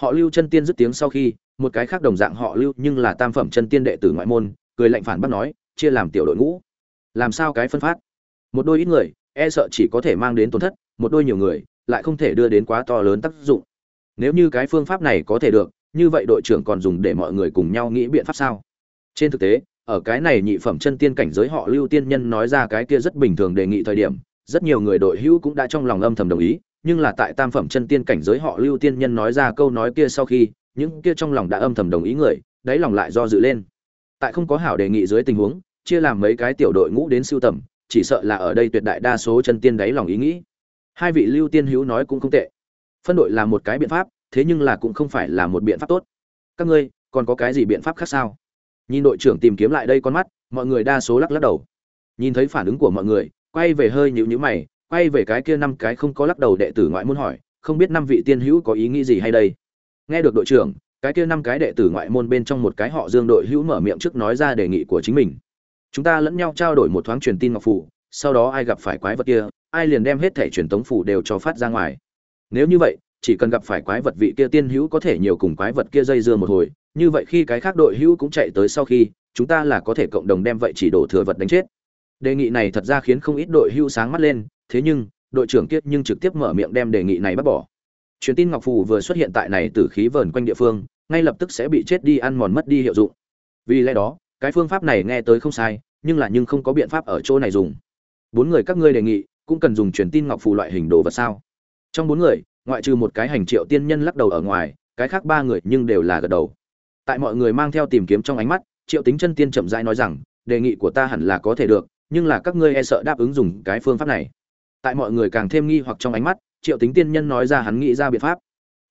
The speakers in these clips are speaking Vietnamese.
họ lưu chân tiên dứt tiếng sau khi, một cái khác đồng dạng họ lưu nhưng là tam phẩm chân tiên đệ tử ngoại môn, cười lạnh phản bác nói, chia làm tiểu đội ngũ. Làm sao cái phân phát? Một đôi ít người e sợ chỉ có thể mang đến tổn thất, một đôi nhiều người, lại không thể đưa đến quá to lớn tác dụng. Nếu như cái phương pháp này có thể được, như vậy đội trưởng còn dùng để mọi người cùng nhau nghĩ biện pháp sao? Trên thực tế, ở cái này nhị phẩm chân tiên cảnh giới họ lưu tiên nhân nói ra cái kia rất bình thường đề nghị thời điểm, rất nhiều người đội hữu cũng đã trong lòng âm thầm đồng ý nhưng là tại tam phẩm chân tiên cảnh giới họ lưu tiên nhân nói ra câu nói kia sau khi, những kia trong lòng đã âm thầm đồng ý người, đáy lòng lại do dự lên. Tại không có hảo đề nghị dưới tình huống, chia làm mấy cái tiểu đội ngũ đến siêu tầm, chỉ sợ là ở đây tuyệt đại đa số chân tiên đáy lòng ý nghĩ. Hai vị lưu tiên hữu nói cũng không tệ. Phân đội là một cái biện pháp, thế nhưng là cũng không phải là một biện pháp tốt. Các ngươi, còn có cái gì biện pháp khác sao? Nhìn đội trưởng tìm kiếm lại đây con mắt, mọi người đa số lắc lắc đầu. Nhìn thấy phản ứng của mọi người, quay về hơi nhịu nhữ mày quay về cái kia năm cái không có lắc đầu đệ tử ngoại môn hỏi, không biết năm vị tiên hữu có ý nghĩ gì hay đây? Nghe được đội trưởng, cái kia năm cái đệ tử ngoại môn bên trong một cái họ dương đội hữu mở miệng trước nói ra đề nghị của chính mình. Chúng ta lẫn nhau trao đổi một thoáng truyền tin ngọc phủ, sau đó ai gặp phải quái vật kia, ai liền đem hết thẻ truyền tống phủ đều cho phát ra ngoài. Nếu như vậy, chỉ cần gặp phải quái vật vị kia tiên hữu có thể nhiều cùng quái vật kia dây dưa một hồi, như vậy khi cái khác đội hữu cũng chạy tới sau khi, chúng ta là có thể cộng đồng đem vậy chỉ đổ thừa vật đánh chết. Đề nghị này thật ra khiến không ít đội hữu sáng mắt lên thế nhưng, đội trưởng kiết nhưng trực tiếp mở miệng đem đề nghị này bác bỏ. Truyền tin ngọc phù vừa xuất hiện tại này từ khí vờn quanh địa phương, ngay lập tức sẽ bị chết đi ăn mòn mất đi hiệu dụng. Vì lẽ đó, cái phương pháp này nghe tới không sai, nhưng là nhưng không có biện pháp ở chỗ này dùng. Bốn người các ngươi đề nghị, cũng cần dùng truyền tin ngọc phù loại hình đồ vật sao? Trong bốn người, ngoại trừ một cái hành triệu tiên nhân lắc đầu ở ngoài, cái khác ba người nhưng đều là gật đầu. Tại mọi người mang theo tìm kiếm trong ánh mắt, triệu tính chân tiên chậm rãi nói rằng, đề nghị của ta hẳn là có thể được, nhưng là các ngươi e sợ đáp ứng dùng cái phương pháp này tại mọi người càng thêm nghi hoặc trong ánh mắt, triệu tính tiên nhân nói ra hắn nghĩ ra biện pháp.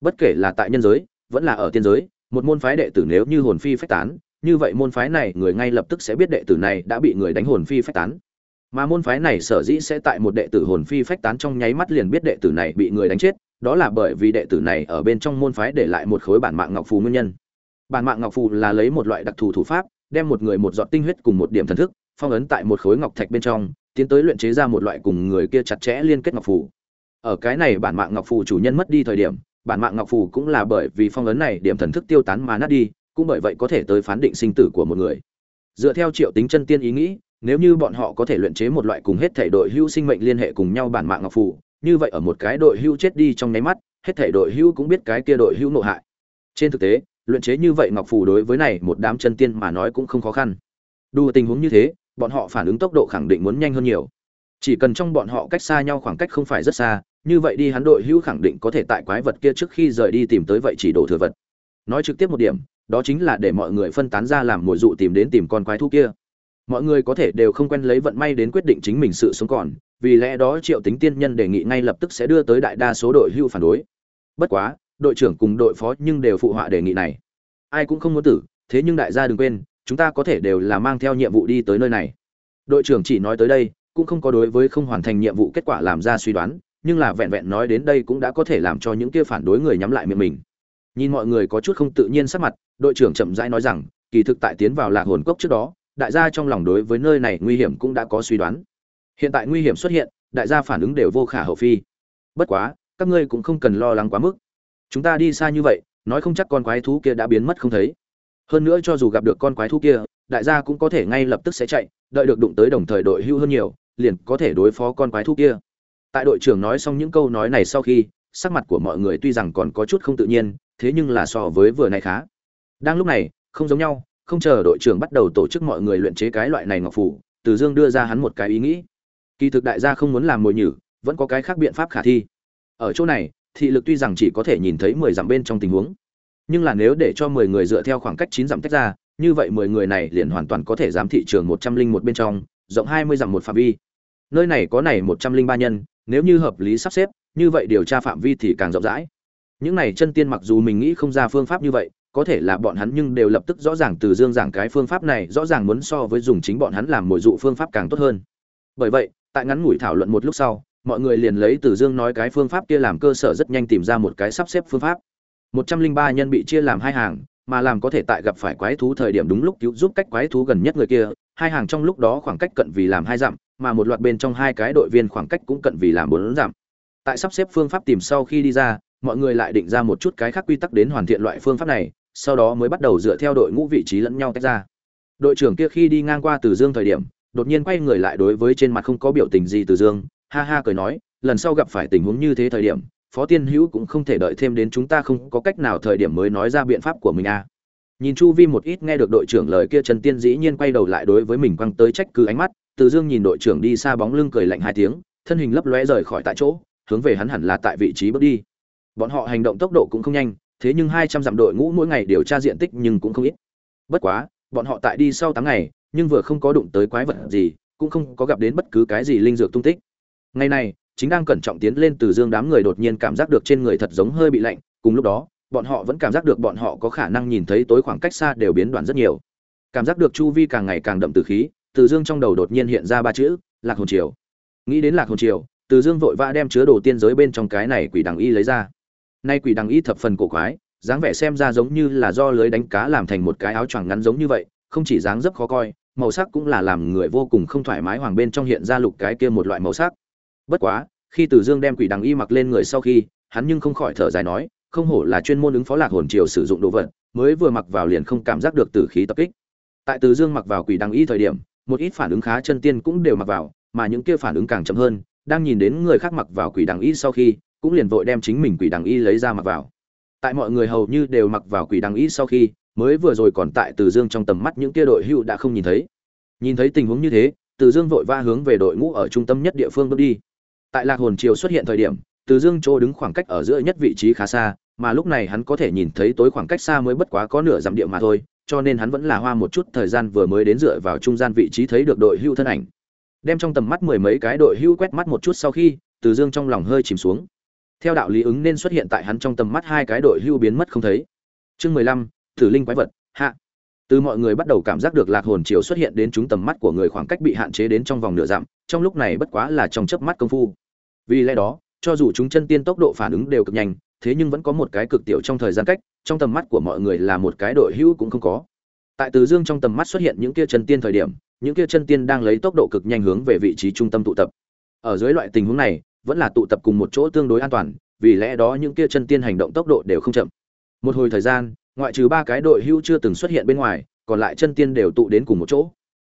Bất kể là tại nhân giới, vẫn là ở tiên giới, một môn phái đệ tử nếu như hồn phi phách tán, như vậy môn phái này người ngay lập tức sẽ biết đệ tử này đã bị người đánh hồn phi phách tán. Mà môn phái này sở dĩ sẽ tại một đệ tử hồn phi phách tán trong nháy mắt liền biết đệ tử này bị người đánh chết, đó là bởi vì đệ tử này ở bên trong môn phái để lại một khối bản mạng ngọc phù nguyên nhân. Bản mạng ngọc phù là lấy một loại đặc thù thủ pháp, đem một người một giọt tinh huyết cùng một điểm thần thức, phong ấn tại một khối ngọc thạch bên trong tiến tới luyện chế ra một loại cùng người kia chặt chẽ liên kết ngọc phù. Ở cái này bản mạng ngọc phù chủ nhân mất đi thời điểm, bản mạng ngọc phù cũng là bởi vì phong ấn này điểm thần thức tiêu tán mà nát đi, cũng bởi vậy có thể tới phán định sinh tử của một người. Dựa theo triệu tính chân tiên ý nghĩ, nếu như bọn họ có thể luyện chế một loại cùng hết thể đội hưu sinh mệnh liên hệ cùng nhau bản mạng ngọc phù, như vậy ở một cái đội hưu chết đi trong nháy mắt, hết thể đội hưu cũng biết cái kia đội hưu nộ hại. Trên thực tế, luyện chế như vậy ngọc phù đối với này một đám chân tiên mà nói cũng không khó khăn. Đủ tình huống như thế bọn họ phản ứng tốc độ khẳng định muốn nhanh hơn nhiều. Chỉ cần trong bọn họ cách xa nhau khoảng cách không phải rất xa, như vậy đi hắn đội hữu khẳng định có thể tại quái vật kia trước khi rời đi tìm tới vậy chỉ đổ thừa vật. Nói trực tiếp một điểm, đó chính là để mọi người phân tán ra làm mồi dụ tìm đến tìm con quái thú kia. Mọi người có thể đều không quen lấy vận may đến quyết định chính mình sự sống còn, vì lẽ đó triệu tính tiên nhân đề nghị ngay lập tức sẽ đưa tới đại đa số đội hưu phản đối. Bất quá, đội trưởng cùng đội phó nhưng đều phụ họa đề nghị này. Ai cũng không muốn tử, thế nhưng đại gia đừng quên chúng ta có thể đều là mang theo nhiệm vụ đi tới nơi này. Đội trưởng chỉ nói tới đây, cũng không có đối với không hoàn thành nhiệm vụ kết quả làm ra suy đoán, nhưng là vẹn vẹn nói đến đây cũng đã có thể làm cho những kia phản đối người nhắm lại miệng mình. Nhìn mọi người có chút không tự nhiên sắc mặt, đội trưởng chậm rãi nói rằng, kỳ thực tại tiến vào lạc hồn cốc trước đó, đại gia trong lòng đối với nơi này nguy hiểm cũng đã có suy đoán. Hiện tại nguy hiểm xuất hiện, đại gia phản ứng đều vô khả hậu phi. Bất quá, các ngươi cũng không cần lo lắng quá mức. Chúng ta đi xa như vậy, nói không chắc con quái thú kia đã biến mất không thấy hơn nữa cho dù gặp được con quái thú kia, đại gia cũng có thể ngay lập tức sẽ chạy, đợi được đụng tới đồng thời đội hưu hơn nhiều, liền có thể đối phó con quái thú kia. Tại đội trưởng nói xong những câu nói này sau khi, sắc mặt của mọi người tuy rằng còn có chút không tự nhiên, thế nhưng là so với vừa này khá. Đang lúc này, không giống nhau, không chờ đội trưởng bắt đầu tổ chức mọi người luyện chế cái loại này ngọc phủ, từ dương đưa ra hắn một cái ý nghĩ. Kỳ thực đại gia không muốn làm mồi nhử, vẫn có cái khác biện pháp khả thi. Ở chỗ này, thị lực tuy rằng chỉ có thể nhìn thấy mười dặm bên trong tình huống nhưng là nếu để cho mười người dựa theo khoảng cách chín dặm tách ra, như vậy mười người này liền hoàn toàn có thể giám thị trường một trăm linh một bên trong, rộng hai mươi dặm một phạm vi. Nơi này có này một trăm linh ba nhân, nếu như hợp lý sắp xếp, như vậy điều tra phạm vi thì càng rộng rãi. Những này chân tiên mặc dù mình nghĩ không ra phương pháp như vậy, có thể là bọn hắn nhưng đều lập tức rõ ràng từ dương giảng cái phương pháp này, rõ ràng muốn so với dùng chính bọn hắn làm mồi dụ phương pháp càng tốt hơn. Bởi vậy, tại ngắn ngủi thảo luận một lúc sau, mọi người liền lấy từ dương nói cái phương pháp kia làm cơ sở rất nhanh tìm ra một cái sắp xếp phương pháp một trăm linh ba nhân bị chia làm hai hàng, mà làm có thể tại gặp phải quái thú thời điểm đúng lúc cứu giúp cách quái thú gần nhất người kia, hai hàng trong lúc đó khoảng cách cận vì làm hai dặm, mà một loạt bên trong hai cái đội viên khoảng cách cũng cận vì làm bốn dặm. Tại sắp xếp phương pháp tìm sau khi đi ra, mọi người lại định ra một chút cái khác quy tắc đến hoàn thiện loại phương pháp này, sau đó mới bắt đầu dựa theo đội ngũ vị trí lẫn nhau tách ra. Đội trưởng kia khi đi ngang qua từ dương thời điểm, đột nhiên quay người lại đối với trên mặt không có biểu tình gì từ dương, ha ha cười nói, lần sau gặp phải tình huống như thế thời điểm phó tiên hữu cũng không thể đợi thêm đến chúng ta không có cách nào thời điểm mới nói ra biện pháp của mình à. nhìn chu vi một ít nghe được đội trưởng lời kia trần tiên dĩ nhiên quay đầu lại đối với mình quăng tới trách cứ ánh mắt, từ dương nhìn đội trưởng đi xa bóng lưng cười lạnh hai tiếng, thân hình lấp lóe rời khỏi tại chỗ, hướng về hắn hẳn là tại vị trí bước đi. Bọn họ hành động tốc độ cũng không nhanh, thế nhưng hai trăm dặm đội ngũ mỗi ngày điều tra diện tích nhưng cũng không ít. Bất quá, bọn họ tại đi sau tám ngày, nhưng vừa không có đụng tới quái vật gì, cũng không có gặp đến bất cứ cái gì linh dược tung tích. Ngày này chính đang cẩn trọng tiến lên từ dương đám người đột nhiên cảm giác được trên người thật giống hơi bị lạnh, cùng lúc đó, bọn họ vẫn cảm giác được bọn họ có khả năng nhìn thấy tối khoảng cách xa đều biến đoạn rất nhiều. Cảm giác được chu vi càng ngày càng đậm từ khí, từ dương trong đầu đột nhiên hiện ra ba chữ, lạc hồn triều. Nghĩ đến lạc hồn triều, từ dương vội vã đem chứa đồ tiên giới bên trong cái này quỷ đằng y lấy ra. Nay quỷ đằng y thập phần cổ quái, dáng vẻ xem ra giống như là do lưới đánh cá làm thành một cái áo choàng ngắn giống như vậy, không chỉ dáng dấp khó coi, màu sắc cũng là làm người vô cùng không thoải mái, hoàng bên trong hiện ra lục cái kia một loại màu sắc bất quá, khi từ dương đem quỷ đằng y mặc lên người sau khi, hắn nhưng không khỏi thở dài nói, không hổ là chuyên môn ứng phó lạc hồn triều sử dụng đồ vật, mới vừa mặc vào liền không cảm giác được tử khí tập kích. Tại từ dương mặc vào quỷ đằng y thời điểm, một ít phản ứng khá chân tiên cũng đều mặc vào, mà những kia phản ứng càng chậm hơn, đang nhìn đến người khác mặc vào quỷ đằng y sau khi, cũng liền vội đem chính mình quỷ đằng y lấy ra mặc vào. Tại mọi người hầu như đều mặc vào quỷ đằng y sau khi, mới vừa rồi còn tại từ dương trong tầm mắt những kia đội hưu đã không nhìn thấy. Nhìn thấy tình huống như thế, từ dương vội va hướng về đội ngũ ở trung tâm nhất địa phương bước đi tại lạc hồn triều xuất hiện thời điểm, từ dương chỗ đứng khoảng cách ở giữa nhất vị trí khá xa, mà lúc này hắn có thể nhìn thấy tối khoảng cách xa mới bất quá có nửa dặm địa mà thôi, cho nên hắn vẫn là hoa một chút thời gian vừa mới đến dựa vào trung gian vị trí thấy được đội hưu thân ảnh. Đem trong tầm mắt mười mấy cái đội hưu quét mắt một chút sau khi, từ dương trong lòng hơi chìm xuống. Theo đạo lý ứng nên xuất hiện tại hắn trong tầm mắt hai cái đội hưu biến mất không thấy. Chương mười lăm, thử linh quái vật, hạ từ mọi người bắt đầu cảm giác được lạc hồn chiều xuất hiện đến chúng tầm mắt của người khoảng cách bị hạn chế đến trong vòng nửa dặm, trong lúc này bất quá là trong chớp mắt công phu. Vì lẽ đó, cho dù chúng chân tiên tốc độ phản ứng đều cực nhanh, thế nhưng vẫn có một cái cực tiểu trong thời gian cách, trong tầm mắt của mọi người là một cái đội hữu cũng không có. Tại từ dương trong tầm mắt xuất hiện những kia chân tiên thời điểm, những kia chân tiên đang lấy tốc độ cực nhanh hướng về vị trí trung tâm tụ tập. Ở dưới loại tình huống này, vẫn là tụ tập cùng một chỗ tương đối an toàn, vì lẽ đó những kia chân tiên hành động tốc độ đều không chậm. Một hồi thời gian ngoại trừ ba cái đội hưu chưa từng xuất hiện bên ngoài, còn lại chân tiên đều tụ đến cùng một chỗ.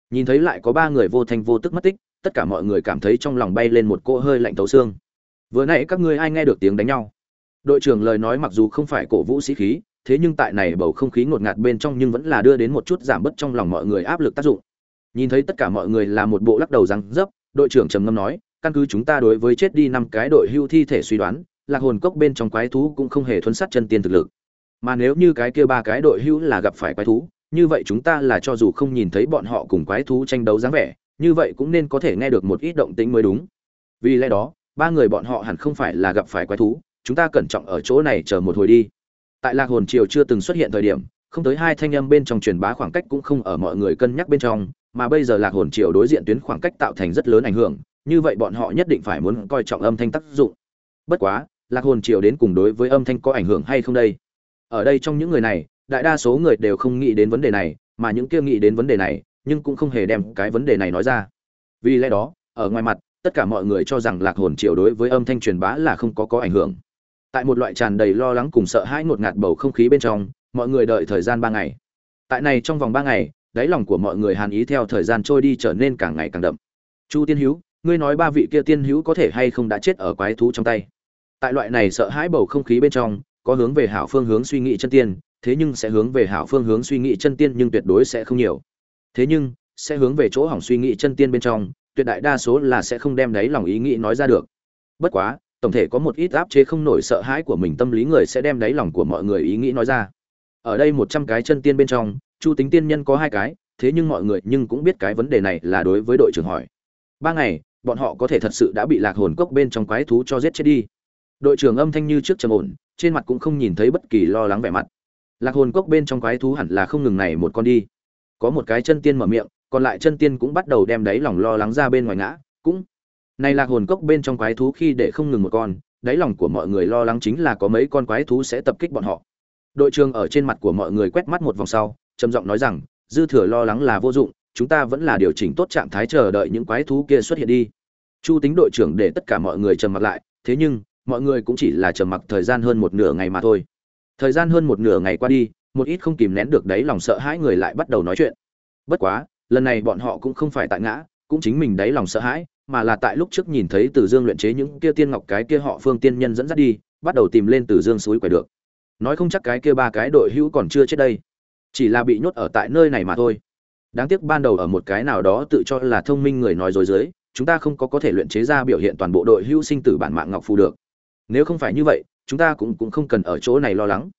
Nhìn thấy lại có ba người vô thanh vô tức mất tích, tất cả mọi người cảm thấy trong lòng bay lên một cỗ hơi lạnh tấu xương. Vừa nãy các ngươi ai nghe được tiếng đánh nhau? Đội trưởng lời nói mặc dù không phải cổ vũ sĩ khí, thế nhưng tại này bầu không khí ngột ngạt bên trong nhưng vẫn là đưa đến một chút giảm bớt trong lòng mọi người áp lực tác dụng. Nhìn thấy tất cả mọi người là một bộ lắc đầu răng dấp, đội trưởng trầm ngâm nói, căn cứ chúng ta đối với chết đi năm cái đội hưu thi thể suy đoán, lạc hồn cốc bên trong quái thú cũng không hề thuấn sát chân tiên thực lực mà nếu như cái kia ba cái đội hưu là gặp phải quái thú, như vậy chúng ta là cho dù không nhìn thấy bọn họ cùng quái thú tranh đấu dáng vẻ, như vậy cũng nên có thể nghe được một ít động tĩnh mới đúng. Vì lẽ đó, ba người bọn họ hẳn không phải là gặp phải quái thú, chúng ta cẩn trọng ở chỗ này chờ một hồi đi. Tại lạc hồn triều chưa từng xuất hiện thời điểm, không tới hai thanh âm bên trong truyền bá khoảng cách cũng không ở mọi người cân nhắc bên trong, mà bây giờ lạc hồn triều đối diện tuyến khoảng cách tạo thành rất lớn ảnh hưởng, như vậy bọn họ nhất định phải muốn coi trọng âm thanh tác dụng. Bất quá, lạc hồn triều đến cùng đối với âm thanh có ảnh hưởng hay không đây? Ở đây trong những người này, đại đa số người đều không nghĩ đến vấn đề này, mà những kia nghĩ đến vấn đề này, nhưng cũng không hề đem cái vấn đề này nói ra. Vì lẽ đó, ở ngoài mặt, tất cả mọi người cho rằng lạc hồn triều đối với âm thanh truyền bá là không có có ảnh hưởng. Tại một loại tràn đầy lo lắng cùng sợ hãi ngột ngạt bầu không khí bên trong, mọi người đợi thời gian ba ngày. Tại này trong vòng ba ngày, đáy lòng của mọi người hàn ý theo thời gian trôi đi trở nên càng ngày càng đậm. Chu tiên hữu ngươi nói ba vị kia tiên hữu có thể hay không đã chết ở quái thú trong tay? Tại loại này sợ hãi bầu không khí bên trong có hướng về hảo phương hướng suy nghĩ chân tiên, thế nhưng sẽ hướng về hảo phương hướng suy nghĩ chân tiên nhưng tuyệt đối sẽ không nhiều. Thế nhưng, sẽ hướng về chỗ hỏng suy nghĩ chân tiên bên trong, tuyệt đại đa số là sẽ không đem đáy lòng ý nghĩ nói ra được. Bất quá, tổng thể có một ít áp chế không nổi sợ hãi của mình tâm lý người sẽ đem đáy lòng của mọi người ý nghĩ nói ra. Ở đây một trăm cái chân tiên bên trong, chu tính tiên nhân có hai cái, thế nhưng mọi người nhưng cũng biết cái vấn đề này là đối với đội trưởng hỏi. Ba ngày, bọn họ có thể thật sự đã bị lạc hồn cốc bên trong quái thú cho giết chết đi đội trưởng âm thanh như trước trầm ổn, trên mặt cũng không nhìn thấy bất kỳ lo lắng vẻ mặt. Lạc hồn cốc bên trong quái thú hẳn là không ngừng này một con đi. Có một cái chân tiên mở miệng, còn lại chân tiên cũng bắt đầu đem đáy lòng lo lắng ra bên ngoài ngã, cũng. Này lạc hồn cốc bên trong quái thú khi để không ngừng một con, đáy lòng của mọi người lo lắng chính là có mấy con quái thú sẽ tập kích bọn họ. Đội trưởng ở trên mặt của mọi người quét mắt một vòng sau, trầm giọng nói rằng, dư thừa lo lắng là vô dụng, chúng ta vẫn là điều chỉnh tốt trạng thái chờ đợi những quái thú kia xuất hiện đi. Chu tính đội trưởng để tất cả mọi người trầm mặt lại, thế nhưng mọi người cũng chỉ là trầm mặc thời gian hơn một nửa ngày mà thôi thời gian hơn một nửa ngày qua đi một ít không kìm nén được đấy lòng sợ hãi người lại bắt đầu nói chuyện bất quá lần này bọn họ cũng không phải tại ngã cũng chính mình đấy lòng sợ hãi mà là tại lúc trước nhìn thấy Từ Dương luyện chế những kia tiên ngọc cái kia họ Phương tiên nhân dẫn dắt đi, bắt đầu tìm lên Từ Dương suối quẻ được. Nói không chắc cái kia ba cái đội hữu còn chưa chết đây, chỉ là bị nhốt ở tại nơi này mà thôi. Đáng tiếc ban đầu ở một cái nào đó tự cho là thông minh người nói dối dưới, chúng ta không có có thể luyện chế ra biểu hiện toàn bộ đội hữu sinh tử bản mạng ngọc phù được. Nếu không phải như vậy, chúng ta cũng cũng không cần ở chỗ này lo lắng.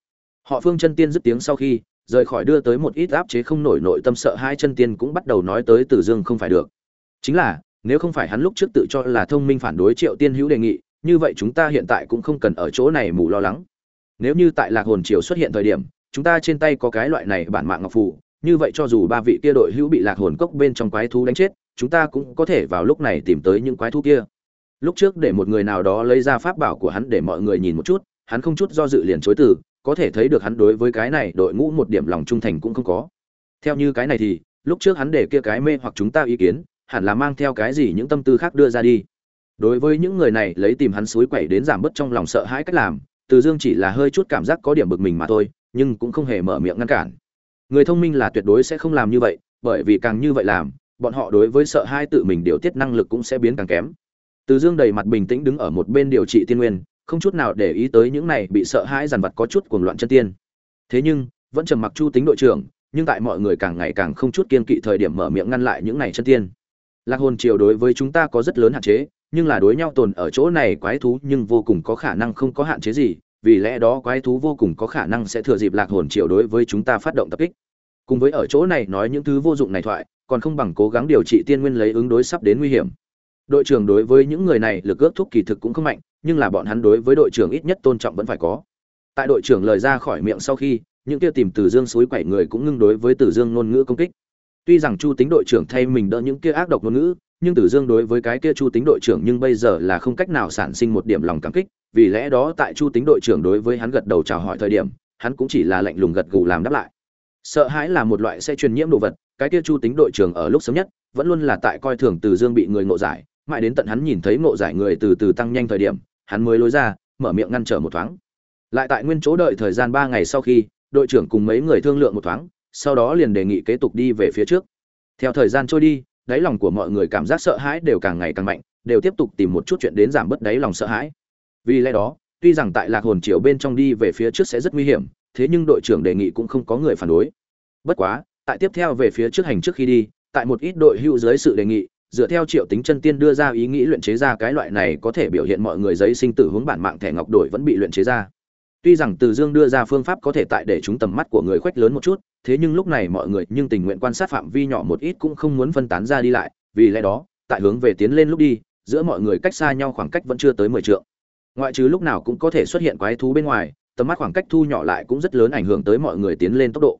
Họ Phương chân tiên dứt tiếng sau khi rời khỏi đưa tới một ít áp chế không nổi nội tâm sợ hai chân tiên cũng bắt đầu nói tới Từ Dương không phải được. Chính là, nếu không phải hắn lúc trước tự cho là thông minh phản đối triệu tiên hữu đề nghị như vậy chúng ta hiện tại cũng không cần ở chỗ này mù lo lắng nếu như tại lạc hồn triều xuất hiện thời điểm chúng ta trên tay có cái loại này bản mạng ngọc phù như vậy cho dù ba vị kia đội hữu bị lạc hồn cốc bên trong quái thú đánh chết chúng ta cũng có thể vào lúc này tìm tới những quái thú kia lúc trước để một người nào đó lấy ra pháp bảo của hắn để mọi người nhìn một chút, hắn không chút do dự liền chối từ, có thể thấy được hắn đối với cái này đội ngũ một điểm lòng trung thành cũng không có. Theo như cái này thì, lúc trước hắn để kia cái mê hoặc chúng ta ý kiến, hẳn là mang theo cái gì những tâm tư khác đưa ra đi. Đối với những người này, lấy tìm hắn suối quẩy đến giảm bớt trong lòng sợ hãi cách làm, từ dương chỉ là hơi chút cảm giác có điểm bực mình mà thôi, nhưng cũng không hề mở miệng ngăn cản. Người thông minh là tuyệt đối sẽ không làm như vậy, bởi vì càng như vậy làm, bọn họ đối với sợ hãi tự mình điều tiết năng lực cũng sẽ biến càng kém từ dương đầy mặt bình tĩnh đứng ở một bên điều trị tiên nguyên, không chút nào để ý tới những này bị sợ hãi dằn vặt có chút cuồng loạn chân tiên. Thế nhưng, vẫn trầm mặc chu tính đội trưởng, nhưng tại mọi người càng ngày càng không chút kiên kỵ thời điểm mở miệng ngăn lại những này chân tiên. Lạc hồn triều đối với chúng ta có rất lớn hạn chế, nhưng là đối nhau tồn ở chỗ này quái thú nhưng vô cùng có khả năng không có hạn chế gì, vì lẽ đó quái thú vô cùng có khả năng sẽ thừa dịp lạc hồn triều đối với chúng ta phát động tập kích. Cùng với ở chỗ này nói những thứ vô dụng này thoại, còn không bằng cố gắng điều trị tiên nguyên lấy ứng đối sắp đến nguy hiểm đội trưởng đối với những người này lực ước thúc kỳ thực cũng không mạnh nhưng là bọn hắn đối với đội trưởng ít nhất tôn trọng vẫn phải có tại đội trưởng lời ra khỏi miệng sau khi những kia tìm từ dương suối quẩy người cũng ngưng đối với từ dương ngôn ngữ công kích Tuy rằng Chu Tính đội trưởng thay mình đỡ những kia ác độc ngôn ngữ, nhưng Tử Dương đối với cái kia Chu Tính đội trưởng nhưng bây giờ là không cách nào sản sinh một điểm lòng cảm kích, vì lẽ đó tại Chu Tính đội trưởng đối với hắn gật đầu chào hỏi thời điểm, hắn cũng chỉ là lạnh lùng gật gù làm đáp lại. Sợ hãi là một loại sẽ truyền nhiễm đồ vật, cái kia Chu Tính đội trưởng ở lúc sớm nhất, vẫn luôn là tại coi thường Tử Dương bị người ngộ giải, mãi đến tận hắn nhìn thấy ngộ giải người từ từ tăng nhanh thời điểm, hắn mới lối ra, mở miệng ngăn trở một thoáng. Lại tại nguyên chỗ đợi thời gian ba ngày sau khi, đội trưởng cùng mấy người thương lượng một thoáng, sau đó liền đề nghị kế tục đi về phía trước. Theo thời gian trôi đi đáy lòng của mọi người cảm giác sợ hãi đều càng ngày càng mạnh đều tiếp tục tìm một chút chuyện đến giảm bớt đáy lòng sợ hãi. Vì lẽ đó tuy rằng tại lạc hồn triều bên trong đi về phía trước sẽ rất nguy hiểm thế nhưng đội trưởng đề nghị cũng không có người phản đối. Bất quá tại tiếp theo về phía trước hành trước khi đi tại một ít đội hưu dưới sự đề nghị dựa theo triệu tính chân tiên đưa ra ý nghĩ luyện chế ra cái loại này có thể biểu hiện mọi người giấy sinh tử hướng bản mạng thẻ ngọc đổi vẫn bị luyện chế ra Tuy rằng Từ Dương đưa ra phương pháp có thể tại để chúng tầm mắt của người khoách lớn một chút, thế nhưng lúc này mọi người nhưng tình nguyện quan sát phạm vi nhỏ một ít cũng không muốn phân tán ra đi lại, vì lẽ đó, tại hướng về tiến lên lúc đi, giữa mọi người cách xa nhau khoảng cách vẫn chưa tới 10 trượng. Ngoại trừ lúc nào cũng có thể xuất hiện quái thú bên ngoài, tầm mắt khoảng cách thu nhỏ lại cũng rất lớn ảnh hưởng tới mọi người tiến lên tốc độ.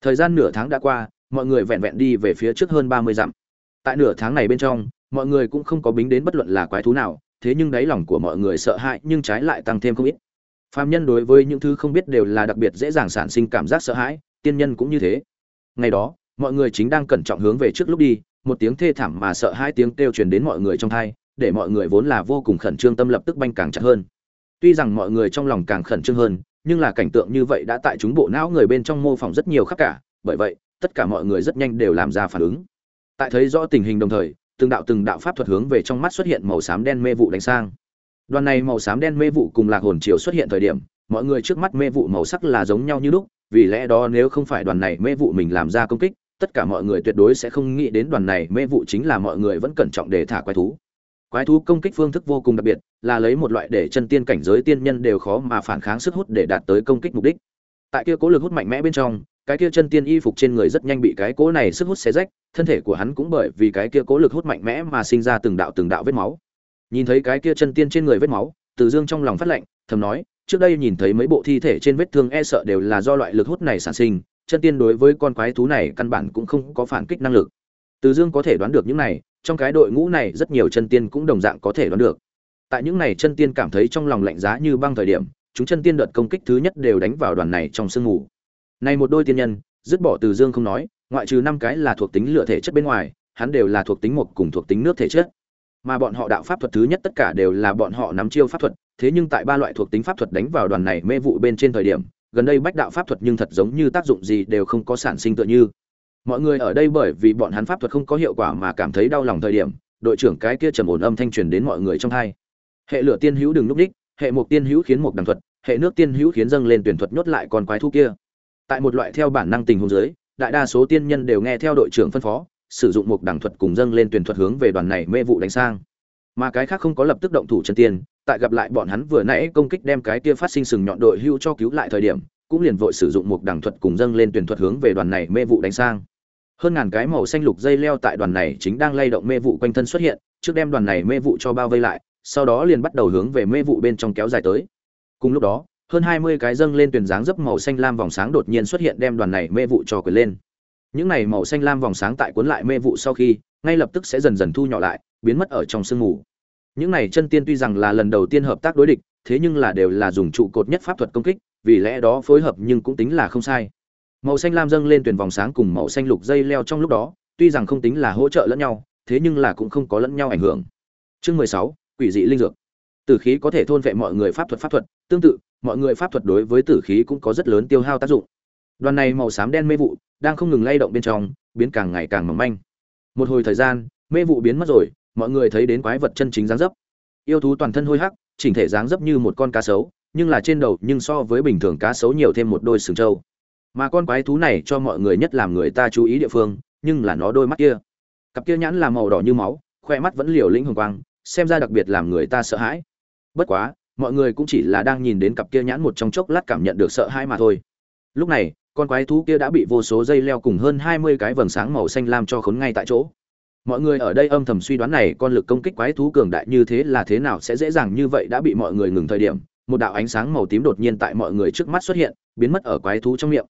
Thời gian nửa tháng đã qua, mọi người vẹn vẹn đi về phía trước hơn 30 dặm. Tại nửa tháng này bên trong, mọi người cũng không có bính đến bất luận là quái thú nào, thế nhưng đáy lòng của mọi người sợ hãi nhưng trái lại tăng thêm không ít. Phàm nhân đối với những thứ không biết đều là đặc biệt dễ dàng sản sinh cảm giác sợ hãi, tiên nhân cũng như thế. Ngày đó, mọi người chính đang cẩn trọng hướng về trước lúc đi, một tiếng thê thảm mà sợ hai tiếng kêu truyền đến mọi người trong thai để mọi người vốn là vô cùng khẩn trương tâm lập tức banh càng chặt hơn. Tuy rằng mọi người trong lòng càng khẩn trương hơn, nhưng là cảnh tượng như vậy đã tại chúng bộ não người bên trong mô phỏng rất nhiều khác cả, bởi vậy, tất cả mọi người rất nhanh đều làm ra phản ứng. Tại thấy rõ tình hình đồng thời, từng đạo từng đạo pháp thuật hướng về trong mắt xuất hiện màu xám đen mê vụ đánh sang. Đoàn này màu xám đen mê vụ cùng lạc hồn chiều xuất hiện thời điểm, mọi người trước mắt mê vụ màu sắc là giống nhau như lúc, vì lẽ đó nếu không phải đoàn này mê vụ mình làm ra công kích, tất cả mọi người tuyệt đối sẽ không nghĩ đến đoàn này mê vụ chính là mọi người vẫn cẩn trọng để thả quái thú. Quái thú công kích phương thức vô cùng đặc biệt, là lấy một loại để chân tiên cảnh giới tiên nhân đều khó mà phản kháng sức hút để đạt tới công kích mục đích. Tại kia cố lực hút mạnh mẽ bên trong, cái kia chân tiên y phục trên người rất nhanh bị cái cỗ này sức hút xé rách, thân thể của hắn cũng bởi vì cái kia cố lực hút mạnh mẽ mà sinh ra từng đạo từng đạo vết máu. Nhìn thấy cái kia chân tiên trên người vết máu từ dương trong lòng phát lạnh, thầm nói trước đây nhìn thấy mấy bộ thi thể trên vết thương e sợ đều là do loại lực hút này sản sinh chân tiên đối với con quái thú này căn bản cũng không có phản kích năng lực. Từ dương có thể đoán được những này trong cái đội ngũ này rất nhiều chân tiên cũng đồng dạng có thể đoán được. Tại những này chân tiên cảm thấy trong lòng lạnh giá như băng thời điểm chúng chân tiên đợt công kích thứ nhất đều đánh vào đoàn này trong sương mù này một đôi tiên nhân, dứt bỏ từ dương không nói, ngoại trừ năm cái là thuộc tính lửa thể chất bên ngoài, hắn đều là thuộc tính mộc cùng thuộc tính nước thể chất. Mà bọn họ đạo pháp thuật thứ nhất tất cả đều là bọn họ nắm chiêu pháp thuật, thế nhưng tại ba loại thuộc tính pháp thuật đánh vào đoàn này mê vụ bên trên thời điểm, gần đây bách đạo pháp thuật nhưng thật giống như tác dụng gì đều không có sản sinh tựa như. Mọi người ở đây bởi vì bọn hắn pháp thuật không có hiệu quả mà cảm thấy đau lòng thời điểm, đội trưởng cái kia trầm ổn âm thanh truyền đến mọi người trong hai. Hệ lửa tiên hữu đừng lúc đích, hệ mục tiên hữu khiến mục đằng thuật, hệ nước tiên hữu khiến dâng lên tuyển thuật nhốt lại con quái thú kia tại một loại theo bản năng tình huống dưới, đại đa số tiên nhân đều nghe theo đội trưởng phân phó, sử dụng một đẳng thuật cùng dâng lên tuyển thuật hướng về đoàn này mê vụ đánh sang. Mà cái khác không có lập tức động thủ chân tiên, tại gặp lại bọn hắn vừa nãy công kích đem cái kia phát sinh sừng nhọn đội hưu cho cứu lại thời điểm, cũng liền vội sử dụng một đẳng thuật cùng dâng lên tuyển thuật hướng về đoàn này mê vụ đánh sang. Hơn ngàn cái màu xanh lục dây leo tại đoàn này chính đang lay động mê vụ quanh thân xuất hiện, trước đem đoàn này mê vụ cho bao vây lại, sau đó liền bắt đầu hướng về mê vụ bên trong kéo dài tới. Cùng lúc đó hơn hai mươi cái dâng lên tuyển dáng dấp màu xanh lam vòng sáng đột nhiên xuất hiện đem đoàn này mê vụ cho quyền lên. Những này màu xanh lam vòng sáng tại cuốn lại mê vụ sau khi, ngay lập tức sẽ dần dần thu nhỏ lại, biến mất ở trong sương mù. Những này chân tiên tuy rằng là lần đầu tiên hợp tác đối địch, thế nhưng là đều là dùng trụ cột nhất pháp thuật công kích, vì lẽ đó phối hợp nhưng cũng tính là không sai. Màu xanh lam dâng lên tuyển vòng sáng cùng màu xanh lục dây leo trong lúc đó, tuy rằng không tính là hỗ trợ lẫn nhau, thế nhưng là cũng không có lẫn nhau ảnh hưởng. Chương mười sáu, quỷ dị linh dược. Tử khí có thể thôn vệ mọi người pháp thuật pháp thuật, tương tự mọi người pháp thuật đối với tử khí cũng có rất lớn tiêu hao tác dụng. Đoàn này màu xám đen mê vụ đang không ngừng lay động bên trong, biến càng ngày càng mỏng manh. Một hồi thời gian, mê vụ biến mất rồi, mọi người thấy đến quái vật chân chính dáng dấp. Yêu thú toàn thân hôi hắc, chỉnh thể dáng dấp như một con cá sấu, nhưng là trên đầu nhưng so với bình thường cá sấu nhiều thêm một đôi sừng trâu. Mà con quái thú này cho mọi người nhất làm người ta chú ý địa phương, nhưng là nó đôi mắt kia. Cặp kia nhãn là màu đỏ như máu khoe mắt vẫn liều lĩnh hồng quang, xem ra đặc biệt làm người ta sợ hãi. Bất quá mọi người cũng chỉ là đang nhìn đến cặp kia nhãn một trong chốc lát cảm nhận được sợ hãi mà thôi. Lúc này, con quái thú kia đã bị vô số dây leo cùng hơn hai mươi cái vầng sáng màu xanh lam cho khốn ngay tại chỗ. Mọi người ở đây âm thầm suy đoán này, con lực công kích quái thú cường đại như thế là thế nào, sẽ dễ dàng như vậy đã bị mọi người ngừng thời điểm. Một đạo ánh sáng màu tím đột nhiên tại mọi người trước mắt xuất hiện, biến mất ở quái thú trong miệng.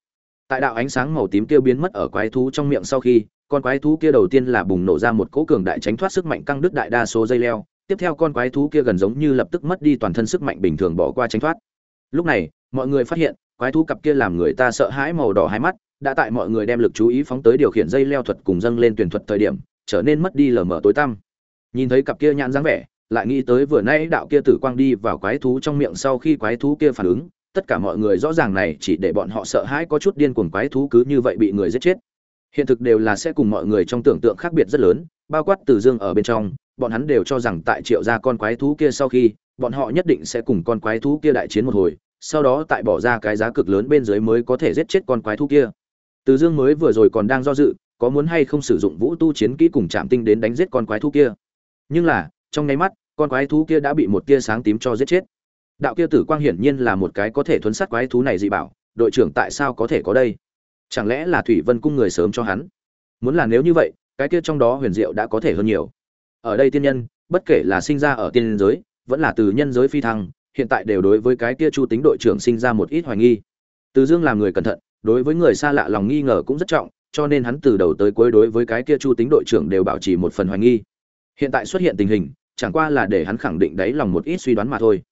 Tại đạo ánh sáng màu tím kia biến mất ở quái thú trong miệng sau khi, con quái thú kia đầu tiên là bùng nổ ra một cỗ cường đại tránh thoát sức mạnh căng đứt đại đa số dây leo tiếp theo con quái thú kia gần giống như lập tức mất đi toàn thân sức mạnh bình thường bỏ qua tránh thoát. Lúc này, mọi người phát hiện, quái thú cặp kia làm người ta sợ hãi màu đỏ hai mắt, đã tại mọi người đem lực chú ý phóng tới điều khiển dây leo thuật cùng dâng lên tuyển thuật thời điểm, trở nên mất đi lờ mờ tối tăm. Nhìn thấy cặp kia nhãn dáng vẻ, lại nghĩ tới vừa nãy đạo kia tử quang đi vào quái thú trong miệng sau khi quái thú kia phản ứng, tất cả mọi người rõ ràng này chỉ để bọn họ sợ hãi có chút điên cuồng quái thú cứ như vậy bị người giết chết. Hiện thực đều là sẽ cùng mọi người trong tưởng tượng khác biệt rất lớn, bao quát từ dương ở bên trong bọn hắn đều cho rằng tại triệu ra con quái thú kia sau khi, bọn họ nhất định sẽ cùng con quái thú kia đại chiến một hồi, sau đó tại bỏ ra cái giá cực lớn bên dưới mới có thể giết chết con quái thú kia. Từ dương mới vừa rồi còn đang do dự, có muốn hay không sử dụng vũ tu chiến kỹ cùng chạm tinh đến đánh giết con quái thú kia. Nhưng là, trong nháy mắt, con quái thú kia đã bị một tia sáng tím cho giết chết. Đạo kia tử quang hiển nhiên là một cái có thể thuấn sát quái thú này dị bảo, đội trưởng tại sao có thể có đây? Chẳng lẽ là thủy vân cung người sớm cho hắn? Muốn là nếu như vậy, cái kia trong đó huyền diệu đã có thể hơn nhiều ở đây tiên nhân, bất kể là sinh ra ở tiên giới, vẫn là từ nhân giới phi thăng, hiện tại đều đối với cái kia chu tính đội trưởng sinh ra một ít hoài nghi. Từ dương làm người cẩn thận, đối với người xa lạ lòng nghi ngờ cũng rất trọng, cho nên hắn từ đầu tới cuối đối với cái kia chu tính đội trưởng đều bảo trì một phần hoài nghi. Hiện tại xuất hiện tình hình, chẳng qua là để hắn khẳng định đấy lòng một ít suy đoán mà thôi.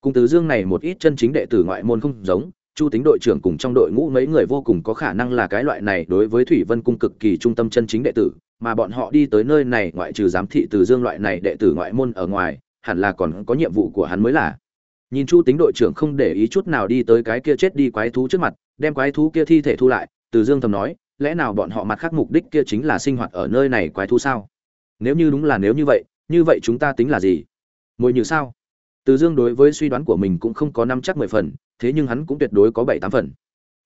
Cùng từ dương này một ít chân chính đệ tử ngoại môn không giống, chu tính đội trưởng cùng trong đội ngũ mấy người vô cùng có khả năng là cái loại này đối với thủy vân cung cực kỳ trung tâm chân chính đệ tử mà bọn họ đi tới nơi này ngoại trừ giám thị từ dương loại này đệ tử ngoại môn ở ngoài, hẳn là còn có nhiệm vụ của hắn mới là. Nhìn chu tính đội trưởng không để ý chút nào đi tới cái kia chết đi quái thú trước mặt, đem quái thú kia thi thể thu lại, từ dương thầm nói, lẽ nào bọn họ mặt khác mục đích kia chính là sinh hoạt ở nơi này quái thú sao? Nếu như đúng là nếu như vậy như vậy chúng ta tính là gì? Mỗi như sao? Từ dương đối với suy đoán của mình cũng không có năm chắc mười phần, thế nhưng hắn cũng tuyệt đối có bảy tám phần.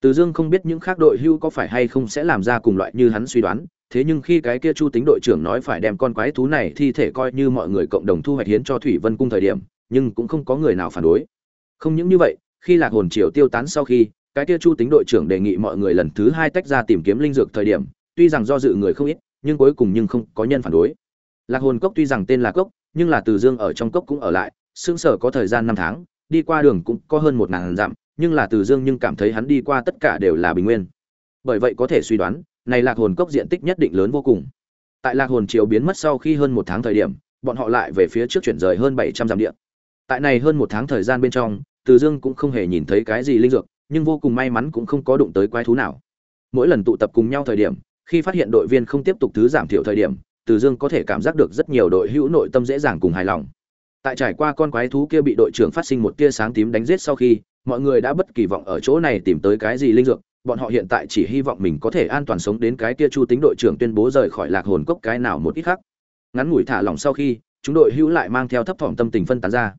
Từ dương không biết những khác đội hưu có phải hay không sẽ làm ra cùng loại như hắn suy đoán thế nhưng khi cái kia chu tính đội trưởng nói phải đem con quái thú này thi thể coi như mọi người cộng đồng thu hoạch hiến cho thủy vân cung thời điểm, nhưng cũng không có người nào phản đối. Không những như vậy, khi lạc hồn triều tiêu tán sau khi, cái kia chu tính đội trưởng đề nghị mọi người lần thứ hai tách ra tìm kiếm linh dược thời điểm, tuy rằng do dự người không ít, nhưng cuối cùng nhưng không có nhân phản đối. Lạc hồn cốc tuy rằng tên là cốc, nhưng là từ dương ở trong cốc cũng ở lại xương sở có thời gian năm tháng, đi qua đường cũng có hơn một ngàn dặm, nhưng là từ dương nhưng cảm thấy hắn đi qua tất cả đều là bình nguyên. Bởi vậy có thể suy đoán này lạc hồn cốc diện tích nhất định lớn vô cùng. Tại lạc hồn triều biến mất sau khi hơn một tháng thời điểm, bọn họ lại về phía trước chuyển rời hơn bảy trăm dặm địa. Tại này hơn một tháng thời gian bên trong, từ dương cũng không hề nhìn thấy cái gì linh dược, nhưng vô cùng may mắn cũng không có đụng tới quái thú nào. Mỗi lần tụ tập cùng nhau thời điểm, khi phát hiện đội viên không tiếp tục thứ giảm thiểu thời điểm, từ dương có thể cảm giác được rất nhiều đội hữu nội tâm dễ dàng cùng hài lòng. Tại trải qua con quái thú kia bị đội trưởng phát sinh một tia sáng tím đánh giết sau khi, mọi người đã bất kỳ vọng ở chỗ này tìm tới cái gì linh dược bọn họ hiện tại chỉ hy vọng mình có thể an toàn sống đến cái kia chu tính đội trưởng tuyên bố rời khỏi lạc hồn cốc cái nào một ít khác. Ngắn ngủi thả lỏng sau khi, chúng đội hữu lại mang theo thấp thỏm tâm tình phân tán ra.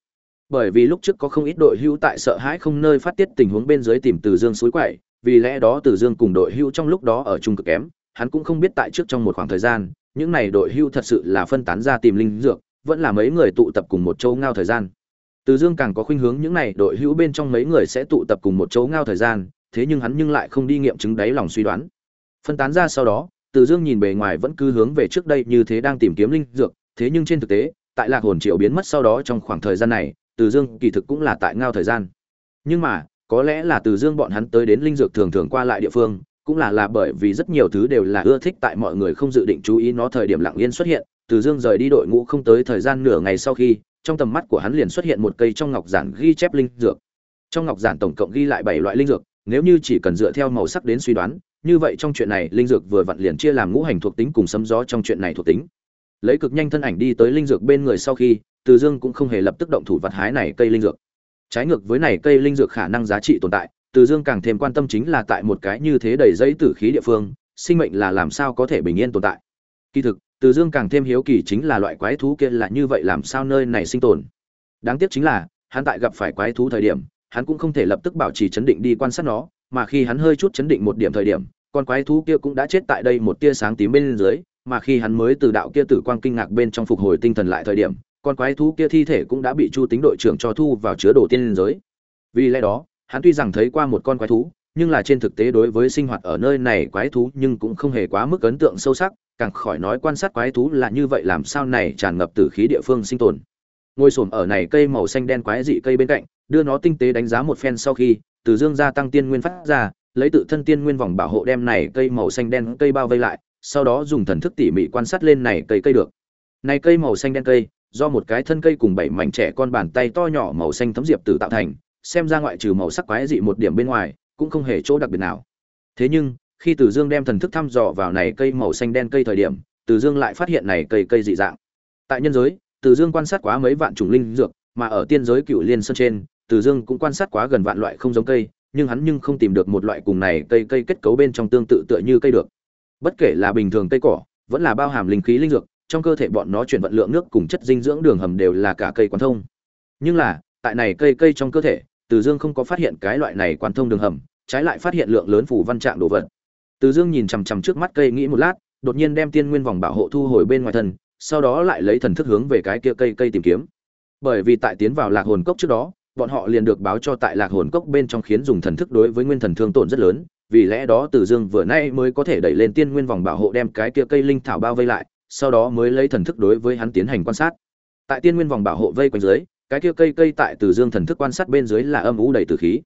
Bởi vì lúc trước có không ít đội hữu tại sợ hãi không nơi phát tiết tình huống bên dưới tìm từ dương suối quậy, vì lẽ đó từ dương cùng đội hữu trong lúc đó ở chung cực kém, hắn cũng không biết tại trước trong một khoảng thời gian, những này đội hữu thật sự là phân tán ra tìm linh dược, vẫn là mấy người tụ tập cùng một chỗ ngao thời gian. Từ dương càng có khuynh hướng những này đội hữu bên trong mấy người sẽ tụ tập cùng một chỗ ngao thời gian thế nhưng hắn nhưng lại không đi nghiệm chứng đáy lòng suy đoán. Phân tán ra sau đó, từ dương nhìn bề ngoài vẫn cứ hướng về trước đây như thế đang tìm kiếm linh dược, thế nhưng trên thực tế, tại lạc hồn triệu biến mất sau đó trong khoảng thời gian này, từ dương kỳ thực cũng là tại ngao thời gian. Nhưng mà, có lẽ là từ dương bọn hắn tới đến linh dược thường thường qua lại địa phương, cũng là là bởi vì rất nhiều thứ đều là ưa thích tại mọi người không dự định chú ý nó thời điểm lặng yên xuất hiện, từ dương rời đi đội ngũ không tới thời gian nửa ngày sau khi, trong tầm mắt của hắn liền xuất hiện một cây trong ngọc giản ghi chép linh dược. Trong ngọc giản tổng cộng ghi lại bảy loại linh dược nếu như chỉ cần dựa theo màu sắc đến suy đoán, như vậy trong chuyện này, linh dược vừa vặn liền chia làm ngũ hành thuộc tính cùng sấm gió trong chuyện này thuộc tính. Lấy cực nhanh thân ảnh đi tới linh dược bên người sau khi, từ dương cũng không hề lập tức động thủ vật hái này cây linh dược. Trái ngược với này cây linh dược khả năng giá trị tồn tại, từ dương càng thêm quan tâm chính là tại một cái như thế đầy dây tử khí địa phương, sinh mệnh là làm sao có thể bình yên tồn tại. Kỳ thực, từ dương càng thêm hiếu kỳ chính là loại quái thú kia là như vậy làm sao nơi này sinh tồn. Đáng tiếc chính là, hắn tại gặp phải quái thú thời điểm hắn cũng không thể lập tức bảo trì chấn định đi quan sát nó, mà khi hắn hơi chút chấn định một điểm thời điểm, con quái thú kia cũng đã chết tại đây một tia sáng tím bên dưới, mà khi hắn mới từ đạo kia tử quang kinh ngạc bên trong phục hồi tinh thần lại thời điểm, con quái thú kia thi thể cũng đã bị chu tính đội trưởng cho thu vào chứa đồ tiên liên giới. Vì lẽ đó, hắn tuy rằng thấy qua một con quái thú, nhưng là trên thực tế đối với sinh hoạt ở nơi này quái thú nhưng cũng không hề quá mức ấn tượng sâu sắc, càng khỏi nói quan sát quái thú là như vậy làm sao này tràn ngập từ khí địa phương sinh tồn. Ngôi xổm ở này cây màu xanh đen quái dị cây bên cạnh đưa nó tinh tế đánh giá một phen sau khi, từ dương gia tăng tiên nguyên phát ra, lấy tự thân tiên nguyên vòng bảo hộ đem này cây màu xanh đen cây bao vây lại, sau đó dùng thần thức tỉ mỉ quan sát lên này cây cây được. Này cây màu xanh đen cây, do một cái thân cây cùng bảy mảnh trẻ con bàn tay to nhỏ màu xanh thấm diệp tử tạo thành, xem ra ngoại trừ màu sắc quái dị một điểm bên ngoài, cũng không hề chỗ đặc biệt nào. Thế nhưng, khi từ dương đem thần thức thăm dò vào này cây màu xanh đen cây thời điểm, từ dương lại phát hiện này cây cây dị dạng. Tại nhân giới, từ dương quan sát quá mấy vạn chủng linh dược, mà ở tiên giới cựu liên sơn trên từ dương cũng quan sát quá gần vạn loại không giống cây, nhưng hắn nhưng không tìm được một loại cùng này cây cây kết cấu bên trong tương tự tựa như cây được. Bất kể là bình thường cây cỏ, vẫn là bao hàm linh khí linh dược, trong cơ thể bọn nó chuyển vận lượng nước cùng chất dinh dưỡng đường hầm đều là cả cây quán thông. Nhưng là, tại này cây cây trong cơ thể, từ dương không có phát hiện cái loại này quán thông đường hầm, trái lại phát hiện lượng lớn phủ văn trạng đồ vật. Từ dương nhìn chằm chằm trước mắt cây nghĩ một lát, đột nhiên đem tiên nguyên vòng bảo hộ thu hồi bên ngoài thân, sau đó lại lấy thần thức hướng về cái kia cây cây tìm kiếm. Bởi vì tại tiến vào lạc hồn cốc trước đó bọn họ liền được báo cho tại lạc hồn cốc bên trong khiến dùng thần thức đối với nguyên thần thương tổn rất lớn, vì lẽ đó từ dương vừa nay mới có thể đẩy lên tiên nguyên vòng bảo hộ đem cái kia cây linh thảo bao vây lại, sau đó mới lấy thần thức đối với hắn tiến hành quan sát. Tại tiên nguyên vòng bảo hộ vây quanh dưới, cái kia cây cây tại từ dương thần thức quan sát bên dưới là âm ủ đầy từ khí.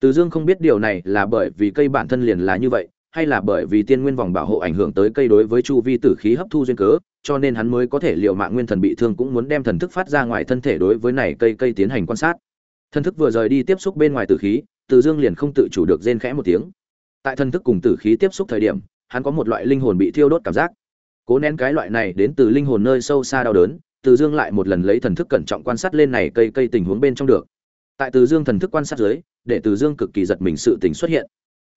Từ dương không biết điều này là bởi vì cây bản thân liền là như vậy, hay là bởi vì tiên nguyên vòng bảo hộ ảnh hưởng tới cây đối với chu vi tử khí hấp thu duyên cớ, cho nên hắn mới có thể liệu mạng nguyên thần bị thương cũng muốn đem thần thức phát ra ngoài thân thể đối với này cây cây tiến hành quan sát thần thức vừa rời đi tiếp xúc bên ngoài tử khí, từ dương liền không tự chủ được rên khẽ một tiếng. Tại thần thức cùng tử khí tiếp xúc thời điểm, hắn có một loại linh hồn bị thiêu đốt cảm giác. Cố nén cái loại này đến từ linh hồn nơi sâu xa đau đớn, từ dương lại một lần lấy thần thức cẩn trọng quan sát lên này cây cây tình huống bên trong được. Tại từ dương thần thức quan sát dưới, để từ dương cực kỳ giật mình sự tình xuất hiện.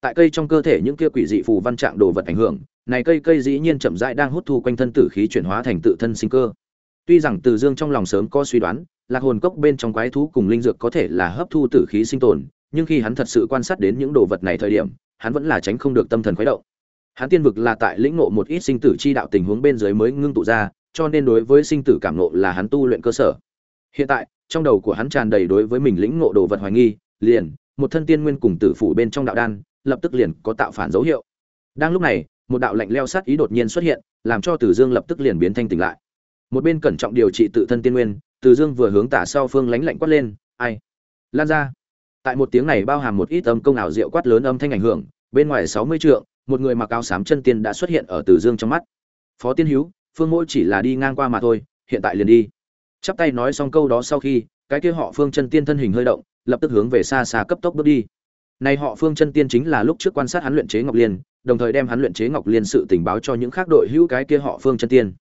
Tại cây trong cơ thể những kia quỷ dị phù văn trạng đồ vật ảnh hưởng, này cây cây dĩ nhiên chậm rãi đang hút thu quanh thân tử khí chuyển hóa thành tự thân sinh cơ. Tuy rằng từ dương trong lòng sớm có suy đoán lạc hồn cốc bên trong quái thú cùng linh dược có thể là hấp thu tử khí sinh tồn, nhưng khi hắn thật sự quan sát đến những đồ vật này thời điểm, hắn vẫn là tránh không được tâm thần khuấy động. Hắn tiên vực là tại lĩnh ngộ một ít sinh tử chi đạo tình huống bên dưới mới ngưng tụ ra, cho nên đối với sinh tử cảm ngộ là hắn tu luyện cơ sở. Hiện tại, trong đầu của hắn tràn đầy đối với mình lĩnh ngộ đồ vật hoài nghi, liền, một thân tiên nguyên cùng tử phủ bên trong đạo đan, lập tức liền có tạo phản dấu hiệu. Đang lúc này, một đạo lạnh leo sát ý đột nhiên xuất hiện, làm cho tử dương lập tức liền biến thanh tỉnh lại. Một bên cẩn trọng điều trị tự thân tiên nguyên tử dương vừa hướng tả sau phương lánh lạnh quát lên, ai? Lan ra tại một tiếng này bao hàm một ít âm công ảo diệu quát lớn âm thanh ảnh hưởng, bên ngoài sáu mươi trượng, một người mặc áo xám chân tiên đã xuất hiện ở tử dương trong mắt. Phó tiên hữu, phương mỗi chỉ là đi ngang qua mà thôi, hiện tại liền đi. Chắp tay nói xong câu đó sau khi, cái kia họ phương chân tiên thân hình hơi động, lập tức hướng về xa xa cấp tốc bước đi. Này họ phương chân tiên chính là lúc trước quan sát hắn luyện chế ngọc liên, đồng thời đem hắn luyện chế ngọc liên sự tình báo cho những khác đội hữu cái kia họ phương chân tiên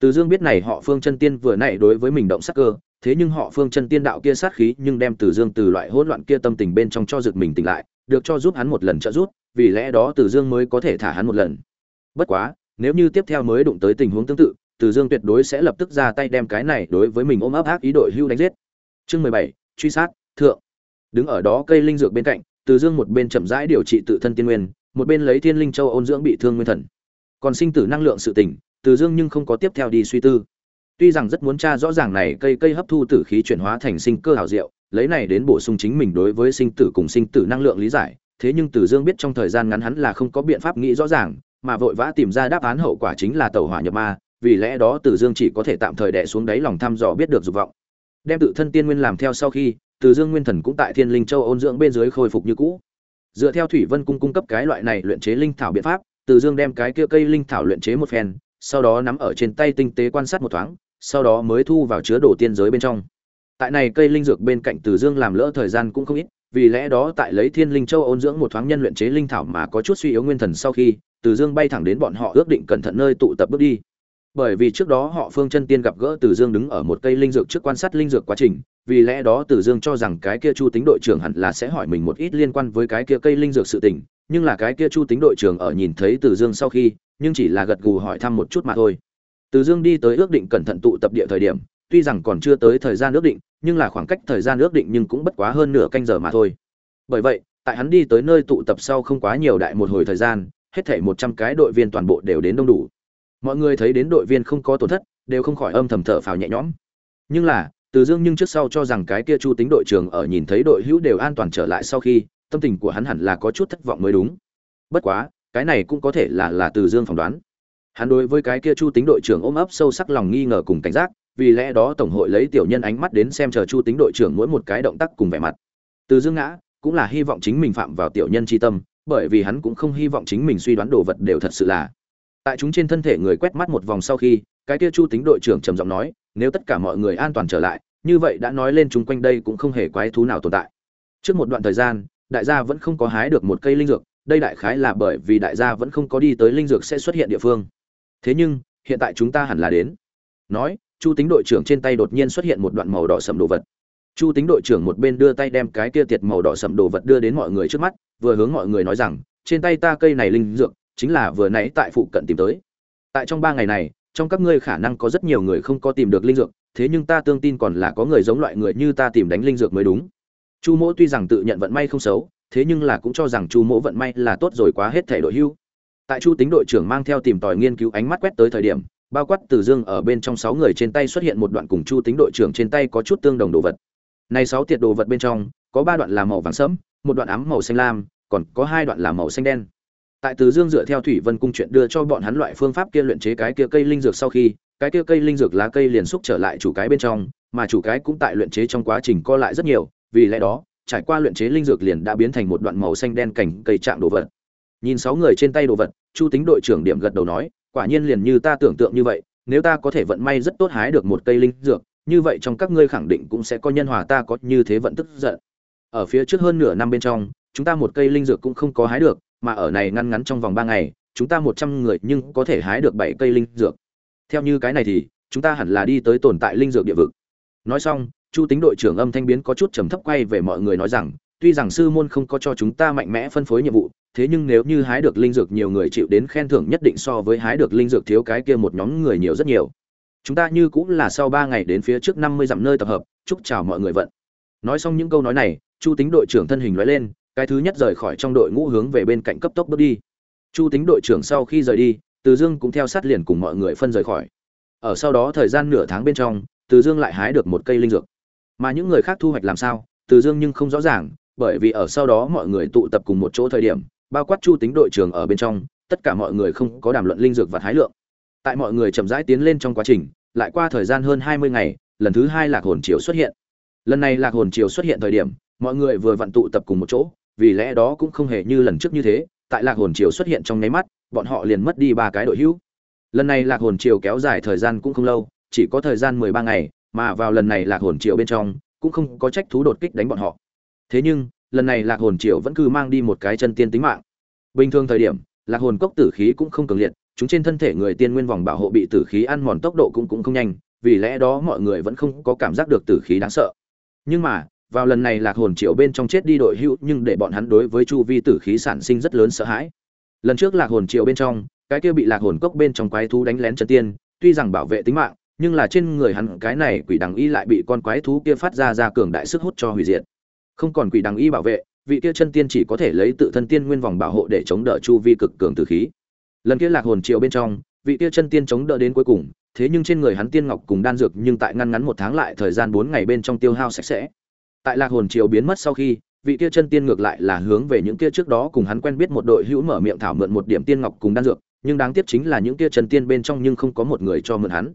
từ dương biết này họ phương chân tiên vừa nãy đối với mình động sắc cơ, thế nhưng họ phương chân tiên đạo kia sát khí nhưng đem từ dương từ loại hỗn loạn kia tâm tình bên trong cho giật mình tỉnh lại, được cho giúp hắn một lần trợ giúp, vì lẽ đó từ dương mới có thể thả hắn một lần. Bất quá, nếu như tiếp theo mới đụng tới tình huống tương tự, từ dương tuyệt đối sẽ lập tức ra tay đem cái này đối với mình ôm ấp ác ý đội hưu đánh giết. Chương mười bảy, truy sát, thượng. Đứng ở đó cây linh dược bên cạnh, từ dương một bên chậm rãi điều trị tự thân tiên nguyên, một bên lấy thiên linh châu ôn dưỡng bị thương nguyên thần. Còn sinh tử năng lượng sự tỉnh từ dương nhưng không có tiếp theo đi suy tư. Tuy rằng rất muốn tra rõ ràng này cây cây hấp thu tử khí chuyển hóa thành sinh cơ hảo diệu, lấy này đến bổ sung chính mình đối với sinh tử cùng sinh tử năng lượng lý giải, thế nhưng từ dương biết trong thời gian ngắn hắn là không có biện pháp nghĩ rõ ràng, mà vội vã tìm ra đáp án hậu quả chính là tẩu hỏa nhập ma, vì lẽ đó từ dương chỉ có thể tạm thời đẻ xuống đáy lòng thăm dò biết được dục vọng. Đem tự thân tiên nguyên làm theo sau khi, từ dương nguyên thần cũng tại thiên linh châu ôn dưỡng bên dưới khôi phục như cũ. Dựa theo thủy vân cung cung cấp cái loại này luyện chế linh thảo biện pháp, từ dương đem cái kia cây linh thảo luyện chế một phen sau đó nắm ở trên tay tinh tế quan sát một thoáng, sau đó mới thu vào chứa đồ tiên giới bên trong. Tại này cây linh dược bên cạnh từ dương làm lỡ thời gian cũng không ít, vì lẽ đó tại lấy thiên linh châu ôn dưỡng một thoáng nhân luyện chế linh thảo mà có chút suy yếu nguyên thần sau khi, từ dương bay thẳng đến bọn họ ước định cẩn thận nơi tụ tập bước đi. Bởi vì trước đó họ phương chân tiên gặp gỡ từ dương đứng ở một cây linh dược trước quan sát linh dược quá trình, vì lẽ đó từ dương cho rằng cái kia chu tính đội trưởng hẳn là sẽ hỏi mình một ít liên quan với cái kia cây linh dược sự tình nhưng là cái kia chu tính đội trưởng ở nhìn thấy từ dương sau khi, nhưng chỉ là gật gù hỏi thăm một chút mà thôi. Từ dương đi tới ước định cẩn thận tụ tập địa thời điểm, tuy rằng còn chưa tới thời gian ước định, nhưng là khoảng cách thời gian ước định nhưng cũng bất quá hơn nửa canh giờ mà thôi. Bởi vậy, tại hắn đi tới nơi tụ tập sau không quá nhiều đại một hồi thời gian, hết thảy một trăm cái đội viên toàn bộ đều đến đông đủ. Mọi người thấy đến đội viên không có tổn thất, đều không khỏi âm thầm thở phào nhẹ nhõm. Nhưng là, từ dương nhưng trước sau cho rằng cái kia chu tính đội trưởng ở nhìn thấy đội hữu đều an toàn trở lại sau khi tâm tình của hắn hẳn là có chút thất vọng mới đúng. Bất quá, cái này cũng có thể là là từ dương phỏng đoán. Hắn đối với cái kia chu tính đội trưởng ôm ấp sâu sắc lòng nghi ngờ cùng cảnh giác, vì lẽ đó tổng hội lấy tiểu nhân ánh mắt đến xem chờ chu tính đội trưởng mỗi một cái động tác cùng vẻ mặt. Từ dương ngã, cũng là hy vọng chính mình phạm vào tiểu nhân tri tâm, bởi vì hắn cũng không hy vọng chính mình suy đoán đồ vật đều thật sự là. Tại chúng trên thân thể người quét mắt một vòng sau khi, cái kia chu tính đội trưởng trầm giọng nói, nếu tất cả mọi người an toàn trở lại, như vậy đã nói lên chung quanh đây cũng không hề quái thú nào tồn tại. Trước một đoạn thời gian đại gia vẫn không có hái được một cây linh dược, đây đại khái là bởi vì đại gia vẫn không có đi tới linh dược sẽ xuất hiện địa phương. Thế nhưng, hiện tại chúng ta hẳn là đến. Nói, chu tính đội trưởng trên tay đột nhiên xuất hiện một đoạn màu đỏ sậm đồ vật. Chu tính đội trưởng một bên đưa tay đem cái kia tiệt màu đỏ sậm đồ vật đưa đến mọi người trước mắt, vừa hướng mọi người nói rằng, trên tay ta cây này linh dược, chính là vừa nãy tại phụ cận tìm tới. Tại trong ba ngày này, trong các ngươi khả năng có rất nhiều người không có tìm được linh dược, thế nhưng ta tương tin còn là có người giống loại người như ta tìm đánh linh dược mới đúng chu mỗ tuy rằng tự nhận vận may không xấu, thế nhưng là cũng cho rằng chu mỗ vận may là tốt rồi quá hết thể đội hưu. Tại chu tính đội trưởng mang theo tìm tòi nghiên cứu ánh mắt quét tới thời điểm, bao quát từ dương ở bên trong sáu người trên tay xuất hiện một đoạn cùng chu tính đội trưởng trên tay có chút tương đồng đồ vật. Này sáu tiệt đồ vật bên trong, có ba đoạn là màu vàng sẫm, một đoạn ám màu xanh lam, còn có hai đoạn là màu xanh đen. Tại từ dương dựa theo thủy vân cung chuyện đưa cho bọn hắn loại phương pháp kia luyện chế cái kia cây linh dược sau khi, cái kia cây linh dược lá cây liền xúc trở lại chủ cái bên trong, mà chủ cái cũng tại luyện chế trong quá trình co lại rất nhiều vì lẽ đó, trải qua luyện chế linh dược liền đã biến thành một đoạn màu xanh đen cảnh cây trạng đồ vật. Nhìn sáu người trên tay đồ vật, chu tính đội trưởng điểm gật đầu nói, quả nhiên liền như ta tưởng tượng như vậy, nếu ta có thể vận may rất tốt hái được một cây linh dược, như vậy trong các ngươi khẳng định cũng sẽ có nhân hòa ta có như thế vận tức giận. Ở phía trước hơn nửa năm bên trong, chúng ta một cây linh dược cũng không có hái được, mà ở này ngăn ngắn trong vòng ba ngày, chúng ta một trăm người nhưng có thể hái được bảy cây linh dược. Theo như cái này thì, chúng ta hẳn là đi tới tồn tại linh dược địa vực. Nói xong chu tính đội trưởng âm thanh biến có chút trầm thấp quay về mọi người nói rằng, tuy rằng sư môn không có cho chúng ta mạnh mẽ phân phối nhiệm vụ, thế nhưng nếu như hái được linh dược nhiều người chịu đến khen thưởng nhất định so với hái được linh dược thiếu cái kia một nhóm người nhiều rất nhiều. Chúng ta như cũng là sau ba ngày đến phía trước năm mươi dặm nơi tập hợp, chúc chào mọi người vận. Nói xong những câu nói này, chu tính đội trưởng thân hình nói lên, cái thứ nhất rời khỏi trong đội ngũ hướng về bên cạnh cấp tốc bước đi. Chu tính đội trưởng sau khi rời đi, từ dương cũng theo sát liền cùng mọi người phân rời khỏi. Ở sau đó thời gian nửa tháng bên trong, từ dương lại hái được một cây linh dược mà những người khác thu hoạch làm sao, từ dương nhưng không rõ ràng, bởi vì ở sau đó mọi người tụ tập cùng một chỗ thời điểm, bao quát chu tính đội trưởng ở bên trong, tất cả mọi người không có đàm luận linh dược và hái lượng. Tại mọi người chậm rãi tiến lên trong quá trình, lại qua thời gian hơn hai mươi ngày, lần thứ hai lạc hồn triều xuất hiện. Lần này lạc hồn triều xuất hiện thời điểm, mọi người vừa vặn tụ tập cùng một chỗ, vì lẽ đó cũng không hề như lần trước như thế, tại lạc hồn triều xuất hiện trong nháy mắt, bọn họ liền mất đi ba cái đội hữu. Lần này lạc hồn triều kéo dài thời gian cũng không lâu, chỉ có thời gian mười ba ngày mà vào lần này lạc hồn triều bên trong, cũng không có trách thú đột kích đánh bọn họ. Thế nhưng, lần này lạc hồn triều vẫn cứ mang đi một cái chân tiên tính mạng. Bình thường thời điểm, lạc hồn cốc tử khí cũng không cường liệt, chúng trên thân thể người tiên nguyên vòng bảo hộ bị tử khí ăn mòn tốc độ cũng cũng không nhanh, vì lẽ đó mọi người vẫn không có cảm giác được tử khí đáng sợ. Nhưng mà, vào lần này lạc hồn triệu bên trong chết đi đội hữu nhưng để bọn hắn đối với chu vi tử khí sản sinh rất lớn sợ hãi. Lần trước lạc hồn triệu bên trong, cái kia bị lạc hồn cốc bên trong quái thú đánh lén chân tiên, tuy rằng bảo vệ tính mạng nhưng là trên người hắn cái này quỷ đằng y lại bị con quái thú kia phát ra ra cường đại sức hút cho hủy diệt. Không còn quỷ đằng y bảo vệ, vị kia chân tiên chỉ có thể lấy tự thân tiên nguyên vòng bảo hộ để chống đỡ chu vi cực cường tử khí. Lần kia lạc hồn triều bên trong, vị kia chân tiên chống đỡ đến cuối cùng, thế nhưng trên người hắn tiên ngọc cùng đan dược nhưng tại ngăn ngắn một tháng lại thời gian bốn ngày bên trong tiêu hao sạch sẽ. Tại lạc hồn triều biến mất sau khi, vị kia chân tiên ngược lại là hướng về những kia trước đó cùng hắn quen biết một đội hữu mở miệng thảo mượn một điểm tiên ngọc cùng đan dược, nhưng đáng tiếc chính là những kia chân tiên bên trong nhưng không có một người cho mượn hắn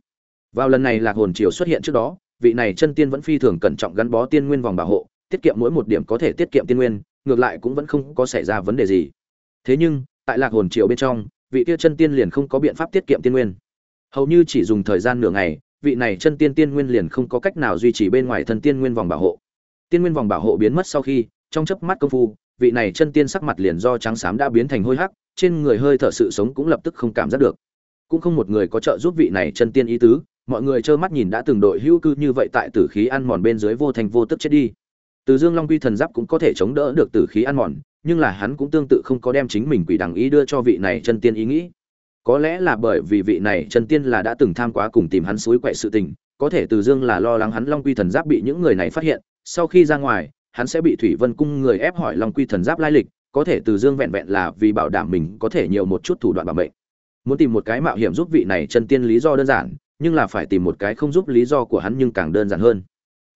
vào lần này lạc hồn triều xuất hiện trước đó, vị này chân tiên vẫn phi thường cẩn trọng gắn bó tiên nguyên vòng bảo hộ, tiết kiệm mỗi một điểm có thể tiết kiệm tiên nguyên, ngược lại cũng vẫn không có xảy ra vấn đề gì. Thế nhưng, tại lạc hồn triều bên trong, vị kia chân tiên liền không có biện pháp tiết kiệm tiên nguyên. Hầu như chỉ dùng thời gian nửa ngày, vị này chân tiên tiên nguyên liền không có cách nào duy trì bên ngoài thân tiên nguyên vòng bảo hộ. Tiên nguyên vòng bảo hộ biến mất sau khi, trong chớp mắt công phu, vị này chân tiên sắc mặt liền do trắng xám đã biến thành hôi hắc, trên người hơi thở sự sống cũng lập tức không cảm giác được. Cũng không một người có trợ giúp vị này chân tiên ý tứ mọi người trơ mắt nhìn đã từng đội hữu cư như vậy tại tử khí ăn mòn bên dưới vô thành vô tức chết đi. Từ dương long quy thần giáp cũng có thể chống đỡ được tử khí ăn mòn, nhưng là hắn cũng tương tự không có đem chính mình quỷ đằng ý đưa cho vị này chân tiên ý nghĩ. Có lẽ là bởi vì vị này chân tiên là đã từng tham quá cùng tìm hắn suối quậy sự tình, có thể từ dương là lo lắng hắn long quy thần giáp bị những người này phát hiện, sau khi ra ngoài, hắn sẽ bị thủy vân cung người ép hỏi long quy thần giáp lai lịch, có thể từ dương vẹn vẹn là vì bảo đảm mình có thể nhiều một chút thủ đoạn bảo mệnh. Muốn tìm một cái mạo hiểm giúp vị này chân tiên lý do đơn giản nhưng là phải tìm một cái không giúp lý do của hắn nhưng càng đơn giản hơn.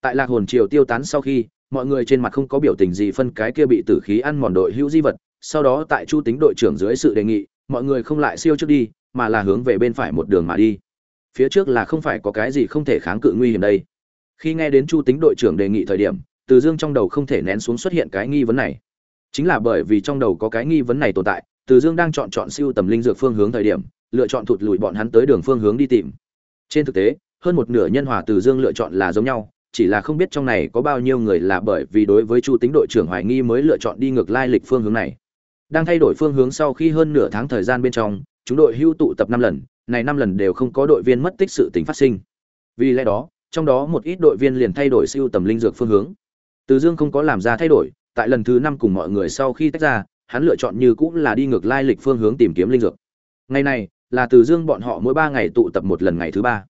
Tại lạc hồn triều tiêu tán sau khi, mọi người trên mặt không có biểu tình gì phân cái kia bị tử khí ăn mòn đội hữu di vật, sau đó tại chu tính đội trưởng dưới sự đề nghị, mọi người không lại siêu trước đi, mà là hướng về bên phải một đường mà đi. Phía trước là không phải có cái gì không thể kháng cự nguy hiểm đây. Khi nghe đến chu tính đội trưởng đề nghị thời điểm, từ dương trong đầu không thể nén xuống xuất hiện cái nghi vấn này. Chính là bởi vì trong đầu có cái nghi vấn này tồn tại, từ dương đang chọn chọn siêu tầm linh dược phương hướng thời điểm, lựa chọn thụt lùi bọn hắn tới đường phương hướng đi tìm trên thực tế, hơn một nửa nhân hòa từ dương lựa chọn là giống nhau, chỉ là không biết trong này có bao nhiêu người là bởi vì đối với chu tính đội trưởng hoài nghi mới lựa chọn đi ngược lai lịch phương hướng này. Đang thay đổi phương hướng sau khi hơn nửa tháng thời gian bên trong, chúng đội hưu tụ tập năm lần, này năm lần đều không có đội viên mất tích sự tính phát sinh. Vì lẽ đó, trong đó một ít đội viên liền thay đổi siêu tầm linh dược phương hướng. Từ dương không có làm ra thay đổi, tại lần thứ năm cùng mọi người sau khi tách ra, hắn lựa chọn như cũng là đi ngược lai lịch phương hướng tìm kiếm linh dược. Ngày này là từ dương bọn họ mỗi ba ngày tụ tập một lần ngày thứ ba.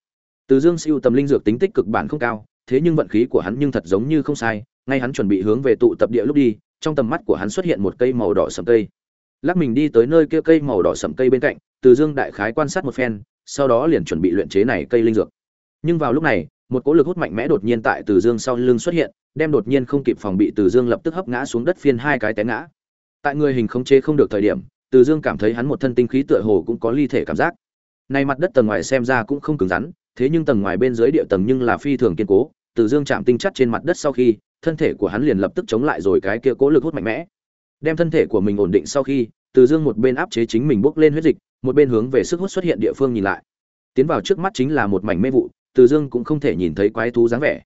Từ dương siêu tầm linh dược tính tích cực bản không cao, thế nhưng vận khí của hắn nhưng thật giống như không sai, ngay hắn chuẩn bị hướng về tụ tập địa lúc đi, trong tầm mắt của hắn xuất hiện một cây màu đỏ sầm cây. Lắc mình đi tới nơi kia cây màu đỏ sầm cây bên cạnh, từ dương đại khái quan sát một phen, sau đó liền chuẩn bị luyện chế này cây linh dược. Nhưng vào lúc này, một cỗ lực hút mạnh mẽ đột nhiên tại từ dương sau lưng xuất hiện, đem đột nhiên không kịp phòng bị từ dương lập tức hấp ngã xuống đất phiên hai cái té ngã. Tại người hình không chế không được thời điểm từ dương cảm thấy hắn một thân tinh khí tựa hồ cũng có ly thể cảm giác. Nay mặt đất tầng ngoài xem ra cũng không cứng rắn, thế nhưng tầng ngoài bên dưới địa tầng nhưng là phi thường kiên cố. Từ dương chạm tinh chất trên mặt đất sau khi, thân thể của hắn liền lập tức chống lại rồi cái kia cố lực hút mạnh mẽ. Đem thân thể của mình ổn định sau khi, từ dương một bên áp chế chính mình bốc lên huyết dịch, một bên hướng về sức hút xuất hiện địa phương nhìn lại. Tiến vào trước mắt chính là một mảnh mê vụ, từ dương cũng không thể nhìn thấy quái thú dáng vẻ.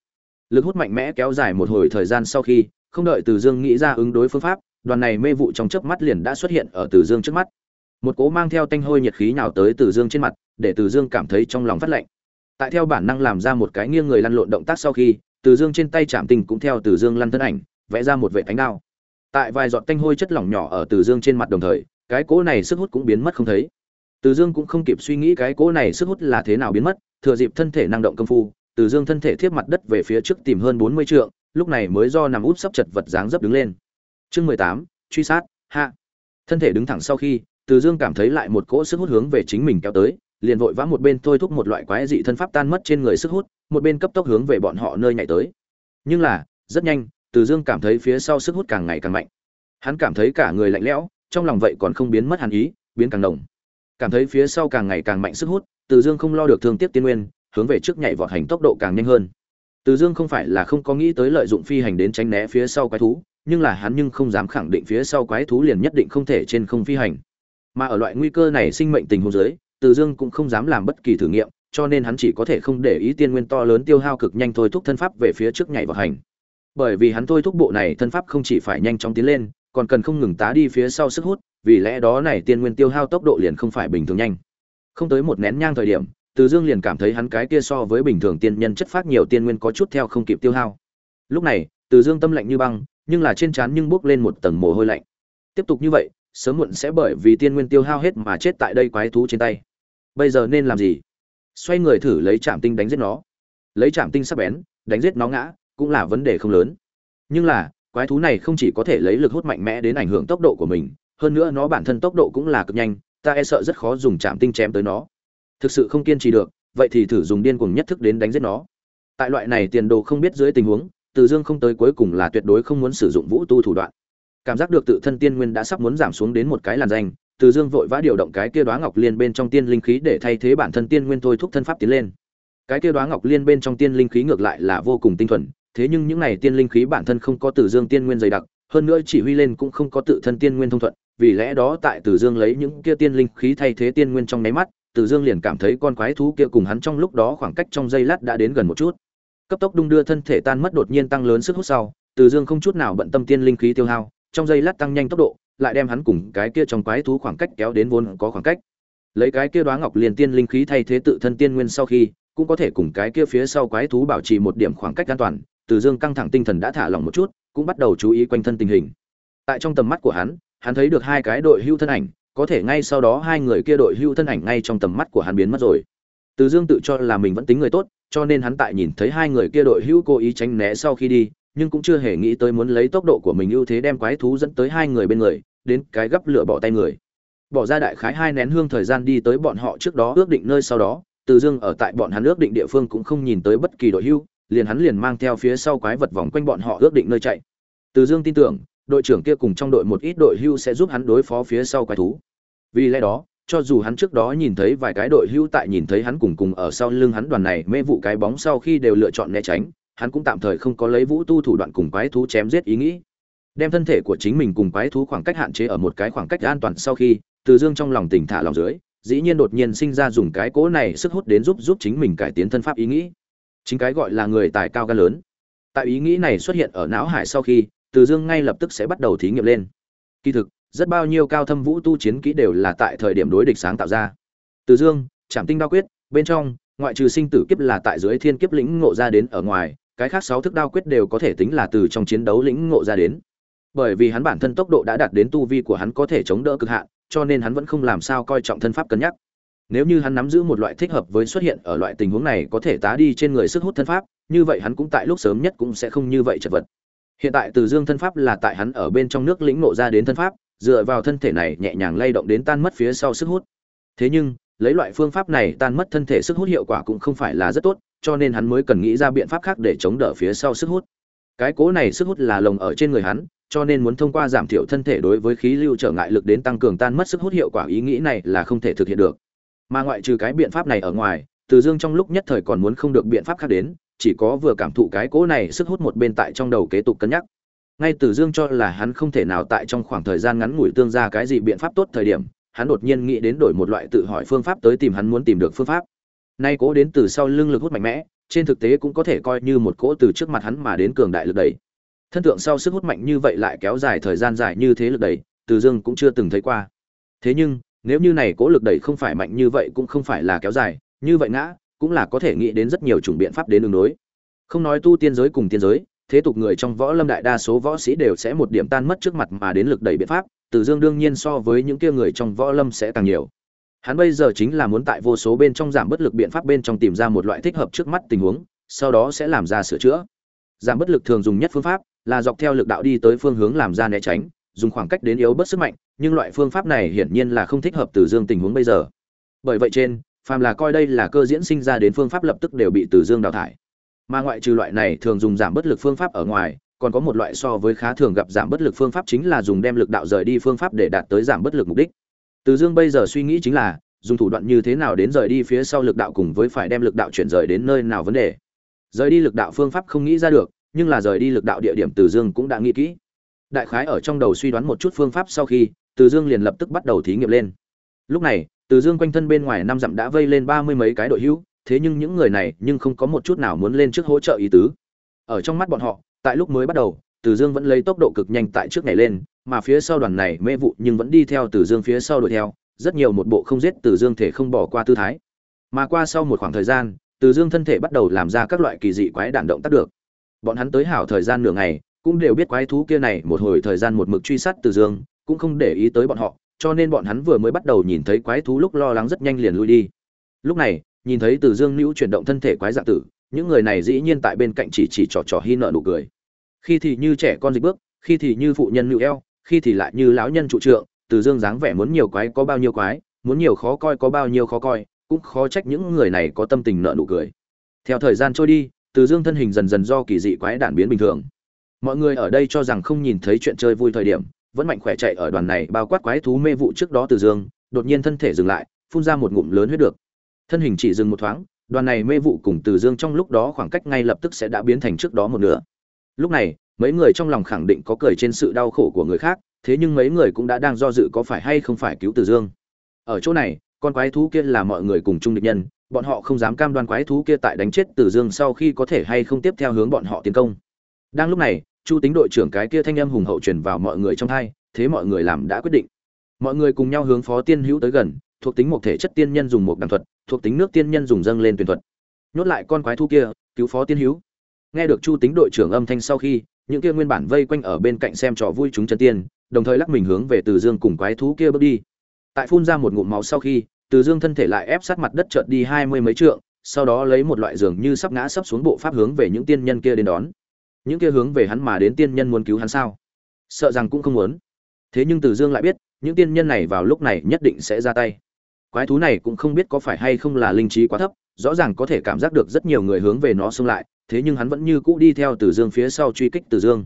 Lực hút mạnh mẽ kéo dài một hồi thời gian sau khi, không đợi từ dương nghĩ ra ứng đối phương pháp đoàn này mê vụ trong chớp mắt liền đã xuất hiện ở từ dương trước mắt. Một cỗ mang theo tanh hôi nhiệt khí nào tới từ dương trên mặt, để từ dương cảm thấy trong lòng phát lạnh. Tại theo bản năng làm ra một cái nghiêng người lăn lộn động tác sau khi, từ dương trên tay chạm tình cũng theo từ dương lăn thân ảnh, vẽ ra một vệ thánh đao. Tại vài giọt tanh hôi chất lỏng nhỏ ở từ dương trên mặt đồng thời, cái cỗ này sức hút cũng biến mất không thấy. Từ dương cũng không kịp suy nghĩ cái cỗ này sức hút là thế nào biến mất, thừa dịp thân thể năng động công phu, từ dương thân thể thiếp mặt đất về phía trước tìm hơn bốn mươi trượng, lúc này mới do nằm úp sấp chật vật dáng dấp đứng lên chương mười tám, truy sát, hạ. Thân thể đứng thẳng sau khi, từ dương cảm thấy lại một cỗ sức hút hướng về chính mình kéo tới, liền vội vã một bên thôi thúc một loại quái dị thân pháp tan mất trên người sức hút, một bên cấp tốc hướng về bọn họ nơi nhảy tới. Nhưng là, rất nhanh, từ dương cảm thấy phía sau sức hút càng ngày càng mạnh. Hắn cảm thấy cả người lạnh lẽo, trong lòng vậy còn không biến mất hàn ý, biến càng nồng. Cảm thấy phía sau càng ngày càng mạnh sức hút, từ dương không lo được thương tiếc tiên nguyên, hướng về trước nhảy vọt hành tốc độ càng nhanh hơn. Từ dương không phải là không có nghĩ tới lợi dụng phi hành đến tránh né phía sau quái thú nhưng là hắn nhưng không dám khẳng định phía sau quái thú liền nhất định không thể trên không phi hành. Mà ở loại nguy cơ này sinh mệnh tình huống dưới từ dương cũng không dám làm bất kỳ thử nghiệm cho nên hắn chỉ có thể không để ý tiên nguyên to lớn tiêu hao cực nhanh thôi thúc thân pháp về phía trước nhảy vào hành. Bởi vì hắn thôi thúc bộ này thân pháp không chỉ phải nhanh chóng tiến lên còn cần không ngừng tá đi phía sau sức hút vì lẽ đó này tiên nguyên tiêu hao tốc độ liền không phải bình thường nhanh. Không tới một nén nhang thời điểm Từ Dương liền cảm thấy hắn cái kia so với bình thường tiên nhân chất phát nhiều tiên nguyên có chút theo không kịp tiêu hao. Lúc này, Từ Dương tâm lạnh như băng, nhưng là trên trán nhưng bốc lên một tầng mồ hôi lạnh. Tiếp tục như vậy, sớm muộn sẽ bởi vì tiên nguyên tiêu hao hết mà chết tại đây quái thú trên tay. Bây giờ nên làm gì? Xoay người thử lấy Trảm Tinh đánh giết nó. Lấy Trảm Tinh sắc bén, đánh giết nó ngã, cũng là vấn đề không lớn. Nhưng là, quái thú này không chỉ có thể lấy lực hút mạnh mẽ đến ảnh hưởng tốc độ của mình, hơn nữa nó bản thân tốc độ cũng là cực nhanh, ta e sợ rất khó dùng Trảm Tinh chém tới nó. Thực sự không kiên trì được, vậy thì thử dùng điên cuồng nhất thức đến đánh giết nó. Tại loại này tiền đồ không biết dưới tình huống, từ Dương không tới cuối cùng là tuyệt đối không muốn sử dụng vũ tu thủ đoạn. Cảm giác được tự thân tiên nguyên đã sắp muốn giảm xuống đến một cái làn danh, Từ Dương vội vã điều động cái kia đóa ngọc liên bên trong tiên linh khí để thay thế bản thân tiên nguyên thôi thúc thân pháp tiến lên. Cái kia đóa ngọc liên bên trong tiên linh khí ngược lại là vô cùng tinh thuần, thế nhưng những này tiên linh khí bản thân không có Từ Dương tiên nguyên dày đặc, hơn nữa chỉ huy lên cũng không có tự thân tiên nguyên thông thuận, vì lẽ đó tại Từ Dương lấy những kia tiên linh khí thay thế tiên nguyên trong nháy mắt, Từ Dương liền cảm thấy con quái thú kia cùng hắn trong lúc đó khoảng cách trong giây lát đã đến gần một chút. Cấp tốc đung đưa thân thể tan mất đột nhiên tăng lớn sức hút sau, Từ Dương không chút nào bận tâm tiên linh khí tiêu hao, trong giây lát tăng nhanh tốc độ, lại đem hắn cùng cái kia trong quái thú khoảng cách kéo đến vốn có khoảng cách. Lấy cái kia đóa ngọc liền tiên linh khí thay thế tự thân tiên nguyên sau khi, cũng có thể cùng cái kia phía sau quái thú bảo trì một điểm khoảng cách an toàn, Từ Dương căng thẳng tinh thần đã thả lỏng một chút, cũng bắt đầu chú ý quanh thân tình hình. Tại trong tầm mắt của hắn, hắn thấy được hai cái đội hưu thân ảnh, có thể ngay sau đó hai người kia đội hưu thân ảnh ngay trong tầm mắt của hắn biến mất rồi. Từ Dương tự cho là mình vẫn tính người tốt, cho nên hắn tại nhìn thấy hai người kia đội hưu cố ý tránh né sau khi đi, nhưng cũng chưa hề nghĩ tới muốn lấy tốc độ của mình ưu thế đem quái thú dẫn tới hai người bên người, đến cái gấp lửa bỏ tay người. Bỏ ra đại khái hai nén hương thời gian đi tới bọn họ trước đó ước định nơi sau đó, Từ Dương ở tại bọn hắn ước định địa phương cũng không nhìn tới bất kỳ đội hưu, liền hắn liền mang theo phía sau quái vật vòng quanh bọn họ ước định nơi chạy. Từ Dương tin tưởng, đội trưởng kia cùng trong đội một ít đội hưu sẽ giúp hắn đối phó phía sau quái thú. Vì lẽ đó, cho dù hắn trước đó nhìn thấy vài cái đội hưu tại nhìn thấy hắn cùng cùng ở sau lưng hắn đoàn này mê vụ cái bóng sau khi đều lựa chọn né tránh, hắn cũng tạm thời không có lấy vũ tu thủ đoạn cùng quái thú chém giết ý nghĩ. Đem thân thể của chính mình cùng quái thú khoảng cách hạn chế ở một cái khoảng cách an toàn sau khi, Từ Dương trong lòng tỉnh thả lòng dưới, dĩ nhiên đột nhiên sinh ra dùng cái cỗ này sức hút đến giúp giúp chính mình cải tiến thân pháp ý nghĩ. Chính cái gọi là người tài cao gan lớn. Tại ý nghĩ này xuất hiện ở não hải sau khi, từ Dương ngay lập tức sẽ bắt đầu thí nghiệm lên. Kỳ thực, rất bao nhiêu cao thâm vũ tu chiến kỹ đều là tại thời điểm đối địch sáng tạo ra. Từ Dương, Trảm Tinh Đao Quyết, bên trong, ngoại trừ sinh tử kiếp là tại dưới thiên kiếp lĩnh ngộ ra đến ở ngoài, cái khác sáu thức đao quyết đều có thể tính là từ trong chiến đấu lĩnh ngộ ra đến. Bởi vì hắn bản thân tốc độ đã đạt đến tu vi của hắn có thể chống đỡ cực hạn, cho nên hắn vẫn không làm sao coi trọng thân pháp cân nhắc. Nếu như hắn nắm giữ một loại thích hợp với xuất hiện ở loại tình huống này có thể tá đi trên người sức hút thân pháp, như vậy hắn cũng tại lúc sớm nhất cũng sẽ không như vậy chật vật. Hiện tại Từ Dương thân pháp là tại hắn ở bên trong nước lĩnh ngộ ra đến thân pháp, dựa vào thân thể này nhẹ nhàng lay động đến tan mất phía sau sức hút. Thế nhưng, lấy loại phương pháp này tan mất thân thể sức hút hiệu quả cũng không phải là rất tốt, cho nên hắn mới cần nghĩ ra biện pháp khác để chống đỡ phía sau sức hút. Cái cố này sức hút là lồng ở trên người hắn, cho nên muốn thông qua giảm thiểu thân thể đối với khí lưu trở ngại lực đến tăng cường tan mất sức hút hiệu quả ý nghĩ này là không thể thực hiện được. Mà ngoại trừ cái biện pháp này ở ngoài, Từ Dương trong lúc nhất thời còn muốn không được biện pháp khác đến, chỉ có vừa cảm thụ cái cố này sức hút một bên tại trong đầu kế tục cân nhắc ngay từ dương cho là hắn không thể nào tại trong khoảng thời gian ngắn ngủi tương ra cái gì biện pháp tốt thời điểm, hắn đột nhiên nghĩ đến đổi một loại tự hỏi phương pháp tới tìm hắn muốn tìm được phương pháp. Nay cố đến từ sau lưng lực hút mạnh mẽ, trên thực tế cũng có thể coi như một cỗ từ trước mặt hắn mà đến cường đại lực đẩy. Thân tượng sau sức hút mạnh như vậy lại kéo dài thời gian dài như thế lực đẩy, từ dương cũng chưa từng thấy qua. Thế nhưng, nếu như này cố lực đẩy không phải mạnh như vậy cũng không phải là kéo dài, như vậy ngã, cũng là có thể nghĩ đến rất nhiều chủng biện pháp đến đường đối. Không nói tu tiên giới cùng tiên giới thế tục người trong võ lâm đại đa số võ sĩ đều sẽ một điểm tan mất trước mặt mà đến lực đẩy biện pháp, từ dương đương nhiên so với những kia người trong võ lâm sẽ càng nhiều. Hắn bây giờ chính là muốn tại vô số bên trong giảm bất lực biện pháp bên trong tìm ra một loại thích hợp trước mắt tình huống, sau đó sẽ làm ra sửa chữa. Giảm bất lực thường dùng nhất phương pháp là dọc theo lực đạo đi tới phương hướng làm ra né tránh, dùng khoảng cách đến yếu bất sức mạnh, nhưng loại phương pháp này hiển nhiên là không thích hợp từ dương tình huống bây giờ. Bởi vậy trên, phàm là coi đây là cơ diễn sinh ra đến phương pháp lập tức đều bị từ dương đào thải mà ngoại trừ loại này thường dùng giảm bất lực phương pháp ở ngoài, còn có một loại so với khá thường gặp giảm bất lực phương pháp chính là dùng đem lực đạo rời đi phương pháp để đạt tới giảm bất lực mục đích. Từ dương bây giờ suy nghĩ chính là, dùng thủ đoạn như thế nào đến rời đi phía sau lực đạo cùng với phải đem lực đạo chuyển rời đến nơi nào vấn đề. Rời đi lực đạo phương pháp không nghĩ ra được, nhưng là rời đi lực đạo địa điểm từ dương cũng đã nghĩ kỹ. Đại khái ở trong đầu suy đoán một chút phương pháp sau khi, từ dương liền lập tức bắt đầu thí nghiệm lên. Lúc này, từ dương quanh thân bên ngoài năm dặm đã vây lên ba mươi mấy cái đội hữu thế nhưng những người này nhưng không có một chút nào muốn lên trước hỗ trợ ý tứ. Ở trong mắt bọn họ, tại lúc mới bắt đầu, từ dương vẫn lấy tốc độ cực nhanh tại trước này lên, mà phía sau đoàn này mê vụ nhưng vẫn đi theo từ dương phía sau đuổi theo, rất nhiều một bộ không giết từ dương thể không bỏ qua tư thái. Mà qua sau một khoảng thời gian, từ dương thân thể bắt đầu làm ra các loại kỳ dị quái đản động tác được. Bọn hắn tới hảo thời gian nửa ngày, cũng đều biết quái thú kia này một hồi thời gian một mực truy sát từ dương, cũng không để ý tới bọn họ, cho nên bọn hắn vừa mới bắt đầu nhìn thấy quái thú lúc lo lắng rất nhanh liền lui đi. Lúc này nhìn thấy từ dương nữ chuyển động thân thể quái dạng tử, những người này dĩ nhiên tại bên cạnh chỉ chỉ trò trò hi nợ nụ cười. Khi thì như trẻ con dịch bước, khi thì như phụ nhân nữ eo, khi thì lại như lão nhân trụ trượng, từ dương dáng vẻ muốn nhiều quái có bao nhiêu quái, muốn nhiều khó coi có bao nhiêu khó coi, cũng khó trách những người này có tâm tình nợ nụ cười. Theo thời gian trôi đi, từ dương thân hình dần dần do kỳ dị quái đản biến bình thường. Mọi người ở đây cho rằng không nhìn thấy chuyện chơi vui thời điểm, vẫn mạnh khỏe chạy ở đoàn này bao quát quái thú mê vụ trước đó từ dương, đột nhiên thân thể dừng lại, phun ra một ngụm lớn huyết được thân hình chỉ dừng một thoáng, đoàn này mê vụ cùng từ dương trong lúc đó khoảng cách ngay lập tức sẽ đã biến thành trước đó một nửa. Lúc này, mấy người trong lòng khẳng định có cười trên sự đau khổ của người khác, thế nhưng mấy người cũng đã đang do dự có phải hay không phải cứu từ dương. Ở chỗ này, con quái thú kia là mọi người cùng chung địch nhân, bọn họ không dám cam đoan quái thú kia tại đánh chết từ dương sau khi có thể hay không tiếp theo hướng bọn họ tiến công. Đang lúc này, chu tính đội trưởng cái kia thanh âm hùng hậu truyền vào mọi người trong thai thế mọi người làm đã quyết định. Mọi người cùng nhau hướng phó tiên hữu tới gần thuộc tính một thể chất tiên nhân dùng một đằng thuật, thuộc tính nước tiên nhân dùng dâng lên tuyển thuật. Nhốt lại con quái thú kia, cứu phó tiên hữu. Nghe được chu tính đội trưởng âm thanh sau khi, những kia nguyên bản vây quanh ở bên cạnh xem trò vui chúng chân tiên, đồng thời lắc mình hướng về từ dương cùng quái thú kia bước đi. Tại phun ra một ngụm máu sau khi, từ dương thân thể lại ép sát mặt đất chợt đi hai mươi mấy trượng, sau đó lấy một loại giường như sắp ngã sắp xuống bộ pháp hướng về những tiên nhân kia đến đón. Những kia hướng về hắn mà đến tiên nhân muốn cứu hắn sao? Sợ rằng cũng không muốn. Thế nhưng từ dương lại biết, những tiên nhân này vào lúc này nhất định sẽ ra tay quái thú này cũng không biết có phải hay không là linh trí quá thấp, rõ ràng có thể cảm giác được rất nhiều người hướng về nó xông lại, thế nhưng hắn vẫn như cũ đi theo từ dương phía sau truy kích từ dương.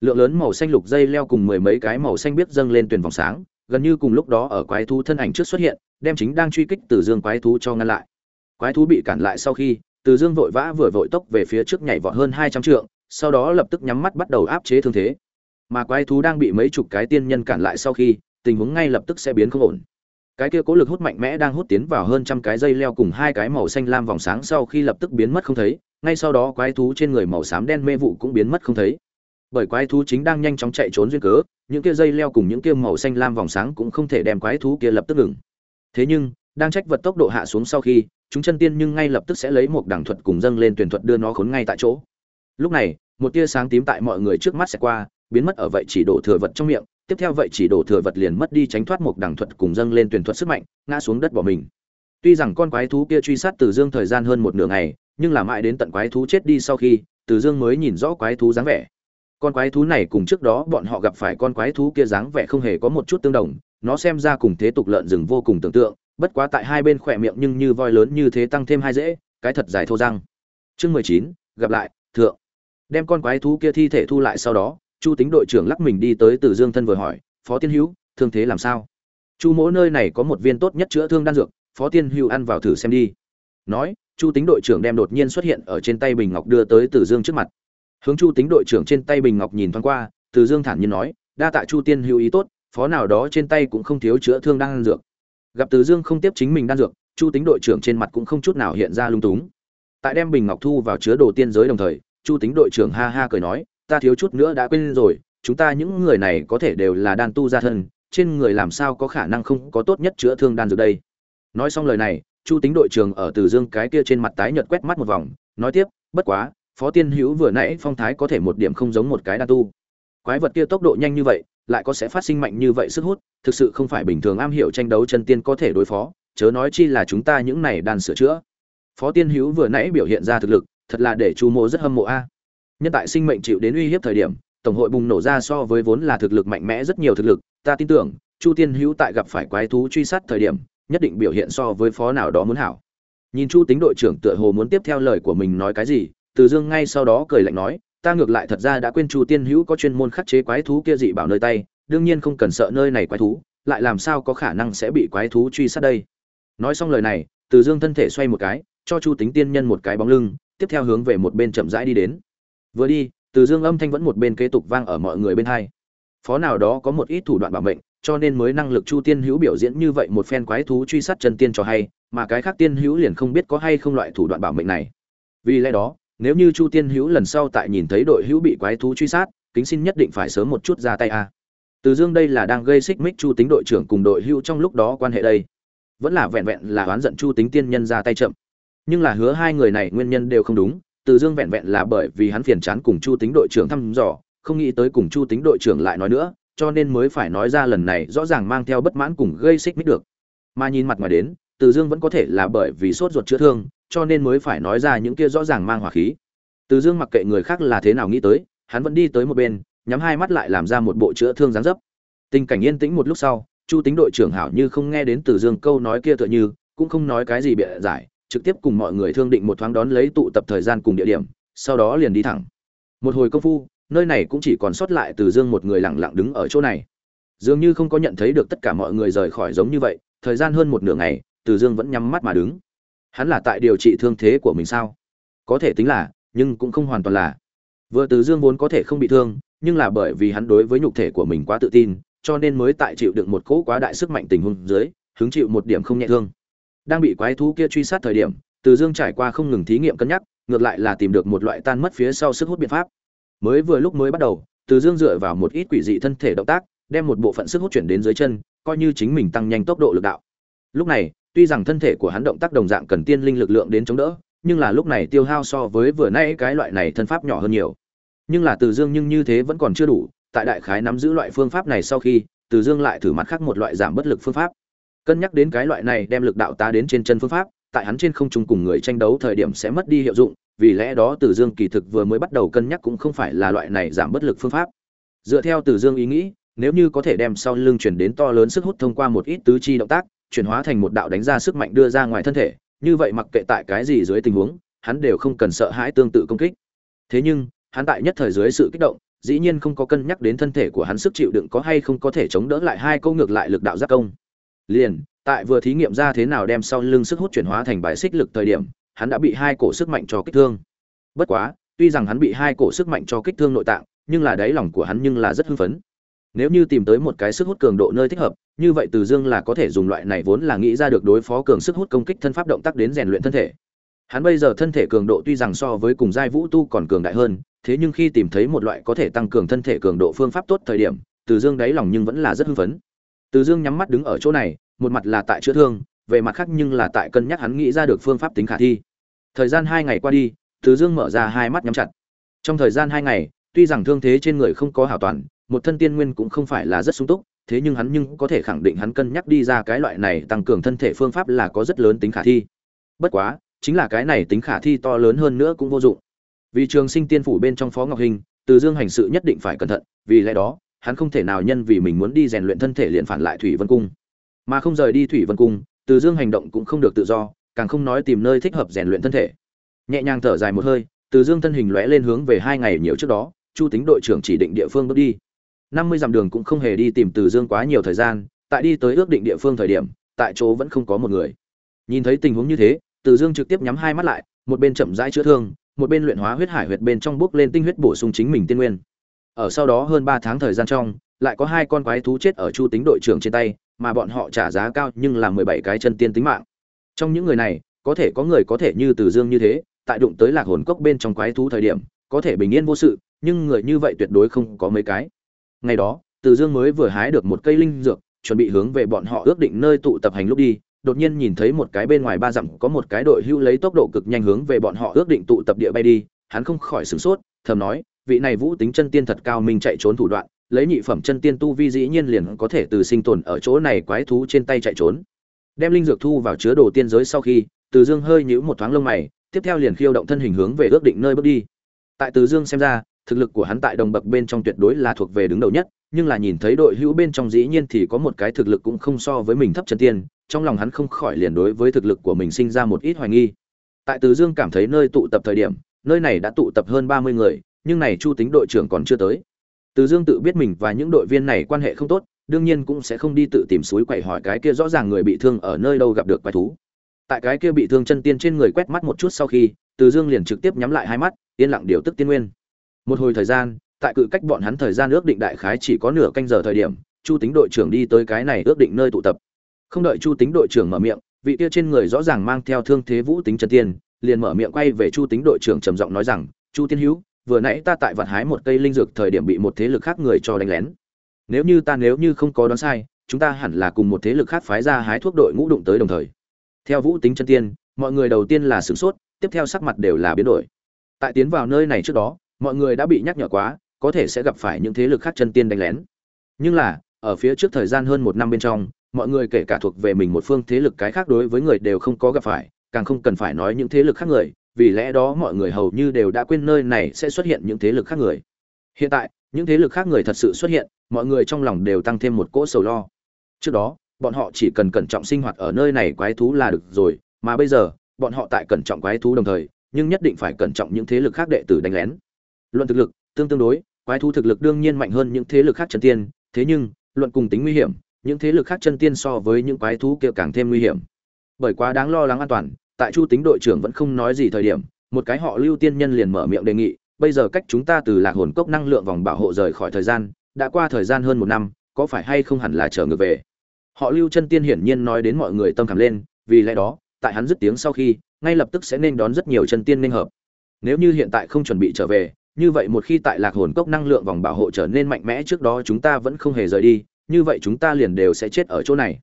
Lượng lớn màu xanh lục dây leo cùng mười mấy cái màu xanh biết dâng lên tuyển vòng sáng, gần như cùng lúc đó ở quái thú thân ảnh trước xuất hiện, đem chính đang truy kích từ dương quái thú cho ngăn lại. Quái thú bị cản lại sau khi, từ dương vội vã vừa vội tốc về phía trước nhảy vọt hơn hai trăm trượng, sau đó lập tức nhắm mắt bắt đầu áp chế thương thế. Mà quái thú đang bị mấy chục cái tiên nhân cản lại sau khi, tình huống ngay lập tức sẽ biến không ổn cái kia cố lực hút mạnh mẽ đang hút tiến vào hơn trăm cái dây leo cùng hai cái màu xanh lam vòng sáng sau khi lập tức biến mất không thấy, ngay sau đó quái thú trên người màu xám đen mê vụ cũng biến mất không thấy. Bởi quái thú chính đang nhanh chóng chạy trốn duyên cớ, những kia dây leo cùng những kia màu xanh lam vòng sáng cũng không thể đem quái thú kia lập tức ngừng. Thế nhưng, đang trách vật tốc độ hạ xuống sau khi, chúng chân tiên nhưng ngay lập tức sẽ lấy một đẳng thuật cùng dâng lên tuyển thuật đưa nó khốn ngay tại chỗ. Lúc này, một tia sáng tím tại mọi người trước mắt sẽ qua, biến mất ở vậy chỉ đổ thừa vật trong miệng tiếp theo vậy chỉ đổ thừa vật liền mất đi tránh thoát một đẳng thuật cùng dâng lên tuyển thuật sức mạnh, ngã xuống đất bỏ mình. Tuy rằng con quái thú kia truy sát từ dương thời gian hơn một nửa ngày, nhưng là mãi đến tận quái thú chết đi sau khi, từ dương mới nhìn rõ quái thú dáng vẻ. Con quái thú này cùng trước đó bọn họ gặp phải con quái thú kia dáng vẻ không hề có một chút tương đồng, nó xem ra cùng thế tục lợn rừng vô cùng tưởng tượng, bất quá tại hai bên khỏe miệng nhưng như voi lớn như thế tăng thêm hai dễ, cái thật dài thô răng. Chương mười chín, gặp lại, thượng. Đem con quái thú kia thi thể thu lại sau đó chu tính đội trưởng lắc mình đi tới từ dương thân vừa hỏi, phó tiên hữu, thương thế làm sao? Chu mỗi nơi này có một viên tốt nhất chữa thương đan dược, phó tiên hữu ăn vào thử xem đi. Nói, chu tính đội trưởng đem đột nhiên xuất hiện ở trên tay bình ngọc đưa tới từ dương trước mặt. Hướng chu tính đội trưởng trên tay bình ngọc nhìn thoáng qua, từ dương thản nhiên nói, đa tạ chu tiên hữu ý tốt, phó nào đó trên tay cũng không thiếu chữa thương đan dược. Gặp từ dương không tiếp chính mình đan dược, chu tính đội trưởng trên mặt cũng không chút nào hiện ra lung túng. Tại đem bình ngọc thu vào chứa đồ tiên giới đồng thời, chu tính đội trưởng ha ha cười nói ta thiếu chút nữa đã quên rồi, chúng ta những người này có thể đều là đan tu gia thân, trên người làm sao có khả năng không có tốt nhất chữa thương đan dược đây? Nói xong lời này, chu tính đội trưởng ở từ dương cái kia trên mặt tái nhợt quét mắt một vòng, nói tiếp, bất quá, phó tiên hữu vừa nãy phong thái có thể một điểm không giống một cái đan tu. Quái vật kia tốc độ nhanh như vậy, lại có sẽ phát sinh mạnh như vậy sức hút, thực sự không phải bình thường am hiểu tranh đấu chân tiên có thể đối phó, chớ nói chi là chúng ta những này đan sửa chữa. Phó tiên hữu vừa nãy biểu hiện ra thực lực, thật là để chu mộ rất hâm mộ a nhân tại sinh mệnh chịu đến uy hiếp thời điểm, tổng hội bùng nổ ra so với vốn là thực lực mạnh mẽ rất nhiều thực lực, ta tin tưởng, chu tiên hữu tại gặp phải quái thú truy sát thời điểm, nhất định biểu hiện so với phó nào đó muốn hảo. Nhìn chu tính đội trưởng tựa hồ muốn tiếp theo lời của mình nói cái gì, từ dương ngay sau đó cười lạnh nói, ta ngược lại thật ra đã quên chu tiên hữu có chuyên môn khắc chế quái thú kia dị bảo nơi tay, đương nhiên không cần sợ nơi này quái thú, lại làm sao có khả năng sẽ bị quái thú truy sát đây? Nói xong lời này, từ dương thân thể xoay một cái, cho chu tính tiên nhân một cái bóng lưng, tiếp theo hướng về một bên chậm rãi đi đến vừa đi, từ dương âm thanh vẫn một bên kế tục vang ở mọi người bên hai. Phó nào đó có một ít thủ đoạn bảo mệnh, cho nên mới năng lực chu tiên hữu biểu diễn như vậy một phen quái thú truy sát chân tiên cho hay, mà cái khác tiên hữu liền không biết có hay không loại thủ đoạn bảo mệnh này. Vì lẽ đó, nếu như chu tiên hữu lần sau tại nhìn thấy đội hữu bị quái thú truy sát, kính xin nhất định phải sớm một chút ra tay a. Từ dương đây là đang gây xích mích chu tính đội trưởng cùng đội hữu trong lúc đó quan hệ đây. Vẫn là vẹn vẹn là oán giận chu tính tiên nhân ra tay chậm. Nhưng là hứa hai người này nguyên nhân đều không đúng từ dương vẹn vẹn là bởi vì hắn phiền chán cùng chu tính đội trưởng thăm dò, không nghĩ tới cùng chu tính đội trưởng lại nói nữa, cho nên mới phải nói ra lần này rõ ràng mang theo bất mãn cùng gây xích mích được. Mà nhìn mặt ngoài đến, từ dương vẫn có thể là bởi vì sốt ruột chữa thương, cho nên mới phải nói ra những kia rõ ràng mang hỏa khí. Từ dương mặc kệ người khác là thế nào nghĩ tới, hắn vẫn đi tới một bên, nhắm hai mắt lại làm ra một bộ chữa thương dáng dấp. Tình cảnh yên tĩnh một lúc sau, chu tính đội trưởng hảo như không nghe đến từ dương câu nói kia tựa như, cũng không nói cái gì bịa giải trực tiếp cùng mọi người thương định một thoáng đón lấy tụ tập thời gian cùng địa điểm, sau đó liền đi thẳng. Một hồi công phu, nơi này cũng chỉ còn sót lại từ dương một người lặng lặng đứng ở chỗ này. Dường như không có nhận thấy được tất cả mọi người rời khỏi giống như vậy, thời gian hơn một nửa ngày, từ dương vẫn nhắm mắt mà đứng. Hắn là tại điều trị thương thế của mình sao? Có thể tính là, nhưng cũng không hoàn toàn là. Vừa từ dương vốn có thể không bị thương, nhưng là bởi vì hắn đối với nhục thể của mình quá tự tin, cho nên mới tại chịu đựng một cỗ quá đại sức mạnh tình huống dưới, hứng chịu một điểm không nhẹ thương đang bị quái thú kia truy sát thời điểm, từ dương trải qua không ngừng thí nghiệm cân nhắc, ngược lại là tìm được một loại tan mất phía sau sức hút biện pháp. Mới vừa lúc mới bắt đầu, từ dương dựa vào một ít quỷ dị thân thể động tác, đem một bộ phận sức hút chuyển đến dưới chân, coi như chính mình tăng nhanh tốc độ lực đạo. Lúc này, tuy rằng thân thể của hắn động tác đồng dạng cần tiên linh lực lượng đến chống đỡ, nhưng là lúc này tiêu hao so với vừa nãy cái loại này thân pháp nhỏ hơn nhiều. Nhưng là từ dương nhưng như thế vẫn còn chưa đủ, tại đại khái nắm giữ loại phương pháp này sau khi, từ dương lại thử mặt khác một loại giảm bất lực phương pháp cân nhắc đến cái loại này đem lực đạo tá đến trên chân phương pháp, tại hắn trên không trung cùng người tranh đấu thời điểm sẽ mất đi hiệu dụng, vì lẽ đó từ dương kỳ thực vừa mới bắt đầu cân nhắc cũng không phải là loại này giảm bất lực phương pháp. Dựa theo từ dương ý nghĩ, nếu như có thể đem sau lưng chuyển đến to lớn sức hút thông qua một ít tứ chi động tác, chuyển hóa thành một đạo đánh ra sức mạnh đưa ra ngoài thân thể, như vậy mặc kệ tại cái gì dưới tình huống, hắn đều không cần sợ hãi tương tự công kích. Thế nhưng, hắn tại nhất thời dưới sự kích động, dĩ nhiên không có cân nhắc đến thân thể của hắn sức chịu đựng có hay không có thể chống đỡ lại hai câu ngược lại lực đạo giác công liền, tại vừa thí nghiệm ra thế nào đem sau lưng sức hút chuyển hóa thành bài xích lực thời điểm, hắn đã bị hai cổ sức mạnh cho kích thương. Bất quá, tuy rằng hắn bị hai cổ sức mạnh cho kích thương nội tạng, nhưng là đáy lòng của hắn nhưng là rất hưng phấn. Nếu như tìm tới một cái sức hút cường độ nơi thích hợp, như vậy từ dương là có thể dùng loại này vốn là nghĩ ra được đối phó cường sức hút công kích thân pháp động tác đến rèn luyện thân thể. Hắn bây giờ thân thể cường độ tuy rằng so với cùng giai vũ tu còn cường đại hơn, thế nhưng khi tìm thấy một loại có thể tăng cường thân thể cường độ phương pháp tốt thời điểm, từ dương đáy lòng nhưng vẫn là rất hưng phấn. Từ dương nhắm mắt đứng ở chỗ này một mặt là tại chữa thương, về mặt khác nhưng là tại cân nhắc hắn nghĩ ra được phương pháp tính khả thi. Thời gian hai ngày qua đi, từ dương mở ra hai mắt nhắm chặt. Trong thời gian hai ngày, tuy rằng thương thế trên người không có hảo toàn, một thân tiên nguyên cũng không phải là rất sung túc, thế nhưng hắn nhưng có thể khẳng định hắn cân nhắc đi ra cái loại này tăng cường thân thể phương pháp là có rất lớn tính khả thi. Bất quá, chính là cái này tính khả thi to lớn hơn nữa cũng vô dụng. Vì trường sinh tiên phủ bên trong phó ngọc hình, từ dương hành sự nhất định phải cẩn thận, vì lẽ đó, hắn không thể nào nhân vì mình muốn đi rèn luyện thân thể liền phản lại thủy vân cung mà không rời đi thủy vân cung, từ dương hành động cũng không được tự do, càng không nói tìm nơi thích hợp rèn luyện thân thể. Nhẹ nhàng thở dài một hơi, từ dương thân hình lóe lên hướng về hai ngày nhiều trước đó, chu tính đội trưởng chỉ định địa phương bước đi. Năm mươi dặm đường cũng không hề đi tìm từ dương quá nhiều thời gian, tại đi tới ước định địa phương thời điểm, tại chỗ vẫn không có một người. Nhìn thấy tình huống như thế, từ dương trực tiếp nhắm hai mắt lại, một bên chậm rãi chữa thương, một bên luyện hóa huyết hải huyệt bên trong bước lên tinh huyết bổ sung chính mình tiên nguyên. Ở sau đó hơn ba tháng thời gian trong, lại có hai con quái thú chết ở chu tính đội trưởng trên tay mà bọn họ trả giá cao nhưng là mười bảy cái chân tiên tính mạng. Trong những người này, có thể có người có thể như từ dương như thế, tại đụng tới lạc hồn cốc bên trong quái thú thời điểm, có thể bình yên vô sự, nhưng người như vậy tuyệt đối không có mấy cái. Ngày đó, từ dương mới vừa hái được một cây linh dược, chuẩn bị hướng về bọn họ ước định nơi tụ tập hành lúc đi, đột nhiên nhìn thấy một cái bên ngoài ba dặm có một cái đội hưu lấy tốc độ cực nhanh hướng về bọn họ ước định tụ tập địa bay đi, hắn không khỏi sửng sốt, thầm nói, vị này vũ tính chân tiên thật cao minh chạy trốn thủ đoạn lấy nhị phẩm chân tiên tu vi dĩ nhiên liền có thể từ sinh tồn ở chỗ này quái thú trên tay chạy trốn. Đem linh dược thu vào chứa đồ tiên giới sau khi, từ dương hơi nhíu một thoáng lông mày, tiếp theo liền khiêu động thân hình hướng về ước định nơi bước đi. Tại từ dương xem ra, thực lực của hắn tại đồng bậc bên trong tuyệt đối là thuộc về đứng đầu nhất, nhưng là nhìn thấy đội hữu bên trong dĩ nhiên thì có một cái thực lực cũng không so với mình thấp chân tiên, trong lòng hắn không khỏi liền đối với thực lực của mình sinh ra một ít hoài nghi. Tại từ dương cảm thấy nơi tụ tập thời điểm, nơi này đã tụ tập hơn ba mươi người, nhưng này chu tính đội trưởng còn chưa tới từ dương tự biết mình và những đội viên này quan hệ không tốt, đương nhiên cũng sẽ không đi tự tìm suối quậy hỏi cái kia rõ ràng người bị thương ở nơi đâu gặp được quái thú. Tại cái kia bị thương chân tiên trên người quét mắt một chút sau khi, từ dương liền trực tiếp nhắm lại hai mắt, yên lặng điều tức tiên nguyên. Một hồi thời gian, tại cự cách bọn hắn thời gian ước định đại khái chỉ có nửa canh giờ thời điểm, chu tính đội trưởng đi tới cái này ước định nơi tụ tập. Không đợi chu tính đội trưởng mở miệng, vị kia trên người rõ ràng mang theo thương thế vũ tính chân tiên, liền mở miệng quay về chu tính đội trưởng trầm giọng nói rằng, chu tiên hữu vừa nãy ta tại vặt hái một cây linh dược thời điểm bị một thế lực khác người cho đánh lén. Nếu như ta nếu như không có đoán sai, chúng ta hẳn là cùng một thế lực khác phái ra hái thuốc đội ngũ đụng tới đồng thời. Theo vũ tính chân tiên, mọi người đầu tiên là sửng sốt, tiếp theo sắc mặt đều là biến đổi. Tại tiến vào nơi này trước đó, mọi người đã bị nhắc nhở quá, có thể sẽ gặp phải những thế lực khác chân tiên đánh lén. Nhưng là, ở phía trước thời gian hơn một năm bên trong, mọi người kể cả thuộc về mình một phương thế lực cái khác đối với người đều không có gặp phải, càng không cần phải nói những thế lực khác người vì lẽ đó mọi người hầu như đều đã quên nơi này sẽ xuất hiện những thế lực khác người. Hiện tại, những thế lực khác người thật sự xuất hiện, mọi người trong lòng đều tăng thêm một cỗ sầu lo. Trước đó, bọn họ chỉ cần cẩn trọng sinh hoạt ở nơi này quái thú là được rồi, mà bây giờ, bọn họ tại cẩn trọng quái thú đồng thời, nhưng nhất định phải cẩn trọng những thế lực khác đệ tử đánh lén. Luận thực lực, tương tương đối, quái thú thực lực đương nhiên mạnh hơn những thế lực khác chân tiên, thế nhưng, luận cùng tính nguy hiểm, những thế lực khác chân tiên so với những quái thú kia càng thêm nguy hiểm. Bởi quá đáng lo lắng an toàn tại chu tính đội trưởng vẫn không nói gì thời điểm, một cái họ lưu tiên nhân liền mở miệng đề nghị, bây giờ cách chúng ta từ lạc hồn cốc năng lượng vòng bảo hộ rời khỏi thời gian, đã qua thời gian hơn một năm, có phải hay không hẳn là trở ngược về? Họ lưu chân tiên hiển nhiên nói đến mọi người tâm cảm lên, vì lẽ đó, tại hắn dứt tiếng sau khi, ngay lập tức sẽ nên đón rất nhiều chân tiên nên hợp. Nếu như hiện tại không chuẩn bị trở về, như vậy một khi tại lạc hồn cốc năng lượng vòng bảo hộ trở nên mạnh mẽ trước đó chúng ta vẫn không hề rời đi, như vậy chúng ta liền đều sẽ chết ở chỗ này.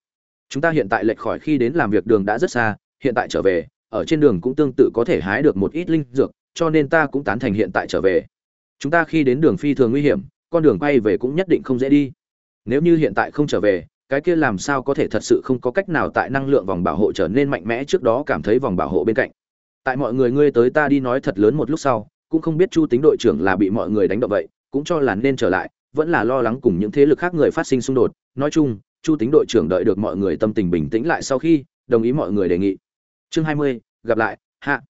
Chúng ta hiện tại lệch khỏi khi đến làm việc đường đã rất xa hiện tại trở về, ở trên đường cũng tương tự có thể hái được một ít linh dược, cho nên ta cũng tán thành hiện tại trở về. Chúng ta khi đến đường phi thường nguy hiểm, con đường quay về cũng nhất định không dễ đi. Nếu như hiện tại không trở về, cái kia làm sao có thể thật sự không có cách nào tại năng lượng vòng bảo hộ trở nên mạnh mẽ trước đó cảm thấy vòng bảo hộ bên cạnh. Tại mọi người ngươi tới ta đi nói thật lớn một lúc sau, cũng không biết chu tính đội trưởng là bị mọi người đánh động vậy, cũng cho là nên trở lại, vẫn là lo lắng cùng những thế lực khác người phát sinh xung đột. Nói chung, chu tính đội trưởng đợi được mọi người tâm tình bình tĩnh lại sau khi, đồng ý mọi người đề nghị chương hai mươi, gặp lại, hạ.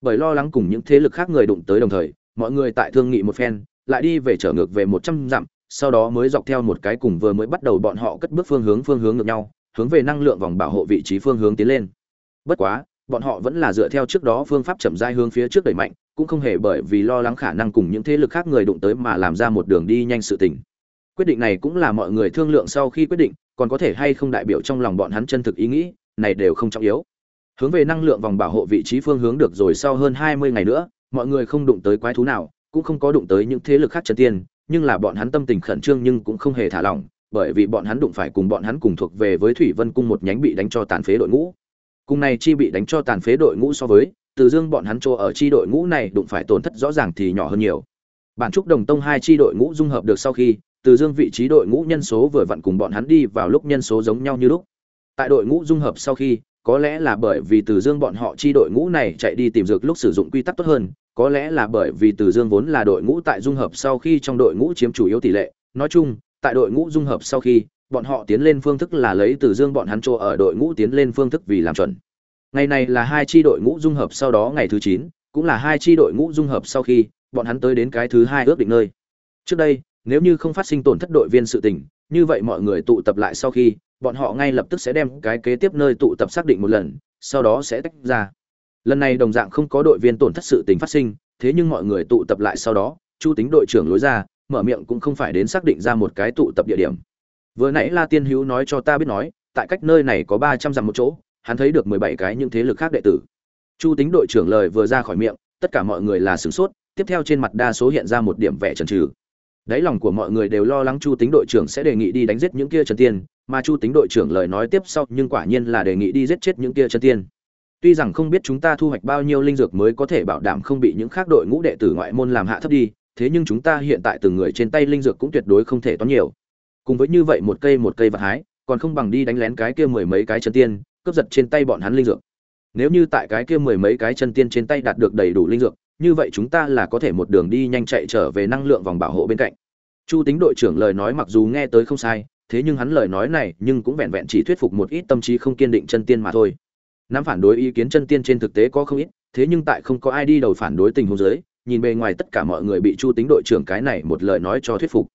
Bởi lo lắng cùng những thế lực khác người đụng tới đồng thời, mọi người tại thương nghị một phen, lại đi về trở ngược về một trăm dặm, sau đó mới dọc theo một cái cùng vừa mới bắt đầu bọn họ cất bước phương hướng phương hướng ngược nhau, hướng về năng lượng vòng bảo hộ vị trí phương hướng tiến lên. Bất quá, bọn họ vẫn là dựa theo trước đó phương pháp chậm rãi hướng phía trước đẩy mạnh, cũng không hề bởi vì lo lắng khả năng cùng những thế lực khác người đụng tới mà làm ra một đường đi nhanh sự tình. Quyết định này cũng là mọi người thương lượng sau khi quyết định, còn có thể hay không đại biểu trong lòng bọn hắn chân thực ý nghĩ, này đều không trọng yếu hướng về năng lượng vòng bảo hộ vị trí phương hướng được rồi sau hơn hai mươi ngày nữa, mọi người không đụng tới quái thú nào, cũng không có đụng tới những thế lực khác chân tiên, nhưng là bọn hắn tâm tình khẩn trương nhưng cũng không hề thả lỏng, bởi vì bọn hắn đụng phải cùng bọn hắn cùng thuộc về với thủy vân cung một nhánh bị đánh cho tàn phế đội ngũ. Cùng này chi bị đánh cho tàn phế đội ngũ so với, từ dương bọn hắn chỗ ở chi đội ngũ này đụng phải tổn thất rõ ràng thì nhỏ hơn nhiều. Bản trúc đồng tông hai chi đội ngũ dung hợp được sau khi, từ dương vị trí đội ngũ nhân số vừa vặn cùng bọn hắn đi vào lúc nhân số giống nhau như lúc. Tại đội ngũ dung hợp sau khi có lẽ là bởi vì từ dương bọn họ chi đội ngũ này chạy đi tìm dược lúc sử dụng quy tắc tốt hơn, có lẽ là bởi vì từ dương vốn là đội ngũ tại dung hợp sau khi trong đội ngũ chiếm chủ yếu tỷ lệ. Nói chung, tại đội ngũ dung hợp sau khi, bọn họ tiến lên phương thức là lấy từ dương bọn hắn chỗ ở đội ngũ tiến lên phương thức vì làm chuẩn. Ngày này là hai chi đội ngũ dung hợp sau đó ngày thứ chín, cũng là hai chi đội ngũ dung hợp sau khi, bọn hắn tới đến cái thứ hai ước định nơi. Trước đây, nếu như không phát sinh tổn thất đội viên sự tình, như vậy mọi người tụ tập lại sau khi bọn họ ngay lập tức sẽ đem cái kế tiếp nơi tụ tập xác định một lần, sau đó sẽ tách ra. Lần này đồng dạng không có đội viên tổn thất sự tình phát sinh, thế nhưng mọi người tụ tập lại sau đó, chu tính đội trưởng lối ra, mở miệng cũng không phải đến xác định ra một cái tụ tập địa điểm. Vừa nãy la tiên hữu nói cho ta biết nói, tại cách nơi này có ba trăm dặm một chỗ, hắn thấy được mười bảy cái những thế lực khác đệ tử. Chu tính đội trưởng lời vừa ra khỏi miệng, tất cả mọi người là sửng sốt, tiếp theo trên mặt đa số hiện ra một điểm vẻ chần trừ đáy lòng của mọi người đều lo lắng chu tính đội trưởng sẽ đề nghị đi đánh giết những kia trần tiên mà chu tính đội trưởng lời nói tiếp sau nhưng quả nhiên là đề nghị đi giết chết những kia chân tiên. Tuy rằng không biết chúng ta thu hoạch bao nhiêu linh dược mới có thể bảo đảm không bị những khác đội ngũ đệ tử ngoại môn làm hạ thấp đi, thế nhưng chúng ta hiện tại từng người trên tay linh dược cũng tuyệt đối không thể toán nhiều. Cùng với như vậy một cây một cây vật hái, còn không bằng đi đánh lén cái kia mười mấy cái chân tiên, cướp giật trên tay bọn hắn linh dược. Nếu như tại cái kia mười mấy cái chân tiên trên tay đạt được đầy đủ linh dược, như vậy chúng ta là có thể một đường đi nhanh chạy trở về năng lượng vòng bảo hộ bên cạnh. Chu tính đội trưởng lời nói mặc dù nghe tới không sai thế nhưng hắn lời nói này nhưng cũng vẹn vẹn chỉ thuyết phục một ít tâm trí không kiên định chân tiên mà thôi. Nắm phản đối ý kiến chân tiên trên thực tế có không ít, thế nhưng tại không có ai đi đầu phản đối tình huống giới nhìn bề ngoài tất cả mọi người bị chu tính đội trưởng cái này một lời nói cho thuyết phục.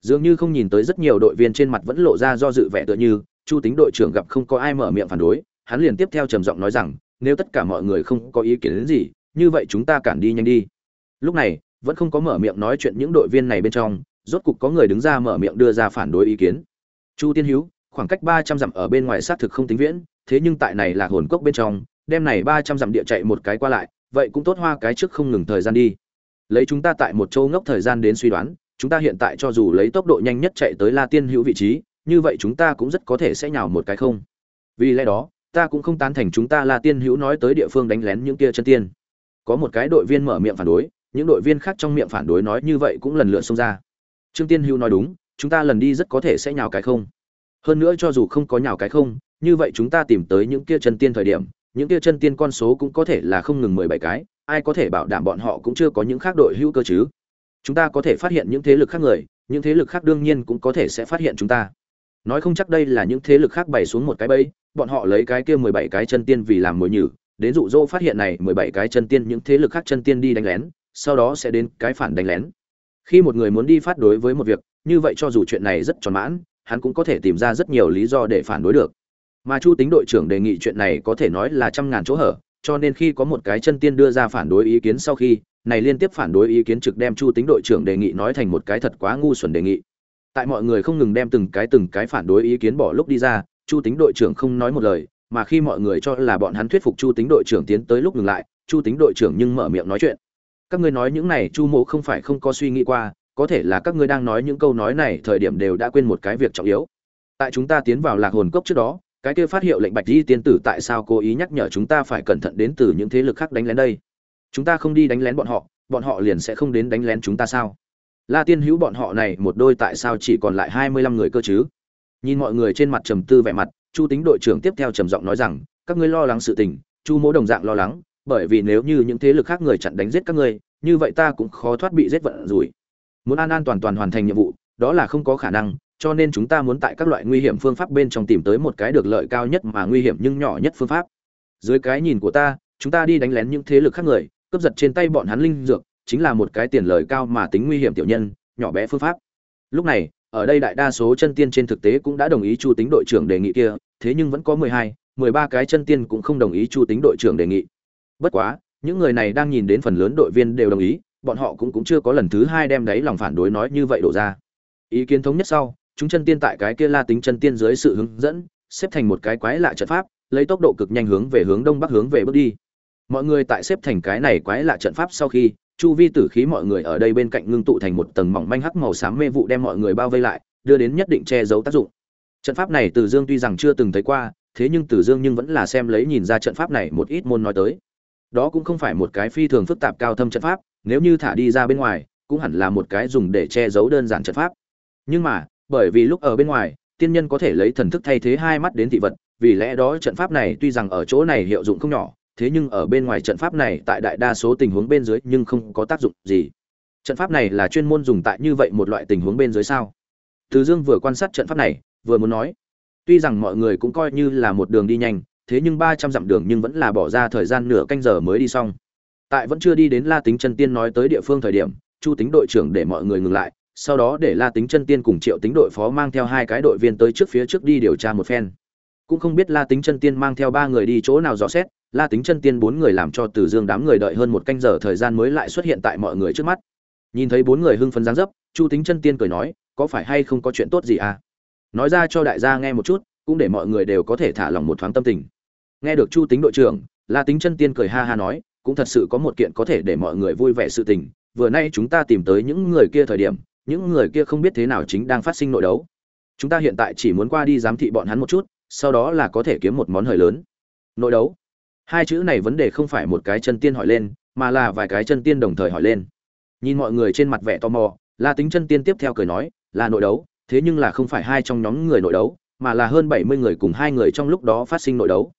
Dường như không nhìn tới rất nhiều đội viên trên mặt vẫn lộ ra do dự vẻ tựa như, chu tính đội trưởng gặp không có ai mở miệng phản đối, hắn liền tiếp theo trầm giọng nói rằng, nếu tất cả mọi người không có ý kiến đến gì, như vậy chúng ta cản đi nhanh đi. Lúc này, vẫn không có mở miệng nói chuyện những đội viên này bên trong, rốt cục có người đứng ra mở miệng đưa ra phản đối ý kiến chu tiên hữu khoảng cách ba trăm dặm ở bên ngoài xác thực không tính viễn, thế nhưng tại này là hồn cốc bên trong, đem này ba trăm dặm địa chạy một cái qua lại, vậy cũng tốt hoa cái trước không ngừng thời gian đi. Lấy chúng ta tại một châu ngốc thời gian đến suy đoán, chúng ta hiện tại cho dù lấy tốc độ nhanh nhất chạy tới la tiên hữu vị trí, như vậy chúng ta cũng rất có thể sẽ nhào một cái không. Vì lẽ đó, ta cũng không tán thành chúng ta La tiên hữu nói tới địa phương đánh lén những kia chân tiên. Có một cái đội viên mở miệng phản đối, những đội viên khác trong miệng phản đối nói như vậy cũng lần lượt xông ra. Trương tiên hữu nói đúng chúng ta lần đi rất có thể sẽ nhào cái không. Hơn nữa cho dù không có nhào cái không, như vậy chúng ta tìm tới những kia chân tiên thời điểm, những kia chân tiên con số cũng có thể là không ngừng mười bảy cái, ai có thể bảo đảm bọn họ cũng chưa có những khác đội hữu cơ chứ? Chúng ta có thể phát hiện những thế lực khác người, những thế lực khác đương nhiên cũng có thể sẽ phát hiện chúng ta. Nói không chắc đây là những thế lực khác bày xuống một cái bẫy, bọn họ lấy cái kia mười bảy cái chân tiên vì làm mồi nhử, đến dụ dỗ phát hiện này mười bảy cái chân tiên những thế lực khác chân tiên đi đánh lén, sau đó sẽ đến cái phản đánh lén. Khi một người muốn đi phát đối với một việc như vậy cho dù chuyện này rất tròn mãn, hắn cũng có thể tìm ra rất nhiều lý do để phản đối được. Mà chu tính đội trưởng đề nghị chuyện này có thể nói là trăm ngàn chỗ hở, cho nên khi có một cái chân tiên đưa ra phản đối ý kiến sau khi, này liên tiếp phản đối ý kiến trực đem chu tính đội trưởng đề nghị nói thành một cái thật quá ngu xuẩn đề nghị. Tại mọi người không ngừng đem từng cái từng cái phản đối ý kiến bỏ lúc đi ra, chu tính đội trưởng không nói một lời, mà khi mọi người cho là bọn hắn thuyết phục chu tính đội trưởng tiến tới lúc ngừng lại, chu tính đội trưởng nhưng mở miệng nói chuyện. Các ngươi nói những này chu mộ không phải không có suy nghĩ qua có thể là các ngươi đang nói những câu nói này thời điểm đều đã quên một cái việc trọng yếu. Tại chúng ta tiến vào lạc hồn cốc trước đó, cái kia phát hiệu lệnh bạch di tiên tử tại sao cố ý nhắc nhở chúng ta phải cẩn thận đến từ những thế lực khác đánh lén đây? Chúng ta không đi đánh lén bọn họ bọn họ liền sẽ không đến đánh lén chúng ta sao? La tiên hữu bọn họ này một đôi tại sao chỉ còn lại hai mươi lăm người cơ chứ? Nhìn mọi người trên mặt trầm tư vẻ mặt, chu tính đội trưởng tiếp theo trầm giọng nói rằng, các ngươi lo lắng sự tình, chu mỗ đồng dạng lo lắng, bởi vì nếu như những thế lực khác người chặn đánh giết các ngươi, như vậy ta cũng khó thoát bị giết vận rủi muốn an an toàn toàn hoàn thành nhiệm vụ, đó là không có khả năng, cho nên chúng ta muốn tại các loại nguy hiểm phương pháp bên trong tìm tới một cái được lợi cao nhất mà nguy hiểm nhưng nhỏ nhất phương pháp. Dưới cái nhìn của ta, chúng ta đi đánh lén những thế lực khác người, cướp giật trên tay bọn hắn linh dược, chính là một cái tiền lời cao mà tính nguy hiểm tiểu nhân, nhỏ bé phương pháp. Lúc này, ở đây đại đa số chân tiên trên thực tế cũng đã đồng ý chu tính đội trưởng đề nghị kia, thế nhưng vẫn có mười hai, mười ba cái chân tiên cũng không đồng ý chu tính đội trưởng đề nghị. Bất quá, những người này đang nhìn đến phần lớn đội viên đều đồng ý bọn họ cũng cũng chưa có lần thứ hai đem đáy lòng phản đối nói như vậy đổ ra. Ý kiến thống nhất sau, chúng chân tiên tại cái kia la tính chân tiên dưới sự hướng dẫn, xếp thành một cái quái lạ trận pháp, lấy tốc độ cực nhanh hướng về hướng đông bắc hướng về bước đi. Mọi người tại xếp thành cái này quái lạ trận pháp sau khi, chu vi tử khí mọi người ở đây bên cạnh ngưng tụ thành một tầng mỏng manh hắc màu xám mê vụ đem mọi người bao vây lại, đưa đến nhất định che giấu tác dụng. Trận pháp này từ dương tuy rằng chưa từng thấy qua, thế nhưng từ dương nhưng vẫn là xem lấy nhìn ra trận pháp này một ít môn nói tới. Đó cũng không phải một cái phi thường phức tạp cao thâm trận pháp nếu như thả đi ra bên ngoài, cũng hẳn là một cái dùng để che giấu đơn giản trận pháp. Nhưng mà, bởi vì lúc ở bên ngoài, tiên nhân có thể lấy thần thức thay thế hai mắt đến thị vật, vì lẽ đó trận pháp này tuy rằng ở chỗ này hiệu dụng không nhỏ, thế nhưng ở bên ngoài trận pháp này tại đại đa số tình huống bên dưới nhưng không có tác dụng gì. Trận pháp này là chuyên môn dùng tại như vậy một loại tình huống bên dưới sao? Từ dương vừa quan sát trận pháp này, vừa muốn nói, tuy rằng mọi người cũng coi như là một đường đi nhanh, thế nhưng ba trăm dặm đường nhưng vẫn là bỏ ra thời gian nửa canh giờ mới đi xong tại vẫn chưa đi đến la tính chân tiên nói tới địa phương thời điểm, chu tính đội trưởng để mọi người ngừng lại, sau đó để la tính chân tiên cùng triệu tính đội phó mang theo hai cái đội viên tới trước phía trước đi điều tra một phen. Cũng không biết la tính chân tiên mang theo ba người đi chỗ nào dò xét, la tính chân tiên bốn người làm cho từ dương đám người đợi hơn một canh giờ thời gian mới lại xuất hiện tại mọi người trước mắt. Nhìn thấy bốn người hưng phấn dáng dấp, chu tính chân tiên cười nói, có phải hay không có chuyện tốt gì à? Nói ra cho đại gia nghe một chút, cũng để mọi người đều có thể thả lòng một thoáng tâm tình. Nghe được chu tính đội trưởng, la tính chân tiên cười ha ha nói cũng thật sự có một kiện có thể để mọi người vui vẻ sự tình. Vừa nay chúng ta tìm tới những người kia thời điểm, những người kia không biết thế nào chính đang phát sinh nội đấu. Chúng ta hiện tại chỉ muốn qua đi giám thị bọn hắn một chút, sau đó là có thể kiếm một món hời lớn. Nội đấu. Hai chữ này vấn đề không phải một cái chân tiên hỏi lên, mà là vài cái chân tiên đồng thời hỏi lên. Nhìn mọi người trên mặt vẻ tò mò, la tính chân tiên tiếp theo cười nói, là nội đấu, thế nhưng là không phải hai trong nhóm người nội đấu, mà là hơn bảy mươi người cùng hai người trong lúc đó phát sinh nội đấu.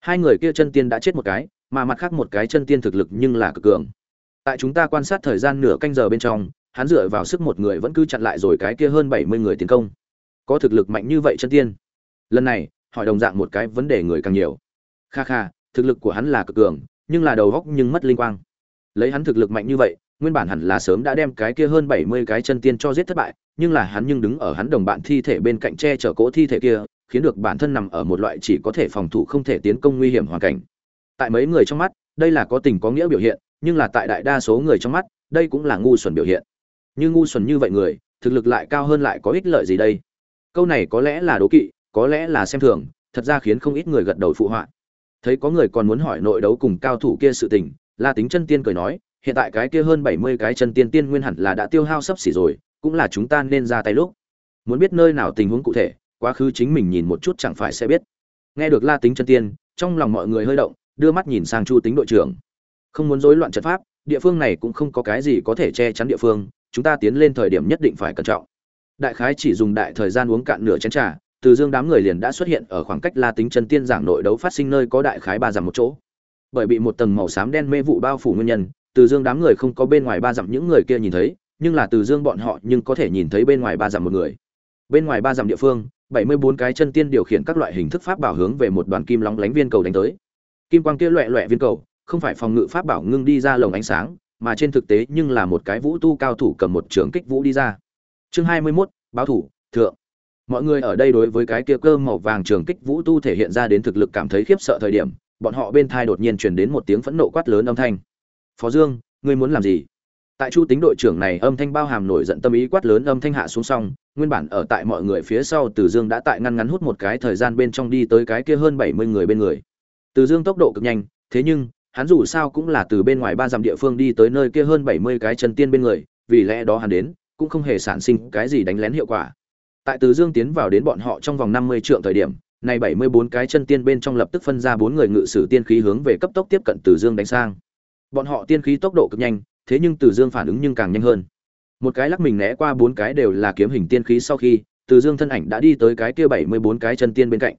Hai người kia chân tiên đã chết một cái mà mặt khác một cái chân tiên thực lực nhưng là cực cường. Tại chúng ta quan sát thời gian nửa canh giờ bên trong, hắn dựa vào sức một người vẫn cứ chặn lại rồi cái kia hơn bảy mươi người tiến công. Có thực lực mạnh như vậy chân tiên. Lần này, hỏi đồng dạng một cái vấn đề người càng nhiều. Kha kha, thực lực của hắn là cực cường, nhưng là đầu óc nhưng mất linh quang. Lấy hắn thực lực mạnh như vậy, nguyên bản hẳn là sớm đã đem cái kia hơn bảy mươi cái chân tiên cho giết thất bại, nhưng là hắn nhưng đứng ở hắn đồng bạn thi thể bên cạnh che chở cỗ thi thể kia, khiến được bản thân nằm ở một loại chỉ có thể phòng thủ không thể tiến công nguy hiểm hoàn cảnh tại mấy người trong mắt, đây là có tình có nghĩa biểu hiện, nhưng là tại đại đa số người trong mắt, đây cũng là ngu xuẩn biểu hiện. Như ngu xuẩn như vậy người, thực lực lại cao hơn lại có ích lợi gì đây? Câu này có lẽ là đố kỵ, có lẽ là xem thường, thật ra khiến không ít người gật đầu phụ họa. Thấy có người còn muốn hỏi nội đấu cùng cao thủ kia sự tình, la tính chân tiên cười nói, hiện tại cái kia hơn bảy mươi cái chân tiên tiên nguyên hẳn là đã tiêu hao sấp xỉ rồi, cũng là chúng ta nên ra tay lúc. Muốn biết nơi nào tình huống cụ thể, quá khứ chính mình nhìn một chút chẳng phải sẽ biết. Nghe được la tính chân tiên, trong lòng mọi người hơi động đưa mắt nhìn sang chu tính đội trưởng. Không muốn rối loạn trận pháp, địa phương này cũng không có cái gì có thể che chắn địa phương, chúng ta tiến lên thời điểm nhất định phải cẩn trọng. Đại khái chỉ dùng đại thời gian uống cạn nửa chén trà, từ dương đám người liền đã xuất hiện ở khoảng cách la tính chân tiên giảng nội đấu phát sinh nơi có đại khái ba dặm một chỗ. Bởi bị một tầng màu xám đen mê vụ bao phủ nguyên nhân, từ dương đám người không có bên ngoài ba dặm những người kia nhìn thấy, nhưng là từ dương bọn họ nhưng có thể nhìn thấy bên ngoài ba dặm một người. Bên ngoài ba dặm địa phương, bảy mươi bốn cái chân tiên điều khiển các loại hình thức pháp bảo hướng về một đoàn kim lóng lánh viên cầu đánh tới kim quang kia loẹ loẹ viên cầu không phải phòng ngự pháp bảo ngưng đi ra lồng ánh sáng mà trên thực tế nhưng là một cái vũ tu cao thủ cầm một trường kích vũ đi ra. Chương hai mươi 21, báo thủ thượng. Mọi người ở đây đối với cái kia cơ màu vàng trường kích vũ tu thể hiện ra đến thực lực cảm thấy khiếp sợ thời điểm bọn họ bên thai đột nhiên truyền đến một tiếng phẫn nộ quát lớn âm thanh. Phó dương ngươi muốn làm gì? Tại chu tính đội trưởng này âm thanh bao hàm nổi giận tâm ý quát lớn âm thanh hạ xuống xong nguyên bản ở tại mọi người phía sau từ dương đã tại ngăn ngắn hút một cái thời gian bên trong đi tới cái kia hơn bảy mươi người bên người từ dương tốc độ cực nhanh, thế nhưng, hắn dù sao cũng là từ bên ngoài ba dặm địa phương đi tới nơi kia hơn bảy mươi cái chân tiên bên người, vì lẽ đó hắn đến, cũng không hề sản sinh cái gì đánh lén hiệu quả. Tại từ dương tiến vào đến bọn họ trong vòng năm mươi trượng thời điểm này bảy mươi bốn cái chân tiên bên trong lập tức phân ra bốn người ngự sử tiên khí hướng về cấp tốc tiếp cận từ dương đánh sang. Bọn họ tiên khí tốc độ cực nhanh, thế nhưng từ dương phản ứng nhưng càng nhanh hơn. Một cái lắc mình né qua bốn cái đều là kiếm hình tiên khí sau khi, từ dương thân ảnh đã đi tới cái kia bảy mươi bốn cái chân tiên bên cạnh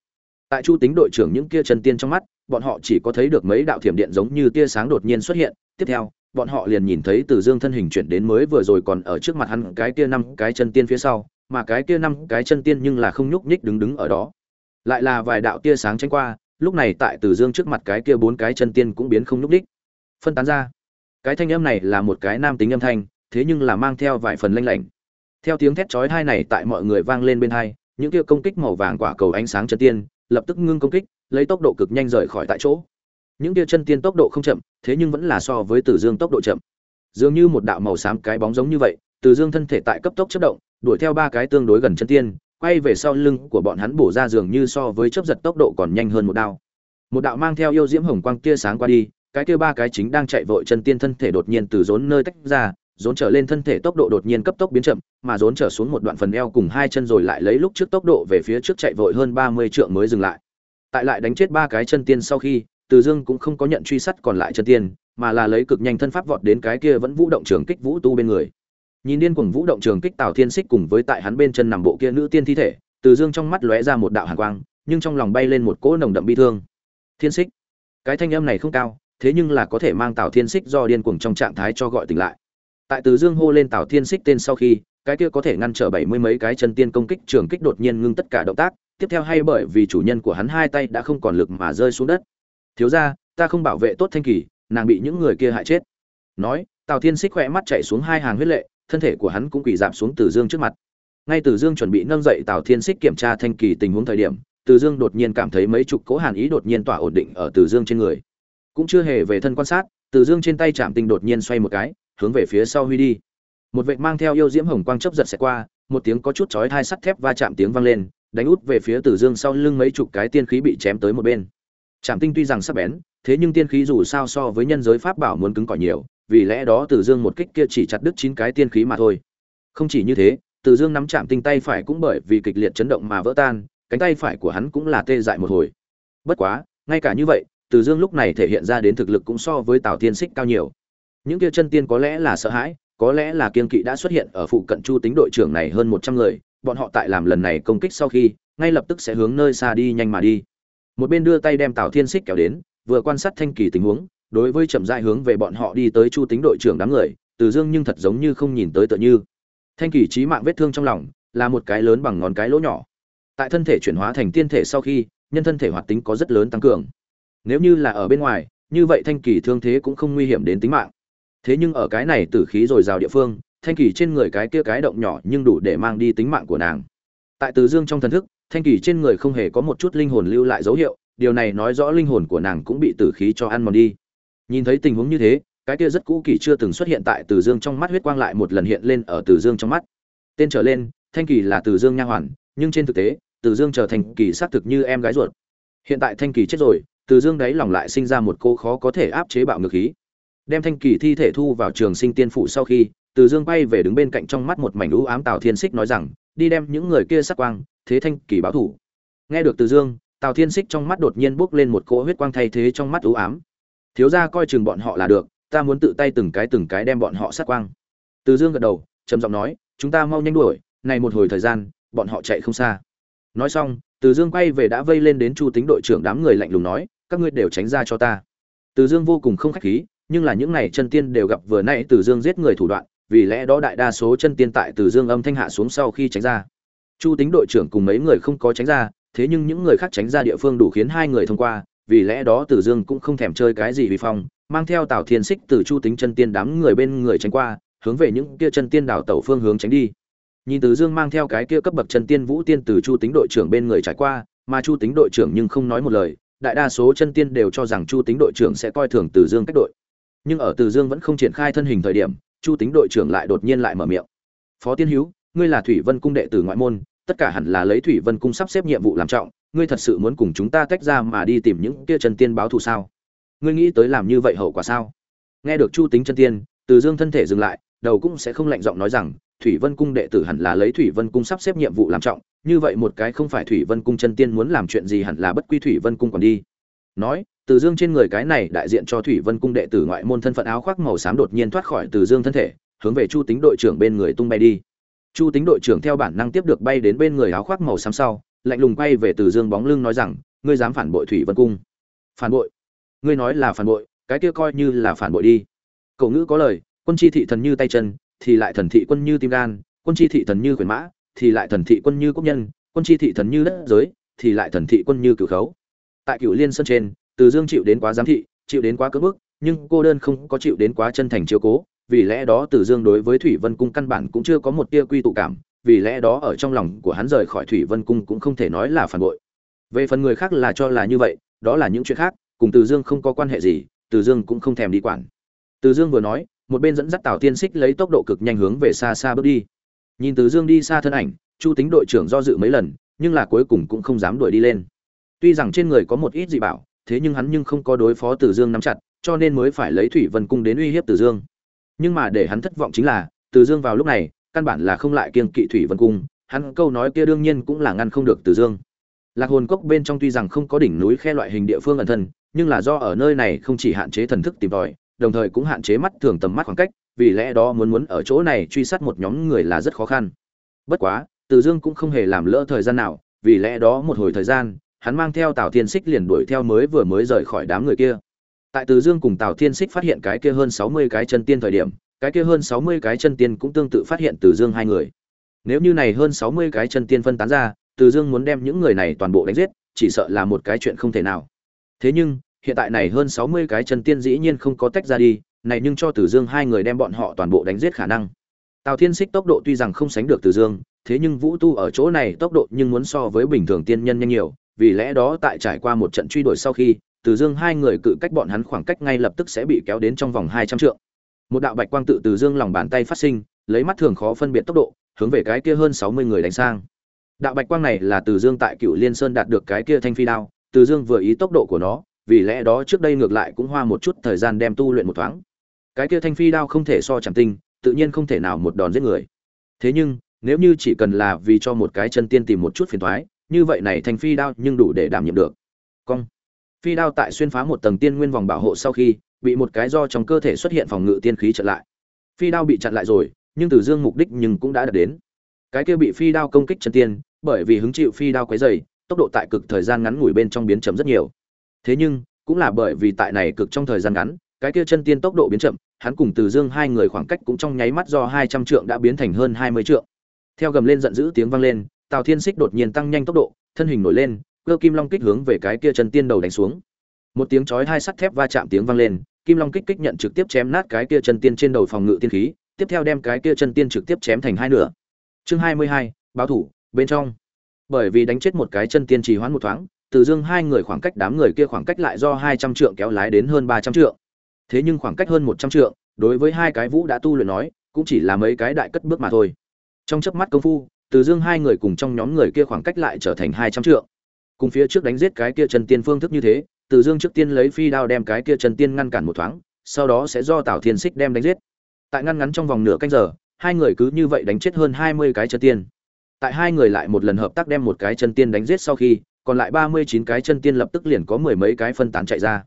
tại chu tính đội trưởng những kia chân tiên trong mắt, bọn họ chỉ có thấy được mấy đạo thiểm điện giống như tia sáng đột nhiên xuất hiện. Tiếp theo, bọn họ liền nhìn thấy từ dương thân hình chuyển đến mới vừa rồi còn ở trước mặt hắn cái kia năm cái chân tiên phía sau, mà cái kia năm cái chân tiên nhưng là không nhúc nhích đứng đứng ở đó. Lại là vài đạo tia sáng tránh qua, lúc này tại từ dương trước mặt cái kia bốn cái chân tiên cũng biến không nhúc nhích. Phân tán ra. Cái thanh âm này là một cái nam tính âm thanh, thế nhưng là mang theo vài phần lanh lảnh. Theo tiếng thét chói tai này tại mọi người vang lên bên hai, những kia công kích màu vàng quả cầu ánh sáng chân tiên lập tức ngưng công kích, lấy tốc độ cực nhanh rời khỏi tại chỗ. Những kia chân tiên tốc độ không chậm, thế nhưng vẫn là so với tử dương tốc độ chậm. Dường như một đạo màu xám cái bóng giống như vậy tử dương thân thể tại cấp tốc chất động, đuổi theo ba cái tương đối gần chân tiên, quay về sau lưng của bọn hắn bổ ra dường như so với chớp giật tốc độ còn nhanh hơn một đao. Một đạo mang theo yêu diễm hồng quang kia sáng qua đi, cái kia ba cái chính đang chạy vội chân tiên thân thể đột nhiên từ rốn nơi tách ra rốn trở lên thân thể tốc độ đột nhiên cấp tốc biến chậm, mà rốn trở xuống một đoạn phần eo cùng hai chân rồi lại lấy lúc trước tốc độ về phía trước chạy vội hơn ba mươi trượng mới dừng lại. Tại lại đánh chết ba cái chân tiên sau khi, từ dương cũng không có nhận truy sát còn lại chân tiên, mà là lấy cực nhanh thân pháp vọt đến cái kia vẫn vũ động trường kích vũ tu bên người. Nhìn điên cuồng vũ động trường kích tào thiên xích cùng với tại hắn bên chân nằm bộ kia nữ tiên thi thể, từ dương trong mắt lóe ra một đạo hàn quang, nhưng trong lòng bay lên một cỗ nồng đậm bi thương. Thiên xích cái thanh âm này không cao, thế nhưng là có thể mang tào thiên xích do điên cuồng trong trạng thái cho gọi tỉnh lại tại từ dương hô lên tào thiên xích tên sau khi, cái kia có thể ngăn trở bảy mươi mấy cái chân tiên công kích trường kích đột nhiên ngưng tất cả động tác, tiếp theo hay bởi vì chủ nhân của hắn hai tay đã không còn lực mà rơi xuống đất. Thiếu ra ta không bảo vệ tốt thanh kỳ, nàng bị những người kia hại chết. Nói, tào thiên xích khỏe mắt chạy xuống hai hàng huyết lệ, thân thể của hắn cũng quỳ giảm xuống từ dương trước mặt. Ngay từ dương chuẩn bị nâng dậy tào thiên xích kiểm tra thanh kỳ tình huống thời điểm, từ dương đột nhiên cảm thấy mấy chục cố hàn ý đột nhiên tỏa ổn định ở từ dương trên người. Cũng chưa hề về thân quan sát, từ dương trên tay chạm tinh đột nhiên xoay một cái hướng về phía sau huy đi một vệ mang theo yêu diễm hồng quang chớp giật sẽ qua một tiếng có chút chói hai sắt thép va chạm tiếng vang lên đánh út về phía tử Dương sau lưng mấy chục cái tiên khí bị chém tới một bên. Trảm tinh tuy rằng sắc bén, thế nhưng tiên khí dù sao so với nhân giới pháp bảo muốn cứng cỏi nhiều, vì lẽ đó tử Dương một kích kia chỉ chặt đứt chín cái tiên khí mà thôi. Không chỉ như thế, tử Dương nắm chạm tinh tay phải cũng bởi vì kịch liệt chấn động mà vỡ tan, cánh tay phải của hắn cũng là tê dại một hồi. Bất quá, ngay cả như vậy, Từ Dương lúc này thể hiện ra đến thực lực cũng so với Tào Tiên Xích cao nhiều. Những kia chân tiên có lẽ là sợ hãi, có lẽ là kiên kỵ đã xuất hiện ở phụ cận Chu Tính đội trưởng này hơn một trăm người, bọn họ tại làm lần này công kích sau khi ngay lập tức sẽ hướng nơi xa đi nhanh mà đi. Một bên đưa tay đem tào thiên xích kéo đến vừa quan sát thanh kỳ tình huống đối với chậm rãi hướng về bọn họ đi tới chu tính đội trưởng đám người từ dương nhưng thật giống như không nhìn tới tựa như. Thanh kỳ trí mạng vết thương trong lòng là một cái lớn bằng ngón cái lỗ nhỏ. Tại thân thể chuyển hóa thành tiên thể sau khi nhân thân thể hoạt tính có rất lớn tăng cường. Nếu như là ở bên ngoài như vậy thanh kỳ thương thế cũng không nguy hiểm đến tính mạng thế nhưng ở cái này tử khí dồi dào địa phương, thanh kỳ trên người cái kia cái động nhỏ nhưng đủ để mang đi tính mạng của nàng. Tại từ dương trong thần thức, thanh kỳ trên người không hề có một chút linh hồn lưu lại dấu hiệu, điều này nói rõ linh hồn của nàng cũng bị tử khí cho ăn mòn đi. Nhìn thấy tình huống như thế, cái kia rất cũ kỳ chưa từng xuất hiện tại từ dương trong mắt huyết quang lại một lần hiện lên ở từ dương trong mắt. Tên trở lên, thanh kỳ là từ dương nha hoàn, nhưng trên thực tế, từ dương trở thành kỳ xác thực như em gái ruột. Hiện tại thanh kỳ chết rồi, từ dương đấy lòng lại sinh ra một cô khó có thể áp chế bạo ngược khí đem thanh kỳ thi thể thu vào trường sinh tiên phủ sau khi, từ dương bay về đứng bên cạnh trong mắt một mảnh u ám tào thiên xích nói rằng, đi đem những người kia sắc quang, thế thanh kỳ báo thủ. Nghe được từ dương, tào thiên xích trong mắt đột nhiên bốc lên một cỗ huyết quang thay thế trong mắt lũ ám. Thiếu gia coi chừng bọn họ là được, ta muốn tự tay từng cái từng cái đem bọn họ sát quang. Từ dương gật đầu, trầm giọng nói, chúng ta mau nhanh đuổi, này một hồi thời gian, bọn họ chạy không xa. Nói xong, từ dương quay về đã vây lên đến chu tính đội trưởng đám người lạnh lùng nói, các ngươi đều tránh ra cho ta. Từ dương vô cùng không khách khí nhưng là những này chân tiên đều gặp vừa nãy từ dương giết người thủ đoạn, vì lẽ đó đại đa số chân tiên tại từ dương âm thanh hạ xuống sau khi tránh ra. Chu tính đội trưởng cùng mấy người không có tránh ra, thế nhưng những người khác tránh ra địa phương đủ khiến hai người thông qua, vì lẽ đó từ dương cũng không thèm chơi cái gì vì phong, mang theo tào thiên xích từ chu tính chân tiên đám người bên người tránh qua, hướng về những kia chân tiên đảo tẩu phương hướng tránh đi. Nhìn từ dương mang theo cái kia cấp bậc chân tiên vũ tiên từ chu tính đội trưởng bên người trải qua, mà chu tính đội trưởng nhưng không nói một lời, đại đa số chân tiên đều cho rằng chu tính đội trưởng sẽ coi thường từ dương cách đội nhưng ở từ dương vẫn không triển khai thân hình thời điểm, chu tính đội trưởng lại đột nhiên lại mở miệng. Phó tiên hữu ngươi là thủy vân cung đệ tử ngoại môn, tất cả hẳn là lấy thủy vân cung sắp xếp nhiệm vụ làm trọng, ngươi thật sự muốn cùng chúng ta tách ra mà đi tìm những kia chân tiên báo thù sao? Ngươi nghĩ tới làm như vậy hậu quả sao? Nghe được chu tính chân tiên, từ dương thân thể dừng lại, đầu cũng sẽ không lạnh giọng nói rằng, thủy vân cung đệ tử hẳn là lấy thủy vân cung sắp xếp nhiệm vụ làm trọng, như vậy một cái không phải thủy vân cung chân tiên muốn làm chuyện gì hẳn là bất quy thủy vân cung còn đi. Nói từ dương trên người cái này đại diện cho thủy vân cung đệ tử ngoại môn thân phận áo khoác màu xám đột nhiên thoát khỏi từ dương thân thể, hướng về chu tính đội trưởng bên người tung bay đi. Chu tính đội trưởng theo bản năng tiếp được bay đến bên người áo khoác màu xám sau, lạnh lùng quay về từ dương bóng lưng nói rằng, ngươi dám phản bội thủy vân cung? Phản bội? Ngươi nói là phản bội, cái kia coi như là phản bội đi. Cậu ngữ có lời, quân chi thị thần như tay chân, thì lại thần thị quân như tim gan, quân chi thị thần như quyền mã, thì lại thần thị quân như quốc nhân, quân chi thị thần như đất giới, thì lại thần thị quân như cửu khấu. Tại cửu liên sơn trên từ dương chịu đến quá giám thị, chịu đến quá cưỡng bức, nhưng cô đơn không có chịu đến quá chân thành chiếu cố, vì lẽ đó từ dương đối với thủy vân cung căn bản cũng chưa có một tia quy tụ cảm, vì lẽ đó ở trong lòng của hắn rời khỏi thủy vân cung cũng không thể nói là phản bội. Về phần người khác là cho là như vậy, đó là những chuyện khác, cùng từ dương không có quan hệ gì, từ dương cũng không thèm đi quản. Từ dương vừa nói, một bên dẫn dắt tào tiên xích lấy tốc độ cực nhanh hướng về xa xa bước đi. Nhìn từ dương đi xa thân ảnh, chu tính đội trưởng do dự mấy lần, nhưng là cuối cùng cũng không dám đuổi đi lên. Tuy rằng trên người có một ít dị bảo thế nhưng hắn nhưng không có đối phó từ dương nắm chặt, cho nên mới phải lấy thủy vân cung đến uy hiếp từ dương. Nhưng mà để hắn thất vọng chính là, từ dương vào lúc này, căn bản là không lại kiêng kỵ thủy vân cung, hắn câu nói kia đương nhiên cũng là ngăn không được từ dương. Lạc hồn cốc bên trong tuy rằng không có đỉnh núi khe loại hình địa phương ẩn thân, nhưng là do ở nơi này không chỉ hạn chế thần thức tìm tòi, đồng thời cũng hạn chế mắt thường tầm mắt khoảng cách, vì lẽ đó muốn muốn ở chỗ này truy sát một nhóm người là rất khó khăn. Bất quá, từ dương cũng không hề làm lỡ thời gian nào, vì lẽ đó một hồi thời gian hắn mang theo tào thiên xích liền đuổi theo mới vừa mới rời khỏi đám người kia. Tại từ dương cùng tào thiên xích phát hiện cái kia hơn sáu mươi cái chân tiên thời điểm, cái kia hơn sáu mươi cái chân tiên cũng tương tự phát hiện từ dương hai người. Nếu như này hơn sáu mươi cái chân tiên phân tán ra, từ dương muốn đem những người này toàn bộ đánh giết, chỉ sợ là một cái chuyện không thể nào. Thế nhưng, hiện tại này hơn sáu mươi cái chân tiên dĩ nhiên không có tách ra đi, này nhưng cho từ dương hai người đem bọn họ toàn bộ đánh giết khả năng. Tào thiên xích tốc độ tuy rằng không sánh được từ dương, thế nhưng vũ tu ở chỗ này tốc độ nhưng muốn so với bình thường tiên nhân nhanh nhiều vì lẽ đó tại trải qua một trận truy đuổi sau khi, từ dương hai người cự cách bọn hắn khoảng cách ngay lập tức sẽ bị kéo đến trong vòng hai trăm trượng. Một đạo bạch quang tự từ dương lòng bàn tay phát sinh, lấy mắt thường khó phân biệt tốc độ, hướng về cái kia hơn sáu mươi người đánh sang. Đạo bạch quang này là từ dương tại cựu liên sơn đạt được cái kia thanh phi đao, từ dương vừa ý tốc độ của nó, vì lẽ đó trước đây ngược lại cũng hoa một chút thời gian đem tu luyện một thoáng. Cái kia thanh phi đao không thể so chẳng tinh, tự nhiên không thể nào một đòn giết người. Thế nhưng, nếu như chỉ cần là vì cho một cái chân tiên tìm một chút phiền thoái như vậy này thành phi đao nhưng đủ để đảm nhiệm được. Cong. Phi đao tại xuyên phá một tầng tiên nguyên vòng bảo hộ sau khi bị một cái do trong cơ thể xuất hiện phòng ngự tiên khí chặn lại. Phi đao bị chặn lại rồi, nhưng từ dương mục đích nhưng cũng đã đạt đến. Cái kia bị phi đao công kích chân tiên, bởi vì hứng chịu phi đao quấy dày tốc độ tại cực thời gian ngắn ngủi bên trong biến chậm rất nhiều. Thế nhưng, cũng là bởi vì tại này cực trong thời gian ngắn, cái kia chân tiên tốc độ biến chậm, hắn cùng từ dương hai người khoảng cách cũng trong nháy mắt do hai trăm trượng đã biến thành hơn hai mươi trượng. Theo gầm lên giận dữ tiếng vang lên tào thiên Sích đột nhiên tăng nhanh tốc độ, thân hình nổi lên, cơ kim long kích hướng về cái kia chân tiên đầu đánh xuống. Một tiếng chói hai sắt thép va chạm tiếng vang lên, kim long kích kích nhận trực tiếp chém nát cái kia chân tiên trên đầu phòng ngự tiên khí, tiếp theo đem cái kia chân tiên trực tiếp chém thành hai nửa. Chương hai mươi hai, báo thủ, bên trong. Bởi vì đánh chết một cái chân tiên trì hoãn một thoáng, từ dương hai người khoảng cách đám người kia khoảng cách lại do hai trăm trượng kéo lái đến hơn ba trăm trượng. Thế nhưng khoảng cách hơn một trăm trượng, đối với hai cái vũ đã tu luyện nói, cũng chỉ là mấy cái đại cất bước mà thôi. Trong chớp mắt công phu từ dương hai người cùng trong nhóm người kia khoảng cách lại trở thành hai trăm trượng. Cùng phía trước đánh giết cái kia chân tiên phương thức như thế, từ dương trước tiên lấy phi đao đem cái kia chân tiên ngăn cản một thoáng, sau đó sẽ do tào thiên xích đem đánh giết. Tại ngăn ngắn trong vòng nửa canh giờ, hai người cứ như vậy đánh chết hơn hai mươi cái chân tiên. Tại hai người lại một lần hợp tác đem một cái chân tiên đánh giết sau khi, còn lại ba mươi chín cái chân tiên lập tức liền có mười mấy cái phân tán chạy ra.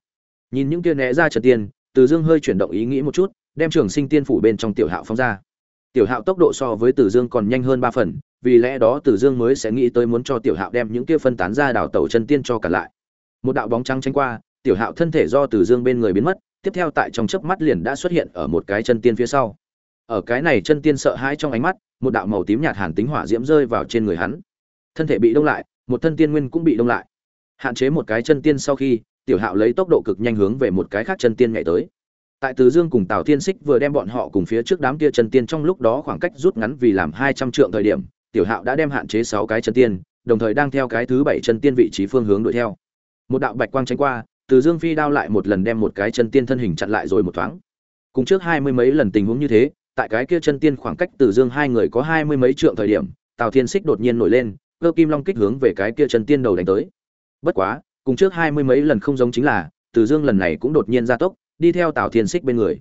Nhìn những kia né ra chân tiên, từ dương hơi chuyển động ý nghĩ một chút, đem trường sinh tiên phủ bên trong tiểu hạo phóng ra tiểu hạo tốc độ so với Tử dương còn nhanh hơn ba phần, vì lẽ đó Tử dương mới sẽ nghĩ tới muốn cho tiểu hạo đem những kia phân tán ra đảo tàu chân tiên cho cả lại. Một đạo bóng trắng tranh qua, tiểu hạo thân thể do Tử dương bên người biến mất, tiếp theo tại trong chớp mắt liền đã xuất hiện ở một cái chân tiên phía sau. Ở cái này chân tiên sợ hãi trong ánh mắt, một đạo màu tím nhạt hàn tính hỏa diễm rơi vào trên người hắn. Thân thể bị đông lại, một thân tiên nguyên cũng bị đông lại. Hạn chế một cái chân tiên sau khi, tiểu hạo lấy tốc độ cực nhanh hướng về một cái khác chân tiên nhảy tới tại từ dương cùng tào thiên xích vừa đem bọn họ cùng phía trước đám kia chân tiên trong lúc đó khoảng cách rút ngắn vì làm hai trăm trượng thời điểm, tiểu hạo đã đem hạn chế sáu cái chân tiên, đồng thời đang theo cái thứ bảy chân tiên vị trí phương hướng đuổi theo. Một đạo bạch quang tránh qua, từ dương phi đao lại một lần đem một cái chân tiên thân hình chặn lại rồi một thoáng. Cùng trước hai mươi mấy lần tình huống như thế, tại cái kia chân tiên khoảng cách từ dương hai người có hai mươi mấy trượng thời điểm, tào thiên xích đột nhiên nổi lên, cơ kim long kích hướng về cái kia chân tiên đầu đánh tới. Bất quá, cùng trước hai mươi mấy lần không giống chính là, từ dương lần này cũng đột nhiên ra tốc đi theo tào thiên Sích bên người.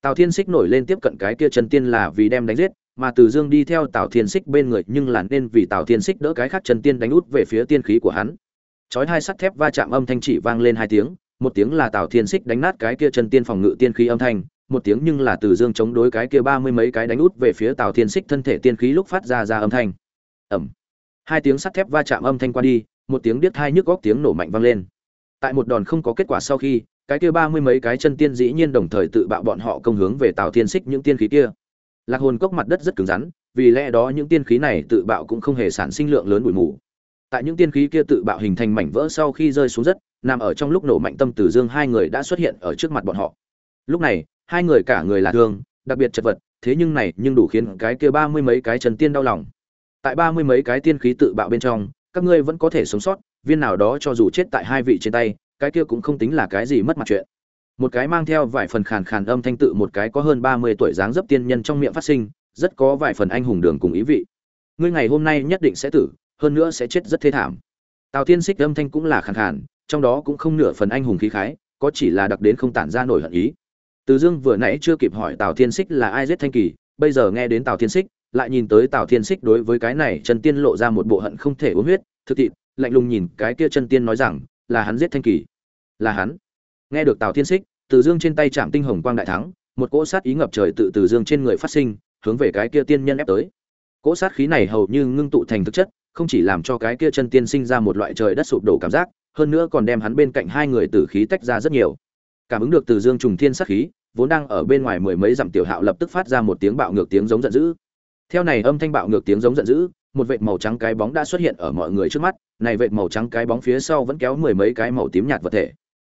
Tào thiên Sích nổi lên tiếp cận cái kia chân tiên là vì đem đánh giết mà từ dương đi theo tào thiên Sích bên người nhưng là nên vì tào thiên Sích đỡ cái khác chân tiên đánh út về phía tiên khí của hắn. Chói hai sắt thép va chạm âm thanh chỉ vang lên hai tiếng một tiếng là tào thiên Sích đánh nát cái kia chân tiên phòng ngự tiên khí âm thanh một tiếng nhưng là từ dương chống đối cái kia ba mươi mấy cái đánh út về phía tào thiên Sích thân thể tiên khí lúc phát ra ra âm thanh. Ầm, hai tiếng sắt thép va chạm âm thanh qua đi một tiếng điếc hai nhức góc tiếng nổ mạnh vang lên tại một đòn không có kết quả sau khi, cái kia ba mươi mấy cái chân tiên dĩ nhiên đồng thời tự bạo bọn họ công hướng về tào thiên xích những tiên khí kia. Lạc hồn cốc mặt đất rất cứng rắn, vì lẽ đó những tiên khí này tự bạo cũng không hề sản sinh lượng lớn bụi mù. Tại những tiên khí kia tự bạo hình thành mảnh vỡ sau khi rơi xuống đất nằm ở trong lúc nổ mạnh tâm tử dương hai người đã xuất hiện ở trước mặt bọn họ. Lúc này, hai người cả người là thương, đặc biệt chật vật, thế nhưng này nhưng đủ khiến cái kia ba mươi mấy cái chân tiên đau lòng. Tại ba mươi mấy cái tiên khí tự bạo bên trong các ngươi vẫn có thể sống sót, viên nào đó cho dù chết tại hai vị trên tay, cái kia cũng không tính là cái gì mất mặt chuyện. Một cái mang theo vài phần khàn khàn âm thanh tự một cái có hơn ba mươi tuổi dáng dấp tiên nhân trong miệng phát sinh, rất có vài phần anh hùng đường cùng ý vị. Ngươi ngày hôm nay nhất định sẽ tử, hơn nữa sẽ chết rất thê thảm. Tào tiên xích âm thanh cũng là khàn khàn, trong đó cũng không nửa phần anh hùng khí khái, có chỉ là đặc đến không tản ra nổi hận ý. Từ dương vừa nãy chưa kịp hỏi tào tiên xích là ai giết thanh kỳ, bây giờ nghe đến tào tiên xích lại nhìn tới tào thiên Sích đối với cái này chân tiên lộ ra một bộ hận không thể uống huyết, thực thịt, lạnh lùng nhìn cái kia chân tiên nói rằng, là hắn giết thanh kỳ. Là hắn? Nghe được tào thiên Sích, từ dương trên tay chạm tinh hồng quang đại thắng, một cỗ sát ý ngập trời tự từ dương trên người phát sinh, hướng về cái kia tiên nhân ép tới. Cỗ sát khí này hầu như ngưng tụ thành thực chất, không chỉ làm cho cái kia chân tiên sinh ra một loại trời đất sụp đổ cảm giác, hơn nữa còn đem hắn bên cạnh hai người tử khí tách ra rất nhiều. Cảm ứng được từ dương trùng thiên sát khí, vốn đang ở bên ngoài mười mấy dặm tiểu hạo lập tức phát ra một tiếng bạo ngược tiếng giống giận dữ theo này âm thanh bạo ngược tiếng giống giận dữ một vệt màu trắng cái bóng đã xuất hiện ở mọi người trước mắt này vệt màu trắng cái bóng phía sau vẫn kéo mười mấy cái màu tím nhạt vật thể.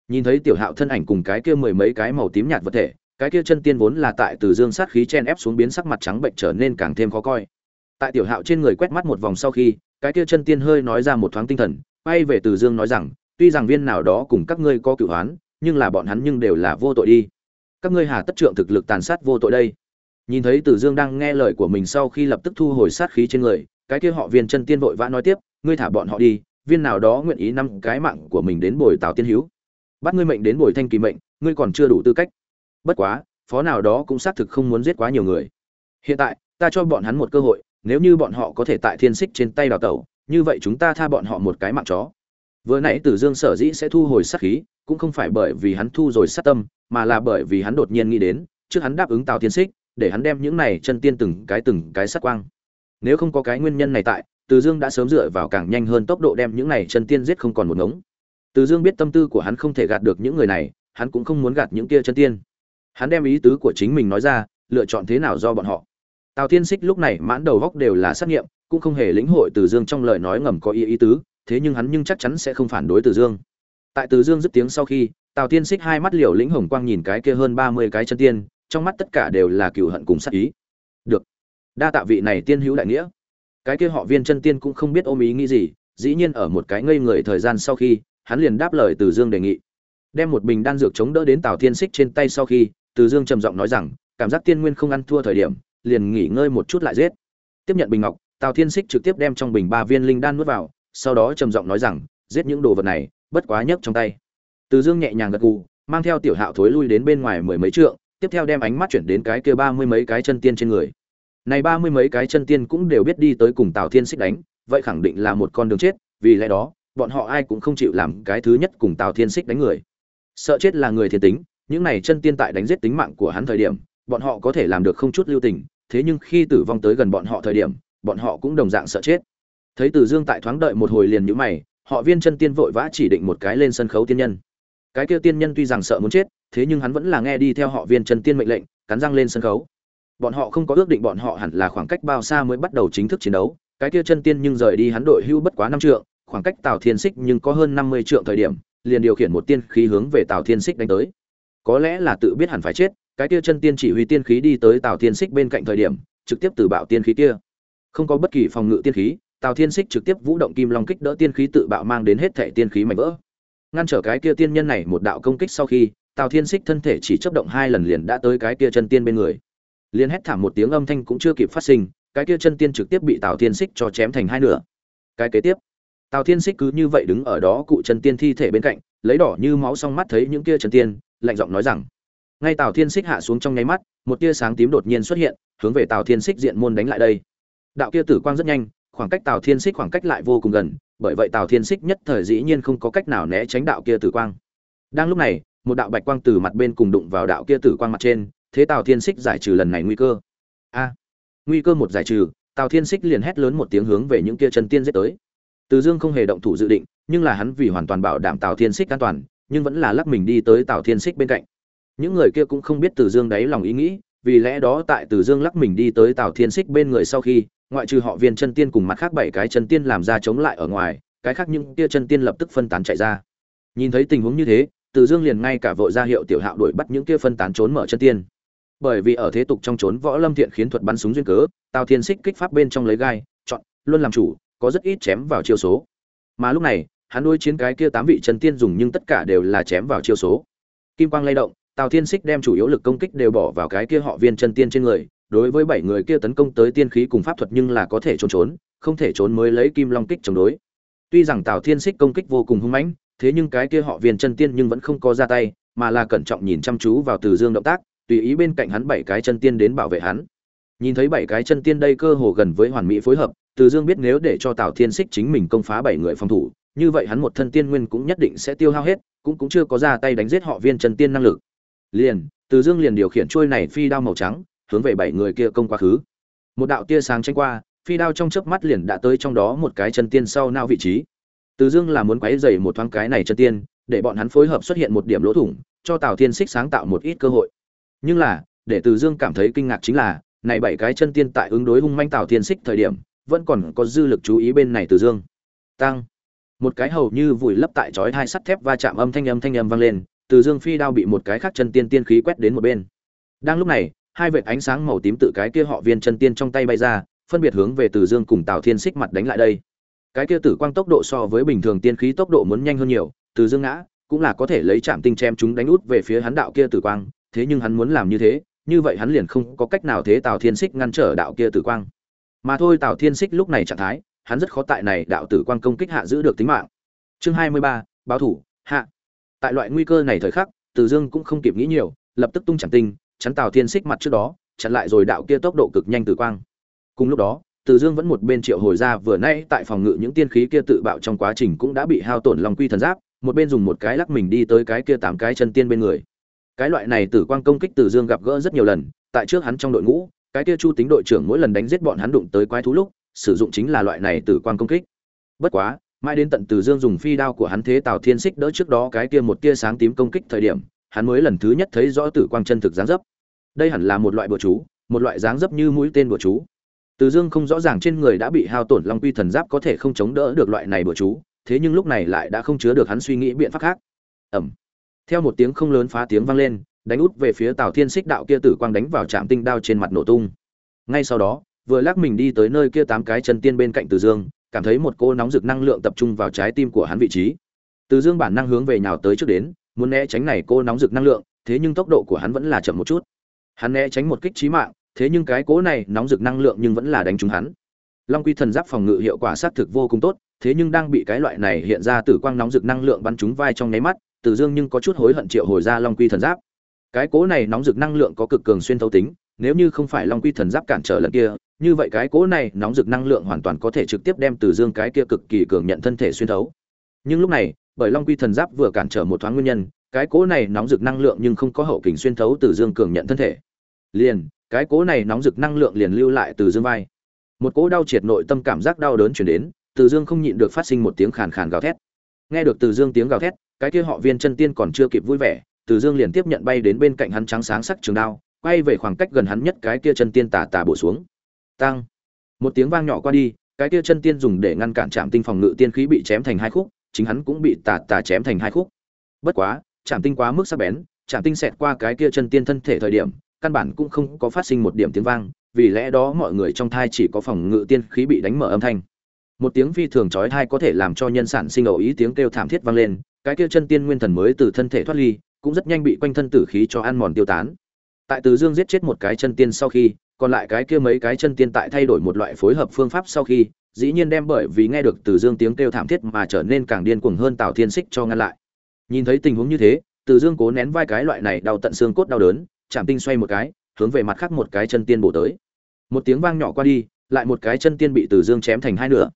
Nhìn thấy tiểu hạo thân ảnh cùng cái kia mười mấy cái màu tím nhạt vật thể cái kia chân tiên vốn là tại từ dương sát khí chen ép xuống biến sắc mặt trắng bệnh trở nên càng thêm khó coi. Tại tiểu hạo trên người quét mắt một vòng sau khi cái kia chân tiên hơi nói ra một thoáng tinh thần quay về từ dương nói rằng tuy rằng viên nào đó cùng các ngươi có cửu oán, nhưng là bọn hắn nhưng đều là vô tội đi. Các ngươi hà tất trượng thực lực tàn sát vô tội đây nhìn thấy Tử dương đang nghe lời của mình sau khi lập tức thu hồi sát khí trên người, cái kia họ viên chân tiên vội vã nói tiếp, ngươi thả bọn họ đi, viên nào đó nguyện ý năm cái mạng của mình đến bồi tào tiên hữu. Bắt ngươi mệnh đến bồi thanh kỳ mệnh, ngươi còn chưa đủ tư cách. Bất quá, phó nào đó cũng xác thực không muốn giết quá nhiều người. Hiện tại, ta cho bọn hắn một cơ hội, nếu như bọn họ có thể tại thiên xích trên tay đào tẩu, như vậy chúng ta tha bọn họ một cái mạng chó. Vừa nãy tử dương sở dĩ sẽ thu hồi sát khí, cũng không phải bởi vì hắn thu rồi sát tâm, mà là bởi vì hắn đột nhiên nghĩ đến, trước hắn đáp ứng tào thiên xích để hắn đem những này chân tiên từng cái từng cái sát quang. Nếu không có cái nguyên nhân này tại, từ dương đã sớm dựa vào càng nhanh hơn tốc độ đem những này chân tiên giết không còn một ngống. Từ dương biết tâm tư của hắn không thể gạt được những người này, hắn cũng không muốn gạt những kia chân tiên. Hắn đem ý tứ của chính mình nói ra, lựa chọn thế nào do bọn họ. Tào thiên xích lúc này mãn đầu góc đều là sát nghiệm, cũng không hề lĩnh hội từ dương trong lời nói ngầm có ý ý tứ, thế nhưng hắn nhưng chắc chắn sẽ không phản đối từ dương. Tại từ dương dứt tiếng sau khi, tào thiên xích hai mắt liều lĩnh hồng quang nhìn cái kia hơn ba mươi cái chân tiên trong mắt tất cả đều là cừu hận cùng sát ý. Được. Đa tạ vị này tiên hữu đại nghĩa. Cái kia họ viên chân tiên cũng không biết ôm ý nghĩ gì, dĩ nhiên ở một cái ngây người thời gian sau khi, hắn liền đáp lời từ dương đề nghị. Đem một bình đan dược chống đỡ đến tào thiên xích trên tay sau khi, từ dương trầm giọng nói rằng, cảm giác tiên nguyên không ăn thua thời điểm, liền nghỉ ngơi một chút lại giết. Tiếp nhận bình ngọc, tào thiên xích trực tiếp đem trong bình ba viên linh đan nuốt vào, sau đó trầm giọng nói rằng, giết những đồ vật này, bất quá nhấc trong tay. Từ dương nhẹ nhàng gật gù, mang theo tiểu hạo thối lui đến bên ngoài mười mấy trượng tiếp theo đem ánh mắt chuyển đến cái kia ba mươi mấy cái chân tiên trên người. Này ba mươi mấy cái chân tiên cũng đều biết đi tới cùng tào thiên xích đánh, vậy khẳng định là một con đường chết, vì lẽ đó, bọn họ ai cũng không chịu làm cái thứ nhất cùng tào thiên xích đánh người. Sợ chết là người thiên tính, những này chân tiên tại đánh giết tính mạng của hắn thời điểm, bọn họ có thể làm được không chút lưu tình, thế nhưng khi tử vong tới gần bọn họ thời điểm, bọn họ cũng đồng dạng sợ chết. Thấy từ dương tại thoáng đợi một hồi liền nhữ mày, họ viên chân tiên vội vã chỉ định một cái lên sân khấu tiên nhân cái kia tiên nhân tuy rằng sợ muốn chết, thế nhưng hắn vẫn là nghe đi theo họ viên chân tiên mệnh lệnh, cắn răng lên sân khấu. Bọn họ không có ước định bọn họ hẳn là khoảng cách bao xa mới bắt đầu chính thức chiến đấu, cái kia chân tiên nhưng rời đi hắn đội hưu bất quá năm trượng, khoảng cách tào thiên xích nhưng có hơn năm mươi trượng thời điểm, liền điều khiển một tiên khí hướng về tào thiên xích đánh tới. Có lẽ là tự biết hẳn phải chết, cái kia chân tiên chỉ huy tiên khí đi tới tào thiên xích bên cạnh thời điểm, trực tiếp từ bạo tiên khí kia. Không có bất kỳ phòng ngự tiên khí, tào thiên xích trực tiếp vũ động kim long kích đỡ tiên khí tự bạo mang đến hết thể tiên khí mạnh vỡ ngăn trở cái kia tiên nhân này một đạo công kích sau khi, tào thiên xích thân thể chỉ chấp động hai lần liền đã tới cái kia chân tiên bên người. Liền hét thảm một tiếng âm thanh cũng chưa kịp phát sinh, cái kia chân tiên trực tiếp bị tào thiên xích cho chém thành hai nửa. Cái kế tiếp, tào thiên xích cứ như vậy đứng ở đó cụ chân tiên thi thể bên cạnh, lấy đỏ như máu xong mắt thấy những kia chân tiên, lạnh giọng nói rằng, ngay tào thiên xích hạ xuống trong nháy mắt, một tia sáng tím đột nhiên xuất hiện, hướng về tào thiên xích diện môn đánh lại đây. Đạo kia tử quang rất nhanh, khoảng cách tào thiên xích khoảng cách lại vô cùng gần bởi vậy tào thiên xích nhất thời dĩ nhiên không có cách nào né tránh đạo kia tử quang. Đang lúc này, một đạo bạch quang từ mặt bên cùng đụng vào đạo kia tử quang mặt trên, thế tào thiên xích giải trừ lần này nguy cơ. A! Nguy cơ một giải trừ, tào thiên xích liền hét lớn một tiếng hướng về những kia chân tiên giết tới. Từ dương không hề động thủ dự định, nhưng là hắn vì hoàn toàn bảo đảm tào thiên xích an toàn, nhưng vẫn là lắc mình đi tới tào thiên xích bên cạnh. Những người kia cũng không biết từ dương đáy lòng ý nghĩ vì lẽ đó tại từ dương lắc mình đi tới tào thiên Sích bên người sau khi, ngoại trừ họ viên chân tiên cùng mặt khác bảy cái chân tiên làm ra chống lại ở ngoài, cái khác những kia chân tiên lập tức phân tán chạy ra. Nhìn thấy tình huống như thế, từ dương liền ngay cả vội ra hiệu tiểu hạo đuổi bắt những kia phân tán trốn mở chân tiên. Bởi vì ở thế tục trong trốn võ lâm thiện khiến thuật bắn súng duyên cớ, tào thiên Sích kích pháp bên trong lấy gai, chọn, luôn làm chủ, có rất ít chém vào chiêu số. Mà lúc này, hắn nuôi chiến cái kia tám vị chân tiên dùng nhưng tất cả đều là chém vào chiêu số. Kim quang lay động tào thiên Sích đem chủ yếu lực công kích đều bỏ vào cái kia họ viên chân tiên trên người, đối với bảy người kia tấn công tới tiên khí cùng pháp thuật nhưng là có thể trốn trốn, không thể trốn mới lấy kim long kích chống đối. Tuy rằng tào thiên Sích công kích vô cùng hung mãnh, thế nhưng cái kia họ viên chân tiên nhưng vẫn không có ra tay, mà là cẩn trọng nhìn chăm chú vào từ dương động tác, tùy ý bên cạnh hắn bảy cái chân tiên đến bảo vệ hắn. Nhìn thấy bảy cái chân tiên đây cơ hồ gần với hoàn mỹ phối hợp, từ dương biết nếu để cho tào thiên Sích chính mình công phá bảy người phòng thủ, như vậy hắn một thân tiên nguyên cũng nhất định sẽ tiêu hao hết, cũng cũng chưa có ra tay đánh giết họ viên chân tiên năng lực liền, từ dương liền điều khiển trôi này phi đao màu trắng, hướng về bảy người kia công quá khứ. Một đạo tia sáng tranh qua, phi đao trong chớp mắt liền đã tới trong đó một cái chân tiên sau nao vị trí. Từ dương là muốn quấy dày một thoáng cái này chân tiên, để bọn hắn phối hợp xuất hiện một điểm lỗ thủng, cho tào thiên xích sáng tạo một ít cơ hội. Nhưng là, để từ dương cảm thấy kinh ngạc chính là, này bảy cái chân tiên tại ứng đối hung manh tào thiên xích thời điểm, vẫn còn có dư lực chú ý bên này từ dương. Tăng. Một cái hầu như vùi lấp tại chói hai sắt thép va chạm âm thanh âm thanh âm vang lên từ dương phi đao bị một cái khác chân tiên tiên khí quét đến một bên. Đang lúc này, hai vệt ánh sáng màu tím tự cái kia họ viên chân tiên trong tay bay ra, phân biệt hướng về từ dương cùng tào thiên xích mặt đánh lại đây. Cái kia tử quang tốc độ so với bình thường tiên khí tốc độ muốn nhanh hơn nhiều, từ dương ngã, cũng là có thể lấy chạm tinh chém chúng đánh út về phía hắn đạo kia tử quang, thế nhưng hắn muốn làm như thế, như vậy hắn liền không có cách nào thế tào thiên xích ngăn trở đạo kia tử quang. Mà thôi tào thiên xích lúc này trạng thái, hắn rất khó tại này đạo tử quang công kích hạ giữ được tính mạng. Chương hai mươi ba, báo thủ, hạ tại loại nguy cơ này thời khắc, từ dương cũng không kịp nghĩ nhiều, lập tức tung chẳng tinh, chắn tào thiên xích mặt trước đó, chặn lại rồi đạo kia tốc độ cực nhanh tử quang. Cùng lúc đó, từ dương vẫn một bên triệu hồi ra vừa nay tại phòng ngự những tiên khí kia tự bạo trong quá trình cũng đã bị hao tổn lòng quy thần giáp, một bên dùng một cái lắc mình đi tới cái kia tám cái chân tiên bên người. Cái loại này tử quang công kích từ dương gặp gỡ rất nhiều lần, tại trước hắn trong đội ngũ, cái kia chu tính đội trưởng mỗi lần đánh giết bọn hắn đụng tới quái thú lúc, sử dụng chính là loại này tử quang công kích. Bất quá mãi đến tận từ dương dùng phi đao của hắn thế tào thiên xích đỡ trước đó cái kia một tia sáng tím công kích thời điểm, hắn mới lần thứ nhất thấy rõ tử quang chân thực dáng dấp. Đây hẳn là một loại bừa chú, một loại dáng dấp như mũi tên bừa chú. Từ dương không rõ ràng trên người đã bị hao tổn long quy thần giáp có thể không chống đỡ được loại này bừa chú, thế nhưng lúc này lại đã không chứa được hắn suy nghĩ biện pháp khác. Ẩm theo một tiếng không lớn phá tiếng vang lên, đánh út về phía tào thiên xích đạo kia tử quang đánh vào trạm tinh đao trên mặt nổ tung. Ngay sau đó, vừa lắc mình đi tới nơi kia tám cái chân tiên bên cạnh từ dương cảm thấy một cô nóng rực năng lượng tập trung vào trái tim của hắn vị trí. Từ dương bản năng hướng về nhào tới trước đến, muốn né tránh này cô nóng rực năng lượng, thế nhưng tốc độ của hắn vẫn là chậm một chút. Hắn né tránh một kích trí mạng, thế nhưng cái cố này nóng rực năng lượng nhưng vẫn là đánh trúng hắn. Long quy thần giáp phòng ngự hiệu quả sát thực vô cùng tốt, thế nhưng đang bị cái loại này hiện ra tử quang nóng rực năng lượng bắn trúng vai trong nháy mắt, từ dương nhưng có chút hối hận triệu hồi ra long quy thần giáp. Cái cố này nóng rực năng lượng có cực cường xuyên thấu tính, nếu như không phải long quy thần giáp cản trở lần kia như vậy cái cỗ này nóng rực năng lượng hoàn toàn có thể trực tiếp đem từ dương cái kia cực kỳ cường nhận thân thể xuyên thấu. Nhưng lúc này, bởi long quy thần giáp vừa cản trở một thoáng nguyên nhân, cái cỗ này nóng rực năng lượng nhưng không có hậu kình xuyên thấu từ dương cường nhận thân thể. Liền, cái cỗ này nóng rực năng lượng liền lưu lại từ dương vai. Một cỗ đau triệt nội tâm cảm giác đau đớn chuyển đến, từ dương không nhịn được phát sinh một tiếng khàn khàn gào thét. Nghe được từ dương tiếng gào thét, cái kia họ viên chân tiên còn chưa kịp vui vẻ, từ dương liền tiếp nhận bay đến bên cạnh hắn trắng sáng sắc trường đao, quay về khoảng cách gần hắn nhất cái kia chân tiên tà tà bổ xuống tăng. Một tiếng vang nhỏ qua đi, cái kia chân tiên dùng để ngăn cản trạm tinh phòng ngự tiên khí bị chém thành hai khúc, chính hắn cũng bị tà tà chém thành hai khúc. Bất quá trạm tinh quá mức sắc bén trạm tinh xẹt qua cái kia chân tiên thân thể thời điểm, căn bản cũng không có phát sinh một điểm tiếng vang, vì lẽ đó mọi người trong thai chỉ có phòng ngự tiên khí bị đánh mở âm thanh. Một tiếng phi thường chói thai có thể làm cho nhân sản sinh ẩu ý tiếng kêu thảm thiết vang lên, cái kia chân tiên nguyên thần mới từ thân thể thoát ly, cũng rất nhanh bị quanh thân tử khí cho ăn mòn tiêu tán. Tại từ dương giết chết một cái chân tiên sau khi còn lại cái kia mấy cái chân tiên tại thay đổi một loại phối hợp phương pháp sau khi, dĩ nhiên đem bởi vì nghe được từ dương tiếng kêu thảm thiết mà trở nên càng điên cuồng hơn tào thiên xích cho ngăn lại. Nhìn thấy tình huống như thế, từ dương cố nén vai cái loại này đau tận xương cốt đau đớn, chạm tinh xoay một cái, hướng về mặt khác một cái chân tiên bổ tới. Một tiếng vang nhỏ qua đi, lại một cái chân tiên bị từ dương chém thành hai nửa.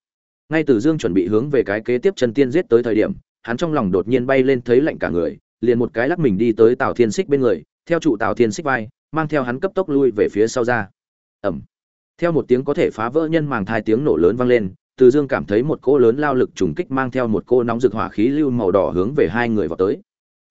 Ngay từ dương chuẩn bị hướng về cái kế tiếp chân tiên giết tới thời điểm, hắn trong lòng đột nhiên bay lên thấy lạnh cả người, liền một cái lắc mình đi tới tào thiên xích bên người, theo trụ tào thiên xích vai mang theo hắn cấp tốc lui về phía sau ra. Ẩm. Theo một tiếng có thể phá vỡ nhân màng thai tiếng nổ lớn vang lên, từ dương cảm thấy một cỗ lớn lao lực trùng kích mang theo một cỗ nóng rực hỏa khí lưu màu đỏ hướng về hai người vào tới.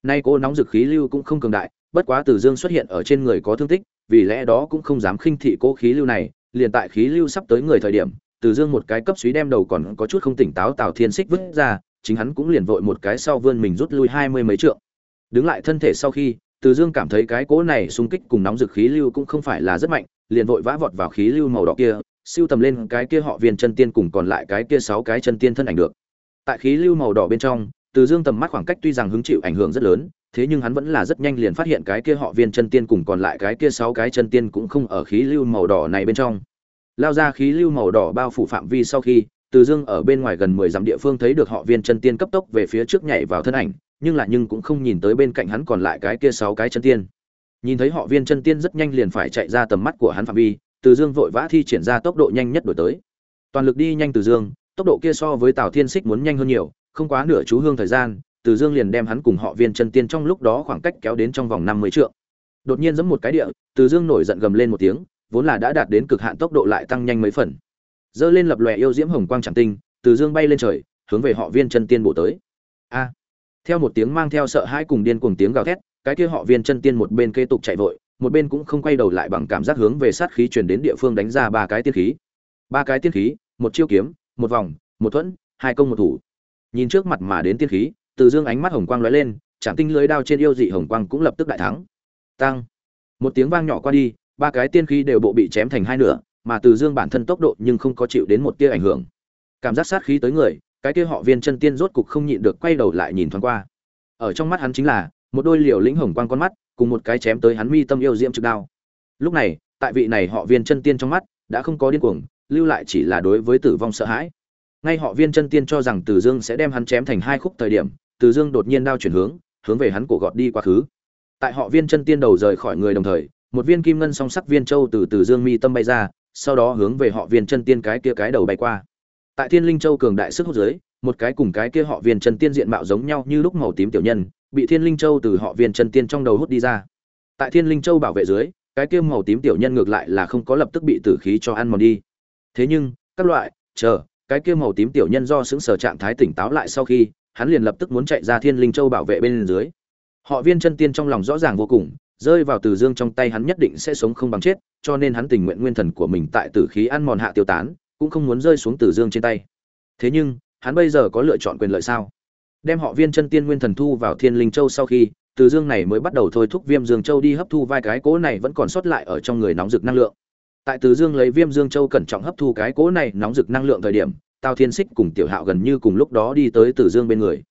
Nay cỗ nóng rực khí lưu cũng không cường đại, bất quá từ dương xuất hiện ở trên người có thương tích, vì lẽ đó cũng không dám khinh thị cỗ khí lưu này, liền tại khí lưu sắp tới người thời điểm, từ dương một cái cấp suý đem đầu còn có chút không tỉnh táo tào thiên xích vứt ra, chính hắn cũng liền vội một cái sau vươn mình rút lui hai mươi mấy trượng. Đứng lại thân thể sau khi từ dương cảm thấy cái cỗ này xung kích cùng nóng dực khí lưu cũng không phải là rất mạnh, liền vội vã vọt vào khí lưu màu đỏ kia, siêu tầm lên cái kia họ viên chân tiên cùng còn lại cái kia sáu cái chân tiên thân ảnh được. Tại khí lưu màu đỏ bên trong, từ dương tầm mắt khoảng cách tuy rằng hứng chịu ảnh hưởng rất lớn, thế nhưng hắn vẫn là rất nhanh liền phát hiện cái kia họ viên chân tiên cùng còn lại cái kia sáu cái chân tiên cũng không ở khí lưu màu đỏ này bên trong. Lao ra khí lưu màu đỏ bao phủ phạm vi sau khi, từ dương ở bên ngoài gần mười dặm địa phương thấy được họ viên chân tiên cấp tốc về phía trước nhảy vào thân ảnh nhưng là nhưng cũng không nhìn tới bên cạnh hắn còn lại cái kia sáu cái chân tiên. Nhìn thấy họ viên chân tiên rất nhanh liền phải chạy ra tầm mắt của hắn phạm vi, từ dương vội vã thi triển ra tốc độ nhanh nhất đổi tới. Toàn lực đi nhanh từ dương, tốc độ kia so với tào thiên xích muốn nhanh hơn nhiều, không quá nửa chú hương thời gian, từ dương liền đem hắn cùng họ viên chân tiên trong lúc đó khoảng cách kéo đến trong vòng năm mươi trượng. Đột nhiên giẫm một cái địa, từ dương nổi giận gầm lên một tiếng, vốn là đã đạt đến cực hạn tốc độ lại tăng nhanh mấy phần. Dơ lên lập lòe yêu diễm hồng quang chẳng tinh, từ dương bay lên trời, hướng về họ viên chân tiên bổ tới. A! Theo một tiếng mang theo sợ hãi cùng điên cuồng tiếng gào thét, cái kia họ viên chân tiên một bên kế tục chạy vội, một bên cũng không quay đầu lại bằng cảm giác hướng về sát khí truyền đến địa phương đánh ra ba cái tiên khí. Ba cái tiên khí, một chiêu kiếm, một vòng, một thuẫn, hai công một thủ. Nhìn trước mặt mà đến tiên khí, từ dương ánh mắt hồng quang lóe lên chạm tinh lưới đao trên yêu dị hồng quang cũng lập tức đại thắng. Tăng. Một tiếng vang nhỏ qua đi, ba cái tiên khí đều bộ bị chém thành hai nửa, mà từ dương bản thân tốc độ nhưng không có chịu đến một tia ảnh hưởng. Cảm giác sát khí tới người cái kia họ viên chân tiên rốt cục không nhịn được quay đầu lại nhìn thoáng qua. Ở trong mắt hắn chính là, một đôi liều lĩnh hồng quang con mắt, cùng một cái chém tới hắn mi tâm yêu diễm trực đao. Lúc này, tại vị này họ viên chân tiên trong mắt, đã không có điên cuồng, lưu lại chỉ là đối với tử vong sợ hãi. Ngay họ viên chân tiên cho rằng từ dương sẽ đem hắn chém thành hai khúc thời điểm, từ dương đột nhiên đao chuyển hướng hướng về hắn cổ gọt đi quá khứ. Tại họ viên chân tiên đầu rời khỏi người đồng thời, một viên kim ngân song sắc viên châu từ từ dương mi tâm bay ra, sau đó hướng về họ viên chân tiên cái kia cái đầu bay qua tại thiên linh châu cường đại sức hút giới một cái cùng cái kia họ viên chân tiên diện mạo giống nhau như lúc màu tím tiểu nhân, bị thiên linh châu từ họ viên chân tiên trong đầu hút đi ra. Tại thiên linh châu bảo vệ dưới, cái kia màu tím tiểu nhân ngược lại là không có lập tức bị tử khí cho ăn mòn đi. Thế nhưng, các loại, chờ, cái kia màu tím tiểu nhân do xứng sở trạng thái tỉnh táo lại sau khi, hắn liền lập tức muốn chạy ra thiên linh châu bảo vệ bên dưới. Họ viên chân tiên trong lòng rõ ràng vô cùng, rơi vào từ dương trong tay hắn nhất định sẽ sống không bằng chết, cho nên hắn tình nguyện nguyên thần của mình tại tử khí ăn mòn hạ tiêu tán cũng không muốn rơi xuống từ dương trên tay. Thế nhưng, hắn bây giờ có lựa chọn quyền lợi sao? Đem họ viên chân tiên nguyên thần thu vào thiên linh châu sau khi từ dương này mới bắt đầu thôi thúc viêm dương châu đi hấp thu vai cái cố này vẫn còn sót lại ở trong người nóng rực năng lượng. Tại từ dương lấy viêm dương châu cẩn trọng hấp thu cái cố này nóng rực năng lượng thời điểm, tào thiên xích cùng tiểu hạo gần như cùng lúc đó đi tới từ dương bên người.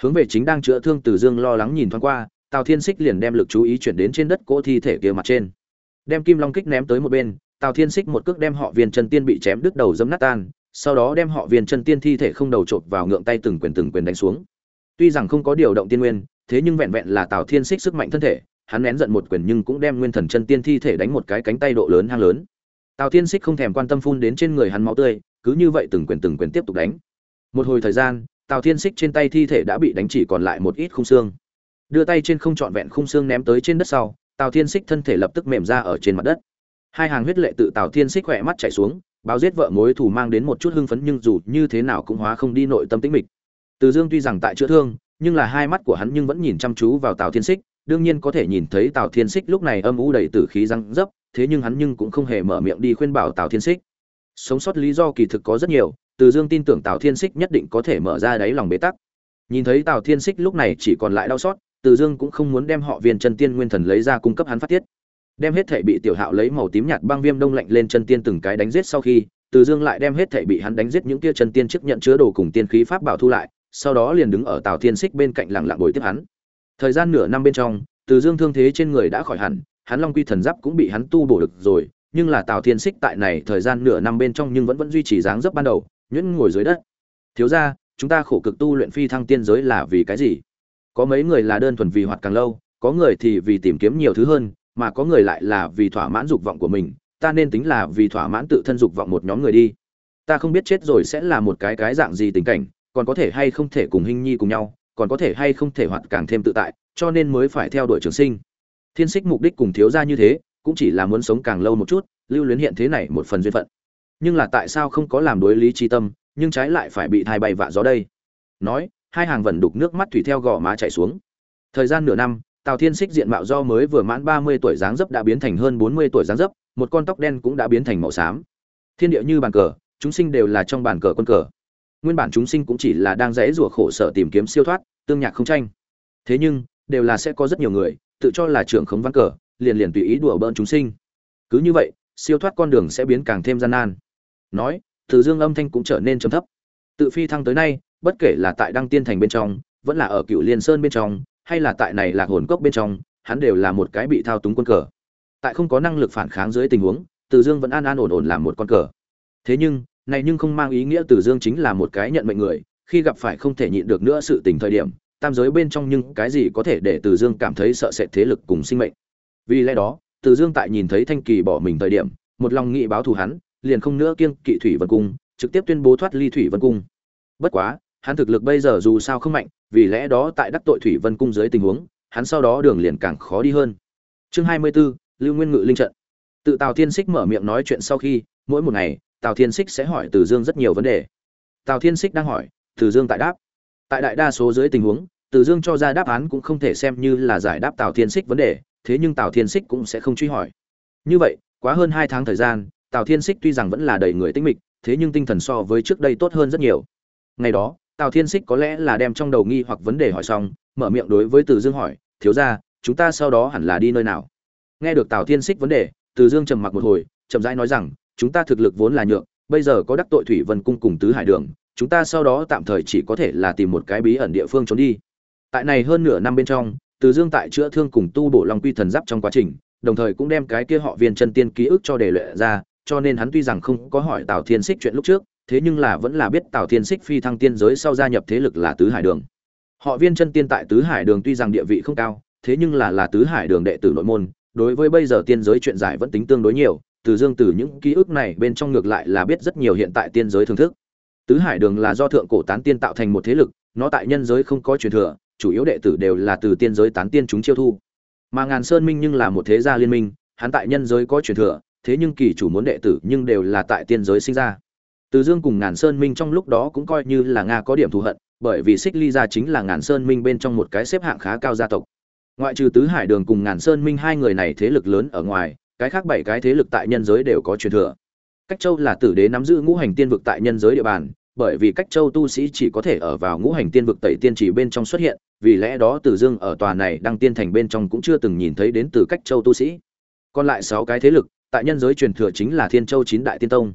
Hướng về chính đang chữa thương từ dương lo lắng nhìn thoáng qua, tào thiên xích liền đem lực chú ý chuyển đến trên đất cỗ thi thể kia mặt trên. Đem kim long kích ném tới một bên tào thiên Sích một cước đem họ viên chân tiên bị chém đứt đầu dấm nát tan, sau đó đem họ viên chân tiên thi thể không đầu chộp vào ngượng tay từng quyền từng quyền đánh xuống. Tuy rằng không có điều động tiên nguyên, thế nhưng vẹn vẹn là tào thiên Sích sức mạnh thân thể, hắn nén giận một quyền nhưng cũng đem nguyên thần chân tiên thi thể đánh một cái cánh tay độ lớn hang lớn. Tào thiên Sích không thèm quan tâm phun đến trên người hắn máu tươi, cứ như vậy từng quyền từng quyền tiếp tục đánh. Một hồi thời gian, tào thiên Sích trên tay thi thể đã bị đánh chỉ còn lại một ít khung xương. Đưa tay trên không trọn vẹn khung xương ném tới trên đất sau, tào thiên Sích thân thể lập tức mềm ra ở trên mặt đất hai hàng huyết lệ tự tào thiên xích khỏe mắt chảy xuống, báo giết vợ mối thù mang đến một chút hưng phấn nhưng dù như thế nào cũng hóa không đi nội tâm tĩnh mịch. Từ dương tuy rằng tại chữa thương, nhưng là hai mắt của hắn nhưng vẫn nhìn chăm chú vào tào thiên xích đương nhiên có thể nhìn thấy tào thiên xích lúc này âm u đầy tử khí răng dấp thế nhưng hắn nhưng cũng không hề mở miệng đi khuyên bảo tào thiên xích sống sót lý do kỳ thực có rất nhiều, từ dương tin tưởng tào thiên xích nhất định có thể mở ra đáy lòng bế tắc. Nhìn thấy tào thiên xích lúc này chỉ còn lại đau xót, từ dương cũng không muốn đem họ viên chân tiên nguyên thần lấy ra cung cấp hắn phát tiết đem hết thể bị tiểu hạo lấy màu tím nhạt băng viêm đông lạnh lên chân tiên từng cái đánh giết sau khi, từ dương lại đem hết thể bị hắn đánh giết những kia chân tiên chức nhận chứa đồ cùng tiên khí pháp bảo thu lại, sau đó liền đứng ở tào thiên xích bên cạnh lặng lặng bồi tiếp hắn. Thời gian nửa năm bên trong, từ dương thương thế trên người đã khỏi hẳn, hắn long quy thần giáp cũng bị hắn tu bổ được rồi, nhưng là tào thiên xích tại này thời gian nửa năm bên trong nhưng vẫn vẫn duy trì dáng dấp ban đầu, nhuyễn ngồi dưới đất. Thiếu ra chúng ta khổ cực tu luyện phi thăng tiên giới là vì cái gì? Có mấy người là đơn thuần vì hoạt càng lâu, có người thì vì tìm kiếm nhiều thứ hơn mà có người lại là vì thỏa mãn dục vọng của mình, ta nên tính là vì thỏa mãn tự thân dục vọng một nhóm người đi. Ta không biết chết rồi sẽ là một cái cái dạng gì tình cảnh, còn có thể hay không thể cùng hình nhi cùng nhau, còn có thể hay không thể hoạt càng thêm tự tại, cho nên mới phải theo đuổi trường sinh. Thiên xích mục đích cùng thiếu gia như thế, cũng chỉ là muốn sống càng lâu một chút, lưu luyến hiện thế này một phần duyên phận. Nhưng là tại sao không có làm đối lý chi tâm, nhưng trái lại phải bị thai bay vạ gió đây? Nói, hai hàng vẩn đục nước mắt thủy theo gò má chảy xuống. Thời gian nửa năm tào thiên xích diện mạo do mới vừa mãn ba mươi tuổi dáng dấp đã biến thành hơn bốn mươi tuổi dáng dấp, một con tóc đen cũng đã biến thành màu xám. Thiên địa như bàn cờ, chúng sinh đều là trong bàn cờ quân cờ. Nguyên bản chúng sinh cũng chỉ là đang rẽ rủa khổ sở tìm kiếm siêu thoát, tương nhạc không tranh. Thế nhưng, đều là sẽ có rất nhiều người, tự cho là trưởng khống văn cờ, liền liền tùy ý đùa bỡn chúng sinh. Cứ như vậy, siêu thoát con đường sẽ biến càng thêm gian nan. Nói, từ dương âm thanh cũng trở nên trầm thấp. Tự phi thăng tới nay, bất kể là tại đăng tiên thành bên trong, vẫn là ở cựu liên sơn bên trong hay là tại này lạc hồn cốc bên trong, hắn đều là một cái bị thao túng quân cờ. Tại không có năng lực phản kháng dưới tình huống, từ dương vẫn an an ổn ổn làm một con cờ. Thế nhưng, này nhưng không mang ý nghĩa từ dương chính là một cái nhận mệnh người, khi gặp phải không thể nhịn được nữa sự tình thời điểm, tam giới bên trong nhưng cái gì có thể để từ dương cảm thấy sợ sệt thế lực cùng sinh mệnh. Vì lẽ đó, từ dương tại nhìn thấy thanh kỳ bỏ mình thời điểm, một lòng nghị báo thù hắn, liền không nữa kiêng kỵ thủy vân cung, trực tiếp tuyên bố thoát ly thủy vân cung. Bất quá hắn thực lực bây giờ dù sao không mạnh vì lẽ đó tại đắc tội thủy vân cung dưới tình huống hắn sau đó đường liền càng khó đi hơn. Chương 24, lưu nguyên ngự linh trận. Tự tào thiên Sích mở miệng nói chuyện sau khi mỗi một ngày tào thiên Sích sẽ hỏi từ dương rất nhiều vấn đề. Tào thiên Sích đang hỏi từ dương tại đáp. Tại đại đa số dưới tình huống từ dương cho ra đáp án cũng không thể xem như là giải đáp tào thiên Sích vấn đề thế nhưng tào thiên Sích cũng sẽ không truy hỏi. Như vậy quá hơn hai tháng thời gian tào thiên Sích tuy rằng vẫn là đầy người tinh mịch thế nhưng tinh thần so với trước đây tốt hơn rất nhiều. Ngày đó tào thiên xích có lẽ là đem trong đầu nghi hoặc vấn đề hỏi xong, mở miệng đối với từ dương hỏi, thiếu ra chúng ta sau đó hẳn là đi nơi nào? Nghe được tào thiên xích vấn đề, từ dương trầm mặc một hồi, chậm rãi nói rằng, chúng ta thực lực vốn là nhượng, bây giờ có đắc tội thủy vân cung cùng tứ hải đường, chúng ta sau đó tạm thời chỉ có thể là tìm một cái bí ẩn địa phương trốn đi. Tại này hơn nửa năm bên trong, từ dương tại chữa thương cùng tu bổ long quy thần giáp trong quá trình, đồng thời cũng đem cái kia họ viên chân tiên ký ức cho đề lệ ra, cho nên hắn tuy rằng không có hỏi tào thiên xích chuyện lúc trước thế nhưng là vẫn là biết tào thiên xích phi thăng tiên giới sau gia nhập thế lực là tứ hải đường. Họ viên chân tiên tại tứ hải đường tuy rằng địa vị không cao, thế nhưng là là tứ hải đường đệ tử nội môn, đối với bây giờ tiên giới chuyện giải vẫn tính tương đối nhiều, từ dương từ những ký ức này bên trong ngược lại là biết rất nhiều hiện tại tiên giới thưởng thức. Tứ hải đường là do thượng cổ tán tiên tạo thành một thế lực, nó tại nhân giới không có truyền thừa, chủ yếu đệ tử đều là từ tiên giới tán tiên chúng chiêu thu. Mà ngàn sơn minh nhưng là một thế gia liên minh, hắn tại nhân giới có truyền thừa, thế nhưng kỳ chủ muốn đệ tử nhưng đều là tại tiên giới sinh ra từ dương cùng ngàn sơn minh trong lúc đó cũng coi như là nga có điểm thù hận, bởi vì xích ly gia chính là ngàn sơn minh bên trong một cái xếp hạng khá cao gia tộc. Ngoại trừ tứ hải đường cùng ngàn sơn minh hai người này thế lực lớn ở ngoài, cái khác bảy cái thế lực tại nhân giới đều có truyền thừa. Cách châu là tử đế nắm giữ ngũ hành tiên vực tại nhân giới địa bàn, bởi vì cách châu tu sĩ chỉ có thể ở vào ngũ hành tiên vực tẩy tiên chỉ bên trong xuất hiện, vì lẽ đó tử dương ở tòa này đăng tiên thành bên trong cũng chưa từng nhìn thấy đến từ cách châu tu sĩ. Còn lại sáu cái thế lực, tại nhân giới truyền thừa chính là thiên châu chín đại tiên tông.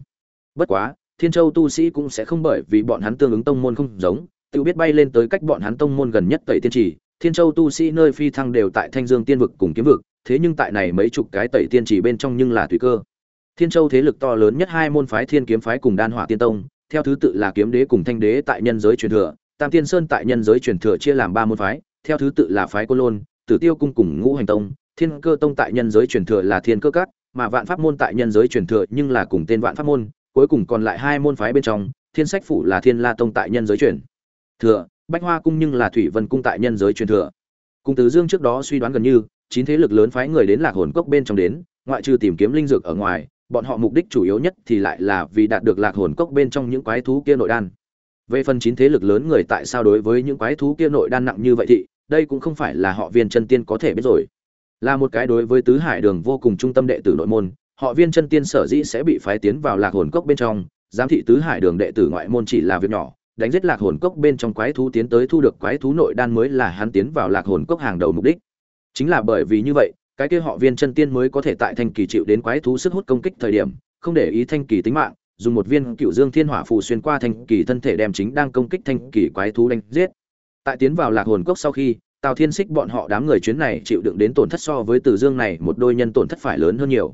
Bất quá thiên châu tu sĩ cũng sẽ không bởi vì bọn hắn tương ứng tông môn không giống, tự biết bay lên tới cách bọn hắn tông môn gần nhất tẩy tiên chỉ thiên châu tu sĩ nơi phi thăng đều tại thanh dương tiên vực cùng kiếm vực, thế nhưng tại này mấy chục cái tẩy tiên chỉ bên trong nhưng là tùy cơ. Thiên châu thế lực to lớn nhất hai môn phái thiên kiếm phái cùng đan hỏa tiên tông, theo thứ tự là kiếm đế cùng thanh đế tại nhân giới truyền thừa, tam tiên sơn tại nhân giới truyền thừa chia làm ba môn phái, theo thứ tự là phái cô lôn, tử tiêu cung cùng ngũ hành tông, thiên cơ tông tại nhân giới truyền thừa là thiên cơ cát mà vạn pháp môn tại nhân giới truyền thừa nhưng là cùng tên vạn pháp môn cuối cùng còn lại hai môn phái bên trong, thiên sách phủ là thiên la tông tại nhân giới truyền. Thừa, bách hoa cung nhưng là thủy vân cung tại nhân giới truyền thừa. Cung tứ dương trước đó suy đoán gần như, chín thế lực lớn phái người đến lạc hồn cốc bên trong đến, ngoại trừ tìm kiếm linh dược ở ngoài, bọn họ mục đích chủ yếu nhất thì lại là vì đạt được lạc hồn cốc bên trong những quái thú kia nội đan. Về phần chín thế lực lớn người tại sao đối với những quái thú kia nội đan nặng như vậy thì, đây cũng không phải là họ viên chân tiên có thể biết rồi. Là một cái đối với tứ hải đường vô cùng trung tâm đệ tử nội môn họ viên chân tiên sở dĩ sẽ bị phái tiến vào lạc hồn cốc bên trong, giám thị tứ hải đường đệ tử ngoại môn chỉ là việc nhỏ, đánh giết lạc hồn cốc bên trong quái thú tiến tới thu được quái thú nội đan mới là hắn tiến vào lạc hồn cốc hàng đầu mục đích. Chính là bởi vì như vậy, cái kia họ viên chân tiên mới có thể tại thanh kỳ chịu đến quái thú sức hút công kích thời điểm, không để ý thanh kỳ tính mạng, dùng một viên cựu dương thiên hỏa phù xuyên qua thanh kỳ thân thể đem chính đang công kích thanh kỳ quái thú đánh giết. Tại tiến vào lạc hồn cốc sau khi, tào thiên xích bọn họ đám người chuyến này chịu đựng đến tổn thất so với từ dương này một đôi nhân tổn thất phải lớn hơn nhiều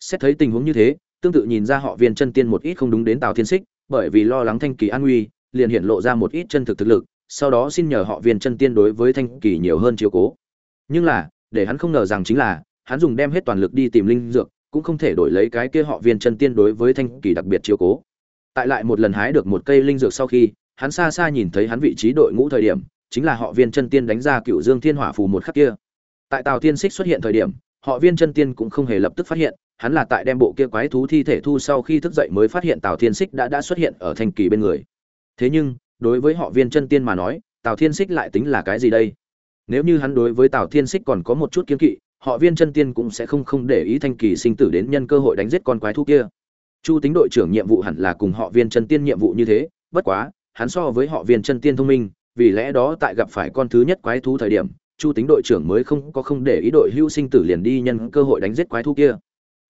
xét thấy tình huống như thế, tương tự nhìn ra họ viên chân tiên một ít không đúng đến tào thiên xích bởi vì lo lắng thanh kỳ an nguy, liền hiện lộ ra một ít chân thực thực lực, sau đó xin nhờ họ viên chân tiên đối với thanh kỳ nhiều hơn chiếu cố. Nhưng là, để hắn không ngờ rằng chính là, hắn dùng đem hết toàn lực đi tìm linh dược, cũng không thể đổi lấy cái kia họ viên chân tiên đối với thanh kỳ đặc biệt chiếu cố. Tại lại một lần hái được một cây linh dược sau khi, hắn xa xa nhìn thấy hắn vị trí đội ngũ thời điểm, chính là họ viên chân tiên đánh ra cựu dương thiên hỏa phù một khắc kia. Tại tào thiên xích xuất hiện thời điểm, họ viên chân tiên cũng không hề lập tức phát hiện hắn là tại đem bộ kia quái thú thi thể thu sau khi thức dậy mới phát hiện tào thiên xích đã đã xuất hiện ở thanh kỳ bên người. Thế nhưng, đối với họ viên chân tiên mà nói, tào thiên xích lại tính là cái gì đây? Nếu như hắn đối với tào thiên xích còn có một chút kiêng kỵ, họ viên chân tiên cũng sẽ không không để ý thanh kỳ sinh tử đến nhân cơ hội đánh giết con quái thú kia. Chu tính đội trưởng nhiệm vụ hẳn là cùng họ viên chân tiên nhiệm vụ như thế, bất quá, hắn so với họ viên chân tiên thông minh, vì lẽ đó tại gặp phải con thứ nhất quái thú thời điểm, chu tính đội trưởng mới không có, không để ý đội hưu sinh tử liền đi nhân cơ hội đánh giết quái thú kia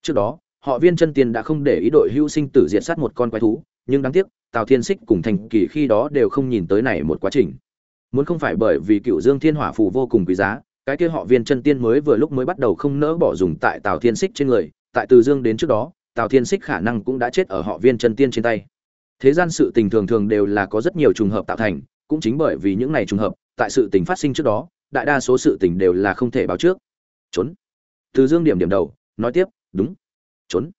trước đó, họ viên chân tiên đã không để ý đội hưu sinh tử diệt sát một con quái thú, nhưng đáng tiếc, tào thiên xích cùng thành kỳ khi đó đều không nhìn tới này một quá trình. Muốn không phải bởi vì cựu dương thiên hỏa phù vô cùng quý giá, cái kia họ viên chân tiên mới vừa lúc mới bắt đầu không nỡ bỏ dùng tại tào thiên xích trên người, tại từ dương đến trước đó, tào thiên xích khả năng cũng đã chết ở họ viên chân tiên trên tay. Thế gian sự tình thường thường đều là có rất nhiều trùng hợp tạo thành, cũng chính bởi vì những này trùng hợp, tại sự tình phát sinh trước đó, đại đa số sự tình đều là không thể báo trước. Trốn. Từ dương điểm điểm đầu, nói tiếp đúng. Trốn.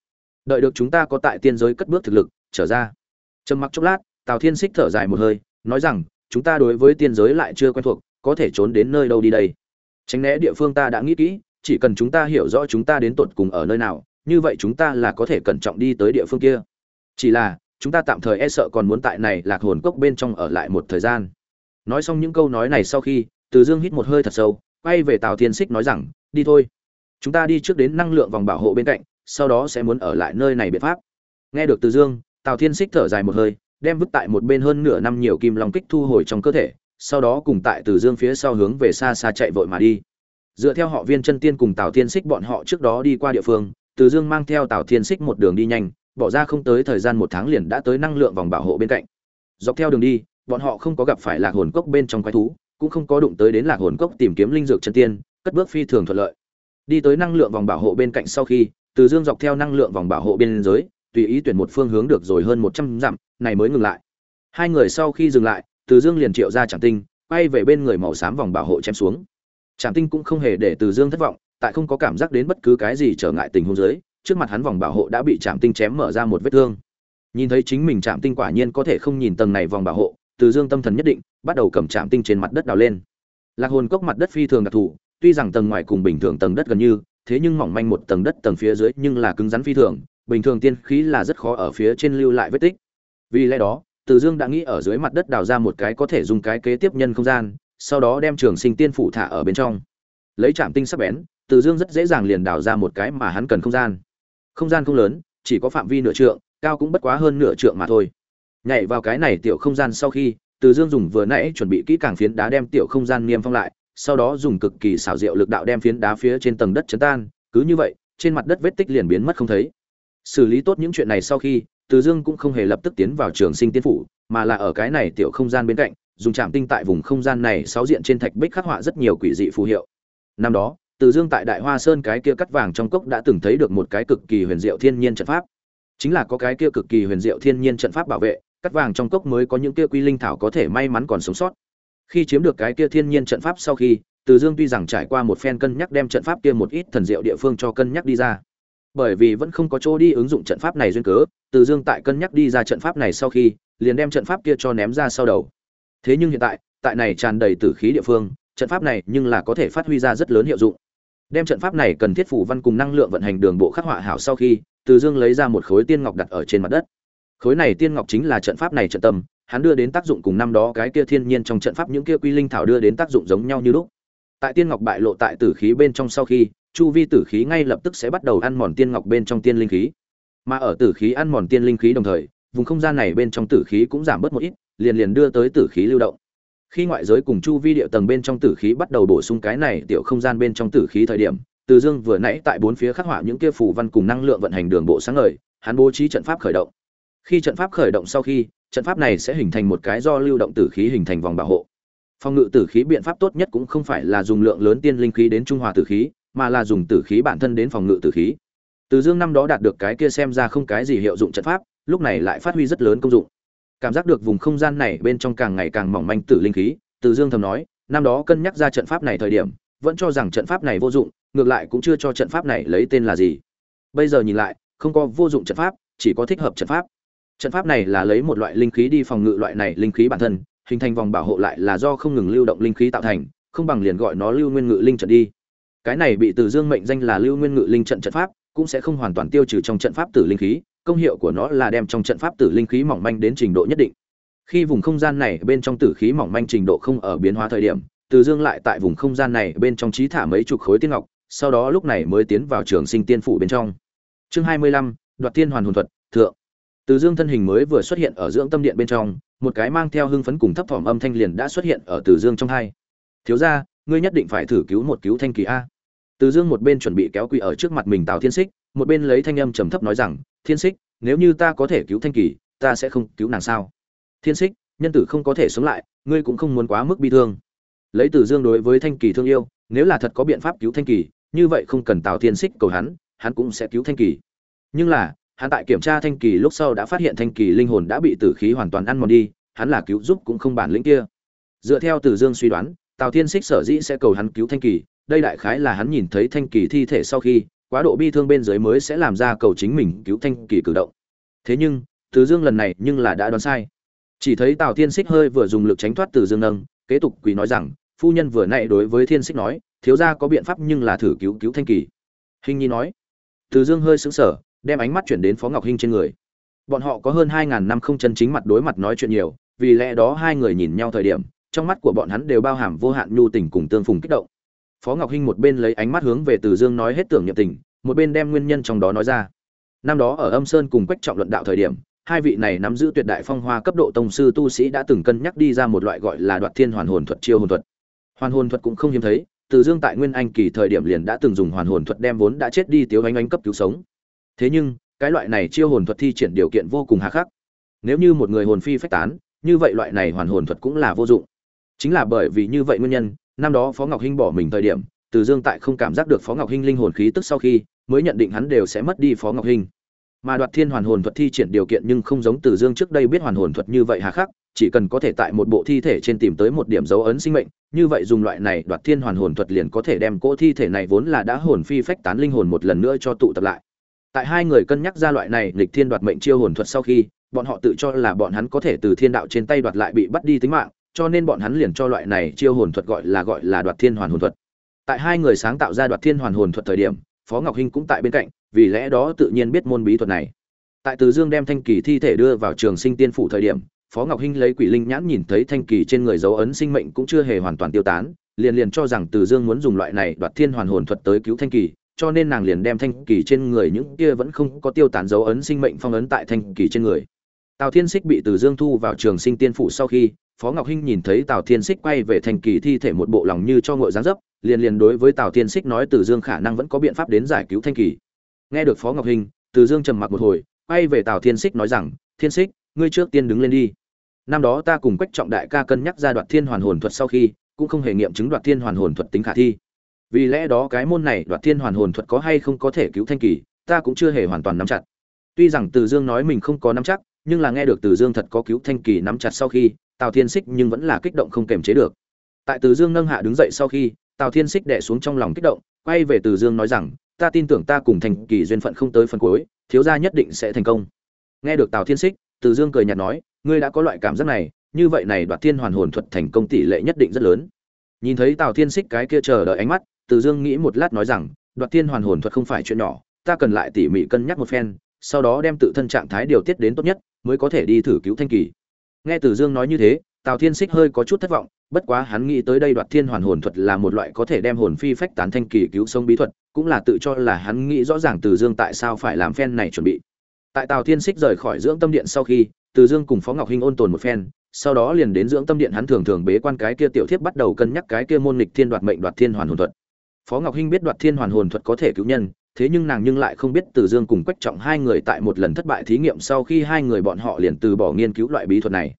Đợi được chúng ta có tại tiên giới cất bước thực lực, trở ra. Trầm mặc chốc lát, tào thiên xích thở dài một hơi, nói rằng, chúng ta đối với tiên giới lại chưa quen thuộc, có thể trốn đến nơi đâu đi đây. Tránh né địa phương ta đã nghĩ kỹ, chỉ cần chúng ta hiểu rõ chúng ta đến tột cùng ở nơi nào, như vậy chúng ta là có thể cẩn trọng đi tới địa phương kia. Chỉ là, chúng ta tạm thời e sợ còn muốn tại này lạc hồn cốc bên trong ở lại một thời gian. Nói xong những câu nói này sau khi, từ dương hít một hơi thật sâu, quay về tào thiên xích nói rằng, đi thôi chúng ta đi trước đến năng lượng vòng bảo hộ bên cạnh, sau đó sẽ muốn ở lại nơi này biện pháp. Nghe được từ dương, tào thiên xích thở dài một hơi, đem vứt tại một bên hơn nửa năm nhiều kim long kích thu hồi trong cơ thể, sau đó cùng tại từ dương phía sau hướng về xa xa chạy vội mà đi. Dựa theo họ viên chân tiên cùng tào thiên xích bọn họ trước đó đi qua địa phương, từ dương mang theo tào thiên xích một đường đi nhanh, bỏ ra không tới thời gian một tháng liền đã tới năng lượng vòng bảo hộ bên cạnh. Dọc theo đường đi, bọn họ không có gặp phải lạc hồn cốc bên trong quái thú, cũng không có đụng tới đến lạc hồn cốc tìm kiếm linh dược chân tiên, cất bước phi thường thuận lợi đi tới năng lượng vòng bảo hộ bên cạnh sau khi, từ dương dọc theo năng lượng vòng bảo hộ bên giới, tùy ý tuyển một phương hướng được rồi hơn một trăm dặm, này mới ngừng lại. Hai người sau khi dừng lại, từ dương liền triệu ra trạm tinh, quay về bên người màu xám vòng bảo hộ chém xuống. Trạm tinh cũng không hề để từ dương thất vọng, tại không có cảm giác đến bất cứ cái gì trở ngại tình huống dưới, trước mặt hắn vòng bảo hộ đã bị trạm tinh chém mở ra một vết thương. Nhìn thấy chính mình trạm tinh quả nhiên có thể không nhìn tầng này vòng bảo hộ, từ dương tâm thần nhất định, bắt đầu cầm trạm tinh trên mặt đất đào lên. Lạc hồn cốc mặt đất phi thường đặc thù tuy rằng tầng ngoài cùng bình thường tầng đất gần như, thế nhưng mỏng manh một tầng đất tầng phía dưới nhưng là cứng rắn phi thường, bình thường tiên khí là rất khó ở phía trên lưu lại vết tích. Vì lẽ đó, từ dương đã nghĩ ở dưới mặt đất đào ra một cái có thể dùng cái kế tiếp nhân không gian, sau đó đem trường sinh tiên phủ thả ở bên trong. Lấy trạm tinh sắc bén, từ dương rất dễ dàng liền đào ra một cái mà hắn cần không gian. Không gian không lớn, chỉ có phạm vi nửa trượng, cao cũng bất quá hơn nửa trượng mà thôi. Nhảy vào cái này tiểu không gian sau khi, từ dương dùng vừa nãy chuẩn bị kỹ càng phiến đá đem tiểu không gian niêm phong lại sau đó dùng cực kỳ xảo diệu lực đạo đem phiến đá phía trên tầng đất chấn tan, cứ như vậy, trên mặt đất vết tích liền biến mất không thấy. Xử lý tốt những chuyện này sau khi, từ dương cũng không hề lập tức tiến vào trường sinh tiên phủ, mà là ở cái này tiểu không gian bên cạnh, dùng chạm tinh tại vùng không gian này sáu diện trên thạch bích khắc họa rất nhiều quỷ dị phù hiệu. Năm đó, từ dương tại đại hoa sơn cái kia cắt vàng trong cốc đã từng thấy được một cái cực kỳ huyền diệu thiên nhiên trận pháp. Chính là có cái kia cực kỳ huyền diệu thiên nhiên trận pháp bảo vệ, cắt vàng trong cốc mới có những kia quy linh thảo có thể may mắn còn sống sót khi chiếm được cái kia thiên nhiên trận pháp sau khi, từ dương tuy rằng trải qua một phen cân nhắc đem trận pháp kia một ít thần diệu địa phương cho cân nhắc đi ra. Bởi vì vẫn không có chỗ đi ứng dụng trận pháp này duyên cớ, từ dương tại cân nhắc đi ra trận pháp này sau khi, liền đem trận pháp kia cho ném ra sau đầu. Thế nhưng hiện tại tại này tràn đầy tử khí địa phương, trận pháp này nhưng là có thể phát huy ra rất lớn hiệu dụng. Đem trận pháp này cần thiết phủ văn cùng năng lượng vận hành đường bộ khắc họa hảo sau khi, từ dương lấy ra một khối tiên ngọc đặt ở trên mặt đất. Khối này tiên ngọc chính là trận pháp này trận tâm hắn đưa đến tác dụng cùng năm đó cái kia thiên nhiên trong trận pháp những kia quy linh thảo đưa đến tác dụng giống nhau như lúc. Tại tiên ngọc bại lộ tại tử khí bên trong sau khi, chu vi tử khí ngay lập tức sẽ bắt đầu ăn mòn tiên ngọc bên trong tiên linh khí. Mà ở tử khí ăn mòn tiên linh khí đồng thời, vùng không gian này bên trong tử khí cũng giảm bớt một ít, liền liền đưa tới tử khí lưu động. Khi ngoại giới cùng chu vi địa tầng bên trong tử khí bắt đầu bổ sung cái này tiểu không gian bên trong tử khí thời điểm, từ dương vừa nãy tại bốn phía khắc họa những kia phù văn cùng năng lượng vận hành đường bộ sáng ngời, hắn bố trí trận pháp khởi động. Khi trận pháp khởi động sau khi trận pháp này sẽ hình thành một cái do lưu động tử khí hình thành vòng bảo hộ. Phòng ngự tử khí biện pháp tốt nhất cũng không phải là dùng lượng lớn tiên linh khí đến trung hòa tử khí, mà là dùng tử khí bản thân đến phòng ngự tử khí. Từ dương năm đó đạt được cái kia xem ra không cái gì hiệu dụng trận pháp, lúc này lại phát huy rất lớn công dụng. Cảm giác được vùng không gian này bên trong càng ngày càng mỏng manh tử linh khí, từ dương thầm nói, năm đó cân nhắc ra trận pháp này thời điểm, vẫn cho rằng trận pháp này vô dụng, ngược lại cũng chưa cho trận pháp này lấy tên là gì. Bây giờ nhìn lại, không có vô dụng trận pháp, chỉ có thích hợp trận pháp trận pháp này là lấy một loại linh khí đi phòng ngự loại này linh khí bản thân, hình thành vòng bảo hộ lại là do không ngừng lưu động linh khí tạo thành, không bằng liền gọi nó lưu nguyên ngự linh trận đi. Cái này bị từ dương mệnh danh là lưu nguyên ngự linh trận trận pháp, cũng sẽ không hoàn toàn tiêu trừ trong trận pháp tử linh khí, công hiệu của nó là đem trong trận pháp tử linh khí mỏng manh đến trình độ nhất định. Khi vùng không gian này bên trong tử khí mỏng manh trình độ không ở biến hóa thời điểm, từ dương lại tại vùng không gian này bên trong trí thả mấy chục khối tiên ngọc, sau đó lúc này mới tiến vào trường sinh tiên phủ bên trong. Chương hai mươi lăm, đoạt tiên hoàn hồn thuật, thượng từ dương thân hình mới vừa xuất hiện ở dưỡng tâm điện bên trong, một cái mang theo hưng phấn cùng thấp thỏm âm thanh liền đã xuất hiện ở từ dương trong hai. Thiếu ra ngươi nhất định phải thử cứu một cứu thanh kỳ a. Từ dương một bên chuẩn bị kéo quỳ ở trước mặt mình tào thiên xích một bên lấy thanh âm trầm thấp nói rằng, thiên xích nếu như ta có thể cứu thanh kỳ, ta sẽ không cứu nàng sao? Thiên xích nhân tử không có thể sống lại, ngươi cũng không muốn quá mức bi thương. Lấy từ dương đối với thanh kỳ thương yêu, nếu là thật có biện pháp cứu thanh kỳ, như vậy không cần tào thiên xích cầu hắn hắn cũng sẽ cứu thanh kỳ. Nhưng là hắn tại kiểm tra thanh kỳ lúc sau đã phát hiện thanh kỳ linh hồn đã bị tử khí hoàn toàn ăn mòn đi, hắn là cứu giúp cũng không bản lĩnh kia. Dựa theo từ dương suy đoán, tào thiên xích sở dĩ sẽ cầu hắn cứu thanh kỳ, đây đại khái là hắn nhìn thấy thanh kỳ thi thể sau khi, quá độ bi thương bên dưới mới sẽ làm ra cầu chính mình cứu thanh kỳ cử động. Thế nhưng, từ dương lần này nhưng là đã đoán sai. Chỉ thấy tào thiên xích hơi vừa dùng lực tránh thoát từ dương nâng, kế tục quỳ nói rằng, phu nhân vừa nãy đối với thiên xích nói, thiếu gia có biện pháp nhưng là thử cứu cứu thanh kỳ. Hình nhi nói. Từ dương hơi sững sờ đem ánh mắt chuyển đến phó ngọc hinh trên người. Bọn họ có hơn hai ngàn năm không chân chính mặt đối mặt nói chuyện nhiều, vì lẽ đó hai người nhìn nhau thời điểm, trong mắt của bọn hắn đều bao hàm vô hạn nhu tình cùng tương phùng kích động. Phó ngọc hinh một bên lấy ánh mắt hướng về từ dương nói hết tưởng nhiệm tình, một bên đem nguyên nhân trong đó nói ra. Năm đó ở âm sơn cùng quách trọng luận đạo thời điểm, hai vị này nắm giữ tuyệt đại phong hoa cấp độ tông sư tu sĩ đã từng cân nhắc đi ra một loại gọi là đoạt thiên hoàn hồn thuật chiêu hồn thuật. Hoàn hồn thuật cũng không hiếm thấy, từ dương tại nguyên anh kỳ thời điểm liền đã từng dùng hoàn hồn thuật đem vốn đã chết đi tiếu ánh ánh cấp cứu sống thế nhưng, cái loại này chiêu hồn thuật thi triển điều kiện vô cùng hà khắc. Nếu như một người hồn phi phách tán, như vậy loại này hoàn hồn thuật cũng là vô dụng. Chính là bởi vì như vậy nguyên nhân, năm đó phó ngọc hinh bỏ mình thời điểm, từ dương tại không cảm giác được phó ngọc hinh linh hồn khí tức sau khi, mới nhận định hắn đều sẽ mất đi phó ngọc hinh. Mà đoạt thiên hoàn hồn thuật thi triển điều kiện nhưng không giống từ dương trước đây biết hoàn hồn thuật như vậy hà khắc, chỉ cần có thể tại một bộ thi thể trên tìm tới một điểm dấu ấn sinh mệnh, như vậy dùng loại này đoạt thiên hoàn hồn thuật liền có thể đem cỗ thi thể này vốn là đã hồn phi phách tán linh hồn một lần nữa cho tụ tập lại tại hai người cân nhắc ra loại này nghịch thiên đoạt mệnh chiêu hồn thuật sau khi, bọn họ tự cho là bọn hắn có thể từ thiên đạo trên tay đoạt lại bị bắt đi tính mạng, cho nên bọn hắn liền cho loại này chiêu hồn thuật gọi là gọi là đoạt thiên hoàn hồn thuật. Tại hai người sáng tạo ra đoạt thiên hoàn hồn thuật thời điểm, phó ngọc hinh cũng tại bên cạnh, vì lẽ đó tự nhiên biết môn bí thuật này. Tại từ dương đem thanh kỳ thi thể đưa vào trường sinh tiên phủ thời điểm, phó ngọc hinh lấy quỷ linh nhãn nhìn thấy thanh kỳ trên người dấu ấn sinh mệnh cũng chưa hề hoàn toàn tiêu tán, liền liền cho rằng từ dương muốn dùng loại này đoạt thiên hoàn hồn thuật tới cứu thanh kỳ cho nên nàng liền đem thanh kỳ trên người những kia vẫn không có tiêu tán dấu ấn sinh mệnh phong ấn tại thanh kỳ trên người. Tào thiên xích bị từ dương thu vào trường sinh tiên phủ sau khi, phó ngọc hinh nhìn thấy tào thiên xích quay về thanh kỳ thi thể một bộ lòng như cho ngội dáng dấp, liền liền đối với tào thiên xích nói từ dương khả năng vẫn có biện pháp đến giải cứu thanh kỳ. Nghe được phó ngọc hinh, từ dương trầm mặc một hồi, quay về tào thiên xích nói rằng, thiên xích ngươi trước tiên đứng lên đi. Năm đó ta cùng quách trọng đại ca cân nhắc ra đoạt thiên hoàn hồn thuật sau khi, cũng không hề nghiệm chứng đoạt thiên hoàn hồn thuật tính khả thi vì lẽ đó cái môn này đoạt thiên hoàn hồn thuật có hay không có thể cứu thanh kỳ, ta cũng chưa hề hoàn toàn nắm chặt. Tuy rằng từ dương nói mình không có nắm chắc, nhưng là nghe được từ dương thật có cứu thanh kỳ nắm chặt sau khi, tào thiên xích nhưng vẫn là kích động không kềm chế được. Tại từ dương nâng hạ đứng dậy sau khi, tào thiên xích đẻ xuống trong lòng kích động, quay về từ dương nói rằng, ta tin tưởng ta cùng thành kỳ duyên phận không tới phần cuối, thiếu gia nhất định sẽ thành công. Nghe được tào thiên xích từ dương cười nhạt nói, ngươi đã có loại cảm giác này, như vậy này đoạt thiên hoàn hồn thuật thành công tỷ lệ nhất định rất lớn. Nhìn thấy tào thiên xích cái kia chờ đợi ánh mắt từ dương nghĩ một lát nói rằng, đoạt thiên hoàn hồn thuật không phải chuyện nhỏ, ta cần lại tỉ mỉ cân nhắc một phen, sau đó đem tự thân trạng thái điều tiết đến tốt nhất, mới có thể đi thử cứu thanh kỳ. Nghe từ dương nói như thế, tào thiên Sích hơi có chút thất vọng, bất quá hắn nghĩ tới đây đoạt thiên hoàn hồn thuật là một loại có thể đem hồn phi phách tán thanh kỳ cứu sống bí thuật, cũng là tự cho là hắn nghĩ rõ ràng từ dương tại sao phải làm phen này chuẩn bị. Tại tào thiên Sích rời khỏi dưỡng tâm điện sau khi, từ dương cùng phó ngọc hinh ôn tồn một phen, sau đó liền đến dưỡng tâm điện hắn thường thường bế quan cái kia tiểu thiếp bắt đầu cân nhắc cái kia môn nghịch thiên đoạt mệnh đoạt thiên hoàn hồn thuật phó ngọc hinh biết đoạt thiên hoàn hồn thuật có thể cứu nhân, thế nhưng nàng nhưng lại không biết từ dương cùng quách trọng hai người tại một lần thất bại thí nghiệm sau khi hai người bọn họ liền từ bỏ nghiên cứu loại bí thuật này.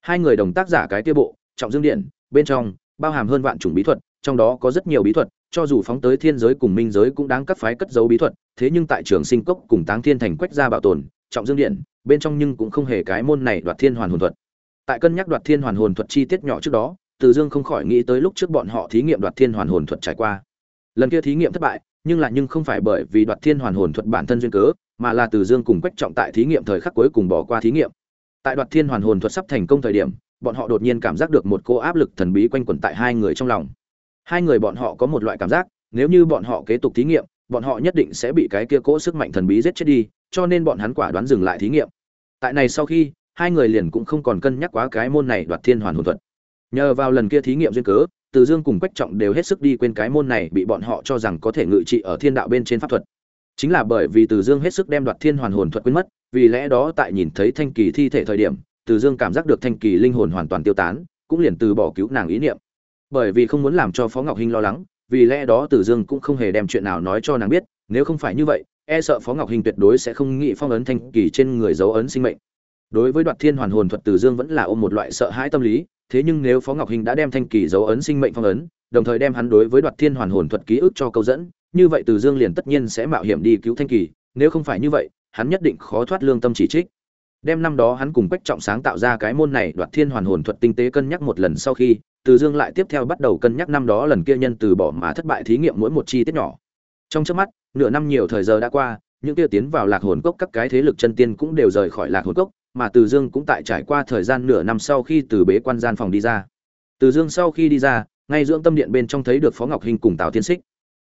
Hai người đồng tác giả cái kia bộ, trọng dương điện, bên trong, bao hàm hơn vạn chủng bí thuật, trong đó có rất nhiều bí thuật, cho dù phóng tới thiên giới cùng minh giới cũng đáng các phái cất giấu bí thuật, thế nhưng tại trường sinh cốc cùng táng thiên thành quách gia bảo tồn, trọng dương điện, bên trong nhưng cũng không hề cái môn này đoạt thiên hoàn hồn thuật. Tại cân nhắc đoạt thiên hoàn hồn thuật chi tiết nhỏ trước đó, từ dương không khỏi nghĩ tới lúc trước bọn họ thí nghiệm đoạt thiên hoàn hồn thuật trải qua lần kia thí nghiệm thất bại, nhưng lại nhưng không phải bởi vì đoạt thiên hoàn hồn thuật bản thân duyên cớ, mà là từ dương cùng quách trọng tại thí nghiệm thời khắc cuối cùng bỏ qua thí nghiệm. Tại đoạt thiên hoàn hồn thuật sắp thành công thời điểm, bọn họ đột nhiên cảm giác được một cô áp lực thần bí quanh quẩn tại hai người trong lòng. Hai người bọn họ có một loại cảm giác, nếu như bọn họ kế tục thí nghiệm, bọn họ nhất định sẽ bị cái kia cỗ sức mạnh thần bí giết chết đi, cho nên bọn hắn quả đoán dừng lại thí nghiệm. Tại này sau khi, hai người liền cũng không còn cân nhắc quá cái môn này đoạt thiên hoàn hồn thuật. Nhờ vào lần kia thí nghiệm duyên cớ từ dương cùng quách trọng đều hết sức đi quên cái môn này bị bọn họ cho rằng có thể ngự trị ở thiên đạo bên trên pháp thuật. Chính là bởi vì từ dương hết sức đem đoạt thiên hoàn hồn thuật quên mất, vì lẽ đó tại nhìn thấy thanh kỳ thi thể thời điểm, từ dương cảm giác được thanh kỳ linh hồn hoàn toàn tiêu tán, cũng liền từ bỏ cứu nàng ý niệm. Bởi vì không muốn làm cho phó ngọc hinh lo lắng, vì lẽ đó từ dương cũng không hề đem chuyện nào nói cho nàng biết, nếu không phải như vậy e sợ phó ngọc hinh tuyệt đối sẽ không nghĩ phong ấn thanh kỳ trên người dấu ấn sinh mệnh. Đối với đoạt thiên hoàn hồn thuật từ dương vẫn là ôm một loại sợ hãi tâm lý thế nhưng nếu phó ngọc hình đã đem thanh kỳ dấu ấn sinh mệnh phong ấn, đồng thời đem hắn đối với đoạt thiên hoàn hồn thuật ký ức cho câu dẫn, như vậy từ dương liền tất nhiên sẽ mạo hiểm đi cứu thanh kỳ, nếu không phải như vậy, hắn nhất định khó thoát lương tâm chỉ trích. Đem năm đó hắn cùng quách trọng sáng tạo ra cái môn này đoạt thiên hoàn hồn thuật tinh tế cân nhắc một lần sau khi, từ dương lại tiếp theo bắt đầu cân nhắc năm đó lần kia nhân từ bỏ mà thất bại thí nghiệm mỗi một chi tiết nhỏ. Trong trước mắt, nửa năm nhiều thời giờ đã qua, những kia tiến vào lạc hồn cốc các cái thế lực chân tiên cũng đều rời khỏi lạc hồn cốc mà Từ Dương cũng tại trải qua thời gian nửa năm sau khi từ bế quan gian phòng đi ra. Từ Dương sau khi đi ra, ngay dưỡng tâm điện bên trong thấy được Phó Ngọc Hinh cùng Tào Thiên Sích.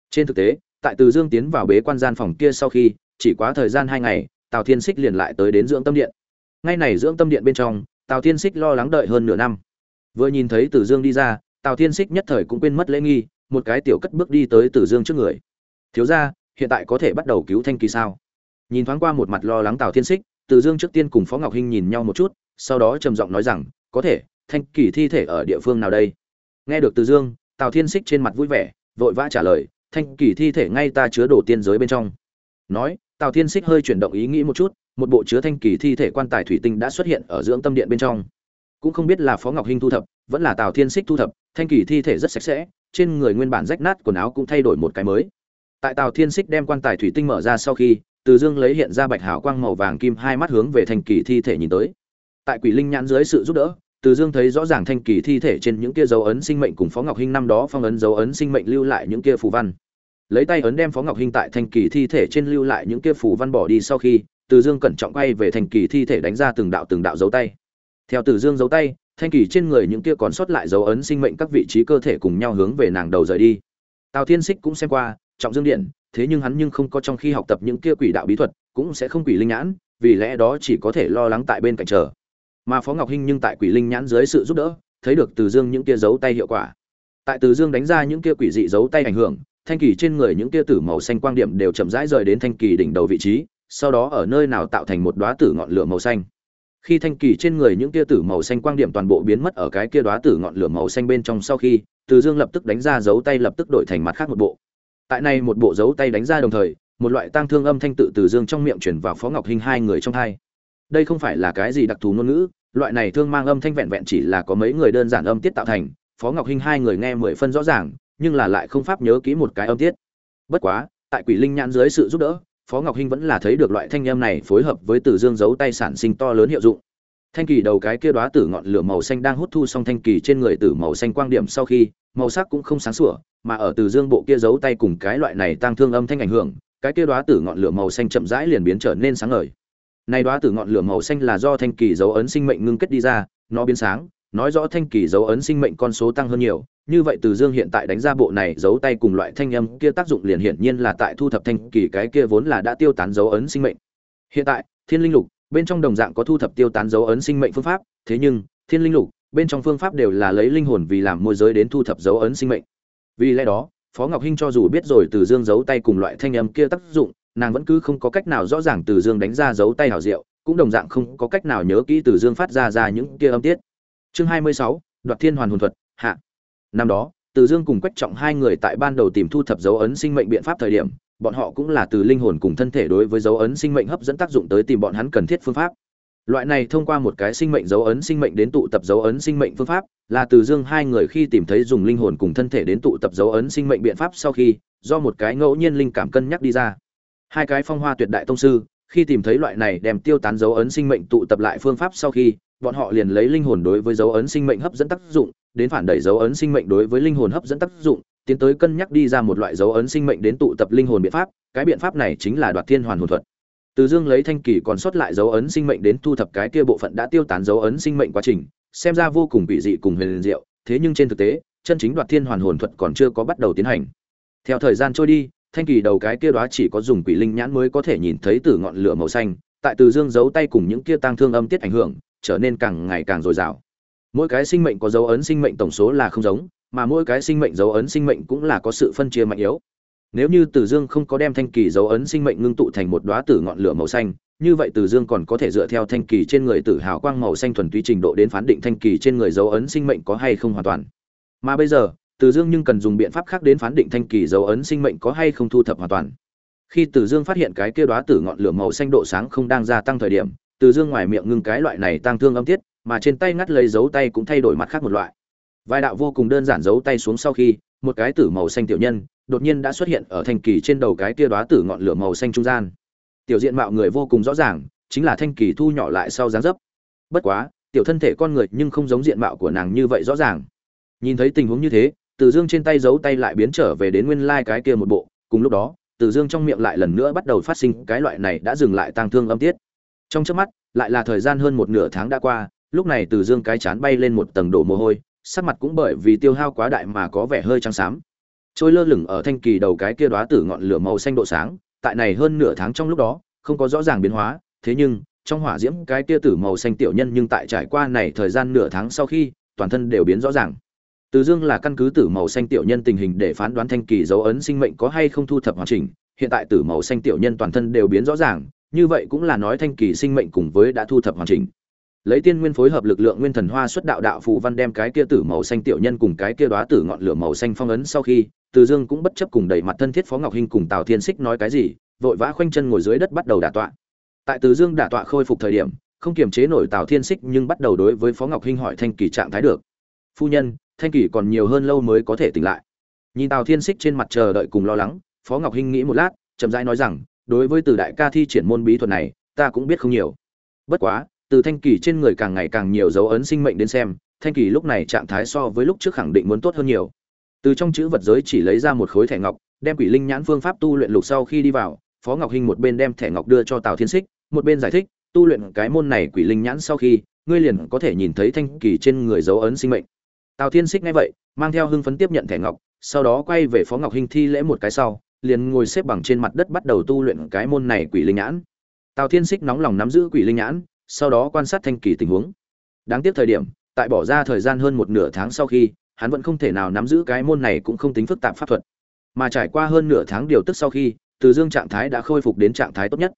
Trên thực tế, tại Từ Dương tiến vào bế quan gian phòng kia sau khi, chỉ quá thời gian hai ngày, Tào Thiên Sích liền lại tới đến dưỡng tâm điện. Ngay này dưỡng tâm điện bên trong, Tào Thiên Sích lo lắng đợi hơn nửa năm. Vừa nhìn thấy Từ Dương đi ra, Tào Thiên Sích nhất thời cũng quên mất lễ nghi, một cái tiểu cất bước đi tới Từ Dương trước người. "Thiếu gia, hiện tại có thể bắt đầu cứu Thanh Kỳ sao?" Nhìn thoáng qua một mặt lo lắng Tào Thiên Sích, từ Dương trước tiên cùng Phó Ngọc Hinh nhìn nhau một chút, sau đó trầm giọng nói rằng, "Có thể, Thanh Kỳ thi thể ở địa phương nào đây?" Nghe được Từ Dương, Tào Thiên Sích trên mặt vui vẻ, vội vã trả lời, "Thanh Kỳ thi thể ngay ta chứa đồ tiên giới bên trong." Nói, Tào Thiên Sích hơi chuyển động ý nghĩ một chút, một bộ chứa Thanh Kỳ thi thể quan tài thủy tinh đã xuất hiện ở dưỡng tâm điện bên trong. Cũng không biết là Phó Ngọc Hinh thu thập, vẫn là Tào Thiên Sích thu thập, Thanh Kỳ thi thể rất sạch sẽ, trên người nguyên bản rách nát quần áo cũng thay đổi một cái mới. Tại Tào Thiên xích đem quan tài thủy tinh mở ra sau khi, từ dương lấy hiện ra bạch hào quang màu vàng kim hai mắt hướng về thanh kỳ thi thể nhìn tới. Tại quỷ linh nhãn dưới sự giúp đỡ từ dương thấy rõ ràng thanh kỳ thi thể trên những kia dấu ấn sinh mệnh cùng phó ngọc hinh năm đó phong ấn dấu ấn sinh mệnh lưu lại những kia phù văn. Lấy tay ấn đem phó ngọc hinh tại thanh kỳ thi thể trên lưu lại những kia phù văn bỏ đi sau khi từ dương cẩn trọng quay về thanh kỳ thi thể đánh ra từng đạo từng đạo dấu tay. Theo từ dương dấu tay thanh kỳ trên người những kia còn sót lại dấu ấn sinh mệnh các vị trí cơ thể cùng nhau hướng về nàng đầu rời đi. Tào thiên xích cũng xem qua trọng dương điện thế nhưng hắn nhưng không có trong khi học tập những kia quỷ đạo bí thuật, cũng sẽ không quỷ linh nhãn, vì lẽ đó chỉ có thể lo lắng tại bên cạnh chờ. Mà Phó Ngọc Hinh nhưng tại quỷ linh nhãn dưới sự giúp đỡ, thấy được Từ Dương những kia giấu tay hiệu quả. Tại Từ Dương đánh ra những kia quỷ dị giấu tay ảnh hưởng, thanh kỳ trên người những kia tử màu xanh quang điểm đều chậm rãi rời đến thanh kỳ đỉnh đầu vị trí, sau đó ở nơi nào tạo thành một đóa tử ngọn lửa màu xanh. Khi thanh kỳ trên người những kia tử màu xanh quang điểm toàn bộ biến mất ở cái kia đóa tử ngọn lửa màu xanh bên trong sau khi, Từ Dương lập tức đánh ra dấu tay lập tức đổi thành mặt khác một bộ tại này một bộ dấu tay đánh ra đồng thời, một loại tang thương âm thanh tự từ dương trong miệng chuyển vào phó ngọc hinh hai người trong hai. Đây không phải là cái gì đặc thù ngôn ngữ, loại này thương mang âm thanh vẹn vẹn chỉ là có mấy người đơn giản âm tiết tạo thành, phó ngọc hinh hai người nghe mười phân rõ ràng, nhưng là lại không pháp nhớ kỹ một cái âm tiết. Bất quá, tại quỷ linh nhãn dưới sự giúp đỡ, phó ngọc hinh vẫn là thấy được loại thanh âm này phối hợp với từ dương giấu tay sản sinh to lớn hiệu dụng thanh kỳ đầu cái kia đóa tử ngọn lửa màu xanh đang hút thu xong thanh kỳ trên người tử màu xanh quang điểm sau khi, màu sắc cũng không sáng sủa, mà ở từ dương bộ kia giấu tay cùng cái loại này tăng thương âm thanh ảnh hưởng, cái kia đóa tử ngọn lửa màu xanh chậm rãi liền biến trở nên sáng ngời. Này đóa tử ngọn lửa màu xanh là do thanh kỳ dấu ấn sinh mệnh ngưng kết đi ra, nó biến sáng, nói rõ thanh kỳ dấu ấn sinh mệnh con số tăng hơn nhiều, như vậy từ dương hiện tại đánh ra bộ này giấu tay cùng loại thanh âm kia tác dụng liền hiển nhiên là tại thu thập thanh kỳ cái kia vốn là đã tiêu tán dấu ấn sinh mệnh. Hiện tại, thiên linh lục bên trong đồng dạng có thu thập tiêu tán dấu ấn sinh mệnh phương pháp, thế nhưng, thiên linh lục, bên trong phương pháp đều là lấy linh hồn vì làm môi giới đến thu thập dấu ấn sinh mệnh. Vì lẽ đó, phó ngọc hinh cho dù biết rồi từ dương giấu tay cùng loại thanh âm kia tác dụng, nàng vẫn cứ không có cách nào rõ ràng từ dương đánh ra dấu tay hảo diệu, cũng đồng dạng không có cách nào nhớ kỹ từ dương phát ra ra những kia âm tiết. Chương hai mươi sáu, đoạt thiên hoàn hồn thuật, hạ. Năm đó, từ dương cùng quách trọng hai người tại ban đầu tìm thu thập dấu ấn sinh mệnh biện pháp thời điểm bọn họ cũng là từ linh hồn cùng thân thể đối với dấu ấn sinh mệnh hấp dẫn tác dụng tới tìm bọn hắn cần thiết phương pháp. Loại này thông qua một cái sinh mệnh dấu ấn sinh mệnh đến tụ tập dấu ấn sinh mệnh phương pháp, là từ dương hai người khi tìm thấy dùng linh hồn cùng thân thể đến tụ tập dấu ấn sinh mệnh biện pháp sau khi, do một cái ngẫu nhiên linh cảm cân nhắc đi ra. Hai cái phong hoa tuyệt đại tông sư, khi tìm thấy loại này đem tiêu tán dấu ấn sinh mệnh tụ tập lại phương pháp sau khi, bọn họ liền lấy linh hồn đối với dấu ấn sinh mệnh hấp dẫn tác dụng, đến phản đẩy dấu ấn sinh mệnh đối với linh hồn hấp dẫn tác dụng tiến tới cân nhắc đi ra một loại dấu ấn sinh mệnh đến tụ tập linh hồn biện pháp, cái biện pháp này chính là đoạt thiên hoàn hồn thuật. Từ dương lấy thanh kỳ còn sót lại dấu ấn sinh mệnh đến thu thập cái kia bộ phận đã tiêu tán dấu ấn sinh mệnh quá trình, xem ra vô cùng bị dị cùng huyền diệu, thế nhưng trên thực tế, chân chính đoạt thiên hoàn hồn thuật còn chưa có bắt đầu tiến hành. Theo thời gian trôi đi, thanh kỳ đầu cái kia đó chỉ có dùng quỷ linh nhãn mới có thể nhìn thấy từ ngọn lửa màu xanh, tại từ dương giấu tay cùng những kia tang thương âm tiết ảnh hưởng, trở nên càng ngày càng dồi dào. Mỗi cái sinh mệnh có dấu ấn sinh mệnh tổng số là không giống mà mỗi cái sinh mệnh dấu ấn sinh mệnh cũng là có sự phân chia mạnh yếu nếu như Từ Dương không có đem thanh kỳ dấu ấn sinh mệnh ngưng tụ thành một đóa tử ngọn lửa màu xanh, như vậy Từ Dương còn có thể dựa theo thanh kỳ trên người tử hào quang màu xanh thuần túy trình độ đến phán định thanh kỳ trên người dấu ấn sinh mệnh có hay không hoàn toàn. Mà bây giờ, Từ Dương nhưng cần dùng biện pháp khác đến phán định thanh kỳ dấu ấn sinh mệnh có hay không thu thập hoàn toàn. Khi Từ Dương phát hiện cái kia đóa tử ngọn lửa màu xanh độ sáng không đang gia tăng thời điểm, Từ Dương ngoài miệng ngưng cái loại này tăng thương âm tiết, mà trên tay ngắt lấy dấu tay cũng thay đổi mặt khác một loại. Vài đạo vô cùng đơn giản giấu tay xuống sau khi, một cái tử màu xanh tiểu nhân đột nhiên đã xuất hiện ở thanh kỳ trên đầu cái kia đóa tử ngọn lửa màu xanh trung gian. Tiểu diện mạo người vô cùng rõ ràng, chính là thanh kỳ thu nhỏ lại sau dáng dấp. Bất quá, tiểu thân thể con người nhưng không giống diện mạo của nàng như vậy rõ ràng. Nhìn thấy tình huống như thế, Từ Dương trên tay giấu tay lại biến trở về đến nguyên lai like cái kia một bộ, cùng lúc đó, Từ Dương trong miệng lại lần nữa bắt đầu phát sinh cái loại này đã dừng lại tăng thương âm tiết. Trong chớp mắt, lại là thời gian hơn một nửa tháng đã qua, lúc này Từ Dương cái chán bay lên một tầng đổ mồ hôi, sắc mặt cũng bởi vì tiêu hao quá đại mà có vẻ hơi trắng xám. Trôi lơ lửng ở thanh kỳ đầu cái kia đóa tử ngọn lửa màu xanh độ sáng, tại này hơn nửa tháng trong lúc đó, không có rõ ràng biến hóa, thế nhưng, trong hỏa diễm cái kia tử màu xanh tiểu nhân nhưng tại trải qua này thời gian nửa tháng sau khi, toàn thân đều biến rõ ràng. Từ dương là căn cứ tử màu xanh tiểu nhân tình hình để phán đoán thanh kỳ dấu ấn sinh mệnh có hay không thu thập hoàn chỉnh, hiện tại tử màu xanh tiểu nhân toàn thân đều biến rõ ràng, như vậy cũng là nói thanh kỳ sinh mệnh cùng với đã thu thập hoàn chỉnh lấy tiên nguyên phối hợp lực lượng nguyên thần hoa xuất đạo đạo phù văn đem cái kia tử màu xanh tiểu nhân cùng cái kia đóa tử ngọn lửa màu xanh phong ấn sau khi, từ dương cũng bất chấp cùng đẩy mặt thân thiết phó ngọc hinh cùng tào thiên xích nói cái gì, vội vã khoanh chân ngồi dưới đất bắt đầu đả tọa. Tại từ dương đả tọa khôi phục thời điểm, không kiềm chế nổi tào thiên xích nhưng bắt đầu đối với phó ngọc hinh hỏi thanh kỳ trạng thái được. Phu nhân, thanh kỳ còn nhiều hơn lâu mới có thể tỉnh lại. Nhìn tào thiên xích trên mặt chờ đợi cùng lo lắng, phó ngọc hinh nghĩ một lát, chậm rãi nói rằng, đối với từ đại ca thi triển môn bí thuật này, ta cũng biết không nhiều. Bất quá từ thanh kỳ trên người càng ngày càng nhiều dấu ấn sinh mệnh đến xem, thanh kỳ lúc này trạng thái so với lúc trước khẳng định muốn tốt hơn nhiều. Từ trong chữ vật giới chỉ lấy ra một khối thẻ ngọc, đem quỷ linh nhãn phương pháp tu luyện lục sau khi đi vào, phó ngọc hinh một bên đem thẻ ngọc đưa cho tào thiên xích một bên giải thích, tu luyện cái môn này quỷ linh nhãn sau khi, ngươi liền có thể nhìn thấy thanh kỳ trên người dấu ấn sinh mệnh. Tào thiên xích nghe vậy, mang theo hưng phấn tiếp nhận thẻ ngọc, sau đó quay về phó ngọc hinh thi lễ một cái sau, liền ngồi xếp bằng trên mặt đất bắt đầu tu luyện cái môn này quỷ linh nhãn. Tào thiên xích nóng lòng nắm giữ quỷ linh nhãn sau đó quan sát thanh kỳ tình huống. Đáng tiếc thời điểm, tại bỏ ra thời gian hơn một nửa tháng sau khi, hắn vẫn không thể nào nắm giữ cái môn này cũng không tính phức tạp pháp thuật. Mà trải qua hơn nửa tháng điều tức sau khi, từ dương trạng thái đã khôi phục đến trạng thái tốt nhất.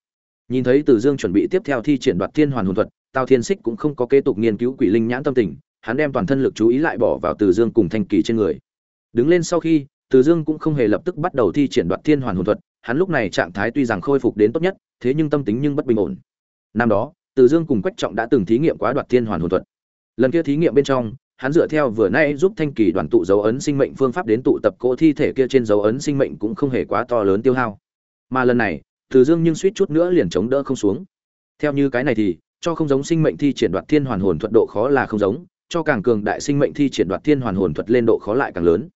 Nhìn thấy từ dương chuẩn bị tiếp theo thi triển đoạt thiên hoàn hồn thuật, tào thiên xích cũng không có kế tục nghiên cứu quỷ linh nhãn tâm tình, hắn đem toàn thân lực chú ý lại bỏ vào từ dương cùng thanh kỳ trên người. Đứng lên sau khi, từ dương cũng không hề lập tức bắt đầu thi triển đoạt thiên hoàn hồn thuật, hắn lúc này trạng thái tuy rằng khôi phục đến tốt nhất, thế nhưng tâm tính nhưng bất bình ổn. Năm đó từ dương cùng quách trọng đã từng thí nghiệm quá đoạt thiên hoàn hồn thuật. Lần kia thí nghiệm bên trong, hắn dựa theo vừa nay giúp thanh kỳ đoàn tụ dấu ấn sinh mệnh phương pháp đến tụ tập cỗ thi thể kia trên dấu ấn sinh mệnh cũng không hề quá to lớn tiêu hao. Mà lần này, từ dương nhưng suýt chút nữa liền chống đỡ không xuống. Theo như cái này thì, cho không giống sinh mệnh thi triển đoạt thiên hoàn hồn thuật độ khó là không giống, cho càng cường đại sinh mệnh thi triển đoạt thiên hoàn hồn thuật lên độ khó lại càng lớn.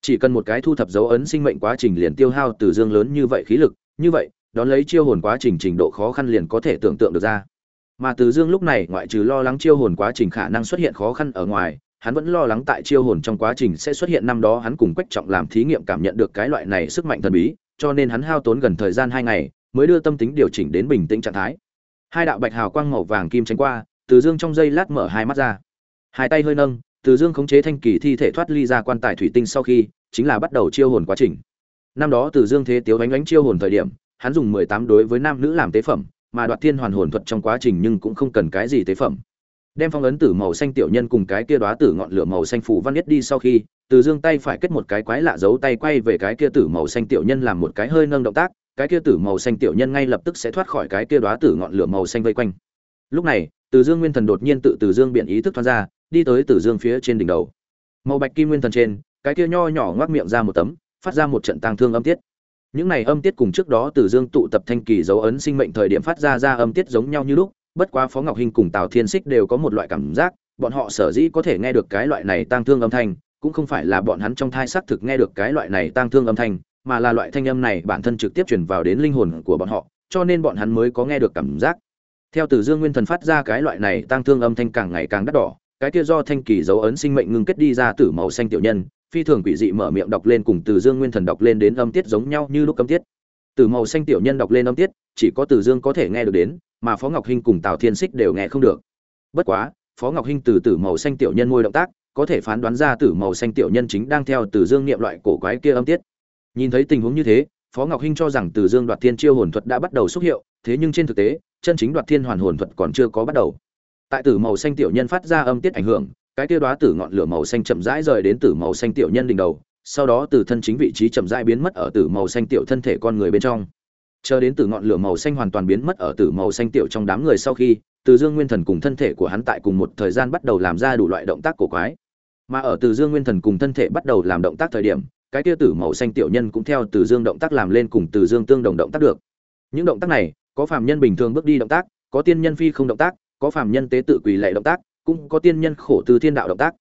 Chỉ cần một cái thu thập dấu ấn sinh mệnh quá trình liền tiêu hao từ dương lớn như vậy khí lực, như vậy, đón lấy chiêu hồn quá trình trình độ khó khăn liền có thể tưởng tượng được ra mà từ dương lúc này ngoại trừ lo lắng chiêu hồn quá trình khả năng xuất hiện khó khăn ở ngoài, hắn vẫn lo lắng tại chiêu hồn trong quá trình sẽ xuất hiện năm đó hắn cùng quách trọng làm thí nghiệm cảm nhận được cái loại này sức mạnh thần bí, cho nên hắn hao tốn gần thời gian hai ngày mới đưa tâm tính điều chỉnh đến bình tĩnh trạng thái. Hai đạo bạch hào quang màu vàng kim tránh qua, từ dương trong giây lát mở hai mắt ra. Hai tay hơi nâng, từ dương khống chế thanh kỳ thi thể thoát ly ra quan tài thủy tinh sau khi, chính là bắt đầu chiêu hồn quá trình. Năm đó từ dương thế tiếu đánh đánh chiêu hồn thời điểm, hắn dùng mười tám đối với nam nữ làm tế phẩm mà đoạt thiên hoàn hồn thuật trong quá trình nhưng cũng không cần cái gì tế phẩm. Đem phong ấn tử màu xanh tiểu nhân cùng cái kia đóa tử ngọn lửa màu xanh phủ văn nhất đi sau khi, từ dương tay phải kết một cái quái lạ giấu tay quay về cái kia tử màu xanh tiểu nhân làm một cái hơi nâng động tác, cái kia tử màu xanh tiểu nhân ngay lập tức sẽ thoát khỏi cái kia đóa tử ngọn lửa màu xanh vây quanh. Lúc này, từ dương nguyên thần đột nhiên tự từ dương biện ý thức thoát ra, đi tới từ dương phía trên đỉnh đầu. Màu bạch kim nguyên thần trên, cái kia nho nhỏ ngoác miệng ra một tấm, phát ra một trận tang thương âm tiết những này âm tiết cùng trước đó từ dương tụ tập thanh kỳ dấu ấn sinh mệnh thời điểm phát ra ra âm tiết giống nhau như lúc, bất quá phó ngọc hinh cùng tào thiên xích đều có một loại cảm giác, bọn họ sở dĩ có thể nghe được cái loại này tang thương âm thanh, cũng không phải là bọn hắn trong thai xác thực nghe được cái loại này tang thương âm thanh, mà là loại thanh âm này bản thân trực tiếp truyền vào đến linh hồn của bọn họ, cho nên bọn hắn mới có nghe được cảm giác. Theo từ dương nguyên thần phát ra cái loại này tang thương âm thanh càng ngày càng đắt đỏ, cái kia do thanh kỳ dấu ấn sinh mệnh ngưng kết đi ra tử màu xanh tiểu nhân phi thường quỷ dị mở miệng đọc lên cùng từ dương nguyên thần đọc lên đến âm tiết giống nhau như lúc âm tiết. Từ màu xanh tiểu nhân đọc lên âm tiết, chỉ có từ dương có thể nghe được đến, mà phó ngọc hinh cùng tào thiên xích đều nghe không được. Bất quá, phó ngọc hinh từ tử màu xanh tiểu nhân môi động tác, có thể phán đoán ra tử màu xanh tiểu nhân chính đang theo từ dương niệm loại cổ quái kia âm tiết. Nhìn thấy tình huống như thế, phó ngọc hinh cho rằng từ dương đoạt thiên chiêu hồn thuật đã bắt đầu xúc hiệu, thế nhưng trên thực tế, chân chính đoạt thiên hoàn hồn thuật còn chưa có bắt đầu. Tại tử màu xanh tiểu nhân phát ra âm tiết ảnh hưởng cái tiêu đoá tử ngọn lửa màu xanh chậm rãi rời đến tử màu xanh tiểu nhân đỉnh đầu, sau đó từ thân chính vị trí chậm rãi biến mất ở tử màu xanh tiểu thân thể con người bên trong. Chờ đến từ ngọn lửa màu xanh hoàn toàn biến mất ở tử màu xanh tiểu trong đám người sau khi, từ dương nguyên thần cùng thân thể của hắn tại cùng một thời gian bắt đầu làm ra đủ loại động tác cổ quái. Mà ở từ dương nguyên thần cùng thân thể bắt đầu làm động tác thời điểm, cái kia tử màu xanh tiểu nhân cũng theo từ dương động tác làm lên cùng từ dương tương đồng động tác được. Những động tác này, có phàm nhân bình thường bước đi động tác, có tiên nhân phi không động tác, có phàm nhân tế tự quỳ lệ động tác cũng có tiên nhân khổ từ thiên đạo động tác.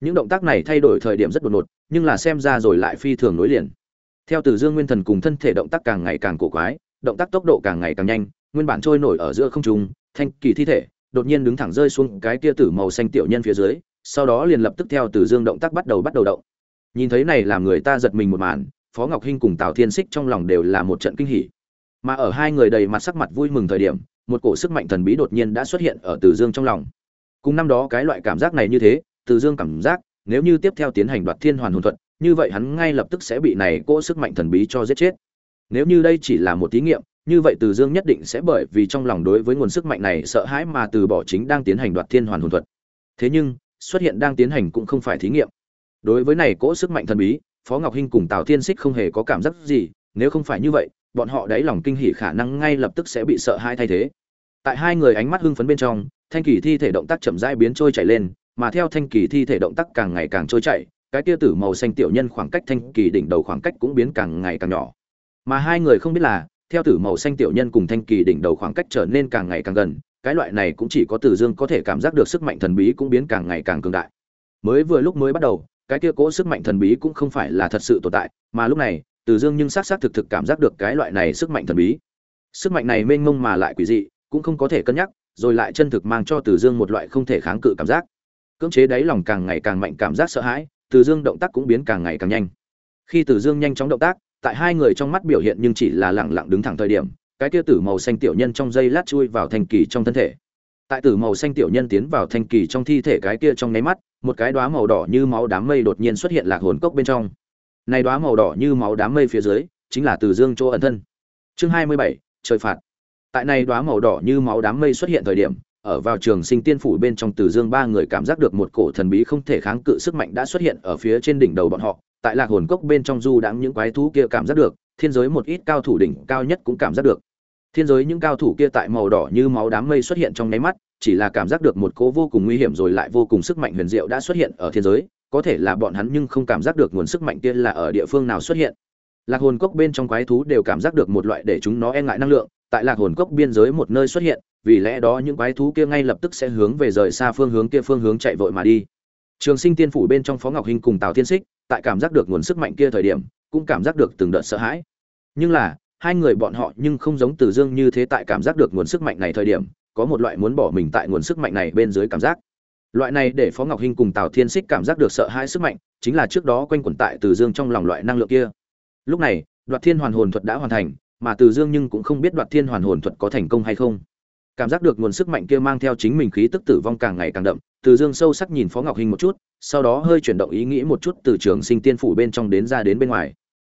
Những động tác này thay đổi thời điểm rất đột ngột, nhưng là xem ra rồi lại phi thường nối liền. Theo từ dương nguyên thần cùng thân thể động tác càng ngày càng cổ quái, động tác tốc độ càng ngày càng nhanh, nguyên bản trôi nổi ở giữa không trung, thanh kỳ thi thể, đột nhiên đứng thẳng rơi xuống cái kia tử màu xanh tiểu nhân phía dưới, sau đó liền lập tức theo từ dương động tác bắt đầu bắt đầu động. Nhìn thấy này làm người ta giật mình một màn, phó ngọc hinh cùng tào thiên xích trong lòng đều là một trận kinh hỉ. Mà ở hai người đầy mặt sắc mặt vui mừng thời điểm, một cổ sức mạnh thần bí đột nhiên đã xuất hiện ở từ dương trong lòng cùng năm đó cái loại cảm giác này như thế, từ dương cảm giác, nếu như tiếp theo tiến hành đoạt thiên hoàn hồn thuật, như vậy hắn ngay lập tức sẽ bị này cỗ sức mạnh thần bí cho giết chết. Nếu như đây chỉ là một thí nghiệm, như vậy từ dương nhất định sẽ bởi vì trong lòng đối với nguồn sức mạnh này sợ hãi mà từ bỏ chính đang tiến hành đoạt thiên hoàn hồn thuật. Thế nhưng, xuất hiện đang tiến hành cũng không phải thí nghiệm. Đối với này cỗ sức mạnh thần bí, phó ngọc hinh cùng tào thiên xích không hề có cảm giác gì, nếu không phải như vậy, bọn họ đáy lòng kinh hỉ khả năng ngay lập tức sẽ bị sợ hãi thay thế. Tại hai người ánh mắt hưng phấn bên trong thanh kỳ thi thể động tác chậm rãi biến trôi chảy lên, mà theo thanh kỳ thi thể động tác càng ngày càng trôi chảy, cái tia tử màu xanh tiểu nhân khoảng cách thanh kỳ đỉnh đầu khoảng cách cũng biến càng ngày càng nhỏ. Mà hai người không biết là, theo tử màu xanh tiểu nhân cùng thanh kỳ đỉnh đầu khoảng cách trở nên càng ngày càng gần, cái loại này cũng chỉ có tử dương có thể cảm giác được sức mạnh thần bí cũng biến càng ngày càng cường đại. Mới vừa lúc mới bắt đầu, cái kia cố sức mạnh thần bí cũng không phải là thật sự tồn tại, mà lúc này, tử dương nhưng xác xác thực thực cảm giác được cái loại này sức mạnh thần bí. Sức mạnh này mênh mông mà lại quỷ dị, cũng không có thể cân nhắc rồi lại chân thực mang cho tử dương một loại không thể kháng cự cảm giác. Cưỡng chế đáy lòng càng ngày càng mạnh cảm giác sợ hãi tử dương động tác cũng biến càng ngày càng nhanh. Khi tử dương nhanh chóng động tác, tại hai người trong mắt biểu hiện nhưng chỉ là lẳng lặng đứng thẳng thời điểm, cái kia tử màu xanh tiểu nhân trong dây lát chui vào thành kỳ trong thân thể. Tại tử màu xanh tiểu nhân tiến vào thanh kỳ trong thi thể cái kia trong nháy mắt, một cái đóa màu đỏ như máu đám mây đột nhiên xuất hiện lạc hồn cốc bên trong. Này đóa màu đỏ như máu đám mây phía dưới, chính là từ dương chỗ ẩn thân. Chương hai mươi bảy, trời phạt tại này đóa màu đỏ như máu đám mây xuất hiện thời điểm, ở vào trường sinh tiên phủ bên trong từ dương ba người cảm giác được một cổ thần bí không thể kháng cự sức mạnh đã xuất hiện ở phía trên đỉnh đầu bọn họ. Tại lạc hồn cốc bên trong du đãng những quái thú kia cảm giác được, thiên giới một ít cao thủ đỉnh cao nhất cũng cảm giác được. Thiên giới những cao thủ kia tại màu đỏ như máu đám mây xuất hiện trong nháy mắt, chỉ là cảm giác được một cố vô cùng nguy hiểm rồi lại vô cùng sức mạnh huyền diệu đã xuất hiện ở thiên giới. Có thể là bọn hắn nhưng không cảm giác được nguồn sức mạnh kia là ở địa phương nào xuất hiện. Lạc hồn cốc bên trong quái thú đều cảm giác được một loại để chúng nó e ngại năng lượng tại lạc hồn cốc biên giới một nơi xuất hiện, vì lẽ đó những quái thú kia ngay lập tức sẽ hướng về rời xa phương hướng kia phương hướng chạy vội mà đi. Trường sinh tiên phủ bên trong phó ngọc hinh cùng tào thiên xích tại cảm giác được nguồn sức mạnh kia thời điểm, cũng cảm giác được từng đợt sợ hãi. Nhưng là, hai người bọn họ nhưng không giống từ dương như thế tại cảm giác được nguồn sức mạnh này thời điểm, có một loại muốn bỏ mình tại nguồn sức mạnh này bên dưới cảm giác. Loại này để phó ngọc hinh cùng tào thiên xích cảm giác được sợ hãi sức mạnh, chính là trước đó quanh quẩn tại từ dương trong lòng loại năng lượng kia. Lúc này, đoạt thiên hoàn hồn thuật đã hoàn thành mà từ dương nhưng cũng không biết đoạt thiên hoàn hồn thuật có thành công hay không. Cảm giác được nguồn sức mạnh kia mang theo chính mình khí tức tử vong càng ngày càng đậm, từ dương sâu sắc nhìn phó ngọc hinh một chút, sau đó hơi chuyển động ý nghĩ một chút từ trường sinh tiên phủ bên trong đến ra đến bên ngoài.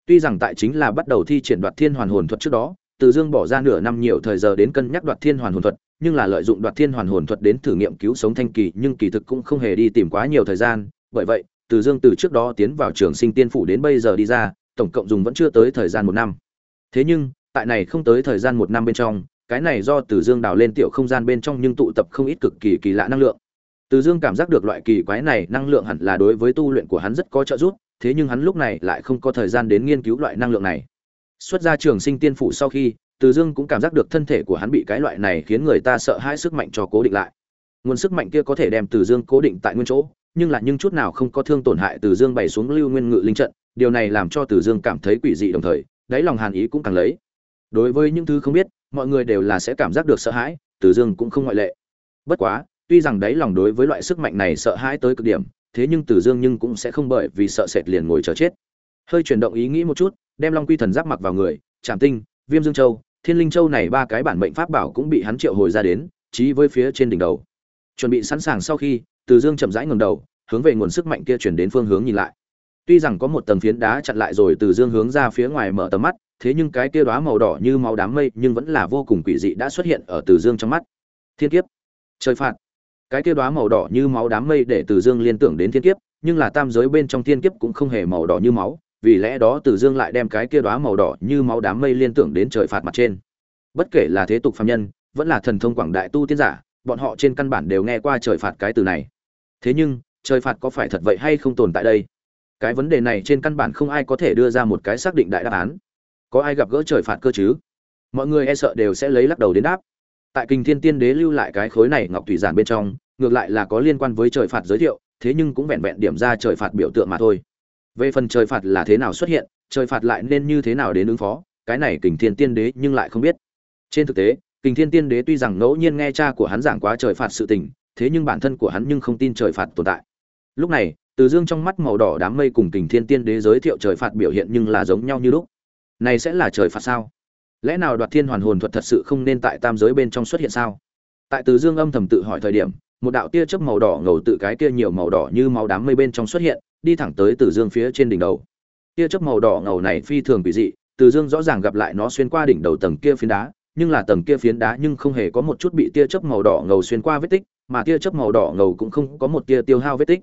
Tuy rằng tại chính là bắt đầu thi triển đoạt thiên hoàn hồn thuật trước đó, từ dương bỏ ra nửa năm nhiều thời giờ đến cân nhắc đoạt thiên hoàn hồn thuật, nhưng là lợi dụng đoạt thiên hoàn hồn thuật đến thử nghiệm cứu sống thanh kỳ, nhưng kỳ thực cũng không hề đi tìm quá nhiều thời gian. Bởi vậy, từ dương từ trước đó tiến vào trường sinh tiên phủ đến bây giờ đi ra, tổng cộng dùng vẫn chưa tới thời gian một năm thế nhưng, tại này không tới thời gian một năm bên trong, cái này do từ dương đào lên tiểu không gian bên trong nhưng tụ tập không ít cực kỳ kỳ lạ năng lượng. Từ dương cảm giác được loại kỳ quái này năng lượng hẳn là đối với tu luyện của hắn rất có trợ giúp, thế nhưng hắn lúc này lại không có thời gian đến nghiên cứu loại năng lượng này. Xuất ra trường sinh tiên phủ sau khi, từ dương cũng cảm giác được thân thể của hắn bị cái loại này khiến người ta sợ hãi sức mạnh cho cố định lại. Nguồn sức mạnh kia có thể đem từ dương cố định tại nguyên chỗ, nhưng là nhưng chút nào không có thương tổn hại từ dương bày xuống lưu nguyên ngự linh trận, điều này làm cho từ dương cảm thấy quỷ dị đồng thời đáy lòng hàn ý cũng càng lấy. Đối với những thứ không biết, mọi người đều là sẽ cảm giác được sợ hãi tử dương cũng không ngoại lệ. Bất quá, tuy rằng đáy lòng đối với loại sức mạnh này sợ hãi tới cực điểm, thế nhưng tử dương nhưng cũng sẽ không bởi vì sợ sệt liền ngồi chờ chết. Hơi chuyển động ý nghĩ một chút, đem long quy thần giáp mặc vào người trạm tinh, viêm dương châu, thiên linh châu này ba cái bản mệnh pháp bảo cũng bị hắn triệu hồi ra đến trí với phía trên đỉnh đầu. Chuẩn bị sẵn sàng sau khi, từ dương chậm rãi ngầm đầu, hướng về nguồn sức mạnh kia chuyển đến phương hướng nhìn lại tuy rằng có một tầng phiến đá chặn lại rồi từ dương hướng ra phía ngoài mở tầm mắt, thế nhưng cái kia đóa màu đỏ như máu đám mây nhưng vẫn là vô cùng quỷ dị đã xuất hiện ở từ dương trong mắt. Thiên kiếp! Trời phạt! Cái kia đóa màu đỏ như máu đám mây để từ dương liên tưởng đến thiên kiếp, nhưng là tam giới bên trong thiên kiếp cũng không hề màu đỏ như máu, vì lẽ đó từ dương lại đem cái kia đóa màu đỏ như máu đám mây liên tưởng đến trời phạt mặt trên. Bất kể là thế tục phàm nhân, vẫn là thần thông quảng đại tu tiên giả, bọn họ trên căn bản đều nghe qua trời phạt cái từ này. Thế nhưng, trời phạt có phải thật vậy hay không tồn tại đây? Cái vấn đề này trên căn bản không ai có thể đưa ra một cái xác định đại đáp án. Có ai gặp gỡ trời phạt cơ chứ? Mọi người e sợ đều sẽ lấy lắc đầu đến đáp. Tại kinh thiên tiên đế lưu lại cái khối này ngọc thủy giản bên trong, ngược lại là có liên quan với trời phạt giới thiệu, thế nhưng cũng vẹn vẹn điểm ra trời phạt biểu tượng mà thôi. Về phần trời phạt là thế nào xuất hiện, trời phạt lại nên như thế nào đến ứng phó, cái này kình thiên tiên đế nhưng lại không biết. Trên thực tế, kình thiên tiên đế tuy rằng ngẫu nhiên nghe cha của hắn giảng quá trời phạt sự tình, thế nhưng bản thân của hắn nhưng không tin trời phạt tồn tại. Lúc này từ dương trong mắt màu đỏ đám mây cùng kình thiên tiên đế giới thiệu trời phạt biểu hiện nhưng là giống nhau như lúc. Này sẽ là trời phạt sao? Lẽ nào đoạt thiên hoàn hồn thuật thật sự không nên tại tam giới bên trong xuất hiện sao? Tại từ dương âm thầm tự hỏi thời điểm, một đạo tia chớp màu đỏ ngầu tự cái kia nhiều màu đỏ như máu đám mây bên trong xuất hiện, đi thẳng tới từ dương phía trên đỉnh đầu. Tia chớp màu đỏ ngầu này phi thường quỷ dị, từ dương rõ ràng gặp lại nó xuyên qua đỉnh đầu tầng kia phiến đá, nhưng là tầng kia phiến đá nhưng không hề có một chút bị tia chớp màu đỏ ngầu xuyên qua vết tích, mà tia chớp màu đỏ ngầu cũng không có một tia tiêu hao vết tích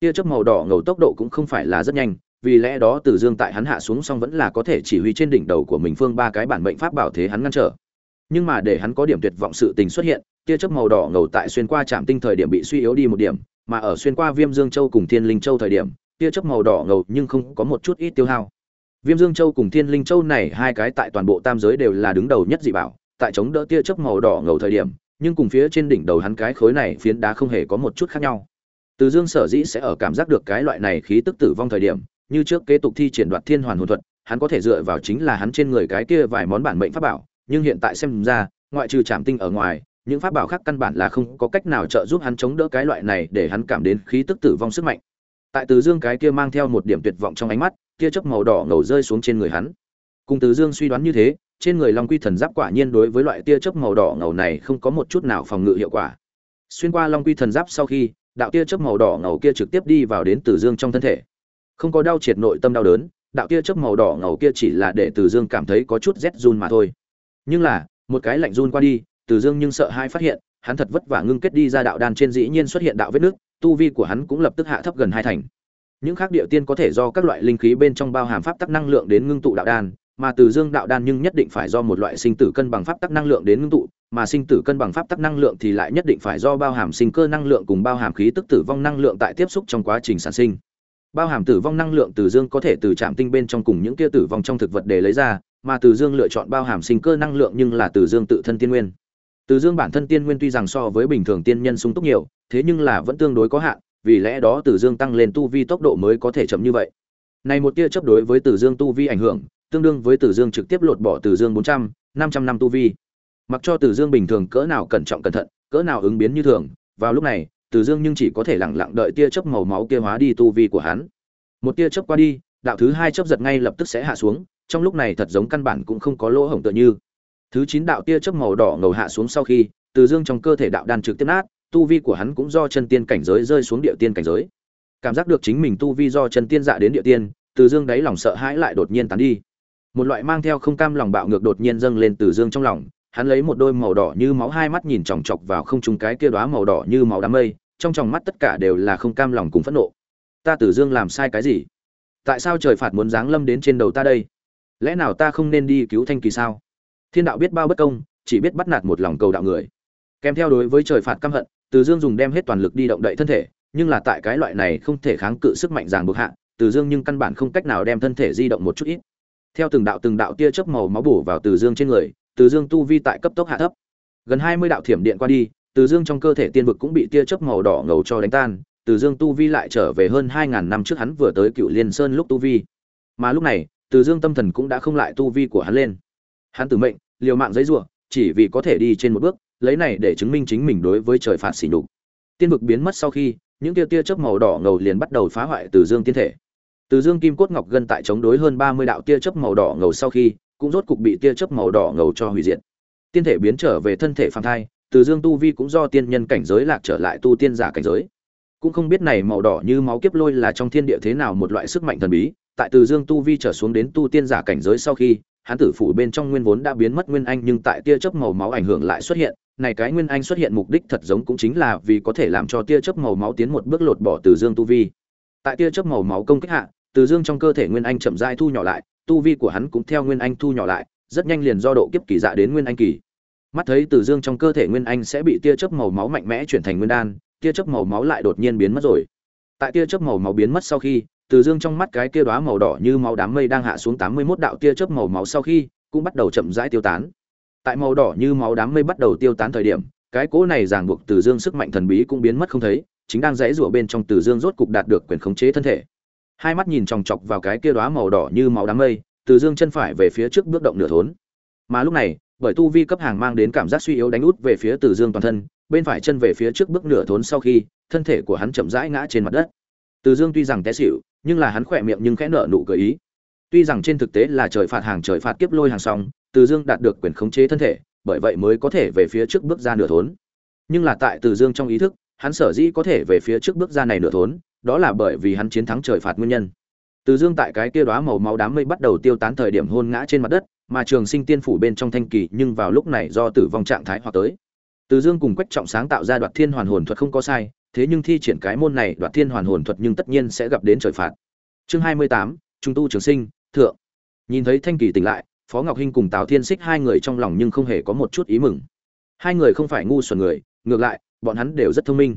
tia chớp màu đỏ ngầu tốc độ cũng không phải là rất nhanh vì lẽ đó Từ Dương tại hắn hạ xuống xong vẫn là có thể chỉ huy trên đỉnh đầu của mình phương ba cái bản mệnh pháp bảo thế hắn ngăn trở. Nhưng mà để hắn có điểm tuyệt vọng sự tình xuất hiện, tia chớp màu đỏ ngầu tại xuyên qua trạm tinh thời điểm bị suy yếu đi một điểm, mà ở xuyên qua Viêm Dương Châu cùng Thiên Linh Châu thời điểm, tia chớp màu đỏ ngầu nhưng không có một chút ít tiêu hao. Viêm Dương Châu cùng Thiên Linh Châu này hai cái tại toàn bộ tam giới đều là đứng đầu nhất dị bảo, tại chống đỡ tia chớp màu đỏ ngầu thời điểm, nhưng cùng phía trên đỉnh đầu hắn cái khối này phiến đá không hề có một chút khác nhau. Từ Dương sở dĩ sẽ ở cảm giác được cái loại này khí tức tử vong thời điểm, như trước kế tục thi triển đoạt thiên hoàn hồn thuật hắn có thể dựa vào chính là hắn trên người cái kia vài món bản mệnh pháp bảo nhưng hiện tại xem ra ngoại trừ trảm tinh ở ngoài những pháp bảo khác căn bản là không có cách nào trợ giúp hắn chống đỡ cái loại này để hắn cảm đến khí tức tử vong sức mạnh. Tại từ dương cái kia mang theo một điểm tuyệt vọng trong ánh mắt kia chớp màu đỏ ngầu rơi xuống trên người hắn. Cùng từ dương suy đoán như thế trên người long quy thần giáp quả nhiên đối với loại tia chớp màu đỏ ngầu này không có một chút nào phòng ngự hiệu quả. Xuyên qua long quy thần giáp sau khi đạo tia chớp màu đỏ ngầu kia trực tiếp đi vào đến từ dương trong thân thể. Không có đau triệt nội tâm đau đớn, đạo tia chớp màu đỏ ngầu kia chỉ là để từ dương cảm thấy có chút rét run mà thôi. Nhưng là, một cái lạnh run qua đi, từ dương nhưng sợ hai phát hiện, hắn thật vất vả ngưng kết đi ra đạo đan trên dĩ nhiên xuất hiện đạo vết nước, tu vi của hắn cũng lập tức hạ thấp gần hai thành. Những khác địa tiên có thể do các loại linh khí bên trong bao hàm pháp tắc năng lượng đến ngưng tụ đạo đan, mà từ dương đạo đan nhưng nhất định phải do một loại sinh tử cân bằng pháp tắc năng lượng đến ngưng tụ mà sinh tử cân bằng pháp tắc năng lượng thì lại nhất định phải do bao hàm sinh cơ năng lượng cùng bao hàm khí tức tử vong năng lượng tại tiếp xúc trong quá trình sản sinh. Bao hàm tử vong năng lượng từ dương có thể từ trạm tinh bên trong cùng những kia tử vong trong thực vật để lấy ra, mà từ dương lựa chọn bao hàm sinh cơ năng lượng nhưng là từ dương tự thân tiên nguyên. Từ dương bản thân tiên nguyên tuy rằng so với bình thường tiên nhân sung túc nhiều, thế nhưng là vẫn tương đối có hạn, vì lẽ đó từ dương tăng lên tu vi tốc độ mới có thể chậm như vậy. Này một tia chấp đối với từ dương tu vi ảnh hưởng, tương đương với từ dương trực tiếp lột bỏ từ dương bốn trăm, năm trăm năm tu vi mặc cho từ dương bình thường cỡ nào cẩn trọng cẩn thận, cỡ nào ứng biến như thường, vào lúc này, từ dương nhưng chỉ có thể lẳng lặng đợi tia chớp màu máu kia hóa đi tu vi của hắn. Một tia chớp qua đi, đạo thứ hai chớp giật ngay lập tức sẽ hạ xuống, trong lúc này thật giống căn bản cũng không có lỗ hổng tựa như. Thứ chín đạo tia chớp màu đỏ ngầu hạ xuống sau khi, từ dương trong cơ thể đạo đan trực tiếp nát, tu vi của hắn cũng do chân tiên cảnh giới rơi xuống địa tiên cảnh giới. Cảm giác được chính mình tu vi do chân tiên dạ đến địa tiên, từ dương đáy lòng sợ hãi lại đột nhiên tán đi. Một loại mang theo không cam lòng bạo ngược đột nhiên dâng lên từ dương trong lòng hắn lấy một đôi màu đỏ như máu, hai mắt nhìn chòng chọc vào không trung cái kia đóa màu đỏ như máu đám mây, trong tròng mắt tất cả đều là không cam lòng cùng phẫn nộ. Ta từ dương làm sai cái gì? Tại sao trời phạt muốn giáng lâm đến trên đầu ta đây? Lẽ nào ta không nên đi cứu thanh kỳ sao? Thiên đạo biết bao bất công, chỉ biết bắt nạt một lòng cầu đạo người. Kèm theo đối với trời phạt căm hận từ dương dùng đem hết toàn lực đi động đậy thân thể, nhưng là tại cái loại này không thể kháng cự sức mạnh ràng buộc hạ từ dương nhưng căn bản không cách nào đem thân thể di động một chút ít. Theo từng đạo từng đạo tia chớp màu máu bổ vào từ dương trên người từ dương tu vi tại cấp tốc hạ thấp. Gần hai mươi đạo thiểm điện qua đi, từ dương trong cơ thể tiên vực cũng bị tia chớp màu đỏ ngầu cho đánh tan, từ dương tu vi lại trở về hơn hai ngàn năm trước hắn vừa tới cựu liên sơn lúc tu vi. Mà lúc này, từ dương tâm thần cũng đã không lại tu vi của hắn lên. Hắn tử mệnh, liều mạng giấy rủa chỉ vì có thể đi trên một bước, lấy này để chứng minh chính mình đối với trời phạt sỉ nhục. Tiên vực biến mất sau khi, những tia tia chớp màu đỏ ngầu liền bắt đầu phá hoại từ dương tiên thể. Từ dương kim cốt ngọc gân tại chống đối hơn ba mươi đạo tia chớp màu đỏ ngầu sau khi cũng rốt cục bị tia chớp màu đỏ ngầu cho hủy diệt. Tiên thể biến trở về thân thể phàm thai, từ dương tu vi cũng do tiên nhân cảnh giới lạc trở lại tu tiên giả cảnh giới. Cũng không biết này màu đỏ như máu kiếp lôi là trong thiên địa thế nào một loại sức mạnh thần bí, tại từ dương tu vi trở xuống đến tu tiên giả cảnh giới sau khi, hắn tử phủ bên trong nguyên vốn đã biến mất nguyên anh nhưng tại tia chớp màu máu ảnh hưởng lại xuất hiện, này cái nguyên anh xuất hiện mục đích thật giống cũng chính là vì có thể làm cho tia chớp màu máu tiến một bước lột bỏ từ dương tu vi. Tại tia chớp màu máu công kích hạ, từ dương trong cơ thể nguyên anh chậm rãi thu nhỏ lại tu vi của hắn cũng theo nguyên anh thu nhỏ lại, rất nhanh liền do độ kiếp kỳ dạ đến nguyên anh kỳ. Mắt thấy từ dương trong cơ thể nguyên anh sẽ bị tia chớp màu máu mạnh mẽ chuyển thành nguyên đan, tia chớp màu máu lại đột nhiên biến mất rồi. Tại tia chớp màu máu biến mất sau khi, từ dương trong mắt cái kia đóa màu đỏ như máu đám mây đang hạ xuống tám mươi 81 đạo tia chớp màu máu sau khi, cũng bắt đầu chậm rãi tiêu tán. Tại màu đỏ như máu đám mây bắt đầu tiêu tán thời điểm, cái cỗ này ràng buộc từ dương sức mạnh thần bí cũng biến mất không thấy, chính đang dãy rủa bên trong từ dương rốt cục đạt được quyền khống chế thân thể hai mắt nhìn chòng chọc vào cái kia đóa màu đỏ như máu đám mây, từ dương chân phải về phía trước bước động nửa thốn. Mà lúc này, bởi tu vi cấp hàng mang đến cảm giác suy yếu đánh út về phía từ dương toàn thân, bên phải chân về phía trước bước nửa thốn sau khi, thân thể của hắn chậm rãi ngã trên mặt đất. Từ dương tuy rằng té xỉu, nhưng là hắn khỏe miệng nhưng khẽ nở nụ cười ý. Tuy rằng trên thực tế là trời phạt hàng trời phạt kiếp lôi hàng xong từ dương đạt được quyền khống chế thân thể, bởi vậy mới có thể về phía trước bước ra nửa thốn. Nhưng là tại từ dương trong ý thức, hắn sở dĩ có thể về phía trước bước ra này nửa thốn đó là bởi vì hắn chiến thắng trời phạt nguyên nhân. Từ dương tại cái kia đóa màu máu đám mây bắt đầu tiêu tán thời điểm hôn ngã trên mặt đất, mà trường sinh tiên phủ bên trong thanh kỳ nhưng vào lúc này do tử vong trạng thái hoặc tới. Từ dương cùng quách trọng sáng tạo ra đoạt thiên hoàn hồn thuật không có sai, thế nhưng thi triển cái môn này đoạt thiên hoàn hồn thuật nhưng tất nhiên sẽ gặp đến trời phạt. Chương hai mươi tám, trung tu trường sinh, thượng. Nhìn thấy thanh kỳ tỉnh lại, phó ngọc hinh cùng tào thiên xích hai người trong lòng nhưng không hề có một chút ý mừng. Hai người không phải ngu xuẩn người, ngược lại, bọn hắn đều rất thông minh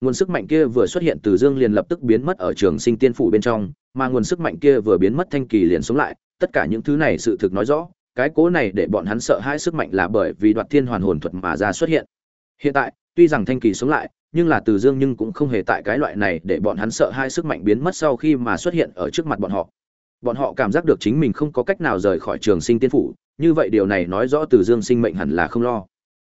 nguồn sức mạnh kia vừa xuất hiện từ dương liền lập tức biến mất ở trường sinh tiên phủ bên trong, mà nguồn sức mạnh kia vừa biến mất thanh kỳ liền sống lại. Tất cả những thứ này sự thực nói rõ, cái cố này để bọn hắn sợ hãi sức mạnh là bởi vì đoạt thiên hoàn hồn thuật mà ra xuất hiện. Hiện tại, tuy rằng thanh kỳ sống lại, nhưng là từ dương nhưng cũng không hề tại cái loại này để bọn hắn sợ hai sức mạnh biến mất sau khi mà xuất hiện ở trước mặt bọn họ. Bọn họ cảm giác được chính mình không có cách nào rời khỏi trường sinh tiên phủ, như vậy điều này nói rõ từ dương sinh mệnh hẳn là không lo.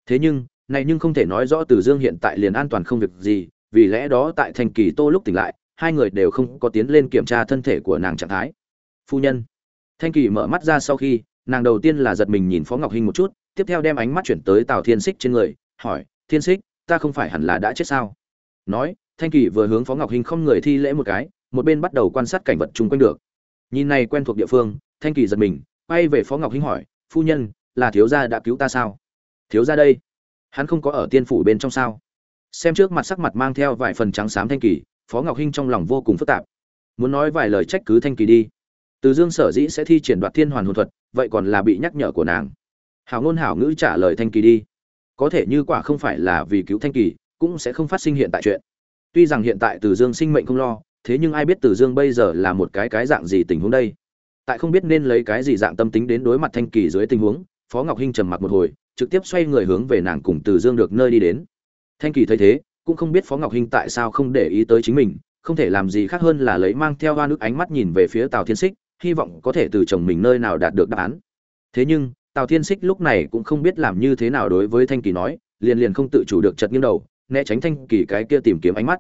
Thế nhưng này nhưng không thể nói rõ từ dương hiện tại liền an toàn không việc gì, vì lẽ đó tại thanh kỳ tô lúc tỉnh lại, hai người đều không có tiến lên kiểm tra thân thể của nàng trạng thái. Phu nhân. Thanh kỳ mở mắt ra sau khi, nàng đầu tiên là giật mình nhìn phó ngọc hinh một chút, tiếp theo đem ánh mắt chuyển tới tào thiên Sích trên người, hỏi, thiên Sích, ta không phải hẳn là đã chết sao? Nói, thanh kỳ vừa hướng phó ngọc hinh không người thi lễ một cái, một bên bắt đầu quan sát cảnh vật chung quanh được. Nhìn này quen thuộc địa phương, thanh kỳ giật mình, quay về phó ngọc hinh hỏi, phu nhân, là thiếu gia đã cứu ta sao? Thiếu gia đây hắn không có ở tiên phủ bên trong sao? Xem trước mặt sắc mặt mang theo vài phần trắng xám thanh kỳ, phó ngọc hinh trong lòng vô cùng phức tạp. Muốn nói vài lời trách cứ thanh kỳ đi. Từ dương sở dĩ sẽ thi triển đoạt thiên hoàn hồn thuật, vậy còn là bị nhắc nhở của nàng. Hảo ngôn hảo ngữ trả lời thanh kỳ đi. Có thể như quả không phải là vì cứu thanh kỳ, cũng sẽ không phát sinh hiện tại chuyện. Tuy rằng hiện tại từ dương sinh mệnh không lo, thế nhưng ai biết từ dương bây giờ là một cái cái dạng gì tình huống đây? Tại không biết nên lấy cái gì dạng tâm tính đến đối mặt thanh kỳ dưới tình huống, phó ngọc hinh trầm mặc một hồi trực tiếp xoay người hướng về nàng cùng từ dương được nơi đi đến. Thanh kỳ thấy thế, cũng không biết phó ngọc hinh tại sao không để ý tới chính mình, không thể làm gì khác hơn là lấy mang theo hoa nước ánh mắt nhìn về phía tào thiên xích hy vọng có thể từ chồng mình nơi nào đạt được đáp án. Thế nhưng, tào thiên xích lúc này cũng không biết làm như thế nào đối với thanh kỳ nói, liền liền không tự chủ được chật nghiêng đầu, né tránh thanh kỳ cái kia tìm kiếm ánh mắt.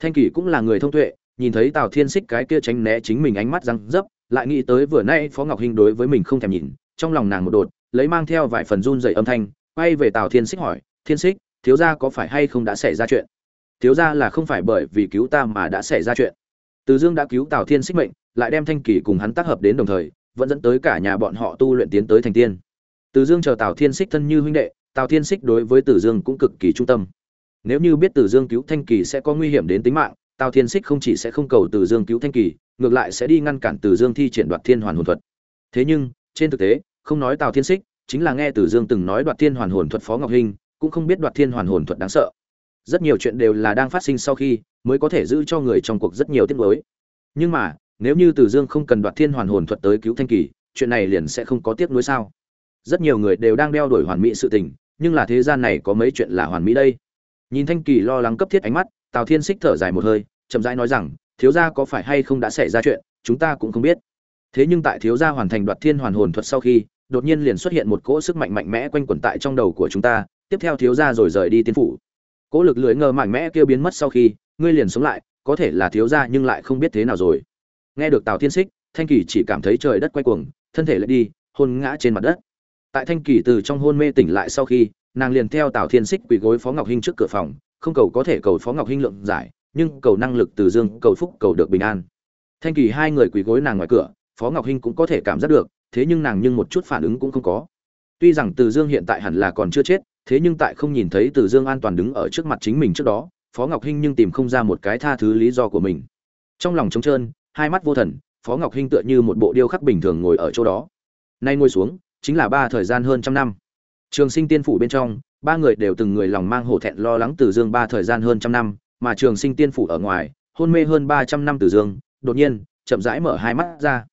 Thanh kỳ cũng là người thông tuệ, nhìn thấy tào thiên xích cái kia tránh né chính mình ánh mắt răng dấp, lại nghĩ tới vừa nay phó ngọc hinh đối với mình không thèm nhìn, trong lòng nàng một đột lấy mang theo vài phần run dày âm thanh, quay về tào thiên xích hỏi, thiên xích thiếu gia có phải hay không đã xảy ra chuyện? Thiếu gia là không phải bởi vì cứu ta mà đã xảy ra chuyện. Từ dương đã cứu tào thiên xích mệnh, lại đem thanh kỳ cùng hắn tác hợp đến đồng thời, vẫn dẫn tới cả nhà bọn họ tu luyện tiến tới thành tiên. Từ dương chờ tào thiên xích thân như huynh đệ, tào thiên xích đối với từ dương cũng cực kỳ trung tâm. Nếu như biết từ dương cứu thanh kỳ sẽ có nguy hiểm đến tính mạng, tào thiên xích không chỉ sẽ không cầu từ dương cứu thanh kỳ, ngược lại sẽ đi ngăn cản từ dương thi triển đoạt thiên hoàn hồn thuật. Thế nhưng, trên thực tế không nói tào thiên xích chính là nghe từ dương từng nói đoạt thiên hoàn hồn thuật phó ngọc hình cũng không biết đoạt thiên hoàn hồn thuật đáng sợ. Rất nhiều chuyện đều là đang phát sinh sau khi mới có thể giữ cho người trong cuộc rất nhiều tiết mới nhưng mà, nếu như từ dương không cần đoạt thiên hoàn hồn thuật tới cứu thanh kỳ, chuyện này liền sẽ không có tiếc nuối sao? Rất nhiều người đều đang đeo đuổi hoàn mỹ sự tình, nhưng là thế gian này có mấy chuyện là hoàn mỹ đây? Nhìn thanh kỳ lo lắng cấp thiết ánh mắt, tào thiên xích thở dài một hơi, chậm rãi nói rằng, thiếu gia có phải hay không đã xảy ra chuyện, chúng ta cũng không biết. Thế nhưng tại thiếu gia hoàn thành đoạt thiên hoàn hồn thuật sau khi đột nhiên liền xuất hiện một cỗ sức mạnh mạnh mẽ quanh quẩn tại trong đầu của chúng ta, tiếp theo thiếu gia rồi rời đi tiên phủ. Cỗ lực lưỡi ngờ mạnh mẽ kia biến mất sau khi, ngươi liền sống lại, có thể là thiếu gia nhưng lại không biết thế nào rồi. Nghe được tào thiên xích thanh kỳ chỉ cảm thấy trời đất quay cuồng, thân thể lại đi, hôn ngã trên mặt đất. Tại thanh kỳ từ trong hôn mê tỉnh lại sau khi, nàng liền theo tào thiên xích quỳ gối phó ngọc hinh trước cửa phòng, không cầu có thể cầu phó ngọc hinh lượng giải, nhưng cầu năng lực từ dương, cầu phúc, cầu được bình an. Thanh kỳ hai người quỳ gối nàng ngoài cửa, phó ngọc hinh cũng có thể cảm giác được thế nhưng nàng nhưng một chút phản ứng cũng không có. Tuy rằng từ dương hiện tại hẳn là còn chưa chết, thế nhưng tại không nhìn thấy từ dương an toàn đứng ở trước mặt chính mình trước đó, phó ngọc hinh nhưng tìm không ra một cái tha thứ lý do của mình. Trong lòng trống trơn, hai mắt vô thần, phó ngọc hinh tựa như một bộ điêu khắc bình thường ngồi ở chỗ đó. Nay ngồi xuống, chính là ba thời gian hơn trăm năm. Trường sinh tiên phủ bên trong, ba người đều từng người lòng mang hổ thẹn lo lắng từ dương ba thời gian hơn trăm năm, mà trường sinh tiên phủ ở ngoài, hôn mê hơn ba trăm năm từ dương, đột nhiên, chậm rãi mở hai mắt ra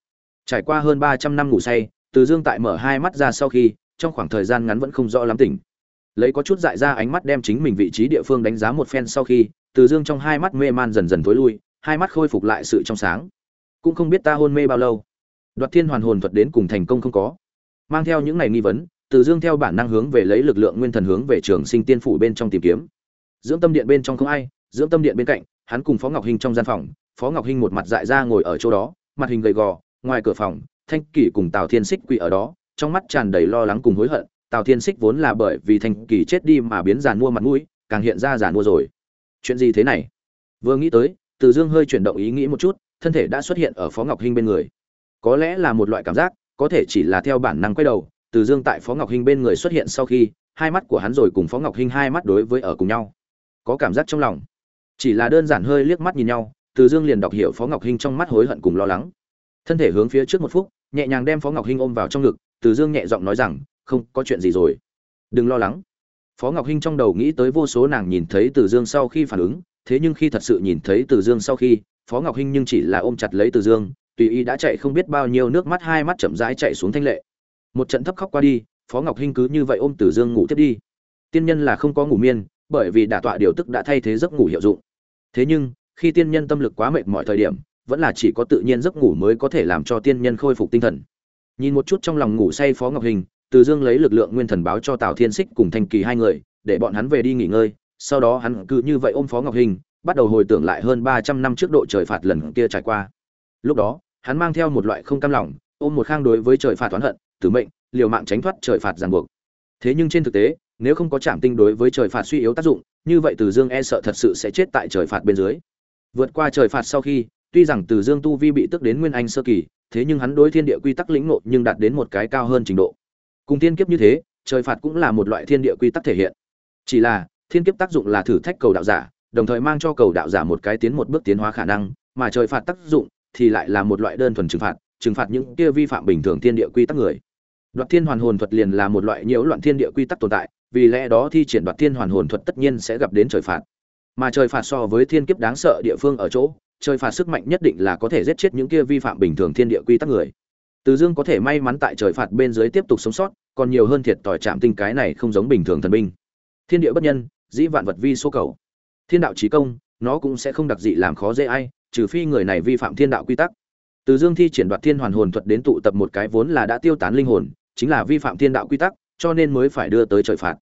trải qua hơn ba trăm năm ngủ say, từ dương tại mở hai mắt ra sau khi, trong khoảng thời gian ngắn vẫn không rõ lắm tỉnh. Lấy có chút dại ra ánh mắt đem chính mình vị trí địa phương đánh giá một phen sau khi, từ dương trong hai mắt mê man dần dần tối lui, hai mắt khôi phục lại sự trong sáng. Cũng không biết ta hôn mê bao lâu. Đoạt thiên hoàn hồn thuật đến cùng thành công không có. Mang theo những này nghi vấn, từ dương theo bản năng hướng về lấy lực lượng nguyên thần hướng về trường sinh tiên phủ bên trong tìm kiếm. Dưỡng tâm điện bên trong không ai, dưỡng tâm điện bên cạnh, hắn cùng phó ngọc hinh trong gian phòng, phó ngọc hinh một mặt dại ra ngồi ở chỗ đó, mặt hình gầy gò ngoài cửa phòng, thanh kỳ cùng tào thiên xích quỳ ở đó, trong mắt tràn đầy lo lắng cùng hối hận. Tào thiên xích vốn là bởi vì thanh kỳ chết đi mà biến giàn mua mặt mũi, càng hiện ra giàn mua rồi. Chuyện gì thế này? Vừa nghĩ tới, từ dương hơi chuyển động ý nghĩ một chút, thân thể đã xuất hiện ở phó ngọc hinh bên người. Có lẽ là một loại cảm giác, có thể chỉ là theo bản năng quay đầu, từ dương tại phó ngọc hinh bên người xuất hiện sau khi, hai mắt của hắn rồi cùng phó ngọc hinh hai mắt đối với ở cùng nhau. Có cảm giác trong lòng. Chỉ là đơn giản hơi liếc mắt nhìn nhau, từ dương liền đọc hiểu phó ngọc hinh trong mắt hối hận cùng lo lắng thân thể hướng phía trước một phút, nhẹ nhàng đem phó ngọc hinh ôm vào trong ngực, từ dương nhẹ giọng nói rằng, không, có chuyện gì rồi. Đừng lo lắng. Phó ngọc hinh trong đầu nghĩ tới vô số nàng nhìn thấy từ dương sau khi phản ứng, thế nhưng khi thật sự nhìn thấy từ dương sau khi, phó ngọc hinh nhưng chỉ là ôm chặt lấy từ dương, tùy ý đã chạy không biết bao nhiêu nước mắt hai mắt chậm rãi chạy xuống thanh lệ. Một trận thấp khóc qua đi, phó ngọc hinh cứ như vậy ôm từ dương ngủ tiếp đi. Tiên nhân là không có ngủ miên, bởi vì đả tọa điều tức đã thay thế giấc ngủ hiệu dụng. Thế nhưng, khi tiên nhân tâm lực quá mệt mọi thời điểm vẫn là chỉ có tự nhiên giấc ngủ mới có thể làm cho tiên nhân khôi phục tinh thần. Nhìn một chút trong lòng ngủ say phó ngọc hình, từ dương lấy lực lượng nguyên thần báo cho tào thiên xích cùng thanh kỳ hai người, để bọn hắn về đi nghỉ ngơi. Sau đó hắn cứ như vậy ôm phó ngọc hình, bắt đầu hồi tưởng lại hơn ba trăm năm trước độ trời phạt lần kia trải qua. Lúc đó, hắn mang theo một loại không cam lòng, ôm một khang đối với trời phạt toán hận, tử mệnh, liều mạng tránh thoát trời phạt ràng buộc. Thế nhưng trên thực tế, nếu không có trảm tinh đối với trời phạt suy yếu tác dụng, như vậy từ dương e sợ thật sự sẽ chết tại trời phạt bên dưới. Vượt qua trời phạt sau khi tuy rằng từ dương tu vi bị tức đến nguyên anh sơ kỳ, thế nhưng hắn đối thiên địa quy tắc lĩnh ngộ nhưng đạt đến một cái cao hơn trình độ. Cùng thiên kiếp như thế, trời phạt cũng là một loại thiên địa quy tắc thể hiện. Chỉ là, thiên kiếp tác dụng là thử thách cầu đạo giả, đồng thời mang cho cầu đạo giả một cái tiến một bước tiến hóa khả năng, mà trời phạt tác dụng thì lại là một loại đơn thuần trừng phạt trừng phạt những kia vi phạm bình thường thiên địa quy tắc người. Đoạt thiên hoàn hồn thuật liền là một loại nhiễu loạn thiên địa quy tắc tồn tại, vì lẽ đó thi triển đoạt thiên hoàn hồn thuật tất nhiên sẽ gặp đến trời phạt. Mà trời phạt so với thiên kiếp đáng sợ địa phương ở chỗ trời phạt sức mạnh nhất định là có thể giết chết những kia vi phạm bình thường thiên địa quy tắc người. Từ dương có thể may mắn tại trời phạt bên dưới tiếp tục sống sót, còn nhiều hơn thiệt tỏi chạm tinh cái này không giống bình thường thần binh. Thiên địa bất nhân, dĩ vạn vật vi số cầu. Thiên đạo trí công, nó cũng sẽ không đặc dị làm khó dễ ai, trừ phi người này vi phạm thiên đạo quy tắc. Từ dương thi triển đoạt thiên hoàn hồn thuật đến tụ tập một cái vốn là đã tiêu tán linh hồn, chính là vi phạm thiên đạo quy tắc, cho nên mới phải đưa tới trời phạt.